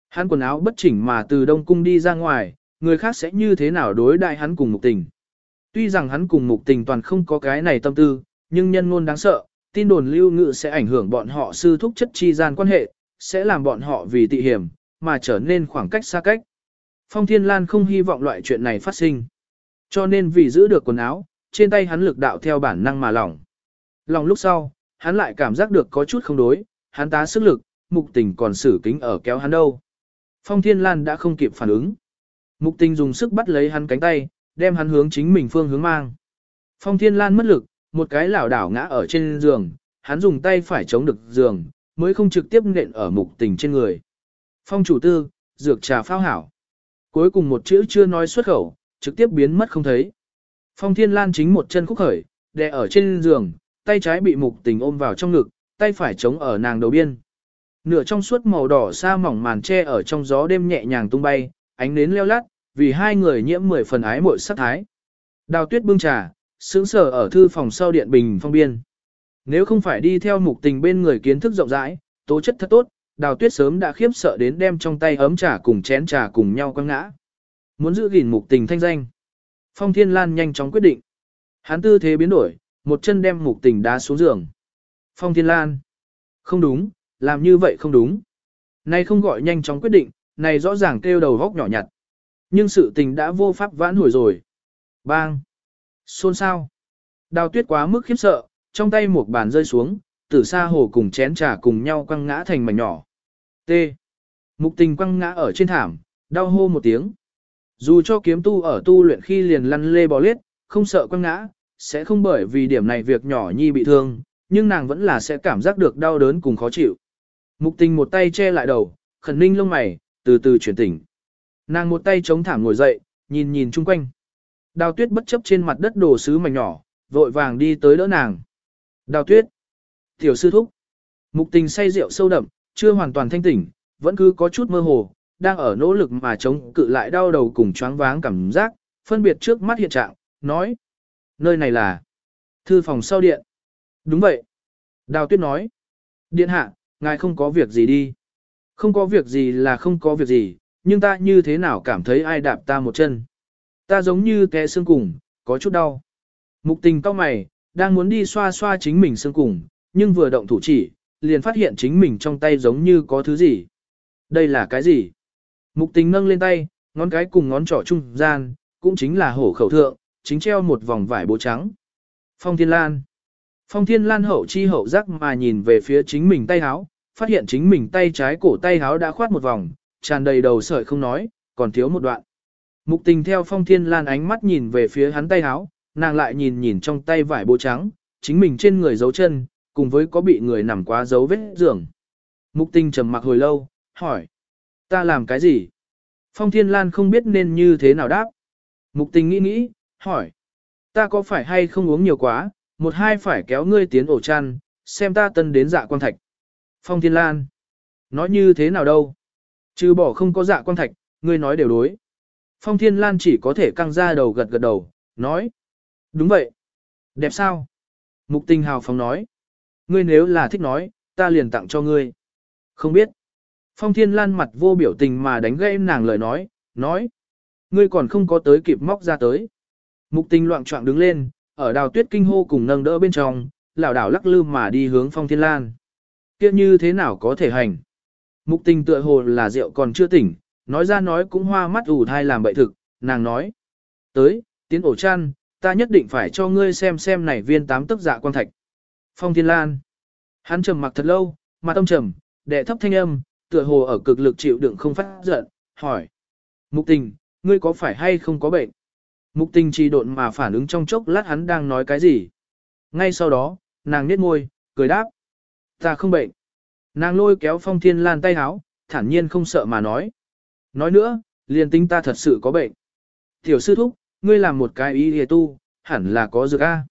Hắn quần áo bất chỉnh mà từ Đông Cung đi ra ngoài, người khác sẽ như thế nào đối đại hắn cùng mục tình. Tuy rằng hắn cùng mục tình toàn không có cái này tâm tư, nhưng nhân ngôn đáng sợ, tin đồn lưu ngự sẽ ảnh hưởng bọn họ sư thúc chất chi gian quan hệ, sẽ làm bọn họ vì tị hiểm, mà trở nên khoảng cách xa cách. Phong Thiên Lan không hy vọng loại chuyện này phát sinh. Cho nên vì giữ được quần áo, trên tay hắn lực đạo theo bản năng mà lỏng. Lòng lúc sau, hắn lại cảm giác được có chút không đối, hắn tá sức lực, mục tình còn xử kính ở kéo hắn đâu. Phong Thiên Lan đã không kịp phản ứng. Mục tình dùng sức bắt lấy hắn cánh tay, đem hắn hướng chính mình phương hướng mang. Phong Thiên Lan mất lực, một cái lảo đảo ngã ở trên giường, hắn dùng tay phải chống được giường, mới không trực tiếp nện ở mục tình trên người. Phong chủ tư, dược trà phao hảo. Cuối cùng một chữ chưa nói xuất khẩu, trực tiếp biến mất không thấy. Phong Thiên Lan chính một chân khúc khởi, đè ở trên giường, tay trái bị mục tình ôm vào trong ngực, tay phải chống ở nàng đầu biên. Nửa trong suốt màu đỏ sa mỏng màn che ở trong gió đêm nhẹ nhàng tung bay, ánh nến leo lát, vì hai người nhiễm mười phần ái muội sắc thái. Đào tuyết bưng trà, sướng sở ở thư phòng sau điện bình phong biên. Nếu không phải đi theo mục tình bên người kiến thức rộng rãi, tố chất thật tốt, đào tuyết sớm đã khiếp sợ đến đem trong tay ấm trà cùng chén trà cùng nhau quăng ngã. Muốn giữ gìn mục tình thanh danh. Phong Thiên Lan nhanh chóng quyết định. Hắn tư thế biến đổi, một chân đem mục tình đá xuống giường. Phong Thiên Lan. Không đúng, làm như vậy không đúng. Này không gọi nhanh chóng quyết định, này rõ ràng kêu đầu góc nhỏ nhặt. Nhưng sự tình đã vô pháp vãn hồi rồi. Bang! Xôn sao? Đào tuyết quá mức khiếp sợ, trong tay một bàn rơi xuống, tử sa hồ cùng chén trà cùng nhau quăng ngã thành mảnh nhỏ. T. Mục tình quăng ngã ở trên thảm, đau hô một tiếng. Dù cho kiếm tu ở tu luyện khi liền lăn lê bò lết, không sợ quăng ngã, sẽ không bởi vì điểm này việc nhỏ nhi bị thương, nhưng nàng vẫn là sẽ cảm giác được đau đớn cùng khó chịu. Mục tình một tay che lại đầu, khẩn ninh lông mày, từ từ chuyển tỉnh. Nàng một tay chống thảm ngồi dậy, nhìn nhìn chung quanh. Đào tuyết bất chấp trên mặt đất đồ sứ mảnh nhỏ, vội vàng đi tới đỡ nàng. Đào tuyết. Tiểu sư thúc. Mục tình say rượu sâu đậm, chưa hoàn toàn thanh tỉnh, vẫn cứ có chút mơ hồ, đang ở nỗ lực mà chống cự lại đau đầu cùng choáng váng cảm giác, phân biệt trước mắt hiện trạng, nói. Nơi này là thư phòng sau điện. Đúng vậy. Đào tuyết nói. Điện hạ, ngài không có việc gì đi. Không có việc gì là không có việc gì, nhưng ta như thế nào cảm thấy ai đạp ta một chân. Ta giống như té xương cùng, có chút đau. Mục tình cao mày, đang muốn đi xoa xoa chính mình xương cùng, nhưng vừa động thủ chỉ, liền phát hiện chính mình trong tay giống như có thứ gì. Đây là cái gì? Mục tình nâng lên tay, ngón cái cùng ngón trỏ trung gian, cũng chính là hổ khẩu thượng, chính treo một vòng vải bố trắng. Phong Thiên Lan. Phong Thiên Lan hậu chi hậu giác mà nhìn về phía chính mình tay háo, phát hiện chính mình tay trái cổ tay háo đã khoát một vòng, tràn đầy đầu sợi không nói, còn thiếu một đoạn. Mục tình theo Phong Thiên Lan ánh mắt nhìn về phía hắn tay háo, nàng lại nhìn nhìn trong tay vải bố trắng, chính mình trên người dấu chân, cùng với có bị người nằm quá dấu vết giường. Mục tình trầm mặc hồi lâu, hỏi. Ta làm cái gì? Phong Thiên Lan không biết nên như thế nào đáp. Mục tình nghĩ nghĩ, hỏi. Ta có phải hay không uống nhiều quá, một hai phải kéo ngươi tiến ổ chăn, xem ta tân đến dạ quan thạch. Phong Thiên Lan. Nói như thế nào đâu? Trừ bỏ không có dạ quan thạch, ngươi nói đều đối. Phong Thiên Lan chỉ có thể căng ra đầu gật gật đầu, nói. Đúng vậy. Đẹp sao? Mục tình hào phóng nói. Ngươi nếu là thích nói, ta liền tặng cho ngươi. Không biết. Phong Thiên Lan mặt vô biểu tình mà đánh gãy nàng lời nói, nói. Ngươi còn không có tới kịp móc ra tới. Mục tình loạn trọng đứng lên, ở đào tuyết kinh hô cùng nâng đỡ bên trong, lảo đảo lắc lư mà đi hướng phong thiên lan. Kiếp như thế nào có thể hành? Mục tình tựa hồ là rượu còn chưa tỉnh, nói ra nói cũng hoa mắt ủ thai làm bậy thực, nàng nói. Tới, tiến ổ chăn, ta nhất định phải cho ngươi xem xem này viên tám tức dạ quan thạch. Phong thiên lan. Hắn trầm mặc thật lâu, mà tâm trầm, đệ thấp thanh âm, tựa hồ ở cực lực chịu đựng không phát giận, hỏi. Mục tình, ngươi có phải hay không có bệnh? Mục tình trì độn mà phản ứng trong chốc lát hắn đang nói cái gì? Ngay sau đó, nàng nhếch môi, cười đáp. Ta không bệnh. Nàng lôi kéo phong thiên lan tay háo, thản nhiên không sợ mà nói. Nói nữa, liền tính ta thật sự có bệnh. Tiểu sư thúc, ngươi làm một cái ý hề tu, hẳn là có dược A.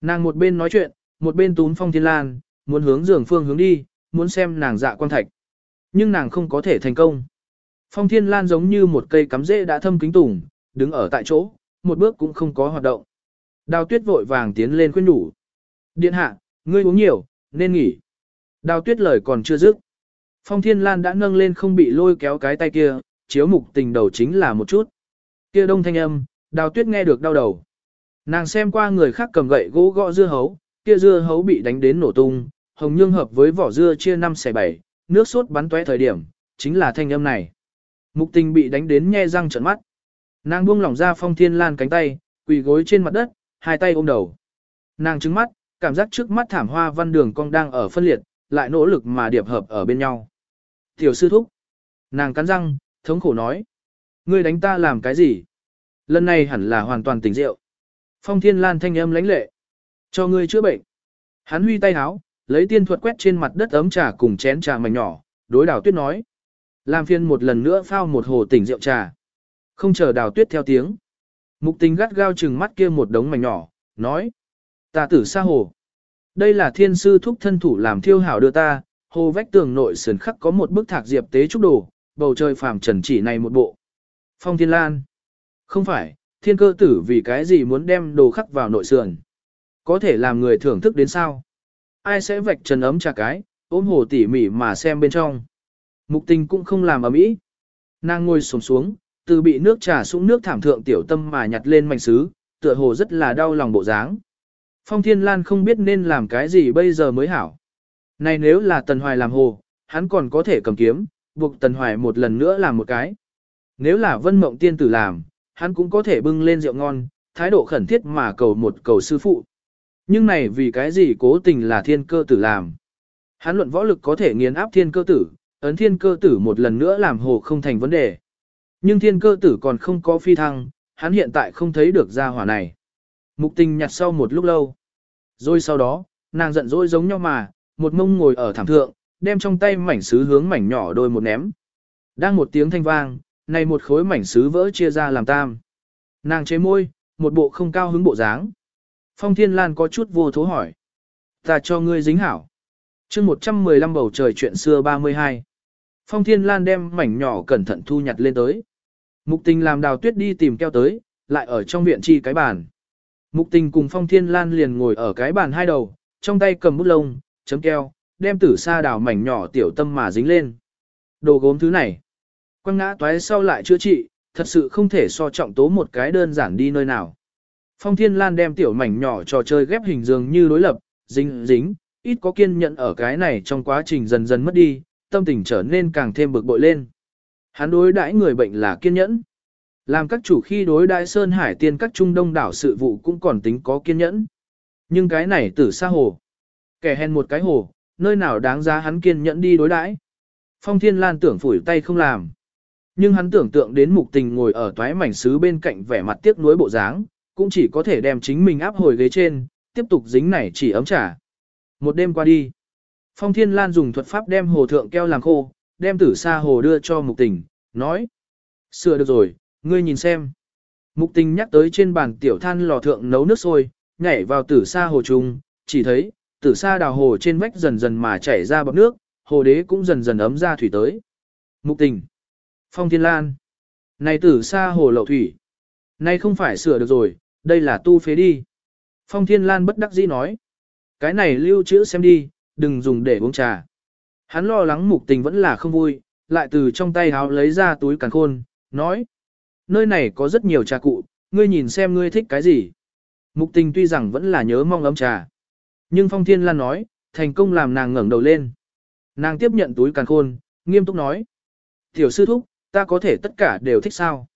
Nàng một bên nói chuyện, một bên tún phong thiên lan, muốn hướng giường phương hướng đi, muốn xem nàng dạ quan thạch. Nhưng nàng không có thể thành công. Phong thiên lan giống như một cây cắm rễ đã thâm kính tủng, đứng ở tại chỗ, một bước cũng không có hoạt động. Đào tuyết vội vàng tiến lên khuyên nhủ. Điện hạ, ngươi uống nhiều, nên nghỉ. Đào tuyết lời còn chưa dứt. Phong thiên lan đã nâng lên không bị lôi kéo cái tay kia, chiếu mục tình đầu chính là một chút. Kia đông thanh âm, đào tuyết nghe được đau đầu. Nàng xem qua người khác cầm gậy gỗ gõ dưa hấu, kia dưa hấu bị đánh đến nổ tung, hồng nhương hợp với vỏ dưa chia năm xẻ bảy, nước sốt bắn tóe thời điểm, chính là thanh âm này. Mục tình bị đánh đến nhe răng trợn mắt. Nàng buông lỏng ra phong thiên lan cánh tay, quỳ gối trên mặt đất, hai tay ôm đầu. Nàng trứng mắt, cảm giác trước mắt thảm hoa văn đường cong đang ở phân liệt, lại nỗ lực mà điệp hợp ở bên nhau. Tiểu sư thúc. Nàng cắn răng, thống khổ nói. Ngươi đánh ta làm cái gì? Lần này hẳn là hoàn toàn tỉnh rượu. Phong thiên lan thanh âm lãnh lệ. Cho ngươi chữa bệnh. Hắn huy tay háo, lấy tiên thuật quét trên mặt đất ấm trà cùng chén trà mảnh nhỏ, đối đào tuyết nói. Làm phiên một lần nữa phao một hồ tỉnh rượu trà. Không chờ đào tuyết theo tiếng. Mục tình gắt gao chừng mắt kia một đống mảnh nhỏ, nói. Ta tử xa hồ. Đây là thiên sư thúc thân thủ làm thiêu hảo đưa ta, hồ vách tường nội sườn khắc có một bức thạc diệp tế trúc đồ, bầu trời phàm trần chỉ này một bộ. Phong thiên lan. Không phải, thiên cơ tử vì cái gì muốn đem đồ khắc vào nội sườn. Có thể làm người thưởng thức đến sao? Ai sẽ vạch trần ấm trà cái, ôm hồ tỉ mỉ mà xem bên trong. Mục tình cũng không làm ấm ý. Nàng ngồi sồm xuống, từ bị nước trà sũng nước thảm thượng tiểu tâm mà nhặt lên mảnh sứ, tựa hồ rất là đau lòng bộ dáng. Phong Thiên Lan không biết nên làm cái gì bây giờ mới hảo. Này nếu là Tần Hoài làm hồ, hắn còn có thể cầm kiếm, buộc Tần Hoài một lần nữa làm một cái. Nếu là Vân Mộng Tiên Tử làm, hắn cũng có thể bưng lên rượu ngon, thái độ khẩn thiết mà cầu một cầu sư phụ. Nhưng này vì cái gì cố tình là thiên cơ tử làm. Hắn luận võ lực có thể nghiền áp thiên cơ tử, ấn thiên cơ tử một lần nữa làm hồ không thành vấn đề. Nhưng thiên cơ tử còn không có phi thăng, hắn hiện tại không thấy được ra hỏa này. Mục tình nhặt sau một lúc lâu. Rồi sau đó, nàng giận dỗi giống nhau mà, một mông ngồi ở thảm thượng, đem trong tay mảnh sứ hướng mảnh nhỏ đôi một ném. Đang một tiếng thanh vang, này một khối mảnh sứ vỡ chia ra làm tam. Nàng chế môi, một bộ không cao hứng bộ dáng. Phong Thiên Lan có chút vô thố hỏi. Ta cho ngươi dính hảo. chương 115 bầu trời chuyện xưa 32. Phong Thiên Lan đem mảnh nhỏ cẩn thận thu nhặt lên tới. Mục tình làm đào tuyết đi tìm keo tới, lại ở trong viện chi cái bàn. Mục tình cùng Phong Thiên Lan liền ngồi ở cái bàn hai đầu, trong tay cầm bút lông, chấm keo, đem tử sa đào mảnh nhỏ tiểu tâm mà dính lên. Đồ gốm thứ này. Quăng ngã toái sau lại chữa trị, thật sự không thể so trọng tố một cái đơn giản đi nơi nào. Phong Thiên Lan đem tiểu mảnh nhỏ trò chơi ghép hình dường như đối lập, dính dính, ít có kiên nhẫn ở cái này trong quá trình dần dần mất đi, tâm tình trở nên càng thêm bực bội lên. Hắn đối đãi người bệnh là kiên nhẫn. Làm các chủ khi đối đãi Sơn Hải tiên các trung đông đảo sự vụ cũng còn tính có kiên nhẫn. Nhưng cái này tử xa hồ. Kẻ hèn một cái hồ, nơi nào đáng giá hắn kiên nhẫn đi đối đãi. Phong Thiên Lan tưởng phủi tay không làm. Nhưng hắn tưởng tượng đến mục tình ngồi ở toái mảnh sứ bên cạnh vẻ mặt tiếc nuối bộ dáng, cũng chỉ có thể đem chính mình áp hồi ghế trên, tiếp tục dính này chỉ ấm trà. Một đêm qua đi, Phong Thiên Lan dùng thuật pháp đem hồ thượng keo làm khô, đem tử sa hồ đưa cho mục tình, nói. Sửa được rồi, ngươi nhìn xem. Mục tình nhắc tới trên bàn tiểu than lò thượng nấu nước sôi, nhảy vào tử sa hồ trùng, chỉ thấy, tử sa đào hồ trên vách dần dần mà chảy ra bọc nước, hồ đế cũng dần dần ấm ra thủy tới. Mục tình. Phong Thiên Lan. Này tử sa hồ lậu thủy. Này không phải sửa được rồi, đây là tu phế đi. Phong Thiên Lan bất đắc dĩ nói. Cái này lưu trữ xem đi, đừng dùng để uống trà. Hắn lo lắng mục tình vẫn là không vui, lại từ trong tay háo lấy ra túi càn khôn, nói. nơi này có rất nhiều trà cụ, ngươi nhìn xem ngươi thích cái gì. Mục tình tuy rằng vẫn là nhớ mong ấm trà. Nhưng Phong Thiên Lan nói, thành công làm nàng ngẩng đầu lên. Nàng tiếp nhận túi càn khôn, nghiêm túc nói. Tiểu sư thúc, ta có thể tất cả đều thích sao?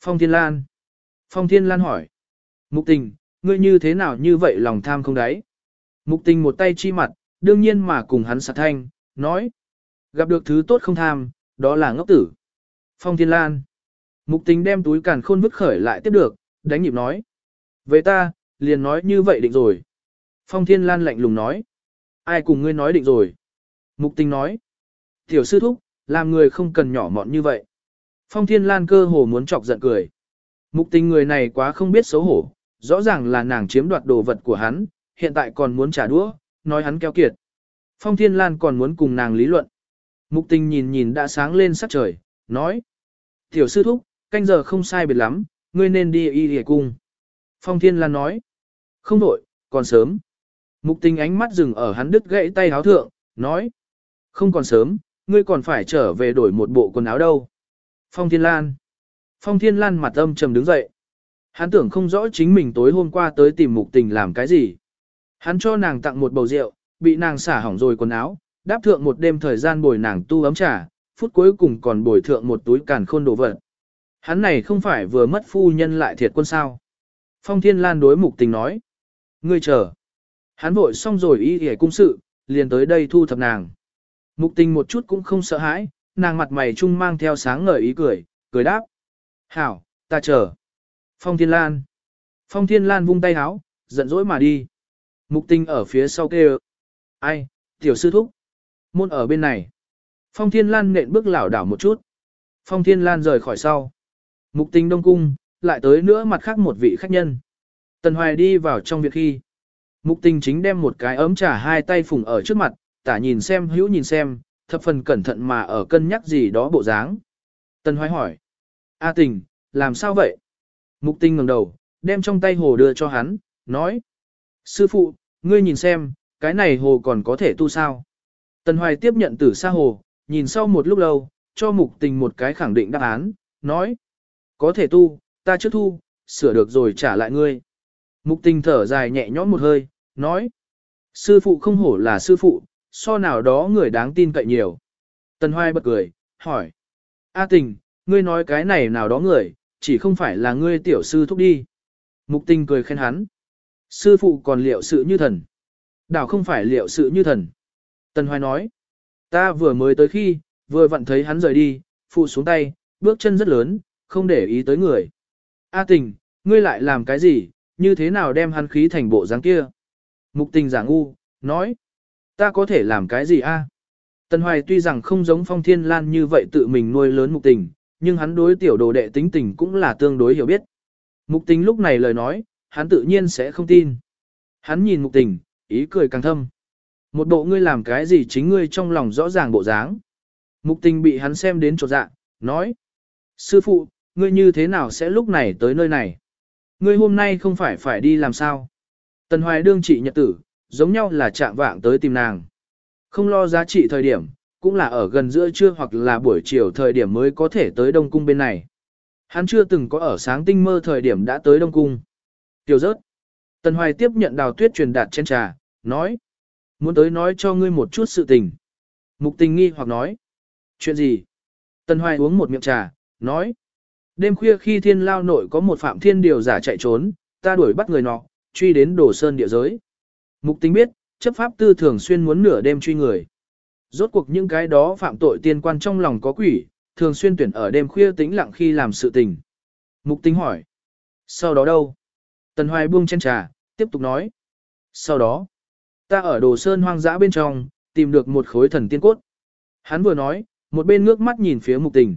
Phong Thiên Lan. Phong Thiên Lan hỏi. Mục tình, ngươi như thế nào như vậy lòng tham không đáy? Mục tình một tay chi mặt, đương nhiên mà cùng hắn sạt thanh, nói. Gặp được thứ tốt không tham, đó là ngốc tử. Phong Thiên Lan. Mục tình đem túi càn khôn vứt khởi lại tiếp được, đánh nhịp nói. Về ta, liền nói như vậy định rồi. Phong Thiên Lan lạnh lùng nói. Ai cùng ngươi nói định rồi? Mục tình nói. Tiểu sư thúc, làm người không cần nhỏ mọn như vậy. Phong Thiên Lan cơ hồ muốn chọc giận cười. Mục tình người này quá không biết xấu hổ, rõ ràng là nàng chiếm đoạt đồ vật của hắn, hiện tại còn muốn trả đũa, nói hắn keo kiệt. Phong Thiên Lan còn muốn cùng nàng lý luận. Mục tình nhìn nhìn đã sáng lên sắc trời, nói. Tiểu sư thúc, canh giờ không sai biệt lắm, ngươi nên đi y hề cung. Phong Thiên Lan nói. Không đổi, còn sớm. Mục tình ánh mắt dừng ở hắn đứt gãy tay háo thượng, nói. Không còn sớm, ngươi còn phải trở về đổi một bộ quần áo đâu. Phong Thiên Lan. Phong Thiên Lan mặt âm trầm đứng dậy. Hắn tưởng không rõ chính mình tối hôm qua tới tìm mục tình làm cái gì. Hắn cho nàng tặng một bầu rượu, bị nàng xả hỏng rồi quần áo, đáp thượng một đêm thời gian bồi nàng tu ấm trà, phút cuối cùng còn bồi thượng một túi càn khôn đồ vật. Hắn này không phải vừa mất phu nhân lại thiệt quân sao. Phong Thiên Lan đối mục tình nói. Ngươi chờ. Hắn vội xong rồi ý hề cung sự, liền tới đây thu thập nàng. Mục tình một chút cũng không sợ hãi, nàng mặt mày trung mang theo sáng ngời ý cười, cười đáp. Hảo, ta chờ. Phong Thiên Lan. Phong Thiên Lan vung tay háo, giận dỗi mà đi. Mục Tinh ở phía sau kêu. Ai, tiểu sư thúc. Môn ở bên này. Phong Thiên Lan nện bước lảo đảo một chút. Phong Thiên Lan rời khỏi sau. Mục Tinh đông cung, lại tới nữa mặt khác một vị khách nhân. Tần Hoài đi vào trong việc khi. Mục Tinh chính đem một cái ấm trà hai tay phùng ở trước mặt, tả nhìn xem hữu nhìn xem, thập phần cẩn thận mà ở cân nhắc gì đó bộ dáng. Tần Hoài hỏi. A tình, làm sao vậy? Mục Tinh ngẩng đầu, đem trong tay hồ đưa cho hắn, nói. Sư phụ, ngươi nhìn xem, cái này hồ còn có thể tu sao? Tần Hoài tiếp nhận tử sa hồ, nhìn sau một lúc lâu, cho mục tình một cái khẳng định đáp án, nói. Có thể tu, ta trước thu, sửa được rồi trả lại ngươi. Mục tình thở dài nhẹ nhõm một hơi, nói. Sư phụ không hổ là sư phụ, so nào đó người đáng tin cậy nhiều. Tần Hoài bật cười, hỏi. A tình, ngươi nói cái này nào đó người, chỉ không phải là ngươi tiểu sư thúc đi. Mục tình cười khen hắn. Sư phụ còn liệu sự như thần. Đảo không phải liệu sự như thần. Tần Hoài nói. Ta vừa mới tới khi, vừa vặn thấy hắn rời đi, phụ xuống tay, bước chân rất lớn, không để ý tới người. A tình, ngươi lại làm cái gì, như thế nào đem hắn khí thành bộ dáng kia? Mục tình giả ngu, nói. Ta có thể làm cái gì a? Tần Hoài tuy rằng không giống Phong Thiên Lan như vậy tự mình nuôi lớn mục tình, nhưng hắn đối tiểu đồ đệ tính tình cũng là tương đối hiểu biết. Mục tình lúc này lời nói, hắn tự nhiên sẽ không tin. Hắn nhìn mục tình, ý cười càng thâm. Một bộ ngươi làm cái gì chính ngươi trong lòng rõ ràng bộ dáng. Mục tình bị hắn xem đến trột dạ, nói. Sư phụ, ngươi như thế nào sẽ lúc này tới nơi này? Ngươi hôm nay không phải phải đi làm sao? Tần Hoài đương trị nhật tử, giống nhau là chạm vạng tới tìm nàng. Không lo giá trị thời điểm, cũng là ở gần giữa trưa hoặc là buổi chiều thời điểm mới có thể tới Đông Cung bên này. Hắn chưa từng có ở sáng tinh mơ thời điểm đã tới Đông Cung. Tiểu rớt. Tần Hoài tiếp nhận đào tuyết truyền đạt trên trà, nói. Muốn tới nói cho ngươi một chút sự tình. Mục tình nghi hoặc nói. Chuyện gì? Tần Hoài uống một miệng trà, nói. Đêm khuya khi thiên lao nội có một phạm thiên điều giả chạy trốn, ta đuổi bắt người nọ, truy đến đổ sơn địa giới. Mục tình biết, chấp pháp tư thường xuyên muốn nửa đêm truy người. Rốt cuộc những cái đó phạm tội tiên quan trong lòng có quỷ, thường xuyên tuyển ở đêm khuya tĩnh lặng khi làm sự tình. Mục tính hỏi. Sau đó đâu? Tần Hoài buông chén trà, tiếp tục nói. Sau đó, ta ở đồ sơn hoang dã bên trong, tìm được một khối thần tiên cốt. Hắn vừa nói, một bên ngước mắt nhìn phía mục tình.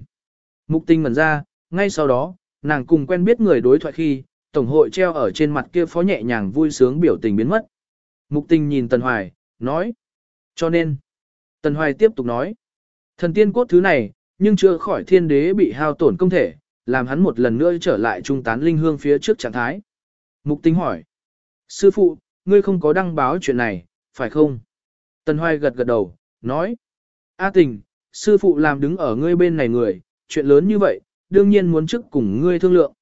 Mục tình ngẩn ra, ngay sau đó, nàng cùng quen biết người đối thoại khi, tổng hội treo ở trên mặt kia phó nhẹ nhàng vui sướng biểu tình biến mất. Mục tình nhìn Tần Hoài, nói. Cho nên, Tần Hoài tiếp tục nói. Thần tiên cốt thứ này, nhưng chưa khỏi thiên đế bị hao tổn công thể, làm hắn một lần nữa trở lại trung tán linh hương phía trước trạng thái. Mục tính hỏi. Sư phụ, ngươi không có đăng báo chuyện này, phải không? Tần Hoài gật gật đầu, nói. A tình, sư phụ làm đứng ở ngươi bên này người, chuyện lớn như vậy, đương nhiên muốn trước cùng ngươi thương lượng.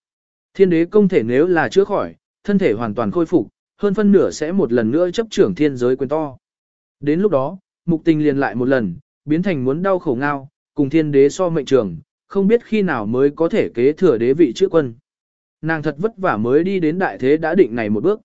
Thiên đế công thể nếu là chữa khỏi, thân thể hoàn toàn khôi phục, hơn phân nửa sẽ một lần nữa chấp trưởng thiên giới quyền to. Đến lúc đó, mục tình liền lại một lần, biến thành muốn đau khổ ngao, cùng thiên đế so mệnh trường, không biết khi nào mới có thể kế thừa đế vị chữ quân. Nàng thật vất vả mới đi đến đại thế đã định này một bước.